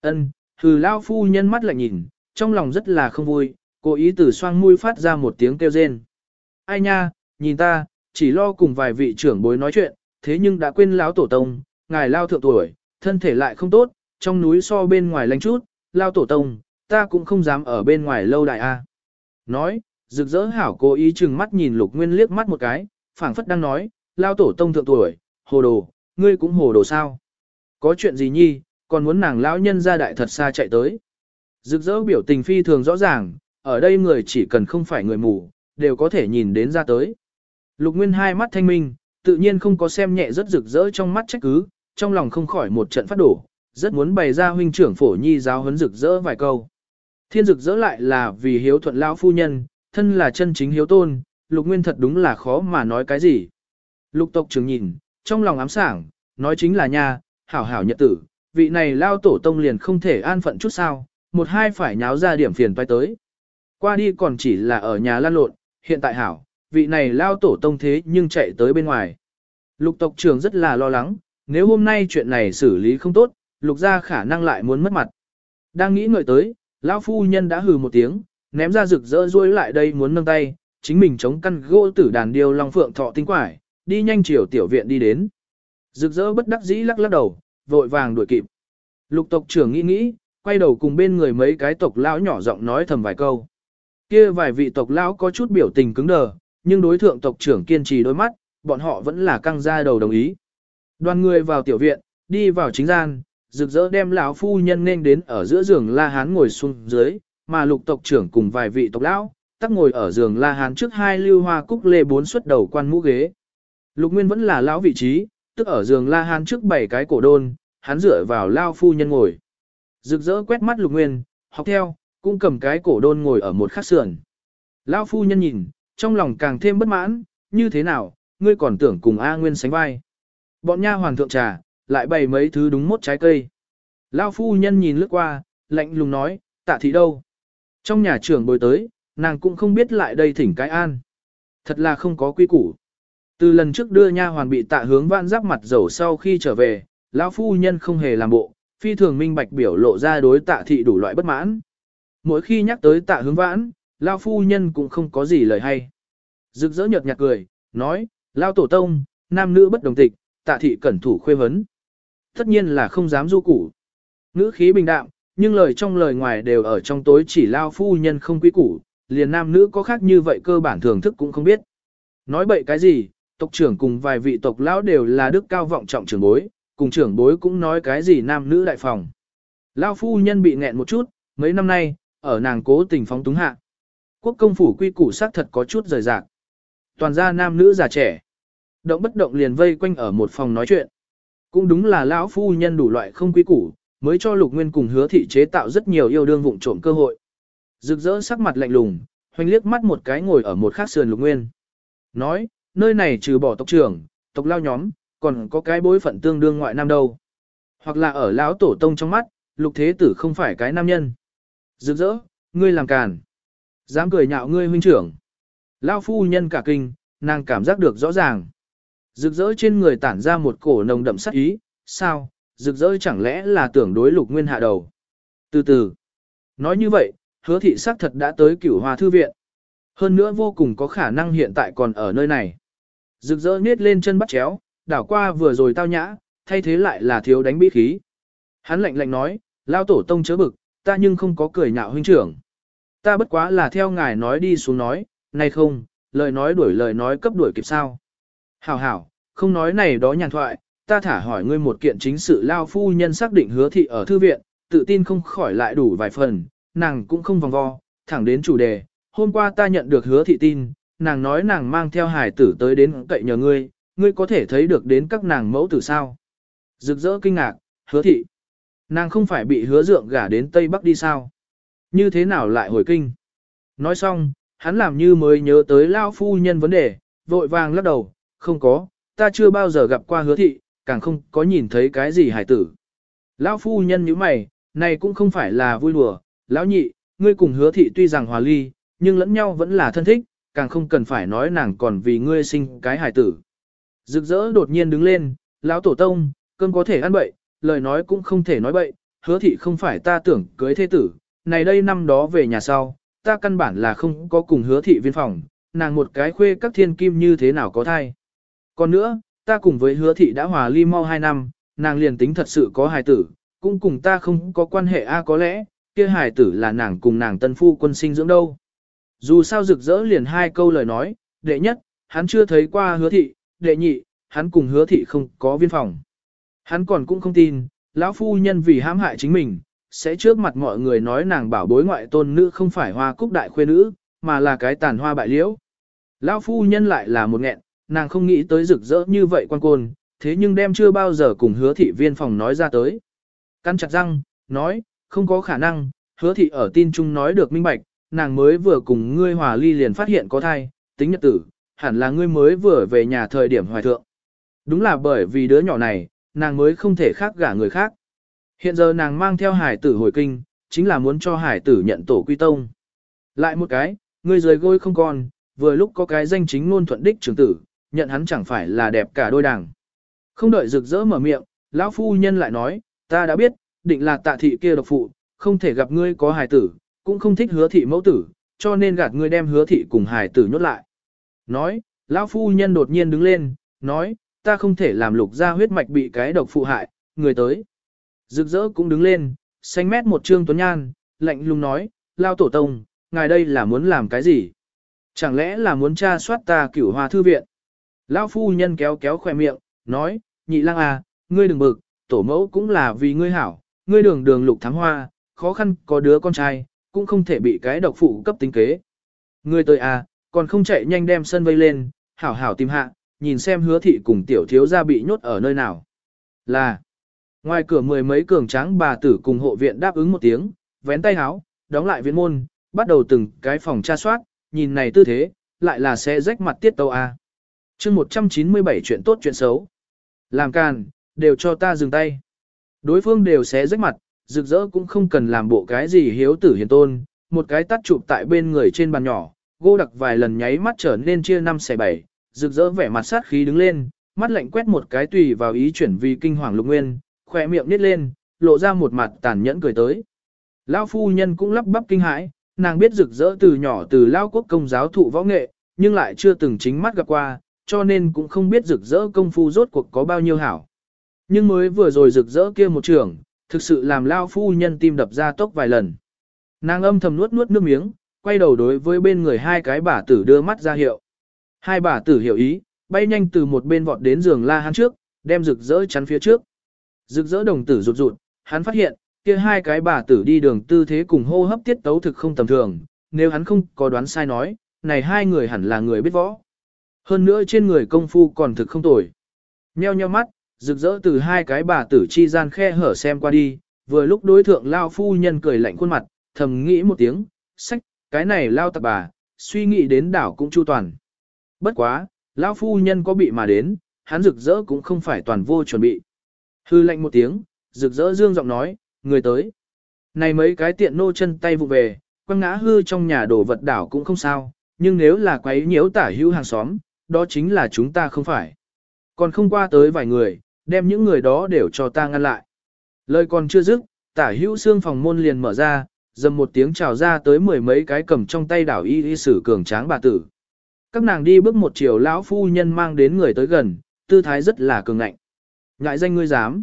Ân, hừ lao phu nhân mắt lại nhìn, trong lòng rất là không vui, cố ý từ xoang mũi phát ra một tiếng kêu rên. Ai nha, nhìn ta, chỉ lo cùng vài vị trưởng bối nói chuyện, thế nhưng đã quên lão tổ tông, ngài lao thượng tuổi, thân thể lại không tốt, trong núi so bên ngoài lánh chút, lao tổ tông, ta cũng không dám ở bên ngoài lâu đại a. Nói, rực rỡ hảo cố ý chừng mắt nhìn lục nguyên liếc mắt một cái, phảng phất đang nói, lao tổ tông thượng tuổi, hồ đồ, ngươi cũng hồ đồ sao? Có chuyện gì nhi, còn muốn nàng lão nhân ra đại thật xa chạy tới. Rực rỡ biểu tình phi thường rõ ràng, ở đây người chỉ cần không phải người mù, đều có thể nhìn đến ra tới. Lục Nguyên hai mắt thanh minh, tự nhiên không có xem nhẹ rất rực rỡ trong mắt trách cứ, trong lòng không khỏi một trận phát đổ, rất muốn bày ra huynh trưởng phổ nhi giáo huấn rực rỡ vài câu. Thiên rực rỡ lại là vì hiếu thuận lão phu nhân, thân là chân chính hiếu tôn, Lục Nguyên thật đúng là khó mà nói cái gì. Lục tộc trưởng nhìn, trong lòng ám sảng, nói chính là nha, hảo hảo nhật tử, vị này lao tổ tông liền không thể an phận chút sao, một hai phải nháo ra điểm phiền toái tới. Qua đi còn chỉ là ở nhà lan lộn, hiện tại hảo, vị này lao tổ tông thế nhưng chạy tới bên ngoài. Lục tộc trưởng rất là lo lắng, nếu hôm nay chuyện này xử lý không tốt, lục gia khả năng lại muốn mất mặt. Đang nghĩ ngợi tới, lão phu nhân đã hừ một tiếng, ném ra rực rỡ ruôi lại đây muốn nâng tay, chính mình chống căn gỗ tử đàn điêu long phượng thọ tinh quải, đi nhanh chiều tiểu viện đi đến. Rực rỡ bất đắc dĩ lắc lắc đầu, vội vàng đuổi kịp. Lục tộc trưởng nghĩ nghĩ, quay đầu cùng bên người mấy cái tộc lão nhỏ giọng nói thầm vài câu. Kia vài vị tộc lão có chút biểu tình cứng đờ, nhưng đối thượng tộc trưởng kiên trì đôi mắt, bọn họ vẫn là căng ra đầu đồng ý. Đoàn người vào tiểu viện, đi vào chính gian, rực rỡ đem lão phu nhân nên đến ở giữa giường La Hán ngồi xuống dưới, mà lục tộc trưởng cùng vài vị tộc lão, tắc ngồi ở giường La Hán trước hai lưu hoa cúc lê bốn xuất đầu quan mũ ghế. Lục Nguyên vẫn là lão vị trí, tức ở giường La Hán trước bảy cái cổ đôn, hắn dựa vào lao phu nhân ngồi. Rực rỡ quét mắt Lục Nguyên, học theo, cũng cầm cái cổ đôn ngồi ở một khắc sườn. Lao phu nhân nhìn, trong lòng càng thêm bất mãn, như thế nào, ngươi còn tưởng cùng A Nguyên sánh vai. Bọn nha hoàng thượng trà, lại bày mấy thứ đúng mốt trái cây. Lao phu nhân nhìn lướt qua, lạnh lùng nói, tạ thị đâu. Trong nhà trưởng bồi tới, nàng cũng không biết lại đây thỉnh cái an. Thật là không có quy củ. Từ lần trước đưa nha hoàn bị tạ hướng vạn giáp mặt dầu sau khi trở về, lão phu nhân không hề làm bộ, phi thường minh bạch biểu lộ ra đối tạ thị đủ loại bất mãn. Mỗi khi nhắc tới tạ hướng vãn, lão phu nhân cũng không có gì lời hay. Rực rỡ nhợt nhạt cười, nói, lão tổ tông, nam nữ bất đồng tịch, tạ thị cẩn thủ khuê vấn. Tất nhiên là không dám du củ. Ngữ khí bình đạm, nhưng lời trong lời ngoài đều ở trong tối chỉ lao phu nhân không quý củ, liền nam nữ có khác như vậy cơ bản thưởng thức cũng không biết. Nói bậy cái gì, tộc trưởng cùng vài vị tộc lão đều là đức cao vọng trọng trưởng bối, cùng trưởng bối cũng nói cái gì nam nữ đại phòng. Lao phu nhân bị nghẹn một chút, mấy năm nay, ở nàng cố tình phóng túng hạ. Quốc công phủ quy củ xác thật có chút rời rạc. Toàn gia nam nữ già trẻ. Động bất động liền vây quanh ở một phòng nói chuyện. Cũng đúng là lão phu nhân đủ loại không quy củ, mới cho lục nguyên cùng hứa thị chế tạo rất nhiều yêu đương vụng trộm cơ hội. Rực rỡ sắc mặt lạnh lùng, hoành liếc mắt một cái ngồi ở một khác sườn lục nguyên. Nói, nơi này trừ bỏ tộc trưởng, tộc lao nhóm, còn có cái bối phận tương đương ngoại nam đâu. Hoặc là ở lão tổ tông trong mắt, lục thế tử không phải cái nam nhân. Rực rỡ, ngươi làm càn. Dám cười nhạo ngươi huynh trưởng. Lao phu nhân cả kinh, nàng cảm giác được rõ ràng. Rực rỡ trên người tản ra một cổ nồng đậm sắc ý, sao, rực rỡ chẳng lẽ là tưởng đối lục nguyên hạ đầu. Từ từ, nói như vậy, hứa thị sắc thật đã tới cửu hòa thư viện. Hơn nữa vô cùng có khả năng hiện tại còn ở nơi này. Rực rỡ niết lên chân bắt chéo, đảo qua vừa rồi tao nhã, thay thế lại là thiếu đánh bí khí. Hắn lạnh lạnh nói, lao tổ tông chớ bực, ta nhưng không có cười nhạo huynh trưởng. Ta bất quá là theo ngài nói đi xuống nói, này không, lời nói đuổi lời nói cấp đuổi kịp sao. Hảo hảo, không nói này đó nhàn thoại, ta thả hỏi ngươi một kiện chính sự lao phu nhân xác định hứa thị ở thư viện, tự tin không khỏi lại đủ vài phần, nàng cũng không vòng vo, thẳng đến chủ đề. Hôm qua ta nhận được hứa thị tin, nàng nói nàng mang theo hải tử tới đến cậy nhờ ngươi, ngươi có thể thấy được đến các nàng mẫu tử sao. Rực rỡ kinh ngạc, hứa thị. Nàng không phải bị hứa dượng gả đến Tây Bắc đi sao? Như thế nào lại hồi kinh? Nói xong, hắn làm như mới nhớ tới lao phu nhân vấn đề, vội vàng lắc đầu, không có, ta chưa bao giờ gặp qua hứa thị, càng không có nhìn thấy cái gì hải tử. Lão phu nhân như mày, này cũng không phải là vui đùa, lão nhị, ngươi cùng hứa thị tuy rằng hòa ly, nhưng lẫn nhau vẫn là thân thích, càng không cần phải nói nàng còn vì ngươi sinh cái hải tử. Rực rỡ đột nhiên đứng lên, lão tổ tông, cơn có thể ăn bậy, lời nói cũng không thể nói bậy, hứa thị không phải ta tưởng cưới thế tử, này đây năm đó về nhà sau, ta căn bản là không có cùng hứa thị viên phòng, nàng một cái khuê các thiên kim như thế nào có thai. Còn nữa, ta cùng với hứa thị đã hòa ly mau 2 năm, nàng liền tính thật sự có hài tử, cũng cùng ta không có quan hệ a có lẽ, kia hài tử là nàng cùng nàng tân phu quân sinh dưỡng đâu. Dù sao rực rỡ liền hai câu lời nói, đệ nhất, hắn chưa thấy qua hứa thị, đệ nhị, hắn cùng hứa thị không có viên phòng. Hắn còn cũng không tin, lão phu nhân vì hãm hại chính mình, sẽ trước mặt mọi người nói nàng bảo bối ngoại tôn nữ không phải hoa cúc đại khuê nữ, mà là cái tàn hoa bại liễu. Lão phu nhân lại là một nghẹn, nàng không nghĩ tới rực rỡ như vậy quan côn, thế nhưng đem chưa bao giờ cùng hứa thị viên phòng nói ra tới. Căn chặt răng, nói, không có khả năng, hứa thị ở tin chung nói được minh bạch, nàng mới vừa cùng ngươi hòa ly liền phát hiện có thai, tính nhật tử, hẳn là ngươi mới vừa về nhà thời điểm hoài thượng. Đúng là bởi vì đứa nhỏ này, nàng mới không thể khác gả người khác. Hiện giờ nàng mang theo hải tử hồi kinh, chính là muốn cho hải tử nhận tổ quy tông. Lại một cái, ngươi rời gôi không còn, vừa lúc có cái danh chính ngôn thuận đích trưởng tử, nhận hắn chẳng phải là đẹp cả đôi đảng. Không đợi rực rỡ mở miệng, lão phu nhân lại nói, ta đã biết, định là tạ thị kia độc phụ, không thể gặp ngươi có hài tử, cũng không thích hứa thị mẫu tử, cho nên gạt ngươi đem hứa thị cùng hài tử nhốt lại. Nói, lão phu nhân đột nhiên đứng lên, nói, ta không thể làm lục ra huyết mạch bị cái độc phụ hại, người tới. Rực rỡ cũng đứng lên, xanh mét một trương tuấn nhan, lạnh lùng nói, lao tổ tông, ngài đây là muốn làm cái gì? Chẳng lẽ là muốn tra soát ta cửu hoa thư viện? Lão phu nhân kéo kéo khỏe miệng, nói, nhị lang à, ngươi đừng bực, tổ mẫu cũng là vì ngươi hảo, ngươi đường đường lục thám hoa, khó khăn có đứa con trai, cũng không thể bị cái độc phụ cấp tính kế. Ngươi tới à, còn không chạy nhanh đem sân vây lên, hảo hảo tìm hạ, nhìn xem hứa thị cùng tiểu thiếu gia bị nhốt ở nơi nào. Là, ngoài cửa mười mấy cường tráng bà tử cùng hộ viện đáp ứng một tiếng, vén tay háo, đóng lại viện môn, bắt đầu từng cái phòng tra soát, nhìn này tư thế, lại là sẽ rách mặt tiết tâu à chương 197 chuyện tốt chuyện xấu. Làm càn, đều cho ta dừng tay. Đối phương đều sẽ rách mặt, rực rỡ cũng không cần làm bộ cái gì hiếu tử hiền tôn, một cái tắt chụp tại bên người trên bàn nhỏ, gô đặc vài lần nháy mắt trở nên chia năm xẻ bảy, rực rỡ vẻ mặt sát khí đứng lên, mắt lạnh quét một cái tùy vào ý chuyển vì kinh hoàng lục nguyên, khỏe miệng nít lên, lộ ra một mặt tàn nhẫn cười tới. lao phu nhân cũng lắp bắp kinh hãi, nàng biết rực rỡ từ nhỏ từ lao quốc công giáo thụ võ nghệ, nhưng lại chưa từng chính mắt gặp qua, cho nên cũng không biết rực rỡ công phu rốt cuộc có bao nhiêu hảo. Nhưng mới vừa rồi rực rỡ kia một trường, thực sự làm lao phu nhân tim đập ra tốc vài lần. Nàng âm thầm nuốt nuốt nước miếng, quay đầu đối với bên người hai cái bà tử đưa mắt ra hiệu. Hai bà tử hiểu ý, bay nhanh từ một bên vọt đến giường la hắn trước, đem rực rỡ chắn phía trước. Rực rỡ đồng tử rụt rụt, hắn phát hiện, kia hai cái bà tử đi đường tư thế cùng hô hấp tiết tấu thực không tầm thường, nếu hắn không có đoán sai nói, này hai người hẳn là người biết võ. Hơn nữa trên người công phu còn thực không tồi. Nheo nheo mắt, rực rỡ từ hai cái bà tử chi gian khe hở xem qua đi, vừa lúc đối thượng lao phu nhân cười lạnh khuôn mặt, thầm nghĩ một tiếng, sách, cái này lao tạp bà, suy nghĩ đến đảo cũng chu toàn. Bất quá, lão phu nhân có bị mà đến, hắn rực rỡ cũng không phải toàn vô chuẩn bị. Hư lạnh một tiếng, rực rỡ dương giọng nói, người tới. Này mấy cái tiện nô chân tay vụ về, quăng ngã hư trong nhà đổ vật đảo cũng không sao, nhưng nếu là quấy nhiễu tả hữu hàng xóm, đó chính là chúng ta không phải. Còn không qua tới vài người, đem những người đó đều cho ta ngăn lại. Lời còn chưa dứt, tả hữu xương phòng môn liền mở ra, dầm một tiếng chào ra tới mười mấy cái cầm trong tay đảo y y sử cường tráng bà tử. Các nàng đi bước một chiều lão phu nhân mang đến người tới gần, tư thái rất là cường ngạnh. Ngại danh ngươi dám.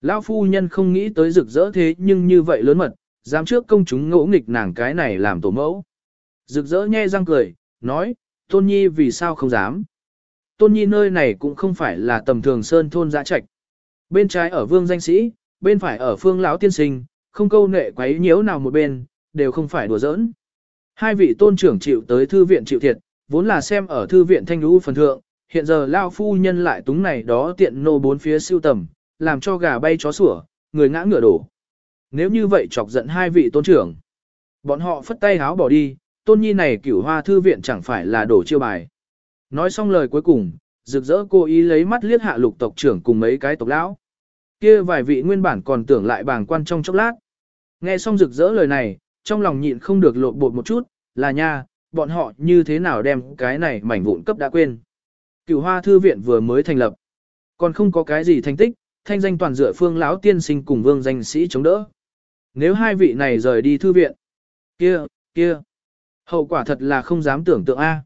Lão phu nhân không nghĩ tới rực rỡ thế nhưng như vậy lớn mật, dám trước công chúng ngỗ nghịch nàng cái này làm tổ mẫu. Rực rỡ nhe răng cười, nói, Tôn Nhi vì sao không dám. Tôn Nhi nơi này cũng không phải là tầm thường sơn thôn giã trạch. Bên trái ở vương danh sĩ, bên phải ở phương lão tiên sinh, không câu nệ quấy nhiễu nào một bên, đều không phải đùa giỡn. Hai vị tôn trưởng chịu tới thư viện chịu thiệt, vốn là xem ở thư viện thanh lũ phần thượng, hiện giờ lao phu nhân lại túng này đó tiện nô bốn phía siêu tầm, làm cho gà bay chó sủa, người ngã ngựa đổ. Nếu như vậy chọc giận hai vị tôn trưởng, bọn họ phất tay háo bỏ đi, tôn nhi này cửu hoa thư viện chẳng phải là đổ chiêu bài. Nói xong lời cuối cùng, rực rỡ cô ý lấy mắt liếc hạ lục tộc trưởng cùng mấy cái tộc lão. Kia vài vị nguyên bản còn tưởng lại bàng quan trong chốc lát. Nghe xong rực rỡ lời này, trong lòng nhịn không được lộn bột một chút, là nha, bọn họ như thế nào đem cái này mảnh vụn cấp đã quên. Cửu hoa thư viện vừa mới thành lập, còn không có cái gì thành tích, thanh danh toàn dựa phương lão tiên sinh cùng vương danh sĩ chống đỡ. Nếu hai vị này rời đi thư viện, kia, kia, hậu quả thật là không dám tưởng tượng a.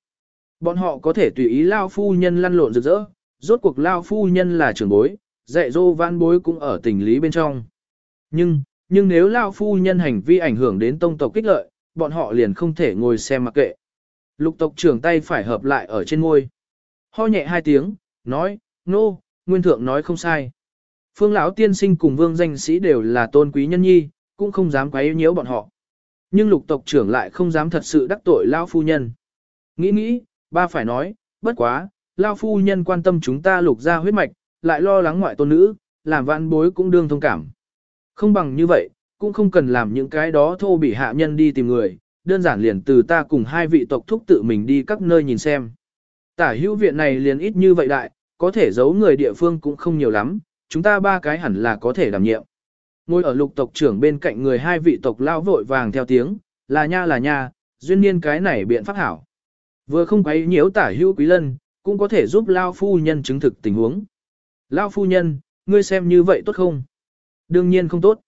Bọn họ có thể tùy ý lao phu nhân lăn lộn rực rỡ, rốt cuộc lao phu nhân là trưởng bối, dạy dỗ văn bối cũng ở tình lý bên trong. Nhưng, nhưng nếu lao phu nhân hành vi ảnh hưởng đến tông tộc kích lợi, bọn họ liền không thể ngồi xem mặc kệ. Lục tộc trưởng tay phải hợp lại ở trên ngôi. Ho nhẹ hai tiếng, nói, nô, no, nguyên thượng nói không sai. Phương lão tiên sinh cùng vương danh sĩ đều là tôn quý nhân nhi, cũng không dám quấy nhiễu bọn họ. Nhưng lục tộc trưởng lại không dám thật sự đắc tội lão phu nhân. Nghĩ nghĩ, ba phải nói, bất quá, lão phu nhân quan tâm chúng ta lục ra huyết mạch, lại lo lắng ngoại tôn nữ, làm vạn bối cũng đương thông cảm. Không bằng như vậy, cũng không cần làm những cái đó thô bị hạ nhân đi tìm người, đơn giản liền từ ta cùng hai vị tộc thúc tự mình đi các nơi nhìn xem. Tả hữu viện này liền ít như vậy đại, có thể giấu người địa phương cũng không nhiều lắm, chúng ta ba cái hẳn là có thể đảm nhiệm. Ngồi ở lục tộc trưởng bên cạnh người hai vị tộc lao vội vàng theo tiếng, là nha là nha, duyên niên cái này biện pháp hảo. Vừa không quấy nhiễu tả hữu quý lân, cũng có thể giúp lao phu nhân chứng thực tình huống. Lao phu nhân, ngươi xem như vậy tốt không? Đương nhiên không tốt.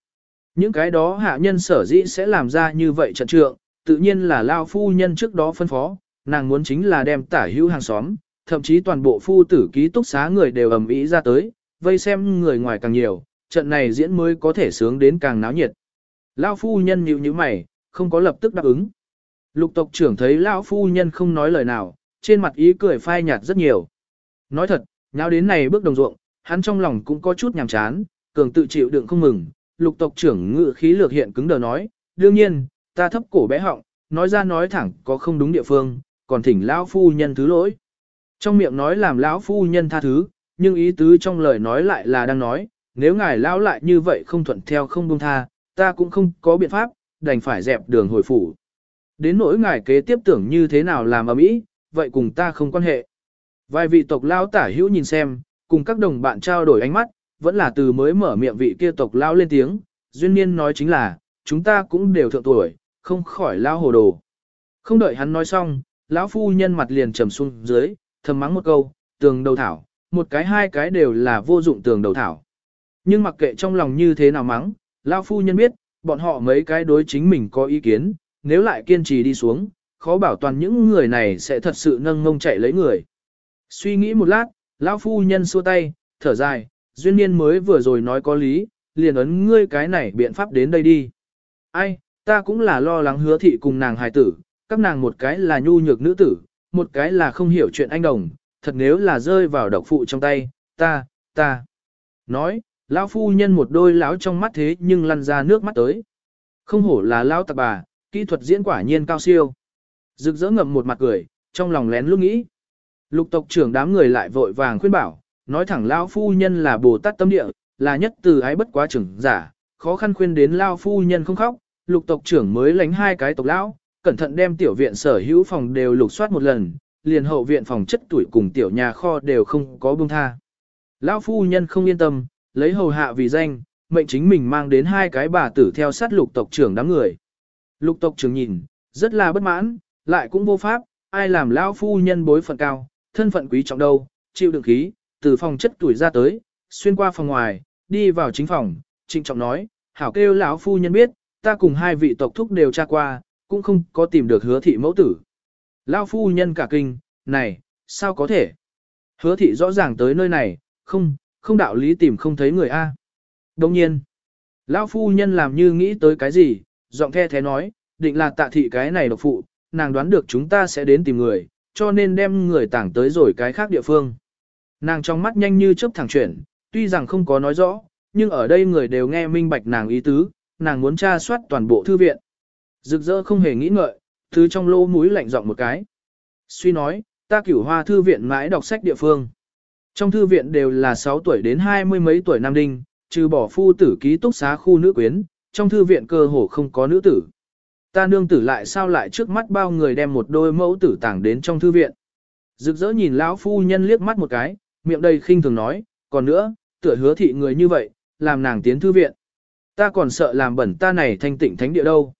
Những cái đó hạ nhân sở dĩ sẽ làm ra như vậy trận trượng, tự nhiên là lao phu nhân trước đó phân phó, nàng muốn chính là đem tả hữu hàng xóm, thậm chí toàn bộ phu tử ký túc xá người đều ầm ĩ ra tới, vây xem người ngoài càng nhiều, trận này diễn mới có thể sướng đến càng náo nhiệt. Lao phu nhân nhíu nhíu mày, không có lập tức đáp ứng. Lục tộc trưởng thấy Lão phu nhân không nói lời nào, trên mặt ý cười phai nhạt rất nhiều. Nói thật, nháo đến này bước đồng ruộng, hắn trong lòng cũng có chút nhàm chán, cường tự chịu đựng không mừng. Lục tộc trưởng ngự khí lược hiện cứng đờ nói, đương nhiên, ta thấp cổ bé họng, nói ra nói thẳng có không đúng địa phương, còn thỉnh lão phu nhân thứ lỗi. Trong miệng nói làm lão phu nhân tha thứ, nhưng ý tứ trong lời nói lại là đang nói, nếu ngài lão lại như vậy không thuận theo không buông tha, ta cũng không có biện pháp, đành phải dẹp đường hồi phủ. Đến nỗi ngài kế tiếp tưởng như thế nào làm ở mỹ, vậy cùng ta không quan hệ. Vài vị tộc lão tả hữu nhìn xem, cùng các đồng bạn trao đổi ánh mắt, vẫn là từ mới mở miệng vị kia tộc lao lên tiếng, duyên niên nói chính là, chúng ta cũng đều thượng tuổi, không khỏi lao hồ đồ. Không đợi hắn nói xong, lão phu nhân mặt liền trầm xuống dưới, thầm mắng một câu, tường đầu thảo, một cái hai cái đều là vô dụng tường đầu thảo. Nhưng mặc kệ trong lòng như thế nào mắng, lão phu nhân biết, bọn họ mấy cái đối chính mình có ý kiến, nếu lại kiên trì đi xuống, khó bảo toàn những người này sẽ thật sự nâng ngông chạy lấy người. Suy nghĩ một lát, lão phu nhân xua tay, thở dài, duyên niên mới vừa rồi nói có lý, liền ấn ngươi cái này biện pháp đến đây đi. Ai, ta cũng là lo lắng hứa thị cùng nàng hài tử, các nàng một cái là nhu nhược nữ tử, một cái là không hiểu chuyện anh đồng, thật nếu là rơi vào độc phụ trong tay, ta, ta. Nói, Lão phu nhân một đôi lão trong mắt thế nhưng lăn ra nước mắt tới. Không hổ là lão tạc bà, kỹ thuật diễn quả nhiên cao siêu. Rực rỡ ngậm một mặt cười, trong lòng lén lúc nghĩ. Lục tộc trưởng đám người lại vội vàng khuyên bảo, nói thẳng lão phu nhân là Bồ Tát tâm địa, là nhất từ ái bất quá trưởng giả, khó khăn khuyên đến lão phu nhân không khóc, lục tộc trưởng mới lánh hai cái tộc lão, cẩn thận đem tiểu viện sở hữu phòng đều lục soát một lần, liền hậu viện phòng chất tuổi cùng tiểu nhà kho đều không có buông tha. Lão phu nhân không yên tâm, lấy hầu hạ vì danh, mệnh chính mình mang đến hai cái bà tử theo sát lục tộc trưởng đám người. Lục tộc trưởng nhìn, rất là bất mãn, lại cũng vô pháp, ai làm lão phu nhân bối phận cao, thân phận quý trọng đâu, chịu đựng khí, từ phòng chất tuổi ra tới, xuyên qua phòng ngoài, đi vào chính phòng, trịnh trọng nói, hảo kêu lão phu nhân biết, ta cùng hai vị tộc thúc đều tra qua, cũng không có tìm được hứa thị mẫu tử. Lão phu nhân cả kinh, này, sao có thể? Hứa thị rõ ràng tới nơi này, không, không đạo lý tìm không thấy người A. Đồng nhiên, lão phu nhân làm như nghĩ tới cái gì, giọng the thế nói, định là tạ thị cái này độc phụ, nàng đoán được chúng ta sẽ đến tìm người, cho nên đem người tảng tới rồi cái khác địa phương. Nàng trong mắt nhanh như chớp thẳng chuyển, tuy rằng không có nói rõ, nhưng ở đây người đều nghe minh bạch nàng ý tứ, nàng muốn tra soát toàn bộ thư viện. Rực rỡ không hề nghĩ ngợi, thứ trong lô mũi lạnh giọng một cái. Suy nói, ta cửu hoa thư viện mãi đọc sách địa phương. Trong thư viện đều là 6 tuổi đến 20 mấy tuổi nam đinh, trừ bỏ phu tử ký túc xá khu nữ quyến, trong thư viện cơ hồ không có nữ tử. Ta nương tử lại sao lại trước mắt bao người đem một đôi mẫu tử tảng đến trong thư viện. Rực rỡ nhìn lão phu nhân liếc mắt một cái, miệng đầy khinh thường nói, còn nữa, tựa hứa thị người như vậy, làm nàng tiến thư viện. Ta còn sợ làm bẩn ta này thanh tịnh thánh địa đâu.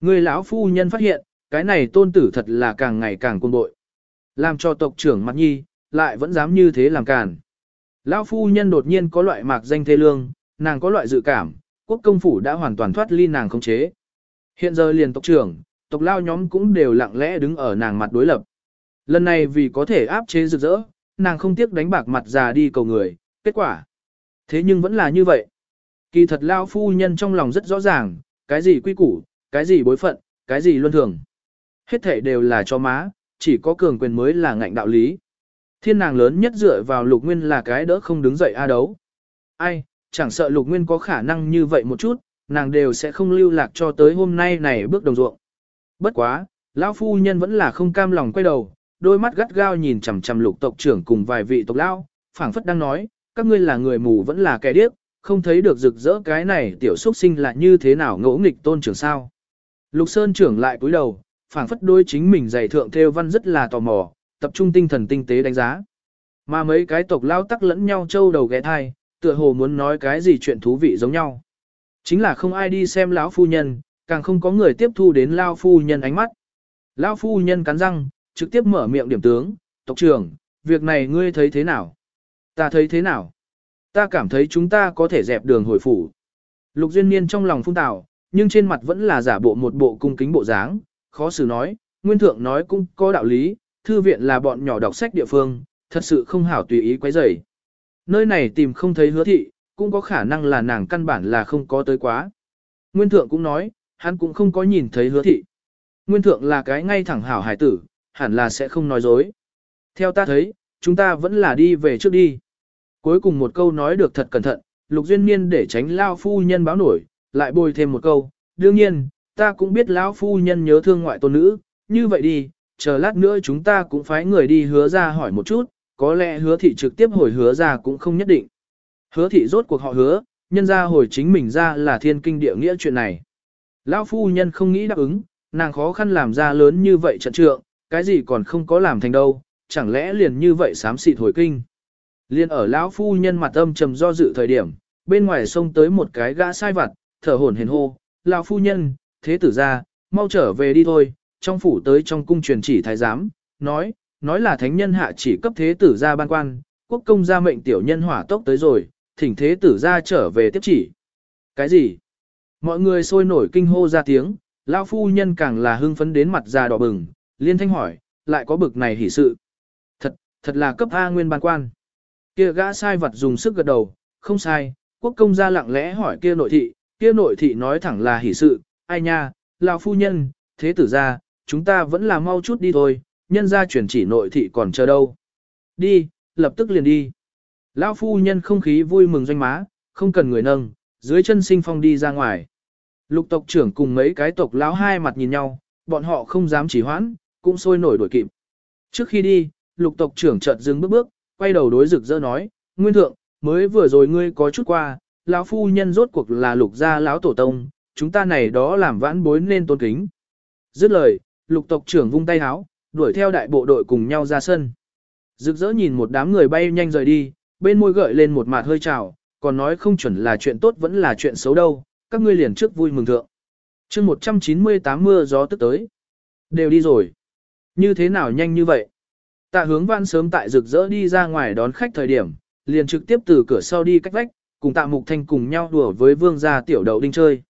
Người lão phu nhân phát hiện, cái này tôn tử thật là càng ngày càng quân bội. Làm cho tộc trưởng mặt nhi, lại vẫn dám như thế làm càn. Lão phu nhân đột nhiên có loại mạc danh thê lương, nàng có loại dự cảm, quốc công phủ đã hoàn toàn thoát ly nàng khống chế. Hiện giờ liền tộc trưởng, tộc lao nhóm cũng đều lặng lẽ đứng ở nàng mặt đối lập. Lần này vì có thể áp chế rực rỡ, nàng không tiếc đánh bạc mặt già đi cầu người, kết quả. Thế nhưng vẫn là như vậy. Kỳ thật lao phu nhân trong lòng rất rõ ràng, cái gì quy củ, cái gì bối phận, cái gì luân thường. Hết thể đều là cho má, chỉ có cường quyền mới là ngạnh đạo lý. Thiên nàng lớn nhất dựa vào lục nguyên là cái đỡ không đứng dậy a đấu. Ai, chẳng sợ lục nguyên có khả năng như vậy một chút, nàng đều sẽ không lưu lạc cho tới hôm nay này bước đồng ruộng. Bất quá, lão phu nhân vẫn là không cam lòng quay đầu, đôi mắt gắt gao nhìn chằm chằm lục tộc trưởng cùng vài vị tộc lão, phảng phất đang nói, các ngươi là người mù vẫn là kẻ điếc, không thấy được rực rỡ cái này tiểu xuất sinh là như thế nào ngỗ nghịch tôn trưởng sao. Lục Sơn trưởng lại cúi đầu, phảng phất đôi chính mình dày thượng theo văn rất là tò mò, tập trung tinh thần tinh tế đánh giá. Mà mấy cái tộc lao tắc lẫn nhau trâu đầu ghé thai, tựa hồ muốn nói cái gì chuyện thú vị giống nhau. Chính là không ai đi xem lão phu nhân, càng không có người tiếp thu đến lao phu nhân ánh mắt. Lão phu nhân cắn răng, trực tiếp mở miệng điểm tướng, tộc trưởng, việc này ngươi thấy thế nào? Ta thấy thế nào? Ta cảm thấy chúng ta có thể dẹp đường hồi phủ. Lục Duyên Niên trong lòng phung tạo, nhưng trên mặt vẫn là giả bộ một bộ cung kính bộ dáng, khó xử nói, Nguyên Thượng nói cũng có đạo lý, thư viện là bọn nhỏ đọc sách địa phương, thật sự không hảo tùy ý quấy rầy. Nơi này tìm không thấy hứa thị, cũng có khả năng là nàng căn bản là không có tới quá. Nguyên Thượng cũng nói, hắn cũng không có nhìn thấy hứa thị. Nguyên Thượng là cái ngay thẳng hảo hải tử, hẳn là sẽ không nói dối. Theo ta thấy, chúng ta vẫn là đi về trước đi. Cuối cùng một câu nói được thật cẩn thận, Lục Duyên Niên để tránh Lao Phu Nhân báo nổi, lại bồi thêm một câu. Đương nhiên, ta cũng biết Lão Phu Nhân nhớ thương ngoại tôn nữ, như vậy đi, chờ lát nữa chúng ta cũng phái người đi hứa ra hỏi một chút, có lẽ hứa thị trực tiếp hồi hứa ra cũng không nhất định. Hứa thị rốt cuộc họ hứa, nhân ra hồi chính mình ra là thiên kinh địa nghĩa chuyện này. Lão phu nhân không nghĩ đáp ứng, nàng khó khăn làm ra lớn như vậy trận trượng, cái gì còn không có làm thành đâu, chẳng lẽ liền như vậy xám xịt hồi kinh. Liên ở lão phu nhân mặt âm trầm do dự thời điểm, bên ngoài sông tới một cái gã sai vặt, thở hổn hển hô, lão phu nhân, thế tử ra, mau trở về đi thôi, trong phủ tới trong cung truyền chỉ thái giám, nói, nói là thánh nhân hạ chỉ cấp thế tử ra ban quan, quốc công ra mệnh tiểu nhân hỏa tốc tới rồi, thỉnh thế tử ra trở về tiếp chỉ. Cái gì? Mọi người sôi nổi kinh hô ra tiếng, lão phu nhân càng là hưng phấn đến mặt già đỏ bừng, liên thanh hỏi, lại có bực này hỉ sự. Thật, thật là cấp A nguyên ban quan. Kia gã sai vật dùng sức gật đầu, không sai, quốc công gia lặng lẽ hỏi kia nội thị, kia nội thị nói thẳng là hỉ sự, ai nha, lão phu nhân, thế tử ra, chúng ta vẫn là mau chút đi thôi, nhân ra chuyển chỉ nội thị còn chờ đâu. Đi, lập tức liền đi. Lão phu nhân không khí vui mừng doanh má, không cần người nâng, dưới chân sinh phong đi ra ngoài. Lục tộc trưởng cùng mấy cái tộc lão hai mặt nhìn nhau, bọn họ không dám chỉ hoãn, cũng sôi nổi đuổi kịp. Trước khi đi, lục tộc trưởng chợt dừng bước bước, quay đầu đối rực rỡ nói, Nguyên thượng, mới vừa rồi ngươi có chút qua, lão phu nhân rốt cuộc là lục gia lão tổ tông, chúng ta này đó làm vãn bối nên tôn kính. Dứt lời, lục tộc trưởng vung tay háo, đuổi theo đại bộ đội cùng nhau ra sân. Rực rỡ nhìn một đám người bay nhanh rời đi, bên môi gợi lên một mạt hơi trào, còn nói không chuẩn là chuyện tốt vẫn là chuyện xấu đâu, các ngươi liền trước vui mừng thượng. chương 198 mưa gió tức tới. Đều đi rồi. Như thế nào nhanh như vậy? Tạ hướng văn sớm tại rực rỡ đi ra ngoài đón khách thời điểm, liền trực tiếp từ cửa sau đi cách vách, cùng tạ mục thanh cùng nhau đùa với vương gia tiểu đậu đinh chơi.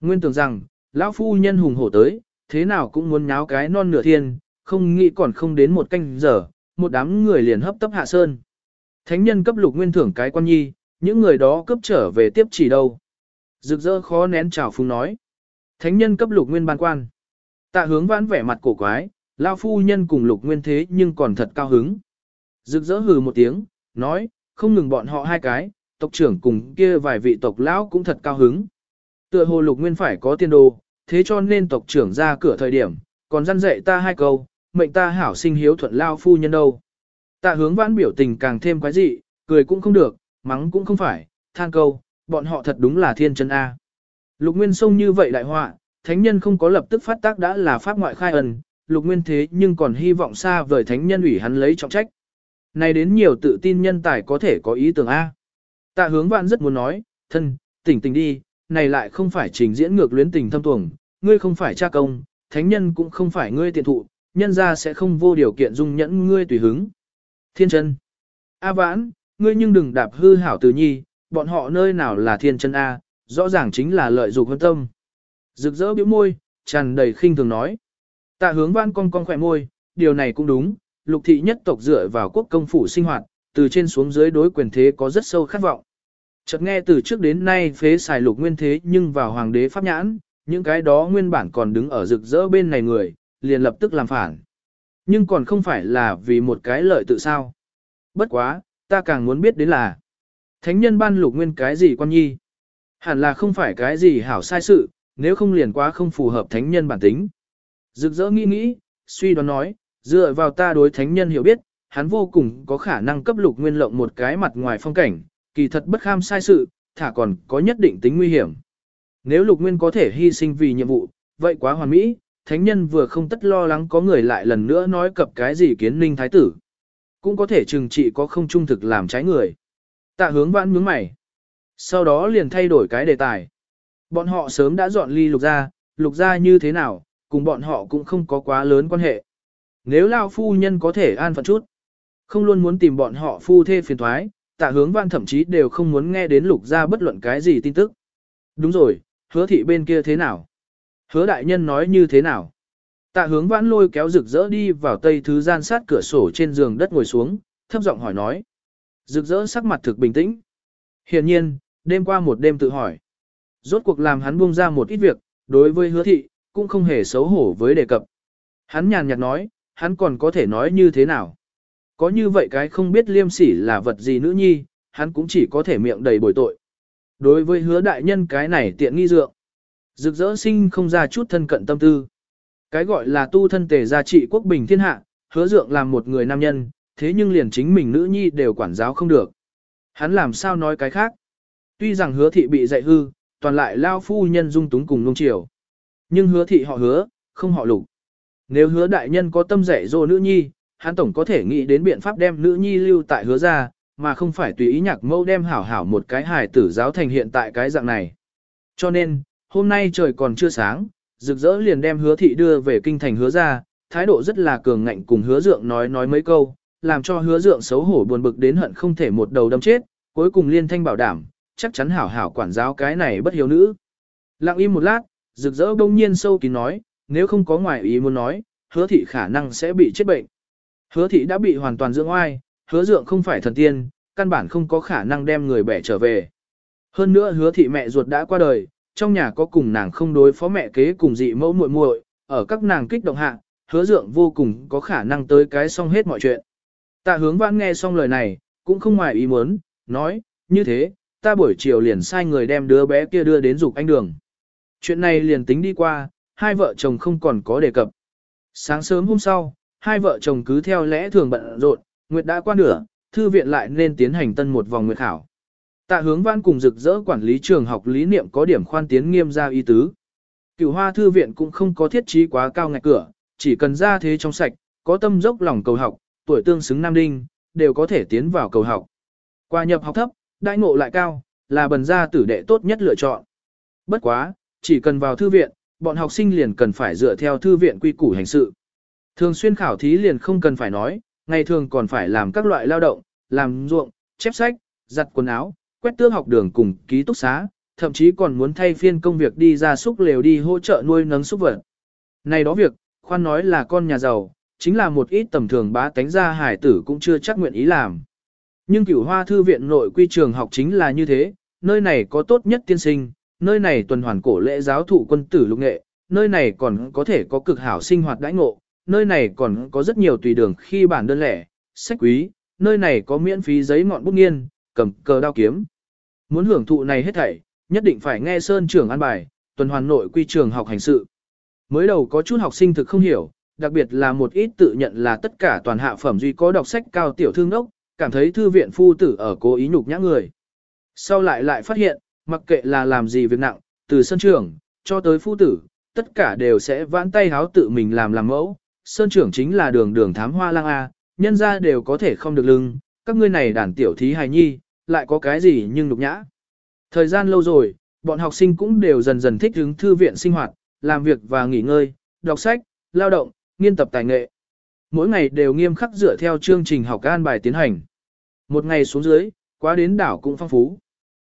Nguyên tưởng rằng, lão phu nhân hùng hổ tới, thế nào cũng muốn nháo cái non nửa thiên, không nghĩ còn không đến một canh giờ, một đám người liền hấp tấp hạ sơn. Thánh nhân cấp lục nguyên thưởng cái quan nhi, những người đó cấp trở về tiếp chỉ đâu. Rực rỡ khó nén trào phúng nói. Thánh nhân cấp lục nguyên ban quan. Tạ hướng vãn vẻ mặt cổ quái, lao phu nhân cùng lục nguyên thế nhưng còn thật cao hứng. Rực rỡ hừ một tiếng, nói, không ngừng bọn họ hai cái, tộc trưởng cùng kia vài vị tộc lão cũng thật cao hứng. Tựa hồ lục nguyên phải có tiên đồ, thế cho nên tộc trưởng ra cửa thời điểm, còn răn dạy ta hai câu, mệnh ta hảo sinh hiếu thuận lao phu nhân đâu. Tạ hướng vãn biểu tình càng thêm quái dị, cười cũng không được, mắng cũng không phải, than câu, bọn họ thật đúng là thiên chân A. Lục Nguyên sông như vậy đại họa, thánh nhân không có lập tức phát tác đã là pháp ngoại khai ẩn, Lục Nguyên thế nhưng còn hy vọng xa vời thánh nhân ủy hắn lấy trọng trách. Này đến nhiều tự tin nhân tài có thể có ý tưởng A. Tạ hướng vạn rất muốn nói, thân, tỉnh tỉnh đi, này lại không phải trình diễn ngược luyến tình thâm tuồng, ngươi không phải cha công, thánh nhân cũng không phải ngươi tiện thụ, nhân ra sẽ không vô điều kiện dung nhẫn ngươi tùy hứng. Thiên chân. A vãn, ngươi nhưng đừng đạp hư hảo từ nhi, bọn họ nơi nào là thiên chân A, rõ ràng chính là lợi dụng hơn tâm. Rực rỡ biểu môi, tràn đầy khinh thường nói. Tạ hướng văn cong cong khỏe môi, điều này cũng đúng, lục thị nhất tộc dựa vào quốc công phủ sinh hoạt, từ trên xuống dưới đối quyền thế có rất sâu khát vọng. Chợt nghe từ trước đến nay phế xài lục nguyên thế nhưng vào hoàng đế pháp nhãn, những cái đó nguyên bản còn đứng ở rực rỡ bên này người, liền lập tức làm phản. Nhưng còn không phải là vì một cái lợi tự sao. Bất quá, ta càng muốn biết đến là, thánh nhân ban lục nguyên cái gì quan nhi? Hẳn là không phải cái gì hảo sai sự, nếu không liền quá không phù hợp thánh nhân bản tính. Rực rỡ nghĩ nghĩ, suy đoán nói, dựa vào ta đối thánh nhân hiểu biết, hắn vô cùng có khả năng cấp lục nguyên lộng một cái mặt ngoài phong cảnh, kỳ thật bất kham sai sự, thả còn có nhất định tính nguy hiểm. Nếu lục nguyên có thể hy sinh vì nhiệm vụ, vậy quá hoàn mỹ, thánh nhân vừa không tất lo lắng có người lại lần nữa nói cập cái gì kiến ninh thái tử. Cũng có thể trừng trị có không trung thực làm trái người. Tạ hướng vãn nhướng mày. Sau đó liền thay đổi cái đề tài. Bọn họ sớm đã dọn ly lục gia, lục gia như thế nào, cùng bọn họ cũng không có quá lớn quan hệ. Nếu lao phu nhân có thể an phận chút, không luôn muốn tìm bọn họ phu thê phiền thoái, tạ hướng văn thậm chí đều không muốn nghe đến lục gia bất luận cái gì tin tức. Đúng rồi, hứa thị bên kia thế nào? Hứa đại nhân nói như thế nào? Tạ hướng vãn lôi kéo rực rỡ đi vào tây thứ gian sát cửa sổ trên giường đất ngồi xuống, thấp giọng hỏi nói. Rực rỡ sắc mặt thực bình tĩnh. Hiển nhiên, đêm qua một đêm tự hỏi. Rốt cuộc làm hắn buông ra một ít việc, đối với hứa thị, cũng không hề xấu hổ với đề cập. Hắn nhàn nhạt nói, hắn còn có thể nói như thế nào. Có như vậy cái không biết liêm sỉ là vật gì nữ nhi, hắn cũng chỉ có thể miệng đầy bồi tội. Đối với hứa đại nhân cái này tiện nghi dượng. Rực rỡ sinh không ra chút thân cận tâm tư. Cái gọi là tu thân tề gia trị quốc bình thiên hạ, hứa dượng làm một người nam nhân, thế nhưng liền chính mình nữ nhi đều quản giáo không được. Hắn làm sao nói cái khác. Tuy rằng hứa thị bị dạy hư, toàn lại lao phu nhân dung túng cùng nông chiều. Nhưng hứa thị họ hứa, không họ lục. Nếu hứa đại nhân có tâm dạy dỗ nữ nhi, hắn tổng có thể nghĩ đến biện pháp đem nữ nhi lưu tại hứa ra, mà không phải tùy ý nhạc mâu đem hảo hảo một cái hài tử giáo thành hiện tại cái dạng này. Cho nên, hôm nay trời còn chưa sáng, rực rỡ liền đem hứa thị đưa về kinh thành hứa ra, thái độ rất là cường ngạnh cùng hứa dượng nói nói mấy câu, làm cho hứa dượng xấu hổ buồn bực đến hận không thể một đầu đâm chết, cuối cùng liên thanh bảo đảm, chắc chắn hảo hảo quản giáo cái này bất hiếu nữ. Lặng im một lát, rực rỡ bỗng nhiên sâu kín nói, nếu không có ngoài ý muốn nói, hứa thị khả năng sẽ bị chết bệnh. Hứa thị đã bị hoàn toàn dưỡng oai, hứa dượng không phải thần tiên, căn bản không có khả năng đem người bẻ trở về. Hơn nữa hứa thị mẹ ruột đã qua đời, trong nhà có cùng nàng không đối phó mẹ kế cùng dị mẫu muội muội, ở các nàng kích động hạ, hứa dượng vô cùng có khả năng tới cái xong hết mọi chuyện. Tạ hướng vãn nghe xong lời này, cũng không ngoài ý muốn, nói, như thế, ta buổi chiều liền sai người đem đứa bé kia đưa đến dục anh đường. Chuyện này liền tính đi qua, hai vợ chồng không còn có đề cập. Sáng sớm hôm sau, hai vợ chồng cứ theo lẽ thường bận rộn, Nguyệt đã qua nửa, thư viện lại nên tiến hành tân một vòng nguyệt khảo. Tạ hướng văn cùng rực rỡ quản lý trường học lý niệm có điểm khoan tiến nghiêm ra y tứ. Cửu hoa thư viện cũng không có thiết trí quá cao ngạch cửa, chỉ cần ra thế trong sạch, có tâm dốc lòng cầu học, tuổi tương xứng nam đinh, đều có thể tiến vào cầu học. Qua nhập học thấp, đại ngộ lại cao, là bần gia tử đệ tốt nhất lựa chọn. Bất quá, chỉ cần vào thư viện, bọn học sinh liền cần phải dựa theo thư viện quy củ hành sự. Thường xuyên khảo thí liền không cần phải nói, ngày thường còn phải làm các loại lao động, làm ruộng, chép sách, giặt quần áo, quét tước học đường cùng ký túc xá, thậm chí còn muốn thay phiên công việc đi ra súc lều đi hỗ trợ nuôi nấng súc vật. Này đó việc, khoan nói là con nhà giàu, chính là một ít tầm thường bá tánh ra hải tử cũng chưa chắc nguyện ý làm. Nhưng cửu hoa thư viện nội quy trường học chính là như thế, nơi này có tốt nhất tiên sinh, nơi này tuần hoàn cổ lễ giáo thụ quân tử lục nghệ, nơi này còn có thể có cực hảo sinh hoạt đãi ngộ, nơi này còn có rất nhiều tùy đường khi bản đơn lẻ, sách quý, nơi này có miễn phí giấy ngọn bút nghiên, cầm cờ đao kiếm. Muốn hưởng thụ này hết thảy, nhất định phải nghe Sơn trưởng an bài, tuần hoàn nội quy trường học hành sự. Mới đầu có chút học sinh thực không hiểu, đặc biệt là một ít tự nhận là tất cả toàn hạ phẩm duy có đọc sách cao tiểu thương đốc, cảm thấy thư viện phu tử ở cố ý nhục nhã người. Sau lại lại phát hiện, mặc kệ là làm gì việc nặng, từ sân trưởng, cho tới phu tử, tất cả đều sẽ vãn tay háo tự mình làm làm mẫu. Sơn trưởng chính là đường đường thám hoa lang A, nhân ra đều có thể không được lưng, các ngươi này đàn tiểu thí hài nhi, lại có cái gì nhưng đục nhã. Thời gian lâu rồi, bọn học sinh cũng đều dần dần thích ứng thư viện sinh hoạt, làm việc và nghỉ ngơi, đọc sách, lao động, nghiên tập tài nghệ. Mỗi ngày đều nghiêm khắc dựa theo chương trình học an bài tiến hành. Một ngày xuống dưới, quá đến đảo cũng phong phú.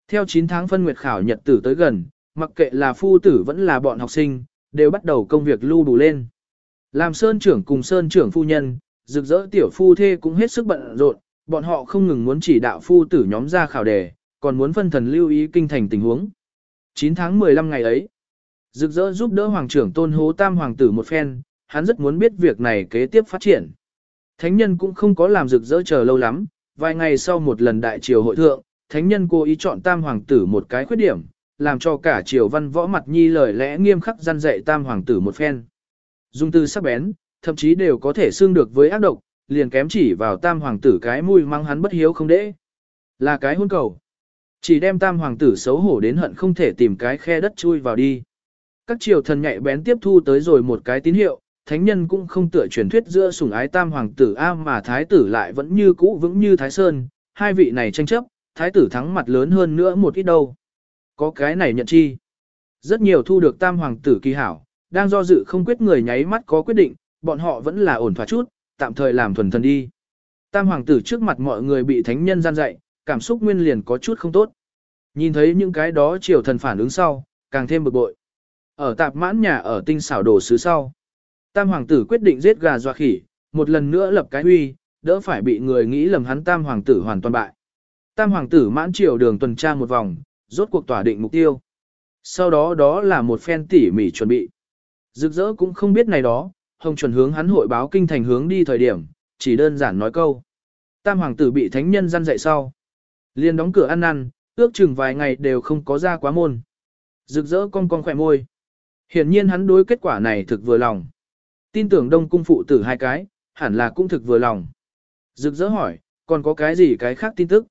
Theo 9 tháng phân nguyệt khảo nhật tử tới gần, mặc kệ là phu tử vẫn là bọn học sinh, đều bắt đầu công việc lưu đủ lên. Làm sơn trưởng cùng sơn trưởng phu nhân, rực rỡ tiểu phu thê cũng hết sức bận rộn, bọn họ không ngừng muốn chỉ đạo phu tử nhóm ra khảo đề, còn muốn phân thần lưu ý kinh thành tình huống. 9 tháng 15 ngày ấy, rực rỡ giúp đỡ hoàng trưởng tôn hố tam hoàng tử một phen, hắn rất muốn biết việc này kế tiếp phát triển. Thánh nhân cũng không có làm rực rỡ chờ lâu lắm, vài ngày sau một lần đại triều hội thượng, thánh nhân cố ý chọn tam hoàng tử một cái khuyết điểm, làm cho cả triều văn võ mặt nhi lời lẽ nghiêm khắc gian dạy tam hoàng tử một phen. Dung tư sắc bén, thậm chí đều có thể xương được với ác độc, liền kém chỉ vào tam hoàng tử cái mùi mang hắn bất hiếu không đễ. Là cái hôn cầu. Chỉ đem tam hoàng tử xấu hổ đến hận không thể tìm cái khe đất chui vào đi. Các triều thần nhạy bén tiếp thu tới rồi một cái tín hiệu, thánh nhân cũng không tựa truyền thuyết giữa sủng ái tam hoàng tử A mà thái tử lại vẫn như cũ vững như thái sơn, hai vị này tranh chấp, thái tử thắng mặt lớn hơn nữa một ít đâu. Có cái này nhận chi. Rất nhiều thu được tam hoàng tử kỳ hảo, đang do dự không quyết người nháy mắt có quyết định, bọn họ vẫn là ổn thỏa chút, tạm thời làm thuần thần đi. Tam hoàng tử trước mặt mọi người bị thánh nhân gian dạy, cảm xúc nguyên liền có chút không tốt. Nhìn thấy những cái đó triều thần phản ứng sau, càng thêm bực bội. Ở tạp mãn nhà ở tinh xảo đồ sứ sau. Tam hoàng tử quyết định giết gà doa khỉ, một lần nữa lập cái huy, đỡ phải bị người nghĩ lầm hắn tam hoàng tử hoàn toàn bại. Tam hoàng tử mãn triều đường tuần tra một vòng, rốt cuộc tỏa định mục tiêu. Sau đó đó là một phen tỉ mỉ chuẩn bị. Rực rỡ cũng không biết này đó, hồng chuẩn hướng hắn hội báo kinh thành hướng đi thời điểm, chỉ đơn giản nói câu. Tam hoàng tử bị thánh nhân gian dạy sau. liền đóng cửa ăn năn, ước chừng vài ngày đều không có ra quá môn. Rực rỡ cong cong khỏe môi. Hiển nhiên hắn đối kết quả này thực vừa lòng. Tin tưởng đông cung phụ tử hai cái, hẳn là cũng thực vừa lòng. Rực rỡ hỏi, còn có cái gì cái khác tin tức?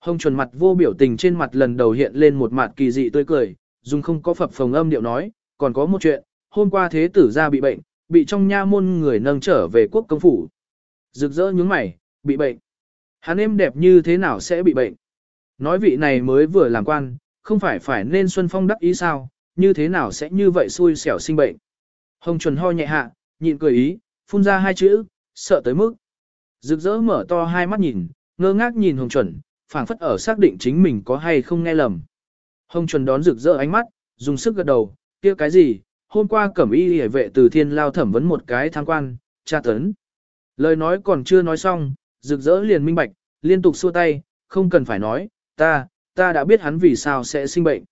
Hồng chuẩn mặt vô biểu tình trên mặt lần đầu hiện lên một mặt kỳ dị tươi cười, dùng không có phập phồng âm điệu nói, còn có một chuyện, hôm qua thế tử ra bị bệnh, bị trong nha môn người nâng trở về quốc công phủ. Rực rỡ nhướng mày, bị bệnh. Hắn em đẹp như thế nào sẽ bị bệnh? Nói vị này mới vừa làm quan, không phải phải nên Xuân Phong đắc ý sao, như thế nào sẽ như vậy xui xẻo sinh bệnh. Hồng chuẩn ho nhẹ hạ, nhịn cười ý, phun ra hai chữ, sợ tới mức. Rực rỡ mở to hai mắt nhìn, ngơ ngác nhìn Hồng chuẩn, phảng phất ở xác định chính mình có hay không nghe lầm. Hồng chuẩn đón rực rỡ ánh mắt, dùng sức gật đầu, kia cái gì, hôm qua cẩm y hề vệ từ thiên lao thẩm vấn một cái tham quan, tra tấn. Lời nói còn chưa nói xong, rực rỡ liền minh bạch, liên tục xua tay, không cần phải nói, ta, ta đã biết hắn vì sao sẽ sinh bệnh.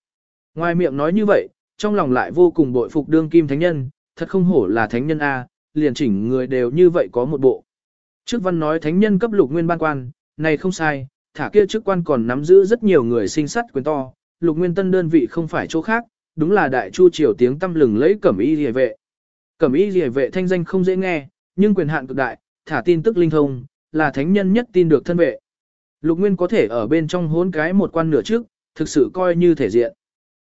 Ngoài miệng nói như vậy, trong lòng lại vô cùng bội phục đương kim thánh nhân, thật không hổ là thánh nhân A, liền chỉnh người đều như vậy có một bộ. Trước văn nói thánh nhân cấp lục nguyên ban quan, này không sai, thả kia chức quan còn nắm giữ rất nhiều người sinh sắt quyền to, lục nguyên tân đơn vị không phải chỗ khác, đúng là đại chu triều tiếng tâm lừng lấy cẩm y rìa vệ. Cẩm y rìa vệ thanh danh không dễ nghe, nhưng quyền hạn cực đại, thả tin tức linh thông, là thánh nhân nhất tin được thân vệ. Lục Nguyên có thể ở bên trong hốn cái một quan nửa trước, thực sự coi như thể diện.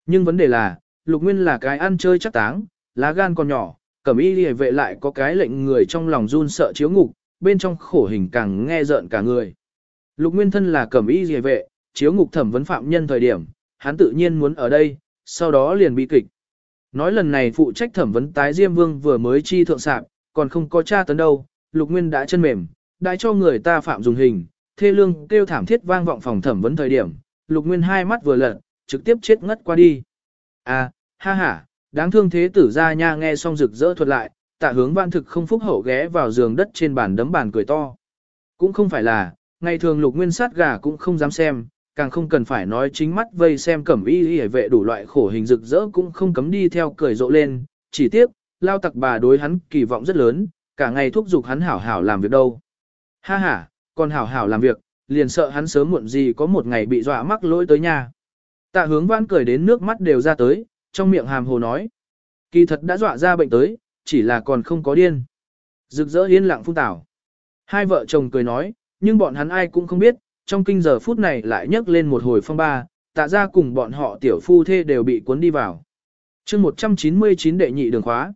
Nhưng vấn đề là, Lục Nguyên là cái ăn chơi chắc táng, lá gan còn nhỏ, cẩm y lìa vệ lại có cái lệnh người trong lòng run sợ chiếu ngục, bên trong khổ hình càng nghe rợn cả người. Lục Nguyên thân là cẩm y rìa vệ, chiếu ngục thẩm vấn phạm nhân thời điểm, hắn tự nhiên muốn ở đây, sau đó liền bị kịch. Nói lần này phụ trách thẩm vấn tái Diêm Vương vừa mới chi thượng sạp, còn không có tra tấn đâu, Lục Nguyên đã chân mềm, đã cho người ta phạm dùng hình, thê lương kêu thảm thiết vang vọng phòng thẩm vấn thời điểm, Lục Nguyên hai mắt vừa lật, trực tiếp chết ngất qua đi. À, ha ha, đáng thương thế tử ra nha nghe xong rực rỡ thuật lại, tạ hướng văn thực không phúc hậu ghé vào giường đất trên bàn đấm bàn cười to. Cũng không phải là, ngày thường Lục Nguyên sát gà cũng không dám xem, càng không cần phải nói chính mắt vây xem cẩm y y vệ đủ loại khổ hình rực rỡ cũng không cấm đi theo cười rộ lên, chỉ tiếc, lao tặc bà đối hắn kỳ vọng rất lớn, cả ngày thúc giục hắn hảo hảo làm việc đâu. Ha ha, còn hảo hảo làm việc, liền sợ hắn sớm muộn gì có một ngày bị dọa mắc lỗi tới nhà. Tạ hướng vãn cười đến nước mắt đều ra tới, trong miệng hàm hồ nói. Kỳ thật đã dọa ra bệnh tới, chỉ là còn không có điên. Rực rỡ yên lặng phung tảo. Hai vợ chồng cười nói, nhưng bọn hắn ai cũng không biết, trong kinh giờ phút này lại nhấc lên một hồi phong ba, tạ ra cùng bọn họ tiểu phu thê đều bị cuốn đi vào. chương 199 đệ nhị đường khóa.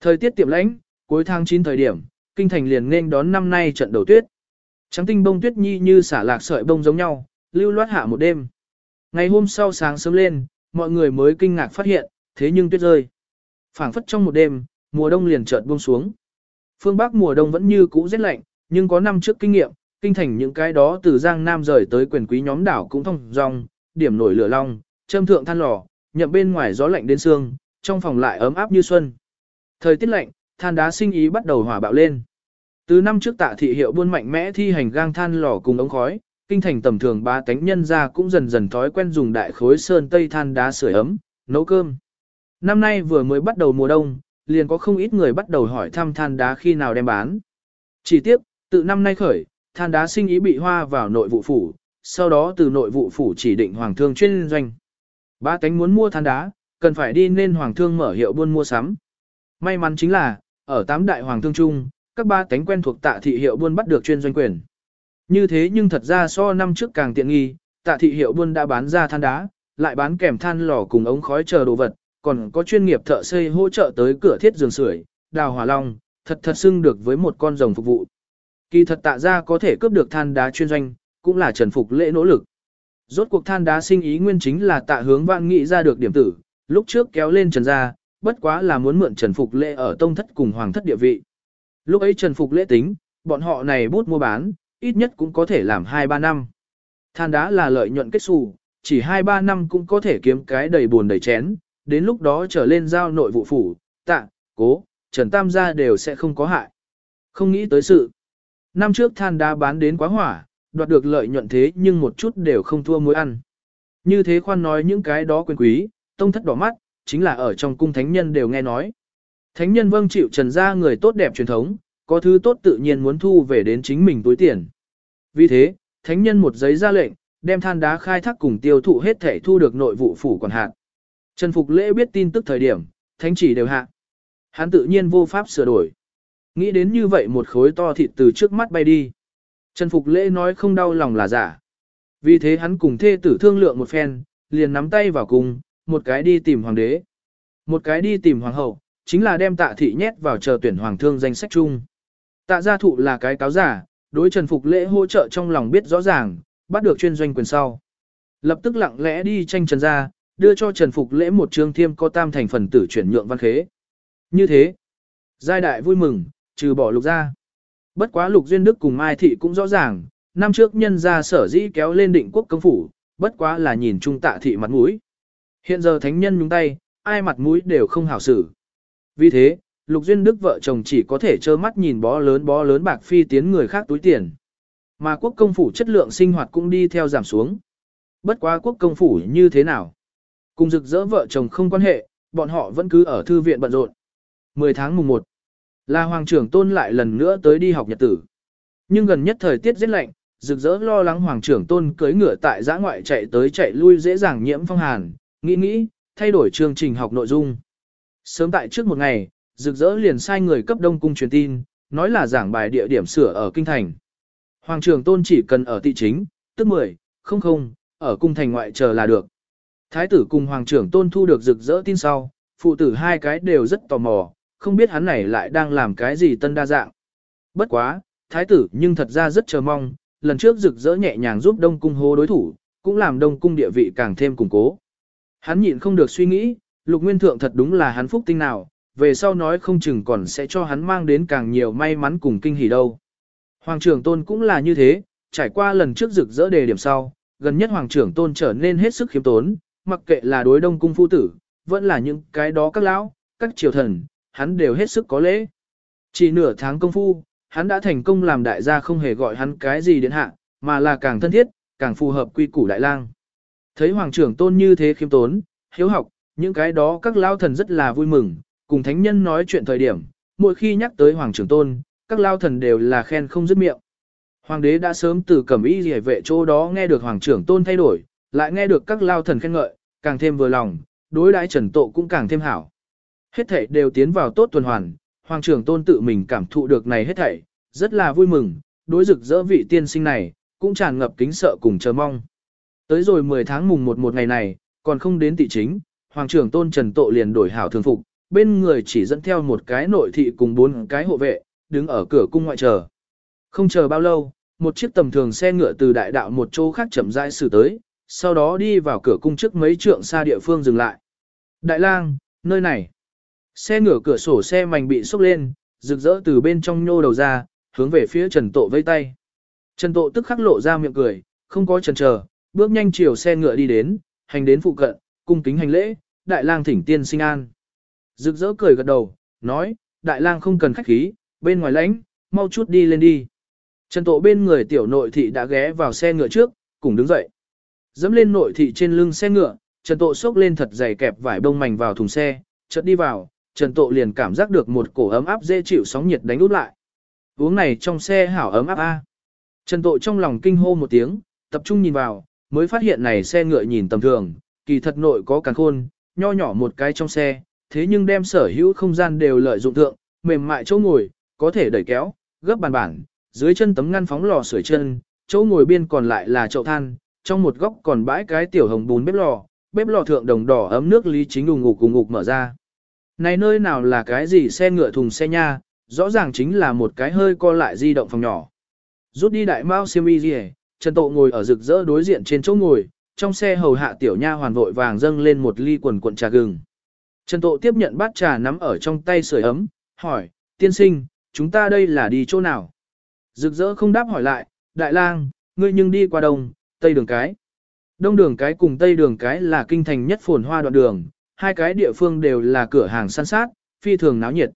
Thời tiết tiệm lãnh, cuối tháng 9 thời điểm, kinh thành liền nên đón năm nay trận đầu tuyết. Trắng tinh bông tuyết nhi như xả lạc sợi bông giống nhau, lưu loát hạ một đêm. Ngày hôm sau sáng sớm lên, mọi người mới kinh ngạc phát hiện, thế nhưng tuyết rơi. phảng phất trong một đêm, mùa đông liền chợt buông xuống. Phương Bắc mùa đông vẫn như cũ rét lạnh, nhưng có năm trước kinh nghiệm, kinh thành những cái đó từ Giang Nam rời tới quyền quý nhóm đảo cũng thông dong, điểm nổi lửa long, châm thượng than lò, nhậm bên ngoài gió lạnh đến xương, trong phòng lại ấm áp như xuân. Thời tiết lạnh, than đá sinh ý bắt đầu hỏa bạo lên. Từ năm trước tạ thị hiệu buôn mạnh mẽ thi hành gang than lò cùng ống khói, kinh thành tầm thường ba tánh nhân ra cũng dần dần thói quen dùng đại khối sơn tây than đá sưởi ấm, nấu cơm. Năm nay vừa mới bắt đầu mùa đông, liền có không ít người bắt đầu hỏi thăm than đá khi nào đem bán. Chỉ tiếp, từ năm nay khởi, than đá sinh ý bị hoa vào nội vụ phủ, sau đó từ nội vụ phủ chỉ định hoàng thương chuyên doanh. Ba tánh muốn mua than đá, cần phải đi nên hoàng thương mở hiệu buôn mua sắm. May mắn chính là, ở tám đại hoàng thương trung, các ba tánh quen thuộc tạ thị hiệu buôn bắt được chuyên doanh quyền. Như thế nhưng thật ra so năm trước càng tiện nghi, tạ thị hiệu buôn đã bán ra than đá, lại bán kèm than lò cùng ống khói chờ đồ vật, còn có chuyên nghiệp thợ xây hỗ trợ tới cửa thiết giường sưởi, đào hỏa long, thật thật xưng được với một con rồng phục vụ. Kỳ thật tạ ra có thể cướp được than đá chuyên doanh, cũng là trần phục lễ nỗ lực. Rốt cuộc than đá sinh ý nguyên chính là tạ hướng vạn nghị ra được điểm tử, lúc trước kéo lên trần ra, bất quá là muốn mượn trần phục lễ ở tông thất cùng hoàng thất địa vị. Lúc ấy trần phục lễ tính, bọn họ này bút mua bán, ít nhất cũng có thể làm 2-3 năm. Than đá là lợi nhuận kết xù, chỉ 2-3 năm cũng có thể kiếm cái đầy buồn đầy chén, đến lúc đó trở lên giao nội vụ phủ, tạ, cố, trần tam gia đều sẽ không có hại. Không nghĩ tới sự. Năm trước than đá bán đến quá hỏa, đoạt được lợi nhuận thế nhưng một chút đều không thua mối ăn. Như thế khoan nói những cái đó quyền quý, tông thất đỏ mắt, chính là ở trong cung thánh nhân đều nghe nói. Thánh nhân vâng chịu trần ra người tốt đẹp truyền thống, có thứ tốt tự nhiên muốn thu về đến chính mình túi tiền. Vì thế, thánh nhân một giấy ra lệnh, đem than đá khai thác cùng tiêu thụ hết thể thu được nội vụ phủ quản hạt. Trần Phục Lễ biết tin tức thời điểm, thánh chỉ đều hạ. Hắn tự nhiên vô pháp sửa đổi. Nghĩ đến như vậy một khối to thịt từ trước mắt bay đi. Trần Phục Lễ nói không đau lòng là giả. Vì thế hắn cùng thê tử thương lượng một phen, liền nắm tay vào cùng, một cái đi tìm hoàng đế. Một cái đi tìm hoàng hậu, chính là đem tạ thị nhét vào chờ tuyển hoàng thương danh sách chung. Tạ gia thụ là cái cáo giả, đối Trần Phục Lễ hỗ trợ trong lòng biết rõ ràng, bắt được chuyên doanh quyền sau. Lập tức lặng lẽ đi tranh Trần gia, đưa cho Trần Phục Lễ một trương thiêm có tam thành phần tử chuyển nhượng văn khế. Như thế, giai đại vui mừng, trừ bỏ lục gia. Bất quá lục duyên đức cùng Mai Thị cũng rõ ràng, năm trước nhân gia sở dĩ kéo lên định quốc công phủ, bất quá là nhìn trung tạ thị mặt mũi. Hiện giờ thánh nhân nhúng tay, ai mặt mũi đều không hảo xử. Vì thế, Lục Duyên Đức vợ chồng chỉ có thể trơ mắt nhìn bó lớn bó lớn bạc phi tiến người khác túi tiền. Mà quốc công phủ chất lượng sinh hoạt cũng đi theo giảm xuống. Bất quá quốc công phủ như thế nào? Cùng rực rỡ vợ chồng không quan hệ, bọn họ vẫn cứ ở thư viện bận rộn. 10 tháng mùng 1, là hoàng trưởng tôn lại lần nữa tới đi học nhật tử. Nhưng gần nhất thời tiết rất lạnh, rực rỡ lo lắng hoàng trưởng tôn cưới ngựa tại giã ngoại chạy tới chạy lui dễ dàng nhiễm phong hàn, nghĩ nghĩ, thay đổi chương trình học nội dung. Sớm tại trước một ngày, rực rỡ liền sai người cấp đông cung truyền tin, nói là giảng bài địa điểm sửa ở kinh thành. Hoàng trưởng tôn chỉ cần ở thị chính, tức 10, không không, ở cung thành ngoại chờ là được. Thái tử cùng hoàng trưởng tôn thu được rực rỡ tin sau, phụ tử hai cái đều rất tò mò, không biết hắn này lại đang làm cái gì tân đa dạng. Bất quá, thái tử nhưng thật ra rất chờ mong, lần trước rực rỡ nhẹ nhàng giúp đông cung hô đối thủ, cũng làm đông cung địa vị càng thêm củng cố. Hắn nhịn không được suy nghĩ, lục nguyên thượng thật đúng là hắn phúc tinh nào, về sau nói không chừng còn sẽ cho hắn mang đến càng nhiều may mắn cùng kinh hỉ đâu. Hoàng trưởng tôn cũng là như thế, trải qua lần trước rực rỡ đề điểm sau, gần nhất hoàng trưởng tôn trở nên hết sức khiêm tốn, mặc kệ là đối đông cung phu tử, vẫn là những cái đó các lão, các triều thần, hắn đều hết sức có lễ. Chỉ nửa tháng công phu, hắn đã thành công làm đại gia không hề gọi hắn cái gì đến hạ, mà là càng thân thiết, càng phù hợp quy củ đại lang. Thấy hoàng trưởng tôn như thế khiêm tốn, hiếu học, những cái đó các lao thần rất là vui mừng, cùng thánh nhân nói chuyện thời điểm, mỗi khi nhắc tới hoàng trưởng tôn, các lao thần đều là khen không dứt miệng. Hoàng đế đã sớm từ cẩm y rỉa vệ chỗ đó nghe được hoàng trưởng tôn thay đổi, lại nghe được các lao thần khen ngợi, càng thêm vừa lòng, đối đãi trần tộ cũng càng thêm hảo. Hết thảy đều tiến vào tốt tuần hoàn, hoàng trưởng tôn tự mình cảm thụ được này hết thảy, rất là vui mừng, đối rực rỡ vị tiên sinh này, cũng tràn ngập kính sợ cùng chờ mong. Tới rồi 10 tháng mùng 1 một ngày này, còn không đến tị chính, hoàng trưởng tôn trần tộ liền đổi hảo thường phục, bên người chỉ dẫn theo một cái nội thị cùng bốn cái hộ vệ, đứng ở cửa cung ngoại chờ. Không chờ bao lâu, một chiếc tầm thường xe ngựa từ đại đạo một chỗ khác chậm rãi xử tới, sau đó đi vào cửa cung trước mấy trượng xa địa phương dừng lại. Đại lang, nơi này. Xe ngựa cửa sổ xe mảnh bị sốc lên, rực rỡ từ bên trong nhô đầu ra, hướng về phía Trần Tộ vây tay. Trần Tộ tức khắc lộ ra miệng cười, không có chần chờ, bước nhanh chiều xe ngựa đi đến, hành đến phụ cận, cung kính hành lễ, đại lang thỉnh tiên sinh an. Rực rỡ cười gật đầu, nói, đại lang không cần khách khí, bên ngoài lãnh, mau chút đi lên đi. Trần Tộ bên người tiểu nội thị đã ghé vào xe ngựa trước, cùng đứng dậy. Dẫm lên nội thị trên lưng xe ngựa, Trần Tộ xốc lên thật dày kẹp vải bông mảnh vào thùng xe, chợt đi vào, Trần Tộ liền cảm giác được một cổ ấm áp dễ chịu sóng nhiệt đánh út lại. Uống này trong xe hảo ấm áp a. Trần Tộ trong lòng kinh hô một tiếng, tập trung nhìn vào, mới phát hiện này xe ngựa nhìn tầm thường, kỳ thật nội có càng khôn, nho nhỏ một cái trong xe, thế nhưng đem sở hữu không gian đều lợi dụng thượng, mềm mại chỗ ngồi, có thể đẩy kéo, gấp bàn bản, dưới chân tấm ngăn phóng lò sưởi chân, chỗ ngồi bên còn lại là chậu than, trong một góc còn bãi cái tiểu hồng bún bếp lò, bếp lò thượng đồng đỏ ấm nước lý chính ủng ngục cùng ngục mở ra. Này nơi nào là cái gì xe ngựa thùng xe nha, rõ ràng chính là một cái hơi co lại di động phòng nhỏ. Rút đi đại mao xiêm y gì Trần Tộ ngồi ở rực rỡ đối diện trên chỗ ngồi, trong xe hầu hạ tiểu nha hoàn vội vàng dâng lên một ly quần cuộn trà gừng. Trần Tộ tiếp nhận bát trà nắm ở trong tay sưởi ấm, hỏi, tiên sinh, chúng ta đây là đi chỗ nào? Rực rỡ không đáp hỏi lại, đại lang, ngươi nhưng đi qua đông, tây đường cái. Đông đường cái cùng tây đường cái là kinh thành nhất phồn hoa đoạn đường, hai cái địa phương đều là cửa hàng săn sát, phi thường náo nhiệt.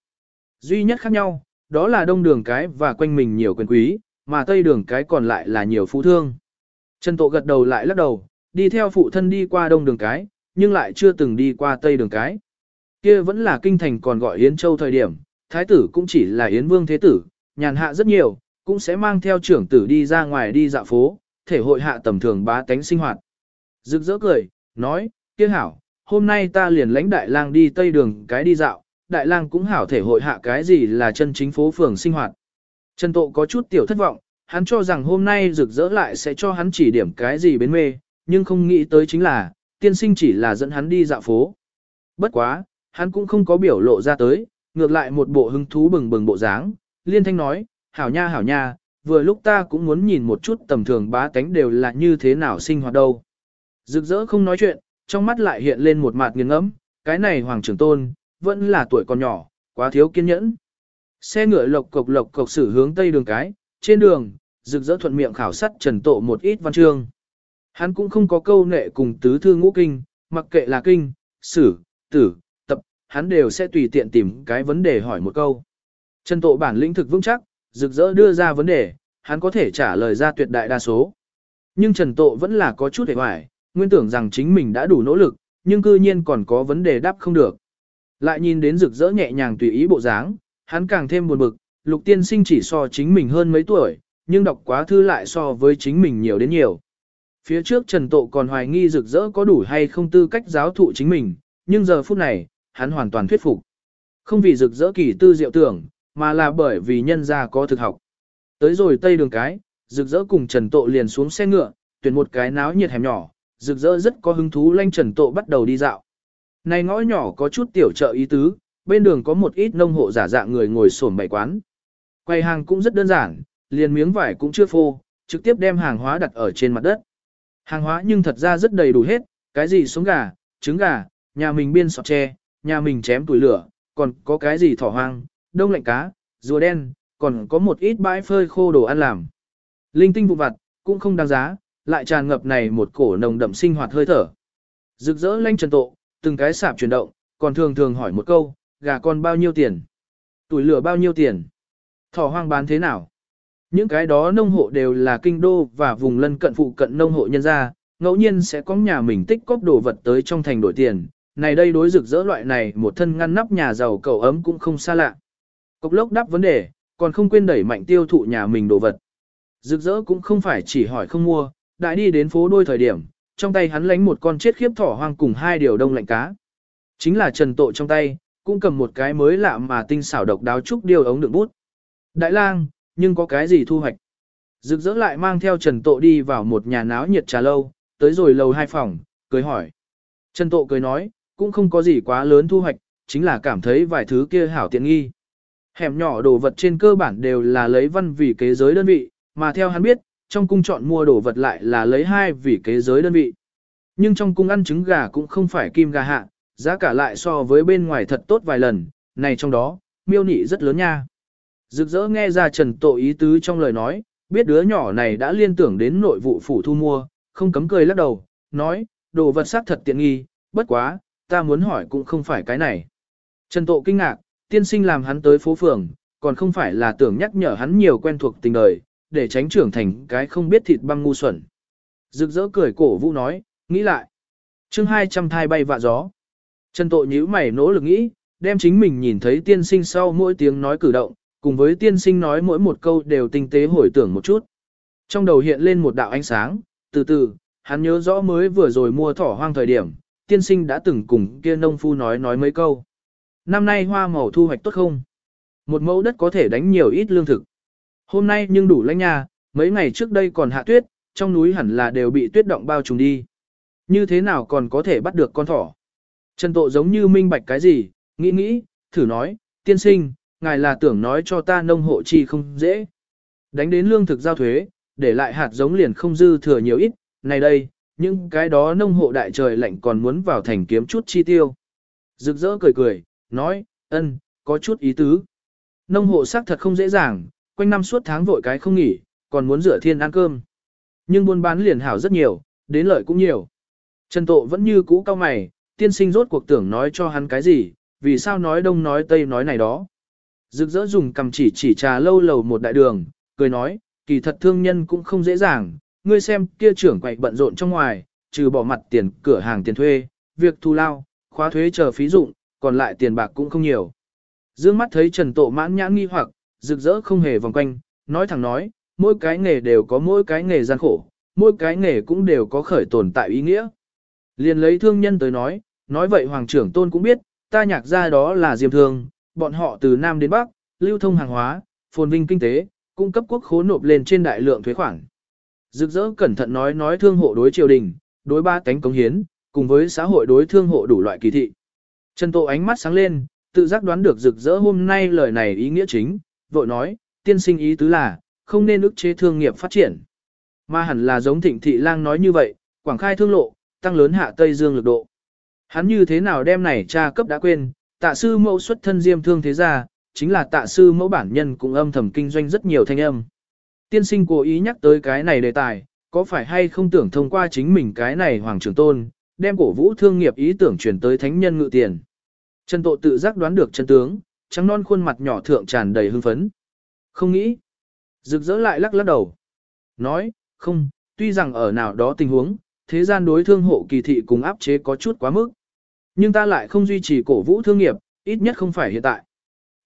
Duy nhất khác nhau, đó là đông đường cái và quanh mình nhiều quyền quý, mà tây đường cái còn lại là nhiều phú thương. Trần Tộ gật đầu lại lắc đầu, đi theo phụ thân đi qua đông đường cái, nhưng lại chưa từng đi qua tây đường cái. Kia vẫn là kinh thành còn gọi Yến Châu thời điểm, thái tử cũng chỉ là Yến Vương Thế Tử, nhàn hạ rất nhiều, cũng sẽ mang theo trưởng tử đi ra ngoài đi dạo phố, thể hội hạ tầm thường bá tánh sinh hoạt. Rực rỡ cười, nói, kia hảo, hôm nay ta liền lãnh đại lang đi tây đường cái đi dạo, đại lang cũng hảo thể hội hạ cái gì là chân chính phố phường sinh hoạt. Trần Tộ có chút tiểu thất vọng, hắn cho rằng hôm nay rực rỡ lại sẽ cho hắn chỉ điểm cái gì bến mê, nhưng không nghĩ tới chính là, tiên sinh chỉ là dẫn hắn đi dạo phố. Bất quá, hắn cũng không có biểu lộ ra tới, ngược lại một bộ hứng thú bừng bừng bộ dáng, liên thanh nói, hảo nha hảo nha, vừa lúc ta cũng muốn nhìn một chút tầm thường bá tánh đều là như thế nào sinh hoạt đâu. Rực rỡ không nói chuyện, trong mắt lại hiện lên một mặt nghiêng ngẫm, cái này hoàng trưởng tôn, vẫn là tuổi còn nhỏ, quá thiếu kiên nhẫn. Xe ngựa lộc cộc lộc cộc xử hướng tây đường cái, trên đường, rực rỡ thuận miệng khảo sát trần tộ một ít văn chương. Hắn cũng không có câu nệ cùng tứ thư ngũ kinh, mặc kệ là kinh, sử, tử, tập, hắn đều sẽ tùy tiện tìm cái vấn đề hỏi một câu. Trần tộ bản lĩnh thực vững chắc, rực rỡ đưa ra vấn đề, hắn có thể trả lời ra tuyệt đại đa số. Nhưng Trần Tộ vẫn là có chút hề hoài, nguyên tưởng rằng chính mình đã đủ nỗ lực, nhưng cư nhiên còn có vấn đề đáp không được. Lại nhìn đến rực rỡ nhẹ nhàng tùy ý bộ dáng, hắn càng thêm buồn bực, lục tiên sinh chỉ so chính mình hơn mấy tuổi, nhưng đọc quá thư lại so với chính mình nhiều đến nhiều. Phía trước Trần Tộ còn hoài nghi rực rỡ có đủ hay không tư cách giáo thụ chính mình, nhưng giờ phút này, hắn hoàn toàn thuyết phục. Không vì rực rỡ kỳ tư diệu tưởng, mà là bởi vì nhân gia có thực học. Tới rồi tây đường cái, rực rỡ cùng Trần Tộ liền xuống xe ngựa, tuyển một cái náo nhiệt hẻm nhỏ, rực rỡ rất có hứng thú lanh Trần Tộ bắt đầu đi dạo. Này ngõ nhỏ có chút tiểu chợ ý tứ, bên đường có một ít nông hộ giả dạng người ngồi sổm bày quán. Quầy hàng cũng rất đơn giản, liền miếng vải cũng chưa phô, trực tiếp đem hàng hóa đặt ở trên mặt đất. Hàng hóa nhưng thật ra rất đầy đủ hết, cái gì sống gà, trứng gà, nhà mình biên sọt tre, nhà mình chém tuổi lửa, còn có cái gì thỏ hoang, đông lạnh cá, rùa đen, còn có một ít bãi phơi khô đồ ăn làm. Linh tinh vụ vặt, cũng không đáng giá, lại tràn ngập này một cổ nồng đậm sinh hoạt hơi thở. Rực rỡ lanh trần tộ, từng cái sạp chuyển động, còn thường thường hỏi một câu, gà con bao nhiêu tiền? Tuổi lửa bao nhiêu tiền? Thỏ hoang bán thế nào? Những cái đó nông hộ đều là kinh đô và vùng lân cận phụ cận nông hộ nhân gia, ngẫu nhiên sẽ có nhà mình tích cóp đồ vật tới trong thành đổi tiền. Này đây đối rực rỡ loại này một thân ngăn nắp nhà giàu cầu ấm cũng không xa lạ. Cốc lốc đáp vấn đề, còn không quên đẩy mạnh tiêu thụ nhà mình đồ vật. Rực rỡ cũng không phải chỉ hỏi không mua, đại đi đến phố đôi thời điểm, trong tay hắn lánh một con chết khiếp thỏ hoang cùng hai điều đông lạnh cá. Chính là trần tội trong tay, cũng cầm một cái mới lạ mà tinh xảo độc đáo trúc điều ống đựng bút. Đại lang, nhưng có cái gì thu hoạch? Rực rỡ lại mang theo Trần tội đi vào một nhà náo nhiệt trà lâu, tới rồi lầu hai phòng, cười hỏi. Trần tội cười nói, cũng không có gì quá lớn thu hoạch, chính là cảm thấy vài thứ kia hảo tiện nghi. Hẻm nhỏ đồ vật trên cơ bản đều là lấy văn vì kế giới đơn vị, mà theo hắn biết, trong cung chọn mua đồ vật lại là lấy hai vì kế giới đơn vị. Nhưng trong cung ăn trứng gà cũng không phải kim gà hạ, giá cả lại so với bên ngoài thật tốt vài lần, này trong đó, miêu nị rất lớn nha. Rực rỡ nghe ra Trần tội ý tứ trong lời nói, biết đứa nhỏ này đã liên tưởng đến nội vụ phủ thu mua, không cấm cười lắc đầu, nói, đồ vật sắc thật tiện nghi, bất quá, ta muốn hỏi cũng không phải cái này. Trần Tộ kinh ngạc, tiên sinh làm hắn tới phố phường, còn không phải là tưởng nhắc nhở hắn nhiều quen thuộc tình đời, để tránh trưởng thành cái không biết thịt băng ngu xuẩn. Rực rỡ cười cổ vũ nói, nghĩ lại. chương 200 thai bay vạ gió. Trần tội nhíu mày nỗ lực nghĩ, đem chính mình nhìn thấy tiên sinh sau mỗi tiếng nói cử động, cùng với tiên sinh nói mỗi một câu đều tinh tế hồi tưởng một chút. Trong đầu hiện lên một đạo ánh sáng, từ từ, hắn nhớ rõ mới vừa rồi mua thỏ hoang thời điểm, tiên sinh đã từng cùng kia nông phu nói nói mấy câu. Năm nay hoa màu thu hoạch tốt không? Một mẫu đất có thể đánh nhiều ít lương thực. Hôm nay nhưng đủ lãnh nha, mấy ngày trước đây còn hạ tuyết, trong núi hẳn là đều bị tuyết động bao trùm đi. Như thế nào còn có thể bắt được con thỏ? Trần Tộ giống như minh bạch cái gì, nghĩ nghĩ, thử nói, tiên sinh, ngài là tưởng nói cho ta nông hộ chi không dễ. Đánh đến lương thực giao thuế, để lại hạt giống liền không dư thừa nhiều ít, này đây, những cái đó nông hộ đại trời lạnh còn muốn vào thành kiếm chút chi tiêu. Rực rỡ cười cười, nói, ân, có chút ý tứ. Nông hộ xác thật không dễ dàng, quanh năm suốt tháng vội cái không nghỉ, còn muốn rửa thiên ăn cơm. Nhưng buôn bán liền hảo rất nhiều, đến lợi cũng nhiều. Trần Tộ vẫn như cũ cao mày, tiên sinh rốt cuộc tưởng nói cho hắn cái gì, vì sao nói đông nói tây nói này đó. Rực rỡ dùng cầm chỉ chỉ trà lâu lầu một đại đường, cười nói, kỳ thật thương nhân cũng không dễ dàng, ngươi xem kia trưởng quậy bận rộn trong ngoài, trừ bỏ mặt tiền cửa hàng tiền thuê, việc thu lao, khóa thuế chờ phí dụng, còn lại tiền bạc cũng không nhiều. Dương mắt thấy Trần Tộ mãn nhãn nghi hoặc, rực rỡ không hề vòng quanh, nói thẳng nói, mỗi cái nghề đều có mỗi cái nghề gian khổ, mỗi cái nghề cũng đều có khởi tồn tại ý nghĩa. Liền lấy thương nhân tới nói, nói vậy Hoàng trưởng Tôn cũng biết, ta nhạc ra đó là diêm thương, bọn họ từ Nam đến Bắc, lưu thông hàng hóa, phồn vinh kinh tế, cung cấp quốc khố nộp lên trên đại lượng thuế khoản. Rực rỡ cẩn thận nói nói thương hộ đối triều đình, đối ba cánh cống hiến, cùng với xã hội đối thương hộ đủ loại kỳ thị. Trần Tô ánh mắt sáng lên, tự giác đoán được rực rỡ hôm nay lời này ý nghĩa chính, vội nói, tiên sinh ý tứ là, không nên ức chế thương nghiệp phát triển. Mà hẳn là giống thịnh thị lang nói như vậy, quảng khai thương lộ, tăng lớn hạ Tây Dương lực độ. Hắn như thế nào đem này tra cấp đã quên, tạ sư mẫu xuất thân diêm thương thế gia, chính là tạ sư mẫu bản nhân cũng âm thầm kinh doanh rất nhiều thanh âm. Tiên sinh cố ý nhắc tới cái này đề tài, có phải hay không tưởng thông qua chính mình cái này hoàng trưởng tôn, đem cổ vũ thương nghiệp ý tưởng chuyển tới thánh nhân ngự tiền. Trần Tộ tự giác đoán được chân tướng, trắng non khuôn mặt nhỏ thượng tràn đầy hưng phấn. Không nghĩ. Rực rỡ lại lắc lắc đầu. Nói, không, tuy rằng ở nào đó tình huống, thế gian đối thương hộ kỳ thị cùng áp chế có chút quá mức. Nhưng ta lại không duy trì cổ vũ thương nghiệp, ít nhất không phải hiện tại.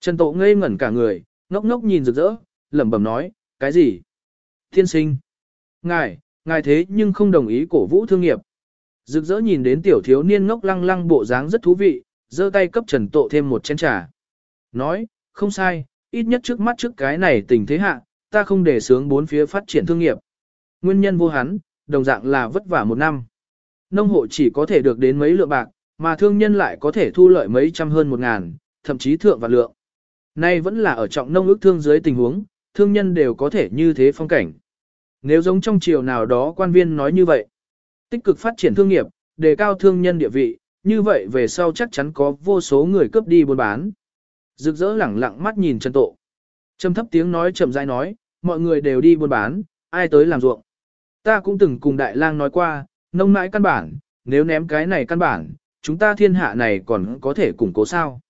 Trần Tộ ngây ngẩn cả người, ngốc ngốc nhìn rực rỡ, lẩm bẩm nói, cái gì? Thiên sinh. Ngài, ngài thế nhưng không đồng ý cổ vũ thương nghiệp. Rực rỡ nhìn đến tiểu thiếu niên ngốc lăng lăng bộ dáng rất thú vị, giơ tay cấp Trần Tộ thêm một chén trà. Nói, không sai, ít nhất trước mắt trước cái này tình thế hạ, ta không để sướng bốn phía phát triển thương nghiệp. Nguyên nhân vô hắn, đồng dạng là vất vả một năm. Nông hộ chỉ có thể được đến mấy lượng bạc, mà thương nhân lại có thể thu lợi mấy trăm hơn một ngàn, thậm chí thượng và lượng. Nay vẫn là ở trọng nông ước thương dưới tình huống, thương nhân đều có thể như thế phong cảnh. Nếu giống trong chiều nào đó quan viên nói như vậy, tích cực phát triển thương nghiệp, đề cao thương nhân địa vị, như vậy về sau chắc chắn có vô số người cướp đi buôn bán. Rực rỡ lẳng lặng mắt nhìn Trần Tộ. Trầm thấp tiếng nói chậm rãi nói, mọi người đều đi buôn bán, ai tới làm ruộng. Ta cũng từng cùng đại lang nói qua, nông mãi căn bản, nếu ném cái này căn bản, chúng ta thiên hạ này còn có thể củng cố sao.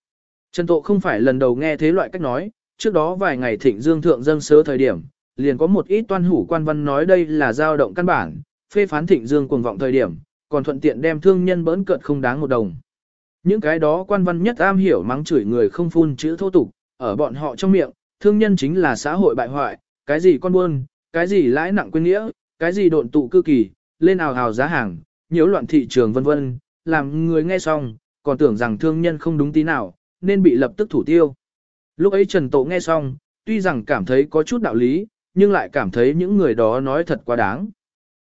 Trần Tộ không phải lần đầu nghe thế loại cách nói, trước đó vài ngày thịnh dương thượng dâng sớ thời điểm, liền có một ít toan hủ quan văn nói đây là dao động căn bản, phê phán thịnh dương cuồng vọng thời điểm, còn thuận tiện đem thương nhân bỡn cợt không đáng một đồng. Những cái đó quan văn nhất am hiểu mắng chửi người không phun chữ thô tục, ở bọn họ trong miệng, thương nhân chính là xã hội bại hoại, cái gì con buôn, cái gì lãi nặng quên nghĩa, cái gì độn tụ cư kỳ, lên ào hào giá hàng, nhiễu loạn thị trường vân vân, làm người nghe xong, còn tưởng rằng thương nhân không đúng tí nào, nên bị lập tức thủ tiêu. Lúc ấy Trần Tộ nghe xong, tuy rằng cảm thấy có chút đạo lý, nhưng lại cảm thấy những người đó nói thật quá đáng.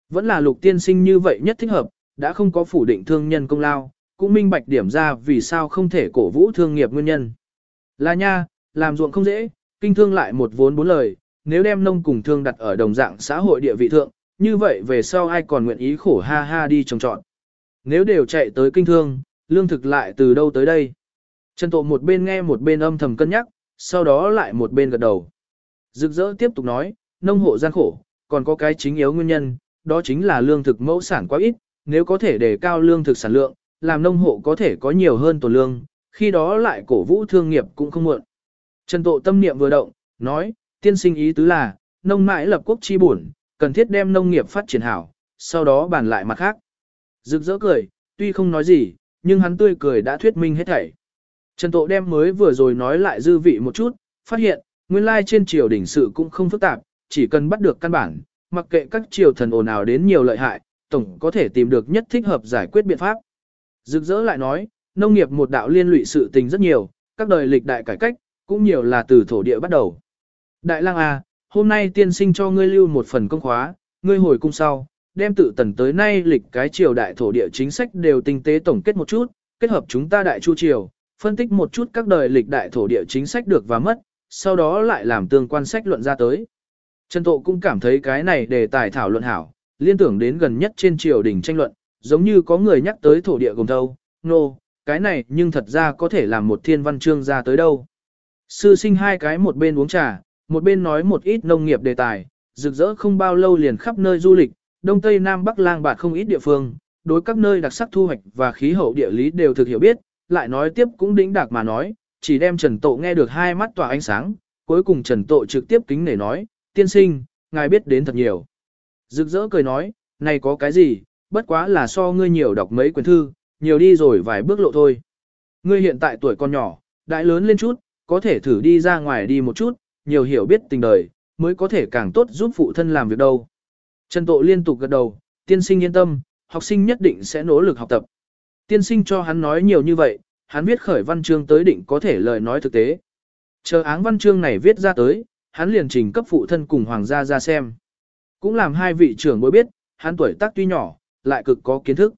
Vẫn là lục tiên sinh như vậy nhất thích hợp, đã không có phủ định thương nhân công lao, cũng minh bạch điểm ra vì sao không thể cổ vũ thương nghiệp nguyên nhân. Là nha, làm ruộng không dễ, kinh thương lại một vốn bốn lời, nếu đem nông cùng thương đặt ở đồng dạng xã hội địa vị thượng, như vậy về sau ai còn nguyện ý khổ ha ha đi trồng trọn. Nếu đều chạy tới kinh thương, lương thực lại từ đâu tới đây? Trần Tộ một bên nghe một bên âm thầm cân nhắc, sau đó lại một bên gật đầu. Rực rỡ tiếp tục nói, nông hộ gian khổ, còn có cái chính yếu nguyên nhân, đó chính là lương thực mẫu sản quá ít, nếu có thể đề cao lương thực sản lượng, làm nông hộ có thể có nhiều hơn tồn lương, khi đó lại cổ vũ thương nghiệp cũng không muộn. Trần Tộ tâm niệm vừa động, nói, tiên sinh ý tứ là, nông mãi lập quốc chi bổn, cần thiết đem nông nghiệp phát triển hảo, sau đó bàn lại mặt khác. Rực rỡ cười, tuy không nói gì, nhưng hắn tươi cười đã thuyết minh hết thảy. Trần Tộ đem mới vừa rồi nói lại dư vị một chút, phát hiện, nguyên lai trên triều đỉnh sự cũng không phức tạp, chỉ cần bắt được căn bản, mặc kệ các triều thần ồn ào đến nhiều lợi hại, tổng có thể tìm được nhất thích hợp giải quyết biện pháp. Rực rỡ lại nói, nông nghiệp một đạo liên lụy sự tình rất nhiều, các đời lịch đại cải cách, cũng nhiều là từ thổ địa bắt đầu. Đại lang à, hôm nay tiên sinh cho ngươi lưu một phần công khóa, ngươi hồi cung sau, đem tự tần tới nay lịch cái triều đại thổ địa chính sách đều tinh tế tổng kết một chút, kết hợp chúng ta đại chu triều, phân tích một chút các đời lịch đại thổ địa chính sách được và mất, sau đó lại làm tương quan sách luận ra tới. Trần Tộ cũng cảm thấy cái này đề tài thảo luận hảo, liên tưởng đến gần nhất trên triều đình tranh luận, giống như có người nhắc tới thổ địa gồm thâu, nô, no, cái này nhưng thật ra có thể làm một thiên văn chương ra tới đâu. Sư sinh hai cái một bên uống trà, một bên nói một ít nông nghiệp đề tài, rực rỡ không bao lâu liền khắp nơi du lịch, đông tây nam bắc lang bạt không ít địa phương, đối các nơi đặc sắc thu hoạch và khí hậu địa lý đều thực hiểu biết, lại nói tiếp cũng đĩnh đạc mà nói, chỉ đem Trần Tộ nghe được hai mắt tỏa ánh sáng, cuối cùng Trần Tộ trực tiếp kính nể nói, tiên sinh, ngài biết đến thật nhiều. Rực rỡ cười nói, này có cái gì, bất quá là so ngươi nhiều đọc mấy quyển thư, nhiều đi rồi vài bước lộ thôi. Ngươi hiện tại tuổi còn nhỏ, đại lớn lên chút, có thể thử đi ra ngoài đi một chút, nhiều hiểu biết tình đời, mới có thể càng tốt giúp phụ thân làm việc đâu. Trần Tộ liên tục gật đầu, tiên sinh yên tâm, học sinh nhất định sẽ nỗ lực học tập. Tiên sinh cho hắn nói nhiều như vậy, hắn viết khởi văn chương tới định có thể lời nói thực tế. Chờ áng văn chương này viết ra tới, hắn liền trình cấp phụ thân cùng hoàng gia ra xem. Cũng làm hai vị trưởng bối biết, hắn tuổi tác tuy nhỏ, lại cực có kiến thức.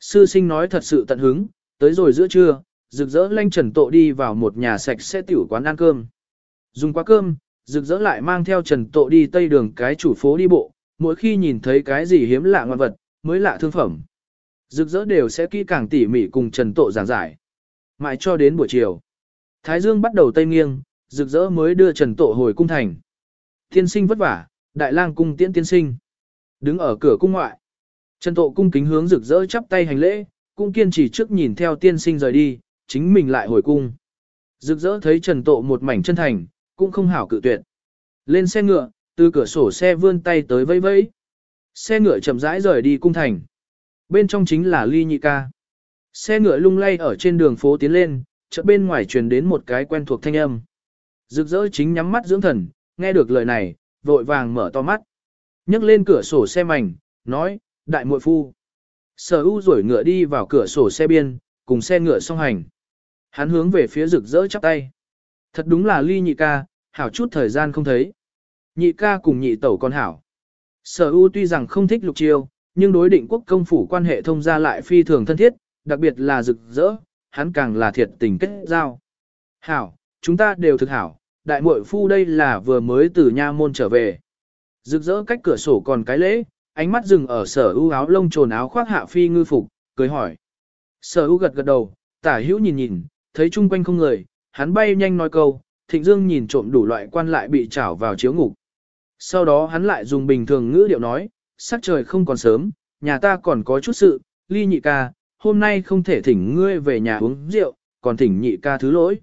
Sư sinh nói thật sự tận hứng, tới rồi giữa trưa, rực rỡ lanh trần tộ đi vào một nhà sạch sẽ tiểu quán ăn cơm. Dùng quá cơm, rực rỡ lại mang theo trần tộ đi tây đường cái chủ phố đi bộ, mỗi khi nhìn thấy cái gì hiếm lạ ngoạn vật, mới lạ thương phẩm. Rực rỡ đều sẽ kỹ càng tỉ mỉ cùng trần tộ giảng giải. Mãi cho đến buổi chiều. Thái dương bắt đầu tây nghiêng, rực rỡ mới đưa trần tộ hồi cung thành. Tiên sinh vất vả, đại lang cung tiễn tiên sinh. Đứng ở cửa cung ngoại. Trần Tộ cung kính hướng rực rỡ chắp tay hành lễ, cũng kiên trì trước nhìn theo tiên sinh rời đi, chính mình lại hồi cung. Rực rỡ thấy Trần Tộ một mảnh chân thành, cũng không hảo cự tuyệt. Lên xe ngựa, từ cửa sổ xe vươn tay tới vẫy vẫy. Xe ngựa chậm rãi rời đi cung thành. Bên trong chính là Ly Nhị ca. Xe ngựa lung lay ở trên đường phố tiến lên, chợt bên ngoài truyền đến một cái quen thuộc thanh âm. Rực rỡ chính nhắm mắt dưỡng thần, nghe được lời này, vội vàng mở to mắt. nhấc lên cửa sổ xe mảnh, nói, đại muội phu. Sở U rồi ngựa đi vào cửa sổ xe biên, cùng xe ngựa song hành. Hắn hướng về phía rực rỡ chắp tay. Thật đúng là ly nhị ca, hảo chút thời gian không thấy. Nhị ca cùng nhị tẩu con hảo. Sở U tuy rằng không thích lục chiêu, nhưng đối định quốc công phủ quan hệ thông gia lại phi thường thân thiết, đặc biệt là rực rỡ, hắn càng là thiệt tình kết giao. Hảo, chúng ta đều thực hảo, đại muội phu đây là vừa mới từ nha môn trở về. Rực rỡ cách cửa sổ còn cái lễ, ánh mắt dừng ở sở ưu áo lông trồn áo khoác hạ phi ngư phục, cười hỏi. Sở ưu gật gật đầu, tả hữu nhìn nhìn, thấy chung quanh không người, hắn bay nhanh nói câu, thịnh dương nhìn trộm đủ loại quan lại bị trảo vào chiếu ngục. Sau đó hắn lại dùng bình thường ngữ điệu nói, sắc trời không còn sớm, nhà ta còn có chút sự, ly nhị ca, hôm nay không thể thỉnh ngươi về nhà uống rượu, còn thỉnh nhị ca thứ lỗi.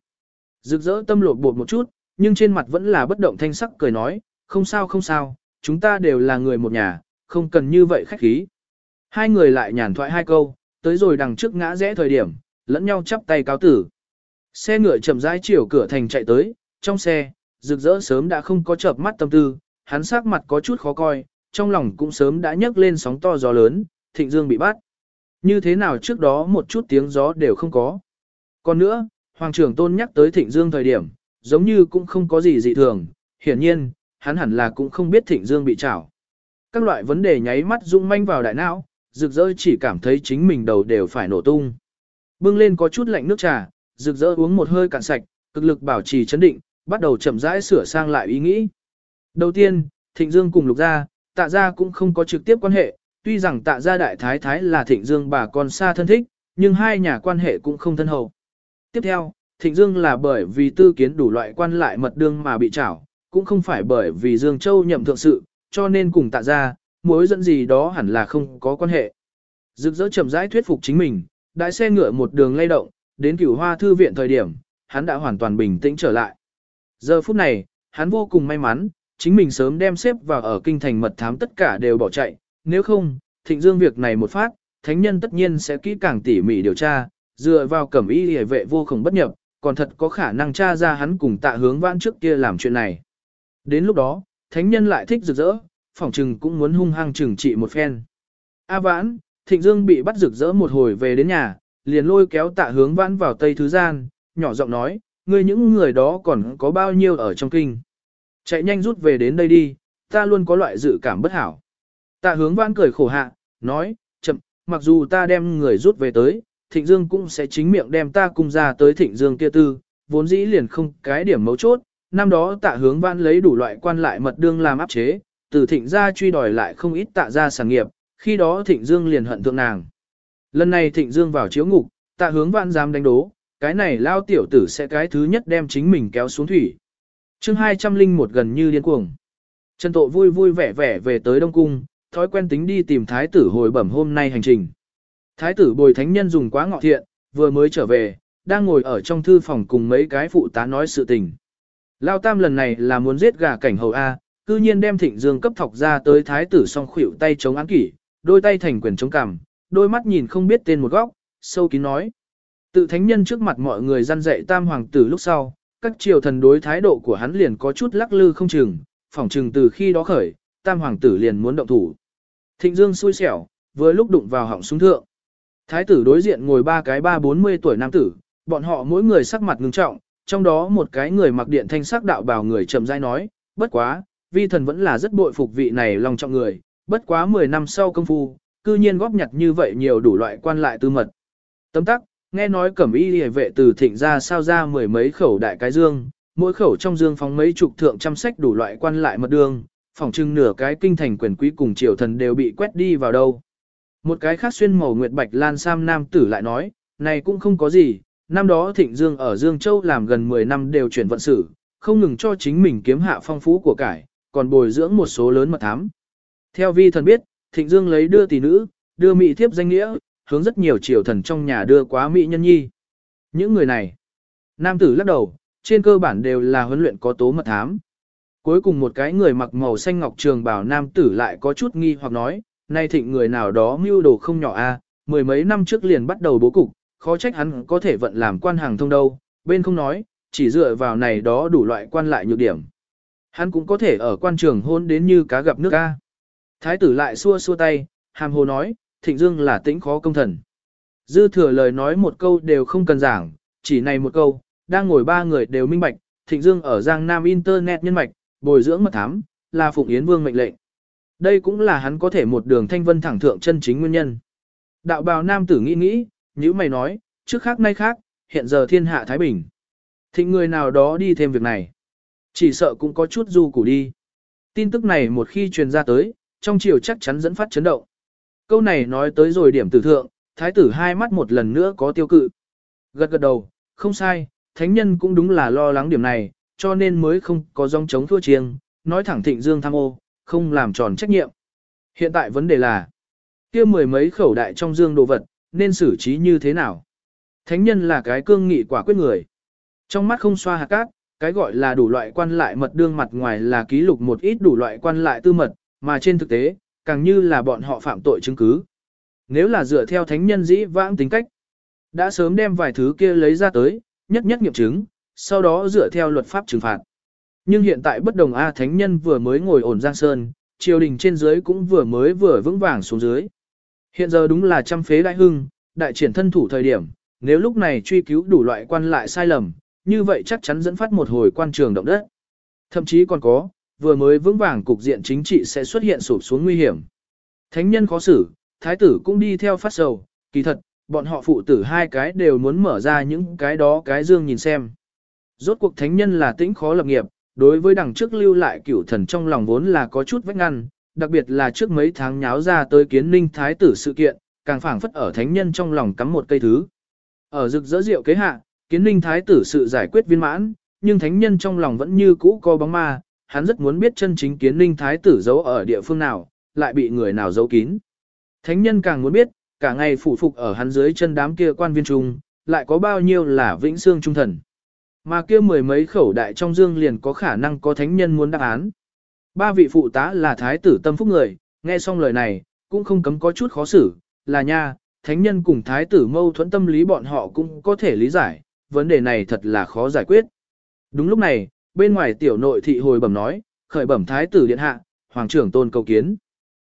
Rực rỡ tâm lột bột một chút, nhưng trên mặt vẫn là bất động thanh sắc cười nói, không sao không sao, chúng ta đều là người một nhà, không cần như vậy khách khí. Hai người lại nhàn thoại hai câu, tới rồi đằng trước ngã rẽ thời điểm, lẫn nhau chắp tay cáo tử. Xe ngựa chậm rãi chiều cửa thành chạy tới, trong xe, rực rỡ sớm đã không có chợp mắt tâm tư, hắn sắc mặt có chút khó coi, trong lòng cũng sớm đã nhấc lên sóng to gió lớn, thịnh dương bị bắt. Như thế nào trước đó một chút tiếng gió đều không có. Còn nữa, Hoàng trưởng tôn nhắc tới thịnh dương thời điểm, giống như cũng không có gì dị thường, hiển nhiên, hắn hẳn là cũng không biết thịnh dương bị trảo. Các loại vấn đề nháy mắt rung manh vào đại não, rực rỡ chỉ cảm thấy chính mình đầu đều phải nổ tung. Bưng lên có chút lạnh nước trà, rực rỡ uống một hơi cạn sạch, cực lực bảo trì chấn định, bắt đầu chậm rãi sửa sang lại ý nghĩ. Đầu tiên, Thịnh Dương cùng Lục Gia, Tạ Gia cũng không có trực tiếp quan hệ, tuy rằng Tạ Gia Đại Thái Thái là Thịnh Dương bà con xa thân thích, nhưng hai nhà quan hệ cũng không thân hậu. Tiếp theo, Thịnh Dương là bởi vì tư kiến đủ loại quan lại mật đương mà bị trảo, cũng không phải bởi vì Dương Châu nhậm thượng sự, cho nên cùng Tạ Gia, mối dẫn gì đó hẳn là không có quan hệ. Rực rỡ chậm rãi thuyết phục chính mình, đại xe ngựa một đường lay động, đến cửu hoa thư viện thời điểm, hắn đã hoàn toàn bình tĩnh trở lại. Giờ phút này, hắn vô cùng may mắn, chính mình sớm đem xếp vào ở kinh thành mật thám tất cả đều bỏ chạy, nếu không, thịnh dương việc này một phát, thánh nhân tất nhiên sẽ kỹ càng tỉ mỉ điều tra, dựa vào cẩm y hề vệ vô cùng bất nhập, còn thật có khả năng tra ra hắn cùng tạ hướng vãn trước kia làm chuyện này. Đến lúc đó, thánh nhân lại thích rực rỡ, phỏng trừng cũng muốn hung hăng trừng trị một phen. A vãn, thịnh dương bị bắt rực rỡ một hồi về đến nhà, liền lôi kéo tạ hướng vãn vào tây thứ gian, nhỏ giọng nói, ngươi những người đó còn có bao nhiêu ở trong kinh. Chạy nhanh rút về đến đây đi, ta luôn có loại dự cảm bất hảo. Tạ hướng vãn cười khổ hạ, nói, chậm, mặc dù ta đem người rút về tới, thịnh dương cũng sẽ chính miệng đem ta cung ra tới thịnh dương kia tư, vốn dĩ liền không cái điểm mấu chốt, năm đó tạ hướng vãn lấy đủ loại quan lại mật đương làm áp chế, từ thịnh gia truy đòi lại không ít tạ gia sản nghiệp, khi đó thịnh dương liền hận thượng nàng. Lần này thịnh dương vào chiếu ngục, tạ hướng vãn dám đánh đố, cái này lao tiểu tử sẽ cái thứ nhất đem chính mình kéo xuống thủy. chương 201 gần như điên cuồng. Trần Tộ vui vui vẻ vẻ về tới Đông Cung, thói quen tính đi tìm thái tử hồi bẩm hôm nay hành trình. Thái tử bồi thánh nhân dùng quá ngọ thiện, vừa mới trở về, đang ngồi ở trong thư phòng cùng mấy cái phụ tá nói sự tình. Lao tam lần này là muốn giết gà cảnh hầu A, cư nhiên đem thịnh dương cấp thọc ra tới thái tử song khuỷu tay chống án kỷ, đôi tay thành quyền chống cằm, đôi mắt nhìn không biết tên một góc, sâu kín nói. Tự thánh nhân trước mặt mọi người gian dạy tam hoàng tử lúc sau, các triều thần đối thái độ của hắn liền có chút lắc lư không chừng, phỏng chừng từ khi đó khởi, tam hoàng tử liền muốn động thủ. Thịnh dương xui xẻo, vừa lúc đụng vào họng súng thượng. Thái tử đối diện ngồi ba cái ba bốn mươi tuổi nam tử, bọn họ mỗi người sắc mặt ngưng trọng, trong đó một cái người mặc điện thanh sắc đạo bào người chậm rãi nói, bất quá, vi thần vẫn là rất bội phục vị này lòng trọng người, bất quá 10 năm sau công phu, cư nhiên góp nhặt như vậy nhiều đủ loại quan lại tư mật. Tấm tắc, nghe nói cẩm y hề vệ từ thịnh ra sao ra mười mấy khẩu đại cái dương, mỗi khẩu trong dương phóng mấy chục thượng trăm sách đủ loại quan lại mật đường, phỏng trưng nửa cái kinh thành quyền quý cùng triều thần đều bị quét đi vào đâu. Một cái khác xuyên màu nguyệt bạch lan sam nam tử lại nói, này cũng không có gì, năm đó thịnh dương ở Dương Châu làm gần 10 năm đều chuyển vận sự, không ngừng cho chính mình kiếm hạ phong phú của cải, còn bồi dưỡng một số lớn mật thám. Theo vi thần biết, thịnh dương lấy đưa tỷ nữ, đưa mỹ thiếp danh nghĩa, hướng rất nhiều triều thần trong nhà đưa quá mỹ nhân nhi. Những người này, nam tử lắc đầu, trên cơ bản đều là huấn luyện có tố mật thám. Cuối cùng một cái người mặc màu xanh ngọc trường bảo nam tử lại có chút nghi hoặc nói, nay thịnh người nào đó mưu đồ không nhỏ a, mười mấy năm trước liền bắt đầu bố cục, khó trách hắn có thể vận làm quan hàng thông đâu, bên không nói, chỉ dựa vào này đó đủ loại quan lại nhược điểm. Hắn cũng có thể ở quan trường hôn đến như cá gặp nước ca Thái tử lại xua xua tay, hàm hồ nói, thịnh dương là tĩnh khó công thần. Dư thừa lời nói một câu đều không cần giảng, chỉ này một câu, đang ngồi ba người đều minh bạch, thịnh dương ở Giang Nam Internet nhân mạch, bồi dưỡng mật thám, là Phụng Yến Vương mệnh lệnh. Đây cũng là hắn có thể một đường thanh vân thẳng thượng chân chính nguyên nhân. Đạo bào nam tử nghĩ nghĩ, như mày nói, trước khác nay khác, hiện giờ thiên hạ Thái Bình. Thịnh người nào đó đi thêm việc này. Chỉ sợ cũng có chút du củ đi. Tin tức này một khi truyền ra tới, trong chiều chắc chắn dẫn phát chấn động. Câu này nói tới rồi điểm tử thượng, thái tử hai mắt một lần nữa có tiêu cự. Gật gật đầu, không sai, thánh nhân cũng đúng là lo lắng điểm này, cho nên mới không có dòng chống thua chiêng, nói thẳng thịnh dương tham ô, không làm tròn trách nhiệm. Hiện tại vấn đề là, kia mười mấy khẩu đại trong dương đồ vật, nên xử trí như thế nào? Thánh nhân là cái cương nghị quả quyết người. Trong mắt không xoa hạt cát, cái gọi là đủ loại quan lại mật đương mặt ngoài là ký lục một ít đủ loại quan lại tư mật, mà trên thực tế, càng như là bọn họ phạm tội chứng cứ. Nếu là dựa theo thánh nhân dĩ vãng tính cách, đã sớm đem vài thứ kia lấy ra tới, nhất nhất nghiệm chứng, sau đó dựa theo luật pháp trừng phạt. Nhưng hiện tại bất đồng A thánh nhân vừa mới ngồi ổn giang sơn, triều đình trên dưới cũng vừa mới vừa vững vàng xuống dưới. Hiện giờ đúng là trăm phế đại hưng, đại triển thân thủ thời điểm, nếu lúc này truy cứu đủ loại quan lại sai lầm, như vậy chắc chắn dẫn phát một hồi quan trường động đất. Thậm chí còn có, vừa mới vững vàng cục diện chính trị sẽ xuất hiện sụp xuống nguy hiểm. Thánh nhân khó xử, thái tử cũng đi theo phát sầu, kỳ thật, bọn họ phụ tử hai cái đều muốn mở ra những cái đó cái dương nhìn xem. Rốt cuộc thánh nhân là tĩnh khó lập nghiệp, đối với đằng trước lưu lại cửu thần trong lòng vốn là có chút vách ngăn, đặc biệt là trước mấy tháng nháo ra tới kiến ninh thái tử sự kiện, càng phảng phất ở thánh nhân trong lòng cắm một cây thứ. Ở rực rỡ rượu kế hạ, kiến ninh thái tử sự giải quyết viên mãn, nhưng thánh nhân trong lòng vẫn như cũ co bóng ma, hắn rất muốn biết chân chính kiến ninh thái tử giấu ở địa phương nào, lại bị người nào giấu kín. Thánh nhân càng muốn biết, cả ngày phụ phục ở hắn dưới chân đám kia quan viên trung, lại có bao nhiêu là vĩnh xương trung thần. Mà kia mười mấy khẩu đại trong dương liền có khả năng có thánh nhân muốn đáp án. Ba vị phụ tá là thái tử tâm phúc người, nghe xong lời này, cũng không cấm có chút khó xử, là nha, thánh nhân cùng thái tử mâu thuẫn tâm lý bọn họ cũng có thể lý giải, vấn đề này thật là khó giải quyết. Đúng lúc này, bên ngoài tiểu nội thị hồi bẩm nói, khởi bẩm thái tử điện hạ, hoàng trưởng tôn cầu kiến.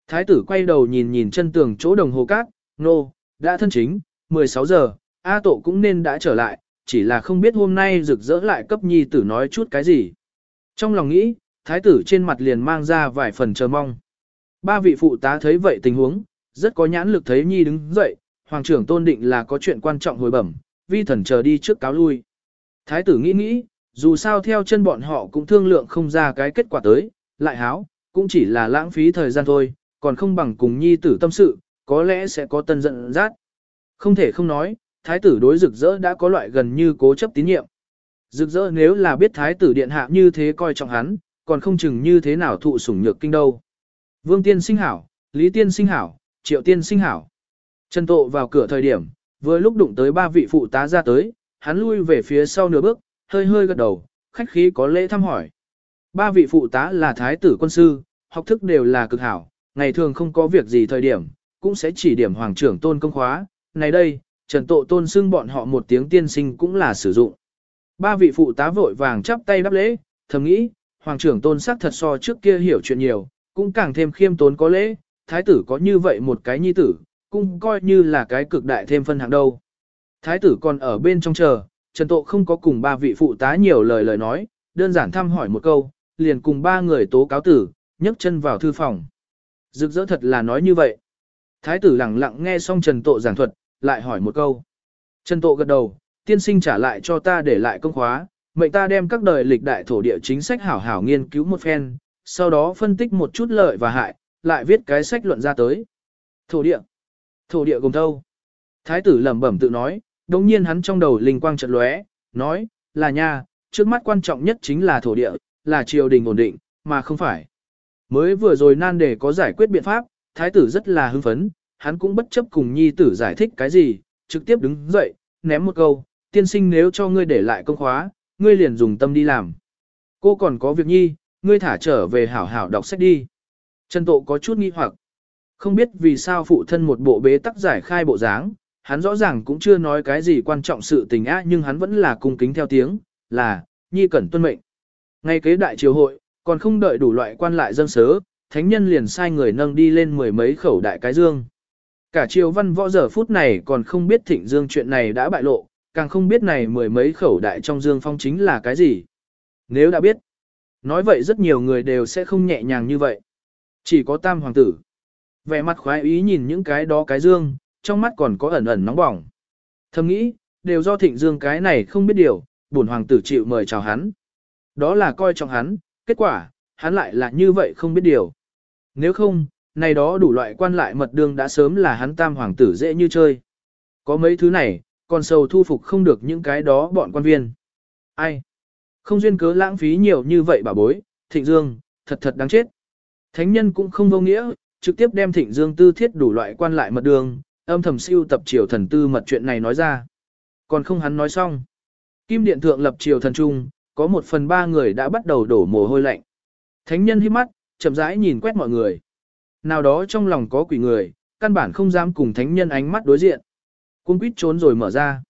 Thái tử quay đầu nhìn nhìn chân tường chỗ đồng hồ cát, nô, đã thân chính, 16 giờ, A tổ cũng nên đã trở lại, chỉ là không biết hôm nay rực rỡ lại cấp nhi tử nói chút cái gì. Trong lòng nghĩ, thái tử trên mặt liền mang ra vài phần chờ mong. Ba vị phụ tá thấy vậy tình huống, rất có nhãn lực thấy nhi đứng dậy, hoàng trưởng tôn định là có chuyện quan trọng hồi bẩm, vi thần chờ đi trước cáo lui. Thái tử nghĩ nghĩ, dù sao theo chân bọn họ cũng thương lượng không ra cái kết quả tới, lại háo, cũng chỉ là lãng phí thời gian thôi, còn không bằng cùng nhi tử tâm sự, có lẽ sẽ có tân giận rát. Không thể không nói, thái tử đối rực rỡ đã có loại gần như cố chấp tín nhiệm. Rực rỡ nếu là biết thái tử điện hạ như thế coi trọng hắn, còn không chừng như thế nào thụ sủng nhược kinh đâu. Vương tiên sinh hảo, Lý tiên sinh hảo, Triệu tiên sinh hảo. Trần Tộ vào cửa thời điểm, vừa lúc đụng tới ba vị phụ tá ra tới, hắn lui về phía sau nửa bước, hơi hơi gật đầu, khách khí có lễ thăm hỏi. Ba vị phụ tá là thái tử quân sư, học thức đều là cực hảo, ngày thường không có việc gì thời điểm, cũng sẽ chỉ điểm hoàng trưởng tôn công khóa. Này đây, Trần Tộ tôn xưng bọn họ một tiếng tiên sinh cũng là sử dụng. Ba vị phụ tá vội vàng chắp tay đáp lễ, thầm nghĩ, hoàng trưởng tôn sắc thật so trước kia hiểu chuyện nhiều, cũng càng thêm khiêm tốn có lễ, thái tử có như vậy một cái nhi tử, cũng coi như là cái cực đại thêm phân hạng đâu. Thái tử còn ở bên trong chờ, Trần Tộ không có cùng ba vị phụ tá nhiều lời lời nói, đơn giản thăm hỏi một câu, liền cùng ba người tố cáo tử, nhấc chân vào thư phòng. Rực rỡ thật là nói như vậy. Thái tử lặng lặng nghe xong Trần Tộ giảng thuật, lại hỏi một câu. Trần Tộ gật đầu, tiên sinh trả lại cho ta để lại công khóa, mệnh ta đem các đời lịch đại thổ địa chính sách hảo hảo nghiên cứu một phen, sau đó phân tích một chút lợi và hại, lại viết cái sách luận ra tới. Thổ địa. Thổ địa gồm thâu. Thái tử lẩm bẩm tự nói, đồng nhiên hắn trong đầu linh quang chợt lóe, nói, là nha, trước mắt quan trọng nhất chính là thổ địa, là triều đình ổn định, mà không phải. Mới vừa rồi nan để có giải quyết biện pháp, thái tử rất là hưng phấn, hắn cũng bất chấp cùng nhi tử giải thích cái gì, trực tiếp đứng dậy, ném một câu, tiên sinh nếu cho ngươi để lại công khóa, ngươi liền dùng tâm đi làm. Cô còn có việc nhi, ngươi thả trở về hảo hảo đọc sách đi. Trần Tộ có chút nghi hoặc. Không biết vì sao phụ thân một bộ bế tắc giải khai bộ dáng, hắn rõ ràng cũng chưa nói cái gì quan trọng sự tình á nhưng hắn vẫn là cung kính theo tiếng, là, nhi cẩn tuân mệnh. Ngay kế đại triều hội, còn không đợi đủ loại quan lại dân sớ, thánh nhân liền sai người nâng đi lên mười mấy khẩu đại cái dương. Cả triều văn võ giờ phút này còn không biết thịnh dương chuyện này đã bại lộ, càng không biết này mười mấy khẩu đại trong dương phong chính là cái gì. Nếu đã biết, nói vậy rất nhiều người đều sẽ không nhẹ nhàng như vậy. Chỉ có tam hoàng tử. Vẻ mặt khoái ý nhìn những cái đó cái dương, trong mắt còn có ẩn ẩn nóng bỏng. Thầm nghĩ, đều do thịnh dương cái này không biết điều, bổn hoàng tử chịu mời chào hắn. Đó là coi trọng hắn, kết quả, hắn lại là như vậy không biết điều. Nếu không, này đó đủ loại quan lại mật đường đã sớm là hắn tam hoàng tử dễ như chơi. Có mấy thứ này, còn sầu thu phục không được những cái đó bọn quan viên. Ai? Không duyên cớ lãng phí nhiều như vậy bà bối, thịnh dương, thật thật đáng chết. Thánh nhân cũng không vô nghĩa, trực tiếp đem thịnh dương tư thiết đủ loại quan lại mật đường, âm thầm siêu tập triều thần tư mật chuyện này nói ra. Còn không hắn nói xong. Kim điện thượng lập triều thần trung, có một phần ba người đã bắt đầu đổ mồ hôi lạnh. Thánh nhân hít mắt, chậm rãi nhìn quét mọi người. Nào đó trong lòng có quỷ người, căn bản không dám cùng thánh nhân ánh mắt đối diện. Cung quýt trốn rồi mở ra.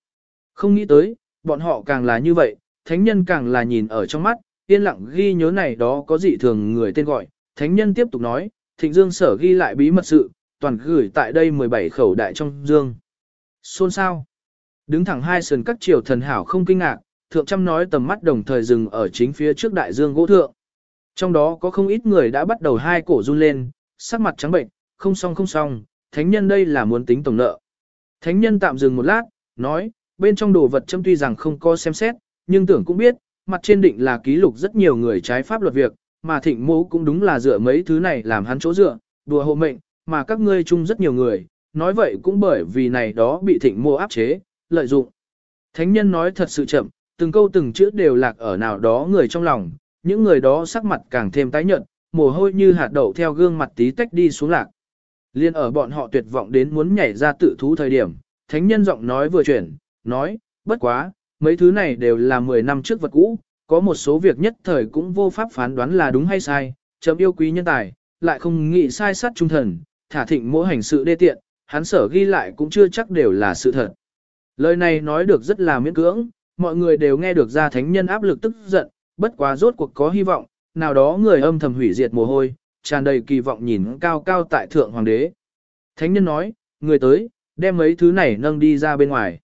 Không nghĩ tới, bọn họ càng là như vậy, thánh nhân càng là nhìn ở trong mắt, yên lặng ghi nhớ này đó có dị thường người tên gọi. Thánh nhân tiếp tục nói, thịnh dương sở ghi lại bí mật sự, toàn gửi tại đây 17 khẩu đại trong dương. Xôn sao? Đứng thẳng hai sườn các triều thần hảo không kinh ngạc, thượng trăm nói tầm mắt đồng thời dừng ở chính phía trước đại dương gỗ thượng. Trong đó có không ít người đã bắt đầu hai cổ run lên, sắc mặt trắng bệnh, không xong không xong, thánh nhân đây là muốn tính tổng nợ. Thánh nhân tạm dừng một lát, nói, bên trong đồ vật châm tuy rằng không có xem xét, nhưng tưởng cũng biết, mặt trên định là ký lục rất nhiều người trái pháp luật việc, mà thịnh mô cũng đúng là dựa mấy thứ này làm hắn chỗ dựa, đùa hộ mệnh, mà các ngươi chung rất nhiều người, nói vậy cũng bởi vì này đó bị thịnh mô áp chế, lợi dụng. Thánh nhân nói thật sự chậm, từng câu từng chữ đều lạc ở nào đó người trong lòng, những người đó sắc mặt càng thêm tái nhợt, mồ hôi như hạt đậu theo gương mặt tí tách đi xuống lạc. Liên ở bọn họ tuyệt vọng đến muốn nhảy ra tự thú thời điểm, thánh nhân giọng nói vừa chuyển, nói, bất quá, mấy thứ này đều là 10 năm trước vật cũ, có một số việc nhất thời cũng vô pháp phán đoán là đúng hay sai, chấm yêu quý nhân tài, lại không nghĩ sai sát trung thần, thả thịnh mỗi hành sự đê tiện, hắn sở ghi lại cũng chưa chắc đều là sự thật. Lời này nói được rất là miễn cưỡng, mọi người đều nghe được ra thánh nhân áp lực tức giận, bất quá rốt cuộc có hy vọng, nào đó người âm thầm hủy diệt mồ hôi, tràn đầy kỳ vọng nhìn cao cao tại thượng hoàng đế. Thánh nhân nói, người tới, đem mấy thứ này nâng đi ra bên ngoài.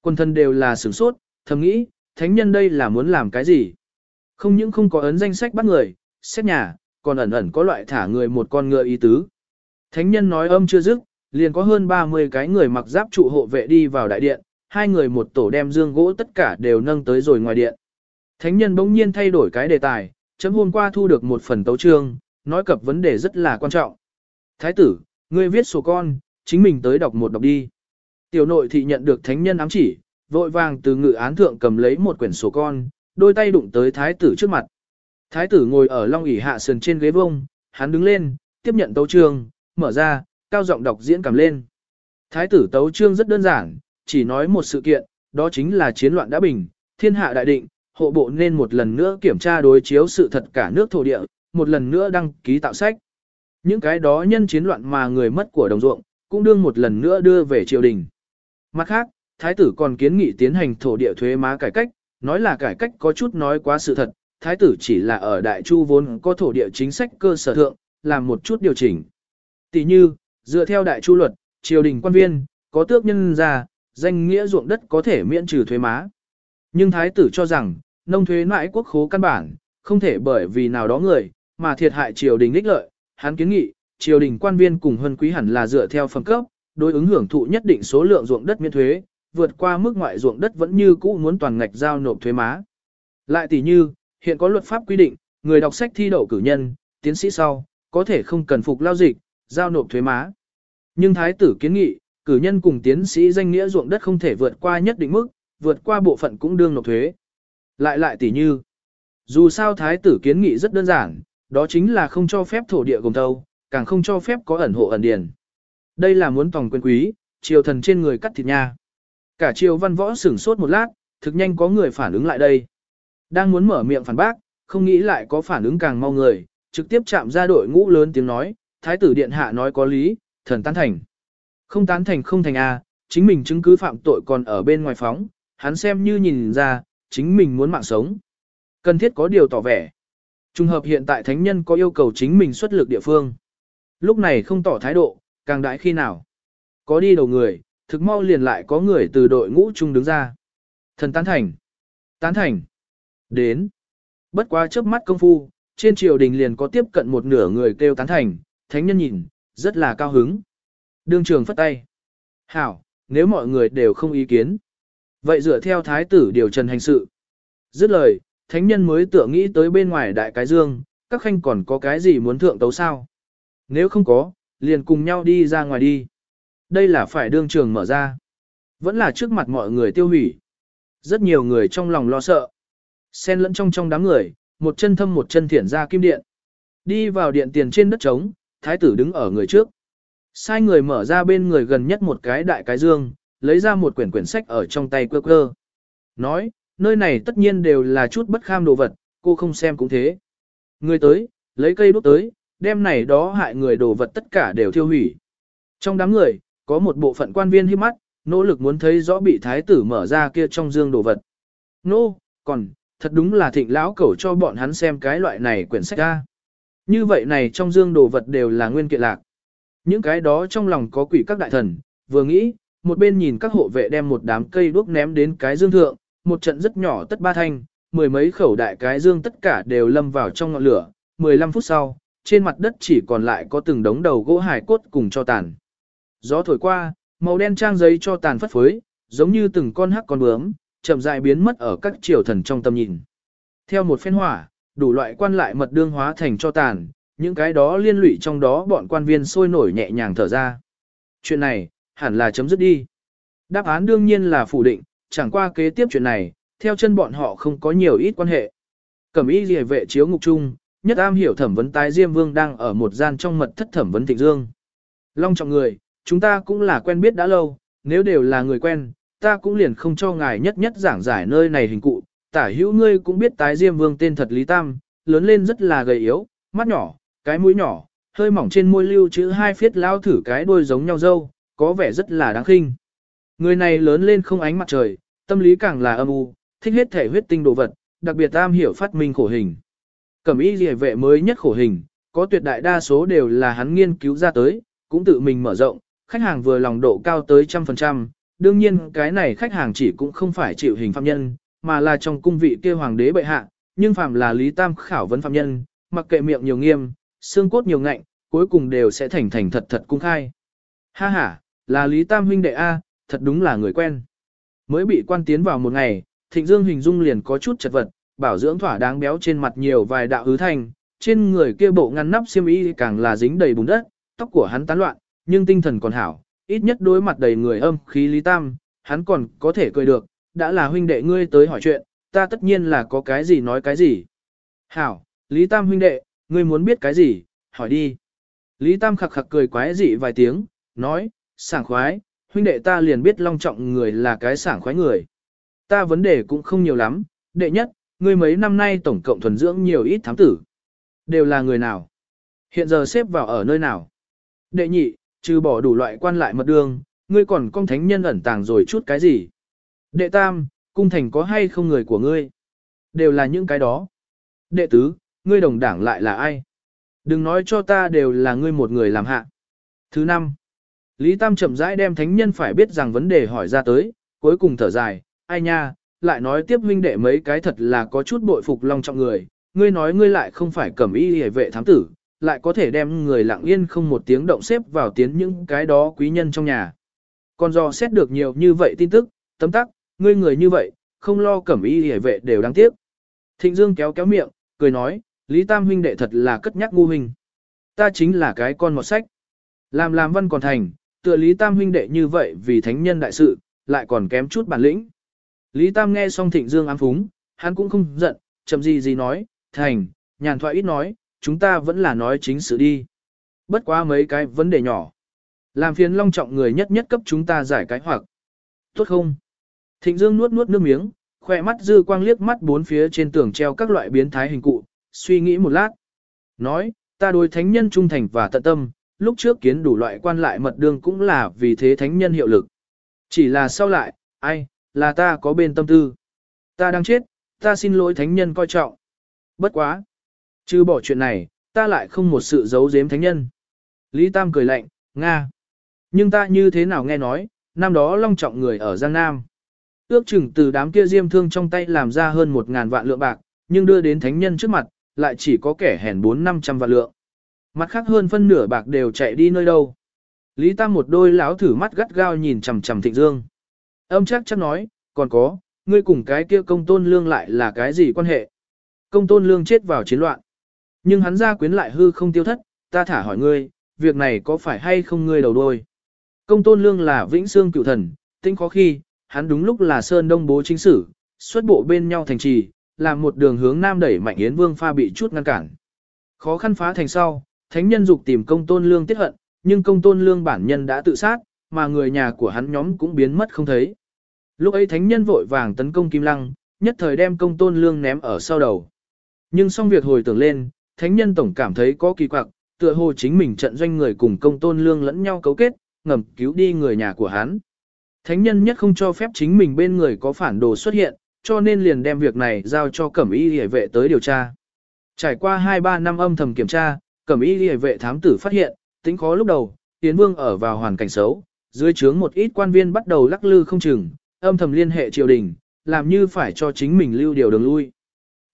Quân thân đều là sửng sốt, thầm nghĩ, thánh nhân đây là muốn làm cái gì? Không những không có ấn danh sách bắt người, xét nhà, còn ẩn ẩn có loại thả người một con ngựa ý tứ. Thánh nhân nói âm chưa dứt, liền có hơn 30 cái người mặc giáp trụ hộ vệ đi vào đại điện, hai người một tổ đem dương gỗ tất cả đều nâng tới rồi ngoài điện. Thánh nhân bỗng nhiên thay đổi cái đề tài, chấm hôm qua thu được một phần tấu trương, nói cập vấn đề rất là quan trọng. Thái tử, ngươi viết sổ con, chính mình tới đọc một đọc đi. Tiểu nội thị nhận được thánh nhân ám chỉ, vội vàng từ ngự án thượng cầm lấy một quyển sổ con, đôi tay đụng tới thái tử trước mặt. Thái tử ngồi ở long ỷ hạ sườn trên ghế vông, hắn đứng lên, tiếp nhận tấu chương, mở ra, cao giọng đọc diễn cầm lên. Thái tử tấu trương rất đơn giản, chỉ nói một sự kiện, đó chính là chiến loạn đã bình, thiên hạ đại định, hộ bộ nên một lần nữa kiểm tra đối chiếu sự thật cả nước thổ địa, một lần nữa đăng ký tạo sách. Những cái đó nhân chiến loạn mà người mất của đồng ruộng, cũng đương một lần nữa đưa về triều đình. Mặt khác, thái tử còn kiến nghị tiến hành thổ địa thuế má cải cách, nói là cải cách có chút nói quá sự thật, thái tử chỉ là ở đại chu vốn có thổ địa chính sách cơ sở thượng, làm một chút điều chỉnh. Tỷ như, dựa theo đại chu luật, triều đình quan viên, có tước nhân ra, danh nghĩa ruộng đất có thể miễn trừ thuế má. Nhưng thái tử cho rằng, nông thuế nãi quốc khố căn bản, không thể bởi vì nào đó người, mà thiệt hại triều đình ích lợi. Hắn kiến nghị, triều đình quan viên cùng hân quý hẳn là dựa theo phẩm cấp, đối ứng hưởng thụ nhất định số lượng ruộng đất miễn thuế, vượt qua mức ngoại ruộng đất vẫn như cũ muốn toàn ngạch giao nộp thuế má. Lại tỷ như, hiện có luật pháp quy định, người đọc sách thi đậu cử nhân, tiến sĩ sau, có thể không cần phục lao dịch, giao nộp thuế má. Nhưng thái tử kiến nghị, cử nhân cùng tiến sĩ danh nghĩa ruộng đất không thể vượt qua nhất định mức, vượt qua bộ phận cũng đương nộp thuế. Lại lại tỷ như, dù sao thái tử kiến nghị rất đơn giản, đó chính là không cho phép thổ địa gồm thâu, càng không cho phép có ẩn hộ ẩn điền. Đây là muốn tòng quyền quý, triều thần trên người cắt thịt nha. Cả triều văn võ sửng sốt một lát, thực nhanh có người phản ứng lại đây. Đang muốn mở miệng phản bác, không nghĩ lại có phản ứng càng mau người, trực tiếp chạm ra đội ngũ lớn tiếng nói, thái tử điện hạ nói có lý, thần tán thành. Không tán thành không thành a, chính mình chứng cứ phạm tội còn ở bên ngoài phóng, hắn xem như nhìn ra, chính mình muốn mạng sống. Cần thiết có điều tỏ vẻ. Trùng hợp hiện tại thánh nhân có yêu cầu chính mình xuất lực địa phương. Lúc này không tỏ thái độ, càng đại khi nào. Có đi đầu người, thực mau liền lại có người từ đội ngũ chung đứng ra. Thần tán thành. Tán thành. Đến. Bất quá chớp mắt công phu, trên triều đình liền có tiếp cận một nửa người kêu tán thành, thánh nhân nhìn, rất là cao hứng. Đương trường phất tay. Hảo, nếu mọi người đều không ý kiến. Vậy dựa theo thái tử điều trần hành sự. Dứt lời, thánh nhân mới tựa nghĩ tới bên ngoài đại cái dương, các khanh còn có cái gì muốn thượng tấu sao. Nếu không có, liền cùng nhau đi ra ngoài đi. Đây là phải đương trường mở ra. Vẫn là trước mặt mọi người tiêu hủy. Rất nhiều người trong lòng lo sợ. Xen lẫn trong trong đám người, một chân thâm một chân thiển ra kim điện. Đi vào điện tiền trên đất trống, thái tử đứng ở người trước. Sai người mở ra bên người gần nhất một cái đại cái dương, lấy ra một quyển quyển sách ở trong tay quơ quơ. Nói, nơi này tất nhiên đều là chút bất kham đồ vật, cô không xem cũng thế. Người tới, lấy cây đốt tới, đem này đó hại người đồ vật tất cả đều thiêu hủy. Trong đám người, có một bộ phận quan viên hiếp mắt, nỗ lực muốn thấy rõ bị thái tử mở ra kia trong dương đồ vật. Nô, còn, thật đúng là thịnh lão cẩu cho bọn hắn xem cái loại này quyển sách ra. Như vậy này trong dương đồ vật đều là nguyên kiện lạc. Những cái đó trong lòng có quỷ các đại thần, vừa nghĩ, một bên nhìn các hộ vệ đem một đám cây đuốc ném đến cái dương thượng, một trận rất nhỏ tất ba thanh, mười mấy khẩu đại cái dương tất cả đều lâm vào trong ngọn lửa, 15 phút sau, trên mặt đất chỉ còn lại có từng đống đầu gỗ hải cốt cùng cho tàn. Gió thổi qua, màu đen trang giấy cho tàn phất phới, giống như từng con hắc con bướm, chậm rãi biến mất ở các triều thần trong tầm nhìn. Theo một phen hỏa, đủ loại quan lại mật đương hóa thành cho tàn, những cái đó liên lụy trong đó bọn quan viên sôi nổi nhẹ nhàng thở ra. Chuyện này, hẳn là chấm dứt đi. Đáp án đương nhiên là phủ định, chẳng qua kế tiếp chuyện này, theo chân bọn họ không có nhiều ít quan hệ. Cẩm y liề vệ chiếu ngục chung, nhất am hiểu thẩm vấn tái diêm vương đang ở một gian trong mật thất thẩm vấn thịnh dương. Long trọng người, chúng ta cũng là quen biết đã lâu, nếu đều là người quen, ta cũng liền không cho ngài nhất nhất giảng giải nơi này hình cụ. Tả hữu ngươi cũng biết tái diêm vương tên thật Lý Tam, lớn lên rất là gầy yếu, mắt nhỏ, cái mũi nhỏ, hơi mỏng trên môi lưu chữ hai phiết lao thử cái đuôi giống nhau dâu, có vẻ rất là đáng khinh. Người này lớn lên không ánh mặt trời, tâm lý càng là âm u, thích hết thể huyết tinh đồ vật, đặc biệt tam hiểu phát minh khổ hình. Cẩm y liề vệ mới nhất khổ hình, có tuyệt đại đa số đều là hắn nghiên cứu ra tới, cũng tự mình mở rộng, khách hàng vừa lòng độ cao tới trăm phần trăm. Đương nhiên cái này khách hàng chỉ cũng không phải chịu hình phạm nhân, mà là trong cung vị kia hoàng đế bệ hạ, nhưng phạm là Lý Tam khảo vấn phạm nhân, mặc kệ miệng nhiều nghiêm, xương cốt nhiều ngạnh, cuối cùng đều sẽ thành thành thật thật cung khai. Ha ha, là Lý Tam huynh đệ A, thật đúng là người quen. Mới bị quan tiến vào một ngày, Thịnh Dương hình dung liền có chút chật vật, bảo dưỡng thỏa đáng béo trên mặt nhiều vài đạo hứ thành, trên người kia bộ ngăn nắp xiêm y càng là dính đầy bùn đất, tóc của hắn tán loạn, nhưng tinh thần còn hảo, ít nhất đối mặt đầy người âm khí Lý Tam, hắn còn có thể cười được, đã là huynh đệ ngươi tới hỏi chuyện, ta tất nhiên là có cái gì nói cái gì. Hảo, Lý Tam huynh đệ, ngươi muốn biết cái gì, hỏi đi. Lý Tam khặc khặc cười quái dị vài tiếng, nói, sảng khoái, huynh đệ ta liền biết long trọng người là cái sảng khoái người. Ta vấn đề cũng không nhiều lắm, đệ nhất, ngươi mấy năm nay tổng cộng thuần dưỡng nhiều ít thám tử. Đều là người nào? Hiện giờ xếp vào ở nơi nào? Đệ nhị, trừ bỏ đủ loại quan lại mật đường, ngươi còn công thánh nhân ẩn tàng rồi chút cái gì? Đệ tam, cung thành có hay không người của ngươi? Đều là những cái đó. Đệ tứ, ngươi đồng đảng lại là ai? Đừng nói cho ta đều là ngươi một người làm hạ. Thứ năm, Lý Tam chậm rãi đem thánh nhân phải biết rằng vấn đề hỏi ra tới, cuối cùng thở dài, ai nha, lại nói tiếp huynh đệ mấy cái thật là có chút bội phục lòng trọng người, ngươi nói ngươi lại không phải cẩm y hề vệ thám tử, lại có thể đem người lặng yên không một tiếng động xếp vào tiến những cái đó quý nhân trong nhà. Còn do xét được nhiều như vậy tin tức, tấm tắc, ngươi người như vậy, không lo cẩm y hề vệ đều đáng tiếc. Thịnh Dương kéo kéo miệng, cười nói, Lý Tam huynh đệ thật là cất nhắc ngu hình. Ta chính là cái con một sách. Làm làm văn còn thành, tựa Lý Tam huynh đệ như vậy vì thánh nhân đại sự, lại còn kém chút bản lĩnh. Lý Tam nghe xong Thịnh Dương ám phúng, hắn cũng không giận, chậm gì gì nói, thành, nhàn thoại ít nói, chúng ta vẫn là nói chính sự đi. Bất quá mấy cái vấn đề nhỏ. Làm phiền long trọng người nhất nhất cấp chúng ta giải cái hoặc. Tốt không? Thịnh Dương nuốt nuốt nước miếng, khỏe mắt dư quang liếc mắt bốn phía trên tường treo các loại biến thái hình cụ, suy nghĩ một lát. Nói, ta đối thánh nhân trung thành và tận tâm, lúc trước kiến đủ loại quan lại mật đương cũng là vì thế thánh nhân hiệu lực. Chỉ là sau lại, ai, là ta có bên tâm tư. Ta đang chết, ta xin lỗi thánh nhân coi trọng. Bất quá. Chứ bỏ chuyện này, ta lại không một sự giấu giếm thánh nhân. Lý Tam cười lạnh, Nga. Nhưng ta như thế nào nghe nói, năm đó long trọng người ở Giang Nam. Ước chừng từ đám kia diêm thương trong tay làm ra hơn một ngàn vạn lượng bạc, nhưng đưa đến thánh nhân trước mặt, lại chỉ có kẻ hèn bốn năm trăm vạn lượng. Mặt khác hơn phân nửa bạc đều chạy đi nơi đâu. Lý Tam một đôi láo thử mắt gắt gao nhìn chằm chằm Thịnh Dương. Âm chắc chắc nói, còn có, ngươi cùng cái kia công tôn lương lại là cái gì quan hệ? Công tôn lương chết vào chiến loạn. Nhưng hắn ra quyến lại hư không tiêu thất, ta thả hỏi ngươi, việc này có phải hay không ngươi đầu đôi? Công tôn lương là vĩnh xương cựu thần, tinh khó khi, hắn đúng lúc là Sơn Đông bố chính sử, xuất bộ bên nhau thành trì, làm một đường hướng nam đẩy mạnh Yến Vương pha bị chút ngăn cản. Khó khăn phá thành sau, thánh nhân dục tìm công tôn lương tiết hận, nhưng công tôn lương bản nhân đã tự sát, mà người nhà của hắn nhóm cũng biến mất không thấy. Lúc ấy thánh nhân vội vàng tấn công Kim Lăng, nhất thời đem công tôn lương ném ở sau đầu. Nhưng xong việc hồi tưởng lên, thánh nhân tổng cảm thấy có kỳ quặc, tựa hồ chính mình trận doanh người cùng công tôn lương lẫn nhau cấu kết, ngầm cứu đi người nhà của hắn. Thánh nhân nhất không cho phép chính mình bên người có phản đồ xuất hiện, cho nên liền đem việc này giao cho cẩm y hề vệ tới điều tra. Trải qua 2-3 năm âm thầm kiểm tra, cẩm y liề vệ thám tử phát hiện, tính khó lúc đầu, Tiến Vương ở vào hoàn cảnh xấu, dưới trướng một ít quan viên bắt đầu lắc lư không chừng, âm thầm liên hệ triều đình, làm như phải cho chính mình lưu điều đường lui.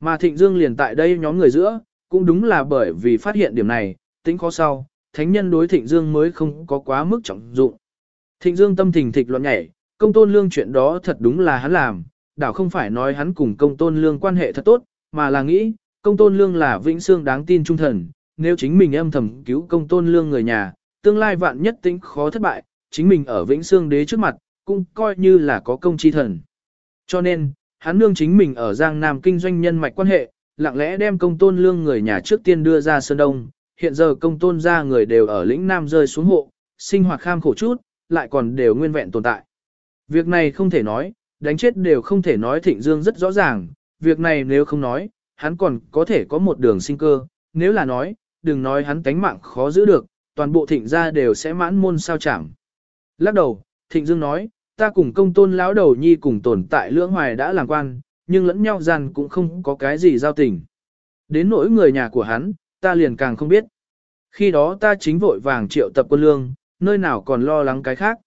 Mà Thịnh Dương liền tại đây nhóm người giữa, cũng đúng là bởi vì phát hiện điểm này, tính khó sau, thánh nhân đối Thịnh Dương mới không có quá mức trọng dụng. Thịnh Dương tâm tình thịch loạn nhảy, công tôn lương chuyện đó thật đúng là hắn làm, đảo không phải nói hắn cùng công tôn lương quan hệ thật tốt, mà là nghĩ, công tôn lương là vĩnh xương đáng tin trung thần, nếu chính mình âm thầm cứu công tôn lương người nhà, tương lai vạn nhất tính khó thất bại, chính mình ở vĩnh xương đế trước mặt, cũng coi như là có công chi thần. Cho nên, hắn nương chính mình ở Giang Nam kinh doanh nhân mạch quan hệ, lặng lẽ đem công tôn lương người nhà trước tiên đưa ra Sơn Đông, hiện giờ công tôn ra người đều ở lĩnh Nam rơi xuống hộ, sinh hoạt kham khổ chút, lại còn đều nguyên vẹn tồn tại. Việc này không thể nói, đánh chết đều không thể nói Thịnh Dương rất rõ ràng, việc này nếu không nói, hắn còn có thể có một đường sinh cơ, nếu là nói, đừng nói hắn tánh mạng khó giữ được, toàn bộ thịnh gia đều sẽ mãn môn sao chẳng. Lắc đầu, Thịnh Dương nói, ta cùng công tôn lão đầu nhi cùng tồn tại lưỡng hoài đã làm quan, nhưng lẫn nhau gian cũng không có cái gì giao tình. Đến nỗi người nhà của hắn, ta liền càng không biết. Khi đó ta chính vội vàng triệu tập quân lương, nơi nào còn lo lắng cái khác.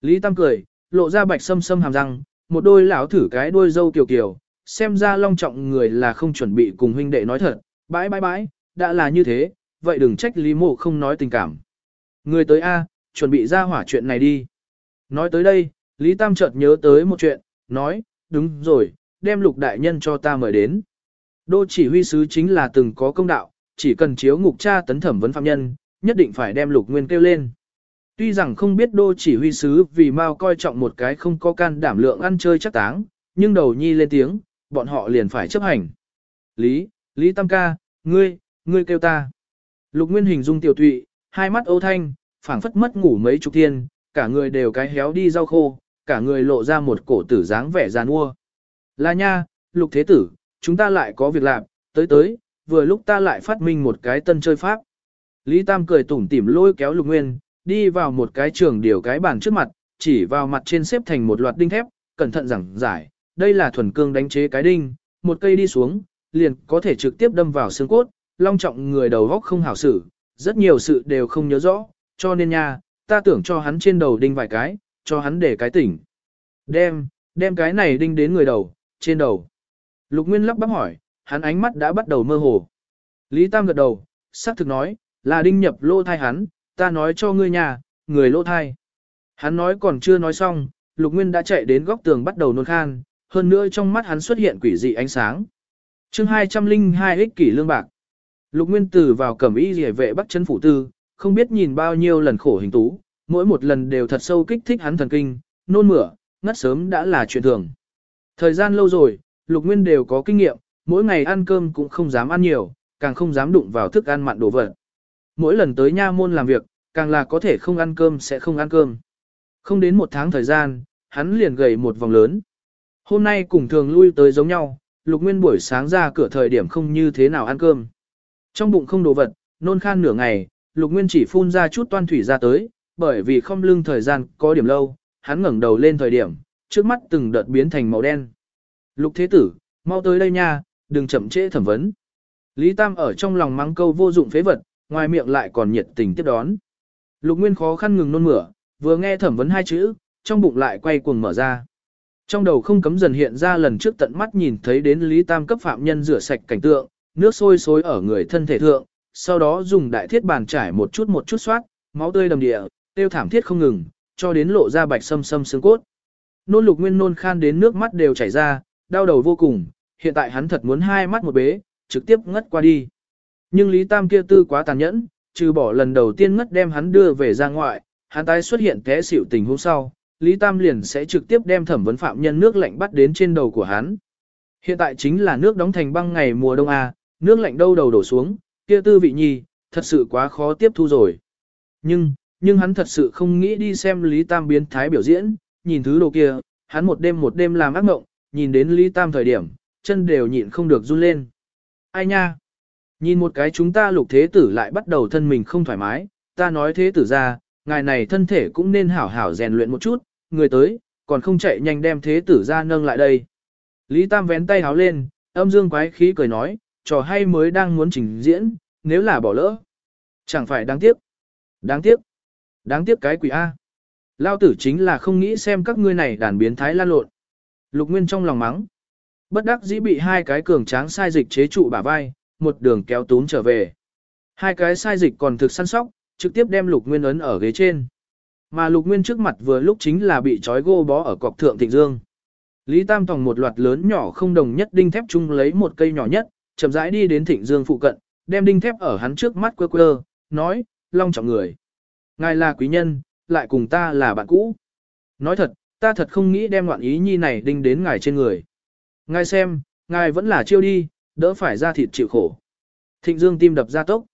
Lý Tam cười, lộ ra bạch sâm sâm hàm răng, một đôi lão thử cái đuôi dâu kiều kiều, xem ra long trọng người là không chuẩn bị cùng huynh đệ nói thật, bãi bãi bãi, đã là như thế, vậy đừng trách Lý Mộ không nói tình cảm. Người tới A, chuẩn bị ra hỏa chuyện này đi. Nói tới đây, Lý Tam chợt nhớ tới một chuyện, nói, đúng rồi, đem lục đại nhân cho ta mời đến. Đô chỉ huy sứ chính là từng có công đạo, chỉ cần chiếu ngục tra tấn thẩm vấn phạm nhân, nhất định phải đem lục nguyên kêu lên. Tuy rằng không biết đô chỉ huy sứ vì mau coi trọng một cái không có can đảm lượng ăn chơi chắc táng, nhưng đầu nhi lên tiếng, bọn họ liền phải chấp hành. Lý, Lý Tam ca, ngươi, ngươi kêu ta. Lục Nguyên hình dung tiểu tụy, hai mắt âu thanh, phảng phất mất ngủ mấy chục thiên, cả người đều cái héo đi rau khô, cả người lộ ra một cổ tử dáng vẻ giàn ua. Là nha, lục thế tử, chúng ta lại có việc làm, tới tới, vừa lúc ta lại phát minh một cái tân chơi pháp. Lý Tam cười tủm tỉm lôi kéo lục nguyên, đi vào một cái trường điều cái bàn trước mặt, chỉ vào mặt trên xếp thành một loạt đinh thép, cẩn thận giảng giải, đây là thuần cương đánh chế cái đinh, một cây đi xuống, liền có thể trực tiếp đâm vào xương cốt, long trọng người đầu góc không hảo xử, rất nhiều sự đều không nhớ rõ, cho nên nha, ta tưởng cho hắn trên đầu đinh vài cái, cho hắn để cái tỉnh. Đem, đem cái này đinh đến người đầu, trên đầu. Lục Nguyên lắp bắp hỏi, hắn ánh mắt đã bắt đầu mơ hồ. Lý Tam gật đầu, xác thực nói, là đinh nhập lô thai hắn, ta nói cho ngươi nhà, người lô thai. Hắn nói còn chưa nói xong, Lục Nguyên đã chạy đến góc tường bắt đầu nôn khan, hơn nữa trong mắt hắn xuất hiện quỷ dị ánh sáng. chương 202 ích kỷ lương bạc. Lục Nguyên Tử vào cẩm y rỉa vệ bắt chân phủ tư, không biết nhìn bao nhiêu lần khổ hình tú, mỗi một lần đều thật sâu kích thích hắn thần kinh, nôn mửa, ngất sớm đã là chuyện thường. Thời gian lâu rồi, Lục Nguyên đều có kinh nghiệm, mỗi ngày ăn cơm cũng không dám ăn nhiều, càng không dám đụng vào thức ăn mặn đồ vật. Mỗi lần tới nha môn làm việc, càng là có thể không ăn cơm sẽ không ăn cơm. Không đến một tháng thời gian, hắn liền gầy một vòng lớn. Hôm nay cùng thường lui tới giống nhau, Lục Nguyên buổi sáng ra cửa thời điểm không như thế nào ăn cơm. Trong bụng không đồ vật, nôn khan nửa ngày, Lục Nguyên chỉ phun ra chút toan thủy ra tới, bởi vì không lưng thời gian có điểm lâu, hắn ngẩng đầu lên thời điểm, trước mắt từng đợt biến thành màu đen. Lục Thế Tử, mau tới đây nha, đừng chậm trễ thẩm vấn. Lý Tam ở trong lòng mắng câu vô dụng phế vật, ngoài miệng lại còn nhiệt tình tiếp đón. Lục Nguyên khó khăn ngừng nôn mửa, vừa nghe thẩm vấn hai chữ, trong bụng lại quay cuồng mở ra. Trong đầu không cấm dần hiện ra lần trước tận mắt nhìn thấy đến Lý Tam cấp phạm nhân rửa sạch cảnh tượng, nước sôi sôi ở người thân thể thượng, sau đó dùng đại thiết bàn trải một chút một chút soát, máu tươi đầm địa, tiêu thảm thiết không ngừng, cho đến lộ ra bạch sâm sâm xương cốt. Nôn lục nguyên nôn khan đến nước mắt đều chảy ra, đau đầu vô cùng, hiện tại hắn thật muốn hai mắt một bế, trực tiếp ngất qua đi. Nhưng Lý Tam kia tư quá tàn nhẫn, trừ bỏ lần đầu tiên ngất đem hắn đưa về ra ngoại, hắn tái xuất hiện té xỉu tình hôm sau, Lý Tam liền sẽ trực tiếp đem thẩm vấn phạm nhân nước lạnh bắt đến trên đầu của hắn. Hiện tại chính là nước đóng thành băng ngày mùa đông A, nước lạnh đâu đầu đổ xuống, kia tư vị nhi, thật sự quá khó tiếp thu rồi. Nhưng, nhưng hắn thật sự không nghĩ đi xem Lý Tam biến thái biểu diễn, nhìn thứ đồ kia, hắn một đêm một đêm làm ác mộng, nhìn đến Lý Tam thời điểm, chân đều nhịn không được run lên. Ai nha? Nhìn một cái chúng ta lục thế tử lại bắt đầu thân mình không thoải mái, ta nói thế tử ra, ngài này thân thể cũng nên hảo hảo rèn luyện một chút, người tới, còn không chạy nhanh đem thế tử ra nâng lại đây. Lý Tam vén tay háo lên, âm dương quái khí cười nói, trò hay mới đang muốn trình diễn, nếu là bỏ lỡ. Chẳng phải đáng tiếc. Đáng tiếc. Đáng tiếc cái quỷ A. Lao tử chính là không nghĩ xem các ngươi này đàn biến thái lan lộn. Lục Nguyên trong lòng mắng. Bất đắc dĩ bị hai cái cường tráng sai dịch chế trụ bả vai, một đường kéo tún trở về. Hai cái sai dịch còn thực săn sóc, trực tiếp đem Lục Nguyên ấn ở ghế trên. Mà Lục Nguyên trước mặt vừa lúc chính là bị trói gô bó ở cọc thượng Thịnh Dương. Lý Tam Tòng một loạt lớn nhỏ không đồng nhất đinh thép chung lấy một cây nhỏ nhất, chậm rãi đi đến Thịnh Dương phụ cận, đem đinh thép ở hắn trước mắt quơ quơ, nói, long trọng người. Ngài là quý nhân, lại cùng ta là bạn cũ. Nói thật, ta thật không nghĩ đem loạn ý nhi này đinh đến ngài trên người. Ngài xem, ngài vẫn là chiêu đi, đỡ phải ra thịt chịu khổ. Thịnh Dương tim đập ra tốc.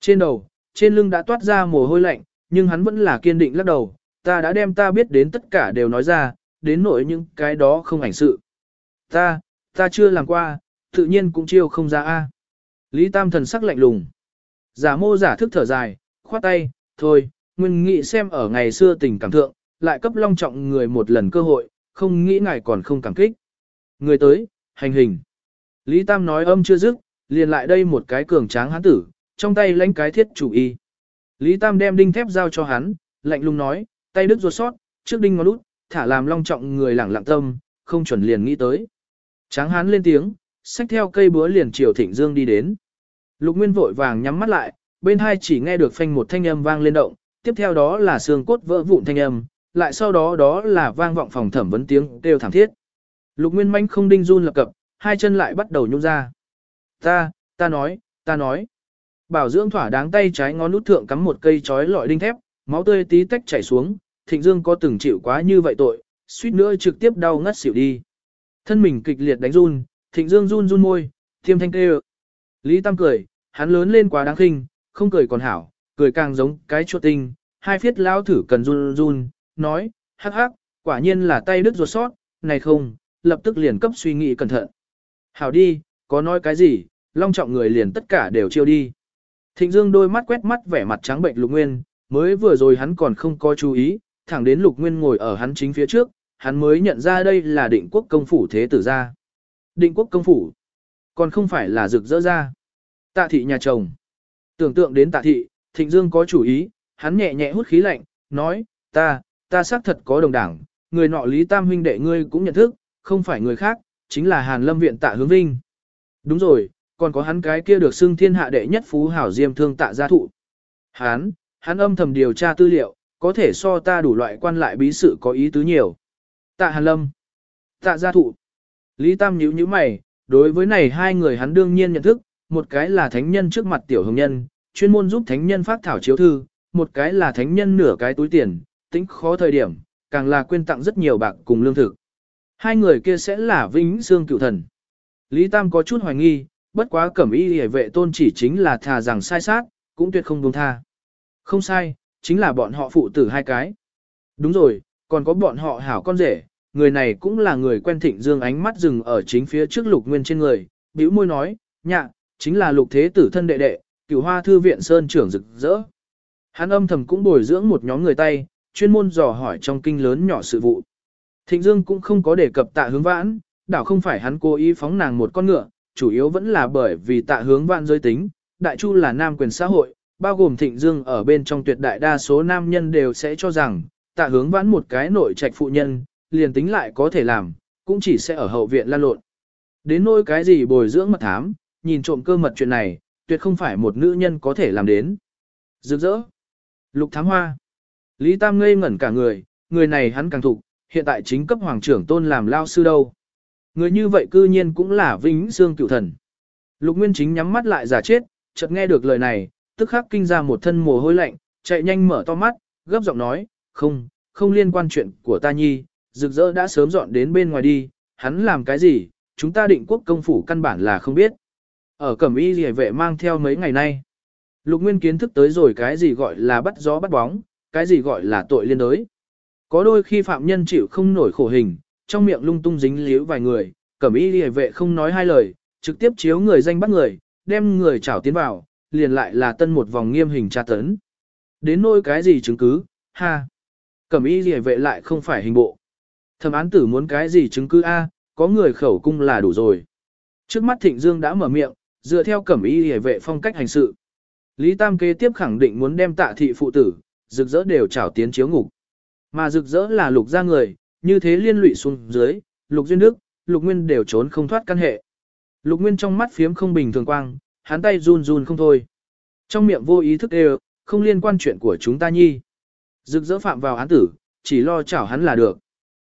Trên đầu, trên lưng đã toát ra mồ hôi lạnh, nhưng hắn vẫn là kiên định lắc đầu, ta đã đem ta biết đến tất cả đều nói ra, đến nỗi những cái đó không ảnh sự. Ta, ta chưa làm qua, tự nhiên cũng chiêu không ra a. Lý Tam thần sắc lạnh lùng. Giả mô giả thức thở dài, khoát tay, thôi, nguyên nghị xem ở ngày xưa tình cảm thượng, lại cấp long trọng người một lần cơ hội, không nghĩ ngài còn không cảm kích. Người tới, hành hình. Lý Tam nói âm chưa dứt, liền lại đây một cái cường tráng hán tử, trong tay lãnh cái thiết chủ y. Lý Tam đem đinh thép giao cho hắn, lạnh lùng nói, tay đứt ruột sót, trước đinh ngón út, thả làm long trọng người lẳng lặng tâm, không chuẩn liền nghĩ tới. Tráng hán lên tiếng, xách theo cây búa liền chiều thịnh dương đi đến. Lục Nguyên vội vàng nhắm mắt lại, bên hai chỉ nghe được phanh một thanh âm vang lên động, tiếp theo đó là xương cốt vỡ vụn thanh âm, lại sau đó đó là vang vọng phòng thẩm vấn tiếng kêu thảm thiết. Lục Nguyên manh không đinh run lập cập, hai chân lại bắt đầu nhung ra. Ta, ta nói, ta nói. Bảo dưỡng thỏa đáng tay trái ngón nút thượng cắm một cây chói lọi đinh thép, máu tươi tí tách chảy xuống, Thịnh Dương có từng chịu quá như vậy tội, suýt nữa trực tiếp đau ngất xỉu đi. Thân mình kịch liệt đánh run, Thịnh Dương run run môi, thiêm thanh kêu. Lý Tam cười, hắn lớn lên quá đáng khinh, không cười còn hảo, cười càng giống cái chuột tinh, hai phiết lao thử cần run run, nói, hắc hắc, quả nhiên là tay đứt ruột sót, này không, lập tức liền cấp suy nghĩ cẩn thận. Hảo đi, có nói cái gì, long trọng người liền tất cả đều chiêu đi. Thịnh Dương đôi mắt quét mắt vẻ mặt trắng bệnh Lục Nguyên, mới vừa rồi hắn còn không có chú ý, thẳng đến Lục Nguyên ngồi ở hắn chính phía trước, hắn mới nhận ra đây là định quốc công phủ thế tử gia. Định quốc công phủ, còn không phải là rực rỡ ra. Tạ thị nhà chồng. Tưởng tượng đến tạ thị, Thịnh Dương có chủ ý, hắn nhẹ nhẹ hút khí lạnh, nói, ta, ta xác thật có đồng đảng, người nọ Lý Tam huynh đệ ngươi cũng nhận thức, không phải người khác, chính là Hàn Lâm viện tạ hướng vinh. Đúng rồi, còn có hắn cái kia được xưng thiên hạ đệ nhất phú hảo diêm thương tạ gia thụ. Hắn, hắn âm thầm điều tra tư liệu, có thể so ta đủ loại quan lại bí sự có ý tứ nhiều. Tạ Hàn Lâm, tạ gia thụ. Lý Tam nhíu nhíu mày, đối với này hai người hắn đương nhiên nhận thức, một cái là thánh nhân trước mặt tiểu hồng nhân, chuyên môn giúp thánh nhân phát thảo chiếu thư, một cái là thánh nhân nửa cái túi tiền, tính khó thời điểm, càng là quên tặng rất nhiều bạc cùng lương thực. Hai người kia sẽ là vĩnh xương cựu thần. Lý Tam có chút hoài nghi, bất quá cẩm y hề vệ tôn chỉ chính là thà rằng sai sát, cũng tuyệt không buông tha. Không sai, chính là bọn họ phụ tử hai cái. Đúng rồi, còn có bọn họ hảo con rể, người này cũng là người quen thịnh dương ánh mắt dừng ở chính phía trước lục nguyên trên người, bĩu môi nói, nhạ, chính là lục thế tử thân đệ đệ, cửu hoa thư viện sơn trưởng rực rỡ. Hắn âm thầm cũng bồi dưỡng một nhóm người tay, chuyên môn dò hỏi trong kinh lớn nhỏ sự vụ. Thịnh Dương cũng không có đề cập tạ hướng vãn, đảo không phải hắn cố ý phóng nàng một con ngựa, chủ yếu vẫn là bởi vì tạ hướng Vãn giới tính, đại chu là nam quyền xã hội, bao gồm thịnh dương ở bên trong tuyệt đại đa số nam nhân đều sẽ cho rằng, tạ hướng vãn một cái nội trạch phụ nhân, liền tính lại có thể làm, cũng chỉ sẽ ở hậu viện lan lộn. Đến nỗi cái gì bồi dưỡng mật thám, nhìn trộm cơ mật chuyện này, tuyệt không phải một nữ nhân có thể làm đến. Rực rỡ. Lục thám hoa. Lý Tam ngây ngẩn cả người, người này hắn càng thục, hiện tại chính cấp hoàng trưởng tôn làm lao sư đâu. Người như vậy cư nhiên cũng là vĩnh xương cựu thần. Lục Nguyên Chính nhắm mắt lại giả chết, chợt nghe được lời này, tức khắc kinh ra một thân mồ hôi lạnh, chạy nhanh mở to mắt, gấp giọng nói, không, không liên quan chuyện của ta nhi, rực rỡ đã sớm dọn đến bên ngoài đi, hắn làm cái gì, chúng ta định quốc công phủ căn bản là không biết. Ở cẩm y rìa vệ mang theo mấy ngày nay, lục nguyên kiến thức tới rồi cái gì gọi là bắt gió bắt bóng, cái gì gọi là tội liên đới. Có đôi khi phạm nhân chịu không nổi khổ hình, trong miệng lung tung dính líu vài người, cẩm y rìa vệ không nói hai lời, trực tiếp chiếu người danh bắt người, đem người trảo tiến vào, liền lại là tân một vòng nghiêm hình tra tấn. Đến nỗi cái gì chứng cứ, ha. Cẩm y rìa vệ lại không phải hình bộ. Thẩm án tử muốn cái gì chứng cứ A, có người khẩu cung là đủ rồi. Trước mắt Thịnh Dương đã mở miệng, dựa theo cẩm y rìa vệ phong cách hành sự. Lý Tam kế tiếp khẳng định muốn đem tạ thị phụ tử, rực rỡ đều trảo tiến chiếu ngục. Mà rực rỡ là lục ra người, như thế liên lụy xuống dưới, lục duyên đức, lục nguyên đều trốn không thoát căn hệ. Lục nguyên trong mắt phiếm không bình thường quang, hắn tay run run không thôi. Trong miệng vô ý thức đều, không liên quan chuyện của chúng ta nhi. Rực rỡ phạm vào án tử, chỉ lo chảo hắn là được.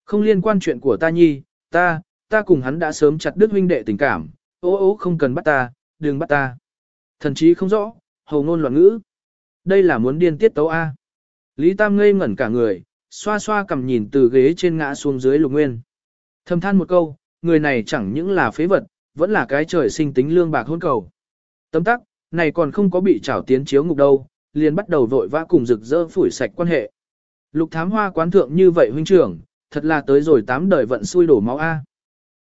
Không liên quan chuyện của ta nhi, ta, ta cùng hắn đã sớm chặt đứt huynh đệ tình cảm, ô ô không cần bắt ta, đừng bắt ta. Thần chí không rõ, hầu ngôn loạn ngữ. Đây là muốn điên tiết tấu A. Lý Tam ngây ngẩn cả người, xoa xoa cầm nhìn từ ghế trên ngã xuống dưới lục nguyên. Thầm than một câu, người này chẳng những là phế vật, vẫn là cái trời sinh tính lương bạc hôn cầu. Tấm tắc, này còn không có bị trảo tiến chiếu ngục đâu, liền bắt đầu vội vã cùng rực rỡ phủi sạch quan hệ. Lục thám hoa quán thượng như vậy huynh trưởng, thật là tới rồi tám đời vận xui đổ máu A.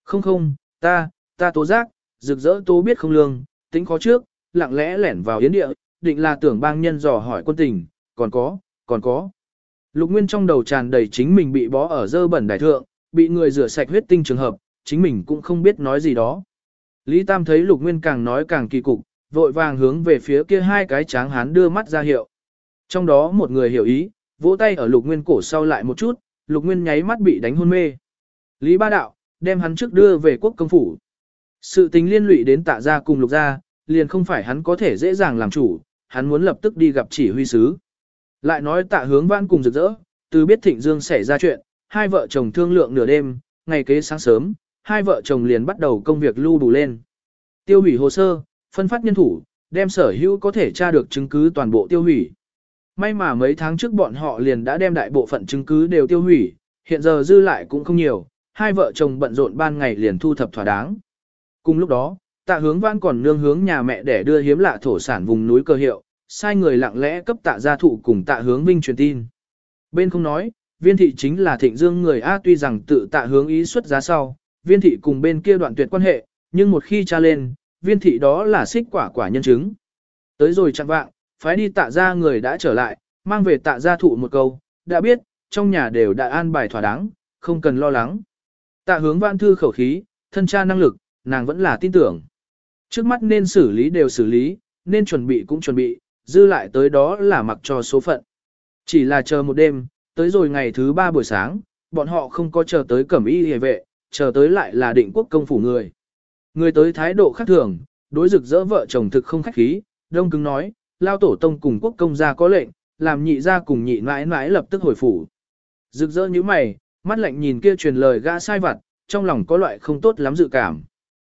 Không không, ta, ta tố giác, rực rỡ tố biết không lương, tính khó trước, lặng lẽ lẻn vào yến địa, định là tưởng bang nhân dò hỏi quân tình, còn có, còn có. Lục Nguyên trong đầu tràn đầy chính mình bị bó ở dơ bẩn đại thượng, bị người rửa sạch huyết tinh trường hợp, chính mình cũng không biết nói gì đó. Lý Tam thấy Lục Nguyên càng nói càng kỳ cục, vội vàng hướng về phía kia hai cái tráng hán đưa mắt ra hiệu. Trong đó một người hiểu ý, vỗ tay ở Lục Nguyên cổ sau lại một chút, Lục Nguyên nháy mắt bị đánh hôn mê. Lý Ba Đạo, đem hắn trước đưa về quốc công phủ. Sự tình liên lụy đến tạ gia cùng Lục gia, liền không phải hắn có thể dễ dàng làm chủ, hắn muốn lập tức đi gặp chỉ huy sứ. Lại nói tạ hướng văn cùng rực rỡ, từ biết Thịnh Dương xảy ra chuyện, hai vợ chồng thương lượng nửa đêm, ngày kế sáng sớm, hai vợ chồng liền bắt đầu công việc lưu đủ lên. Tiêu hủy hồ sơ, phân phát nhân thủ, đem sở hữu có thể tra được chứng cứ toàn bộ tiêu hủy. May mà mấy tháng trước bọn họ liền đã đem đại bộ phận chứng cứ đều tiêu hủy, hiện giờ dư lại cũng không nhiều, hai vợ chồng bận rộn ban ngày liền thu thập thỏa đáng. Cùng lúc đó, tạ hướng văn còn nương hướng nhà mẹ để đưa hiếm lạ thổ sản vùng núi cơ hiệu, sai người lặng lẽ cấp tạ gia thụ cùng tạ hướng vinh truyền tin. Bên không nói, viên thị chính là thịnh dương người A tuy rằng tự tạ hướng ý xuất giá sau, viên thị cùng bên kia đoạn tuyệt quan hệ, nhưng một khi tra lên, viên thị đó là xích quả quả nhân chứng. Tới rồi chặn vạng, phái đi tạ ra người đã trở lại, mang về tạ gia thụ một câu, đã biết, trong nhà đều đã an bài thỏa đáng, không cần lo lắng. Tạ hướng Văn thư khẩu khí, thân cha năng lực, nàng vẫn là tin tưởng. Trước mắt nên xử lý đều xử lý, nên chuẩn bị cũng chuẩn bị, dư lại tới đó là mặc cho số phận. Chỉ là chờ một đêm, tới rồi ngày thứ ba buổi sáng, bọn họ không có chờ tới cẩm y hề vệ, chờ tới lại là định quốc công phủ người. Người tới thái độ khác thường, đối rực rỡ vợ chồng thực không khách khí, đông cứng nói, lao tổ tông cùng quốc công gia có lệnh, làm nhị gia cùng nhị mãi mãi lập tức hồi phủ. Rực rỡ như mày, mắt lạnh nhìn kia truyền lời gã sai vặt, trong lòng có loại không tốt lắm dự cảm.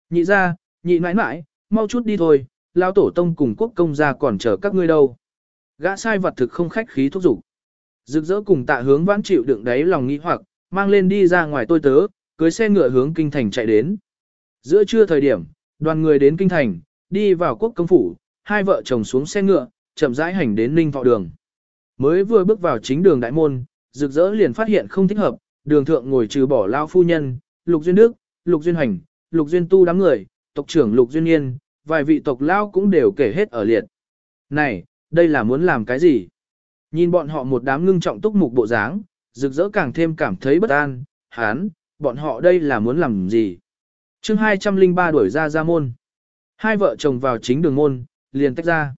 Nhị gia, nhị mãi mãi, mau chút đi thôi, lao tổ tông cùng quốc công gia còn chờ các ngươi đâu. Gã sai vật thực không khách khí thúc giục. Rực rỡ cùng tạ hướng vãn chịu đựng đáy lòng nghĩ hoặc, mang lên đi ra ngoài tôi tớ, cưới xe ngựa hướng kinh thành chạy đến. Giữa trưa thời điểm, đoàn người đến kinh thành, đi vào quốc công phủ, hai vợ chồng xuống xe ngựa, chậm rãi hành đến Ninh Thọ đường. Mới vừa bước vào chính đường đại môn, rực rỡ liền phát hiện không thích hợp, đường thượng ngồi trừ bỏ lao phu nhân, Lục Duyên Đức, Lục Duyên Hành, Lục Duyên Tu đám người, tộc trưởng Lục Duyên Yên, vài vị tộc lao cũng đều kể hết ở liệt. Này, đây là muốn làm cái gì? Nhìn bọn họ một đám ngưng trọng túc mục bộ dáng, rực rỡ càng thêm cảm thấy bất an, hán, bọn họ đây là muốn làm gì? chương 203 đuổi ra ra môn. Hai vợ chồng vào chính đường môn, liền tách ra.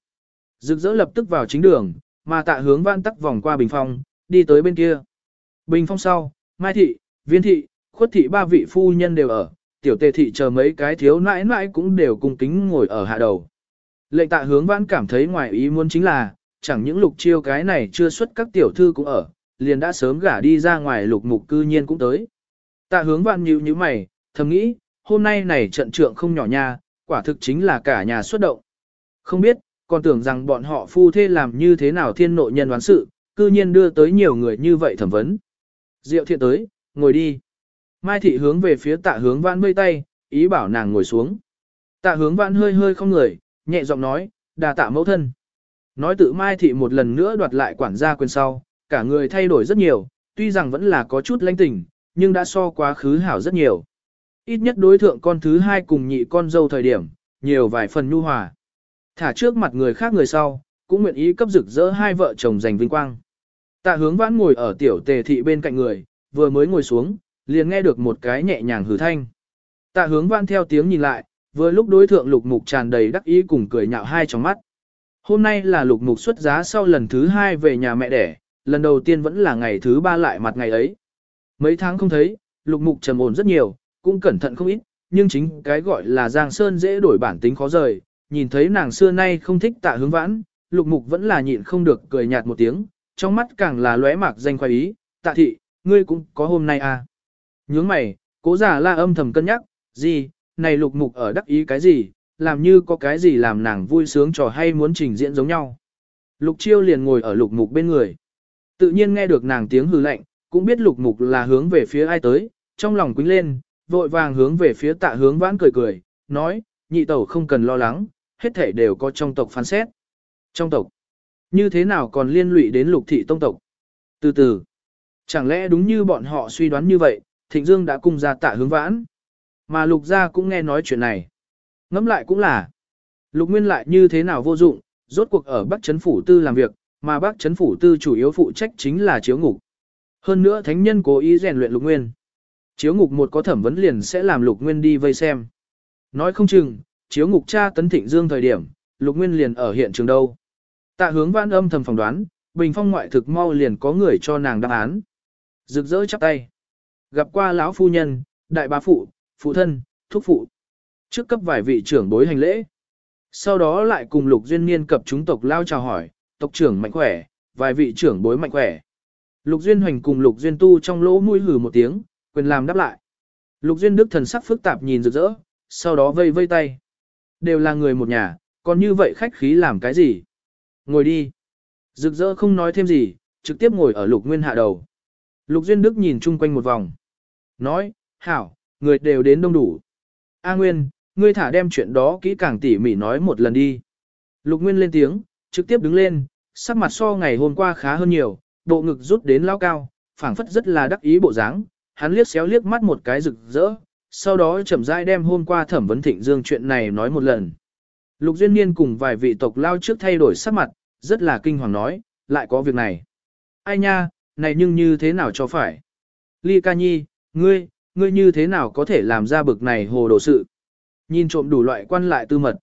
Rực rỡ lập tức vào chính đường, mà tạ hướng văn tắc vòng qua bình phong, đi tới bên kia. Bình phong sau, Mai Thị, Viên Thị, Khuất Thị ba vị phu nhân đều ở, tiểu tề thị chờ mấy cái thiếu nãi nãi cũng đều cung kính ngồi ở hạ đầu. Lệnh tạ hướng văn cảm thấy ngoài ý muốn chính là, chẳng những lục chiêu cái này chưa xuất các tiểu thư cũng ở, liền đã sớm gả đi ra ngoài lục mục cư nhiên cũng tới. Tạ hướng văn nhíu như mày, thầm nghĩ, hôm nay này trận trượng không nhỏ nha, quả thực chính là cả nhà xuất động. Không biết, còn tưởng rằng bọn họ phu thê làm như thế nào thiên nội nhân đoán sự, cư nhiên đưa tới nhiều người như vậy thẩm vấn. Diệu thiện tới, ngồi đi. Mai thị hướng về phía tạ hướng vãn vây tay, ý bảo nàng ngồi xuống. Tạ hướng vãn hơi hơi không người, nhẹ giọng nói, đà tạ mẫu thân. Nói tự Mai thị một lần nữa đoạt lại quản gia quyền sau, cả người thay đổi rất nhiều, tuy rằng vẫn là có chút lãnh tình, nhưng đã so quá khứ hảo rất nhiều. Ít nhất đối thượng con thứ hai cùng nhị con dâu thời điểm, nhiều vài phần nhu hòa. Thả trước mặt người khác người sau, cũng nguyện ý cấp rực rỡ hai vợ chồng giành vinh quang. Tạ hướng vãn ngồi ở tiểu tề thị bên cạnh người, vừa mới ngồi xuống, liền nghe được một cái nhẹ nhàng hử thanh. Tạ hướng vãn theo tiếng nhìn lại, vừa lúc đối thượng lục mục tràn đầy đắc ý cùng cười nhạo hai trong mắt. Hôm nay là lục mục xuất giá sau lần thứ hai về nhà mẹ đẻ, lần đầu tiên vẫn là ngày thứ ba lại mặt ngày ấy. Mấy tháng không thấy, lục mục trầm ổn rất nhiều, cũng cẩn thận không ít, nhưng chính cái gọi là Giang Sơn dễ đổi bản tính khó rời, nhìn thấy nàng xưa nay không thích tạ hướng vãn, lục mục vẫn là nhịn không được cười nhạt một tiếng, trong mắt càng là lóe mạc danh khoái ý, tạ thị, ngươi cũng có hôm nay à. Nhướng mày, cố giả la âm thầm cân nhắc, gì, này lục mục ở đắc ý cái gì, làm như có cái gì làm nàng vui sướng trò hay muốn trình diễn giống nhau. Lục chiêu liền ngồi ở lục mục bên người. Tự nhiên nghe được nàng tiếng hư lạnh, cũng biết lục mục là hướng về phía ai tới, trong lòng quính lên, vội vàng hướng về phía tạ hướng vãn cười cười, nói, nhị tẩu không cần lo lắng, hết thể đều có trong tộc phán xét. Trong tộc, như thế nào còn liên lụy đến lục thị tông tộc? Từ từ, chẳng lẽ đúng như bọn họ suy đoán như vậy, thịnh dương đã cung ra tạ hướng vãn. Mà lục gia cũng nghe nói chuyện này. Ngẫm lại cũng là, lục nguyên lại như thế nào vô dụng, rốt cuộc ở Bắc Trấn Phủ Tư làm việc, mà Bắc Trấn Phủ Tư chủ yếu phụ trách chính là chiếu ngục. Hơn nữa thánh nhân cố ý rèn luyện lục nguyên. Chiếu ngục một có thẩm vấn liền sẽ làm lục nguyên đi vây xem. Nói không chừng, chiếu ngục cha tấn thịnh dương thời điểm, lục nguyên liền ở hiện trường đâu. Tạ hướng văn âm thầm phỏng đoán, bình phong ngoại thực mau liền có người cho nàng đáp án. Rực rỡ chắp tay. Gặp qua lão phu nhân, đại bá phụ, phụ thân, thúc phụ. Trước cấp vài vị trưởng bối hành lễ. Sau đó lại cùng lục duyên niên cập chúng tộc lao chào hỏi, tộc trưởng mạnh khỏe, vài vị trưởng bối mạnh khỏe. Lục duyên hoành cùng lục duyên tu trong lỗ mũi hừ một tiếng, quyền làm đáp lại. Lục duyên đức thần sắc phức tạp nhìn rực rỡ, sau đó vây vây tay. Đều là người một nhà, còn như vậy khách khí làm cái gì? Ngồi đi. Rực rỡ không nói thêm gì, trực tiếp ngồi ở lục nguyên hạ đầu. Lục duyên đức nhìn chung quanh một vòng. Nói, hảo, người đều đến đông đủ. A Nguyên, ngươi thả đem chuyện đó kỹ càng tỉ mỉ nói một lần đi. Lục Nguyên lên tiếng, trực tiếp đứng lên, sắc mặt so ngày hôm qua khá hơn nhiều, bộ ngực rút đến lao cao, phảng phất rất là đắc ý bộ dáng. Hắn liếc xéo liếc mắt một cái rực rỡ, sau đó chậm rãi đem hôm qua thẩm vấn thịnh dương chuyện này nói một lần. Lục Duyên Niên cùng vài vị tộc lao trước thay đổi sắc mặt, rất là kinh hoàng nói, lại có việc này. Ai nha, này nhưng như thế nào cho phải? Ly ca nhi, ngươi, ngươi như thế nào có thể làm ra bực này hồ đồ sự. Nhìn trộm đủ loại quan lại tư mật.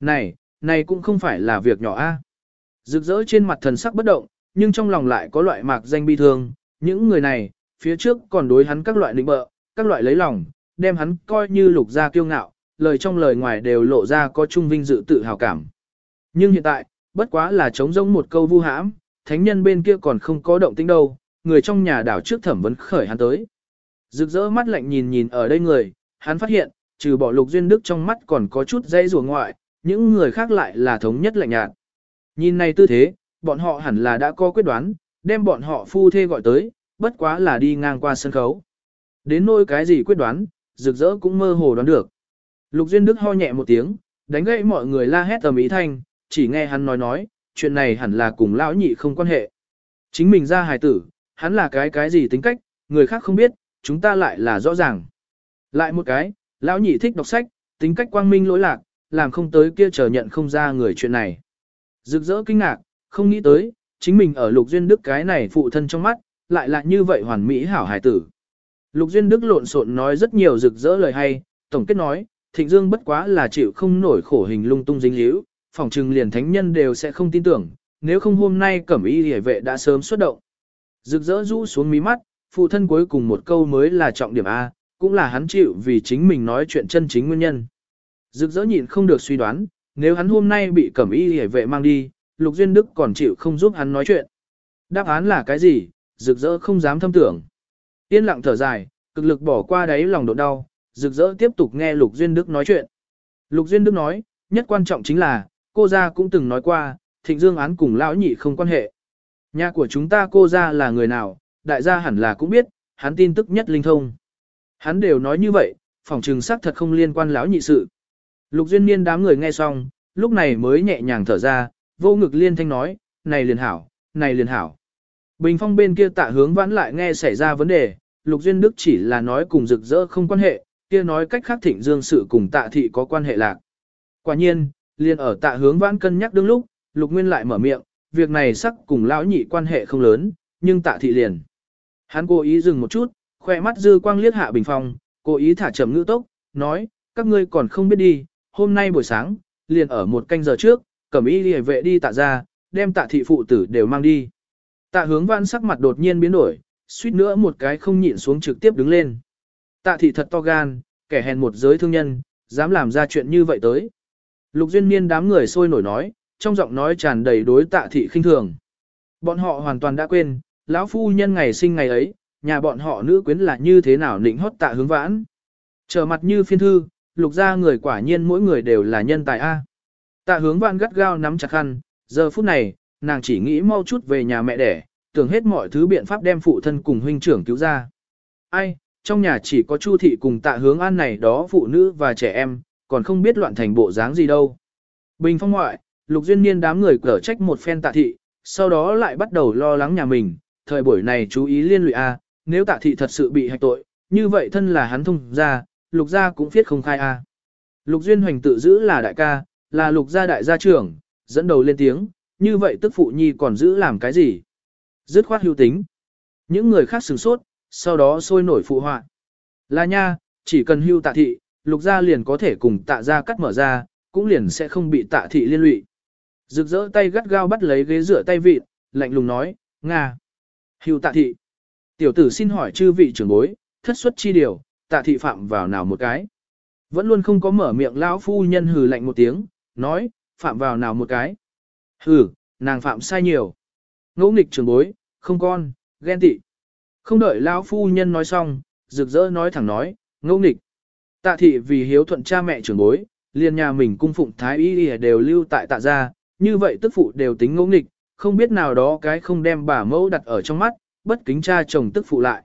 Này, này cũng không phải là việc nhỏ a. Rực rỡ trên mặt thần sắc bất động, nhưng trong lòng lại có loại mạc danh bi thương, những người này, phía trước còn đối hắn các loại định bợ, các loại lấy lòng, đem hắn coi như lục gia kiêu ngạo, lời trong lời ngoài đều lộ ra có trung vinh dự tự hào cảm. Nhưng hiện tại, bất quá là trống rỗng một câu vu hãm, thánh nhân bên kia còn không có động tĩnh đâu, người trong nhà đảo trước thẩm vấn khởi hắn tới. Rực rỡ mắt lạnh nhìn nhìn ở đây người, hắn phát hiện, trừ bỏ lục duyên đức trong mắt còn có chút dây rùa ngoại, những người khác lại là thống nhất lạnh nhạt. Nhìn này tư thế, bọn họ hẳn là đã có quyết đoán, đem bọn họ phu thê gọi tới, bất quá là đi ngang qua sân khấu. Đến nỗi cái gì quyết đoán, rực rỡ cũng mơ hồ đoán được. Lục Duyên Đức ho nhẹ một tiếng, đánh gãy mọi người la hét tầm ý thanh, chỉ nghe hắn nói nói, chuyện này hẳn là cùng lão nhị không quan hệ. Chính mình ra hài tử, hắn là cái cái gì tính cách, người khác không biết, chúng ta lại là rõ ràng. Lại một cái, lão nhị thích đọc sách, tính cách quang minh lỗi lạc, làm không tới kia chờ nhận không ra người chuyện này. Rực rỡ kinh ngạc, không nghĩ tới, chính mình ở lục duyên đức cái này phụ thân trong mắt, lại là như vậy hoàn mỹ hảo hải tử. Lục duyên đức lộn xộn nói rất nhiều rực rỡ lời hay, tổng kết nói, thịnh dương bất quá là chịu không nổi khổ hình lung tung dính líu, phỏng trừng liền thánh nhân đều sẽ không tin tưởng, nếu không hôm nay cẩm y hề vệ đã sớm xuất động. Rực rỡ rũ xuống mí mắt, phụ thân cuối cùng một câu mới là trọng điểm A, cũng là hắn chịu vì chính mình nói chuyện chân chính nguyên nhân. Rực rỡ nhịn không được suy đoán, nếu hắn hôm nay bị cẩm y hề vệ mang đi, Lục Duyên Đức còn chịu không giúp hắn nói chuyện. Đáp án là cái gì, rực rỡ không dám thâm tưởng. Yên lặng thở dài, cực lực bỏ qua đáy lòng độ đau, rực rỡ tiếp tục nghe Lục Duyên Đức nói chuyện. Lục Duyên Đức nói, nhất quan trọng chính là, cô gia cũng từng nói qua, thịnh dương án cùng lão nhị không quan hệ. Nhà của chúng ta cô gia là người nào, đại gia hẳn là cũng biết, hắn tin tức nhất linh thông. Hắn đều nói như vậy, phòng trừng xác thật không liên quan lão nhị sự. Lục Duyên Niên đám người nghe xong, lúc này mới nhẹ nhàng thở ra, vô ngực liên thanh nói, này liền hảo, này liền hảo. Bình phong bên kia tạ hướng vãn lại nghe xảy ra vấn đề, Lục Duyên Đức chỉ là nói cùng rực rỡ không quan hệ, kia nói cách khác thịnh dương sự cùng tạ thị có quan hệ lạc. Quả nhiên, liền ở tạ hướng vãn cân nhắc đương lúc, Lục Nguyên lại mở miệng, việc này sắc cùng lão nhị quan hệ không lớn, nhưng tạ thị liền. Hắn cố ý dừng một chút, khoe mắt dư quang liếc hạ bình phong, cố ý thả chậm ngữ tốc, nói, các ngươi còn không biết đi, hôm nay buổi sáng, liền ở một canh giờ trước, cẩm y liề vệ đi tạ ra, đem tạ thị phụ tử đều mang đi. Tạ hướng vãn sắc mặt đột nhiên biến đổi, suýt nữa một cái không nhịn xuống trực tiếp đứng lên. Tạ thị thật to gan, kẻ hèn một giới thương nhân, dám làm ra chuyện như vậy tới. Lục duyên niên đám người sôi nổi nói, trong giọng nói tràn đầy đối tạ thị khinh thường. Bọn họ hoàn toàn đã quên, lão phu nhân ngày sinh ngày ấy, nhà bọn họ nữ quyến là như thế nào nịnh hót tạ hướng vãn. Trở mặt như phiên thư, lục ra người quả nhiên mỗi người đều là nhân tài A. Tạ hướng vãn gắt gao nắm chặt khăn, giờ phút này, nàng chỉ nghĩ mau chút về nhà mẹ đẻ, tưởng hết mọi thứ biện pháp đem phụ thân cùng huynh trưởng cứu ra. Ai, trong nhà chỉ có Chu thị cùng tạ hướng an này đó phụ nữ và trẻ em, còn không biết loạn thành bộ dáng gì đâu. Bình phong ngoại, lục duyên niên đám người cở trách một phen tạ thị, sau đó lại bắt đầu lo lắng nhà mình, thời buổi này chú ý liên lụy A, nếu tạ thị thật sự bị hạch tội, như vậy thân là hắn thông ra, lục gia cũng viết không khai A. Lục duyên hoành tự giữ là đại ca, là lục gia đại gia trưởng, dẫn đầu lên tiếng, như vậy tức phụ nhi còn giữ làm cái gì? Dứt khoát hưu tính. Những người khác sửng sốt, sau đó sôi nổi phụ họa. Là nha, chỉ cần hưu tạ thị, lục gia liền có thể cùng tạ gia cắt mở ra, cũng liền sẽ không bị tạ thị liên lụy. Rực rỡ tay gắt gao bắt lấy ghế rửa tay vịt, lạnh lùng nói, Nga. Hưu tạ thị. Tiểu tử xin hỏi chư vị trưởng bối, thất xuất chi điều, tạ thị phạm vào nào một cái. Vẫn luôn không có mở miệng lão phu nhân hừ lạnh một tiếng, nói, phạm vào nào một cái. Hừ, nàng phạm sai nhiều. Ngỗ nghịch trưởng bối, không con, ghen tị. Không đợi lão phu nhân nói xong, rực rỡ nói thẳng nói, ngỗ nghịch. Tạ thị vì hiếu thuận cha mẹ trưởng bối, liền nhà mình cung phụng thái y đều lưu tại tạ gia, như vậy tức phụ đều tính ngỗ nghịch, không biết nào đó cái không đem bà mẫu đặt ở trong mắt, bất kính cha chồng tức phụ lại.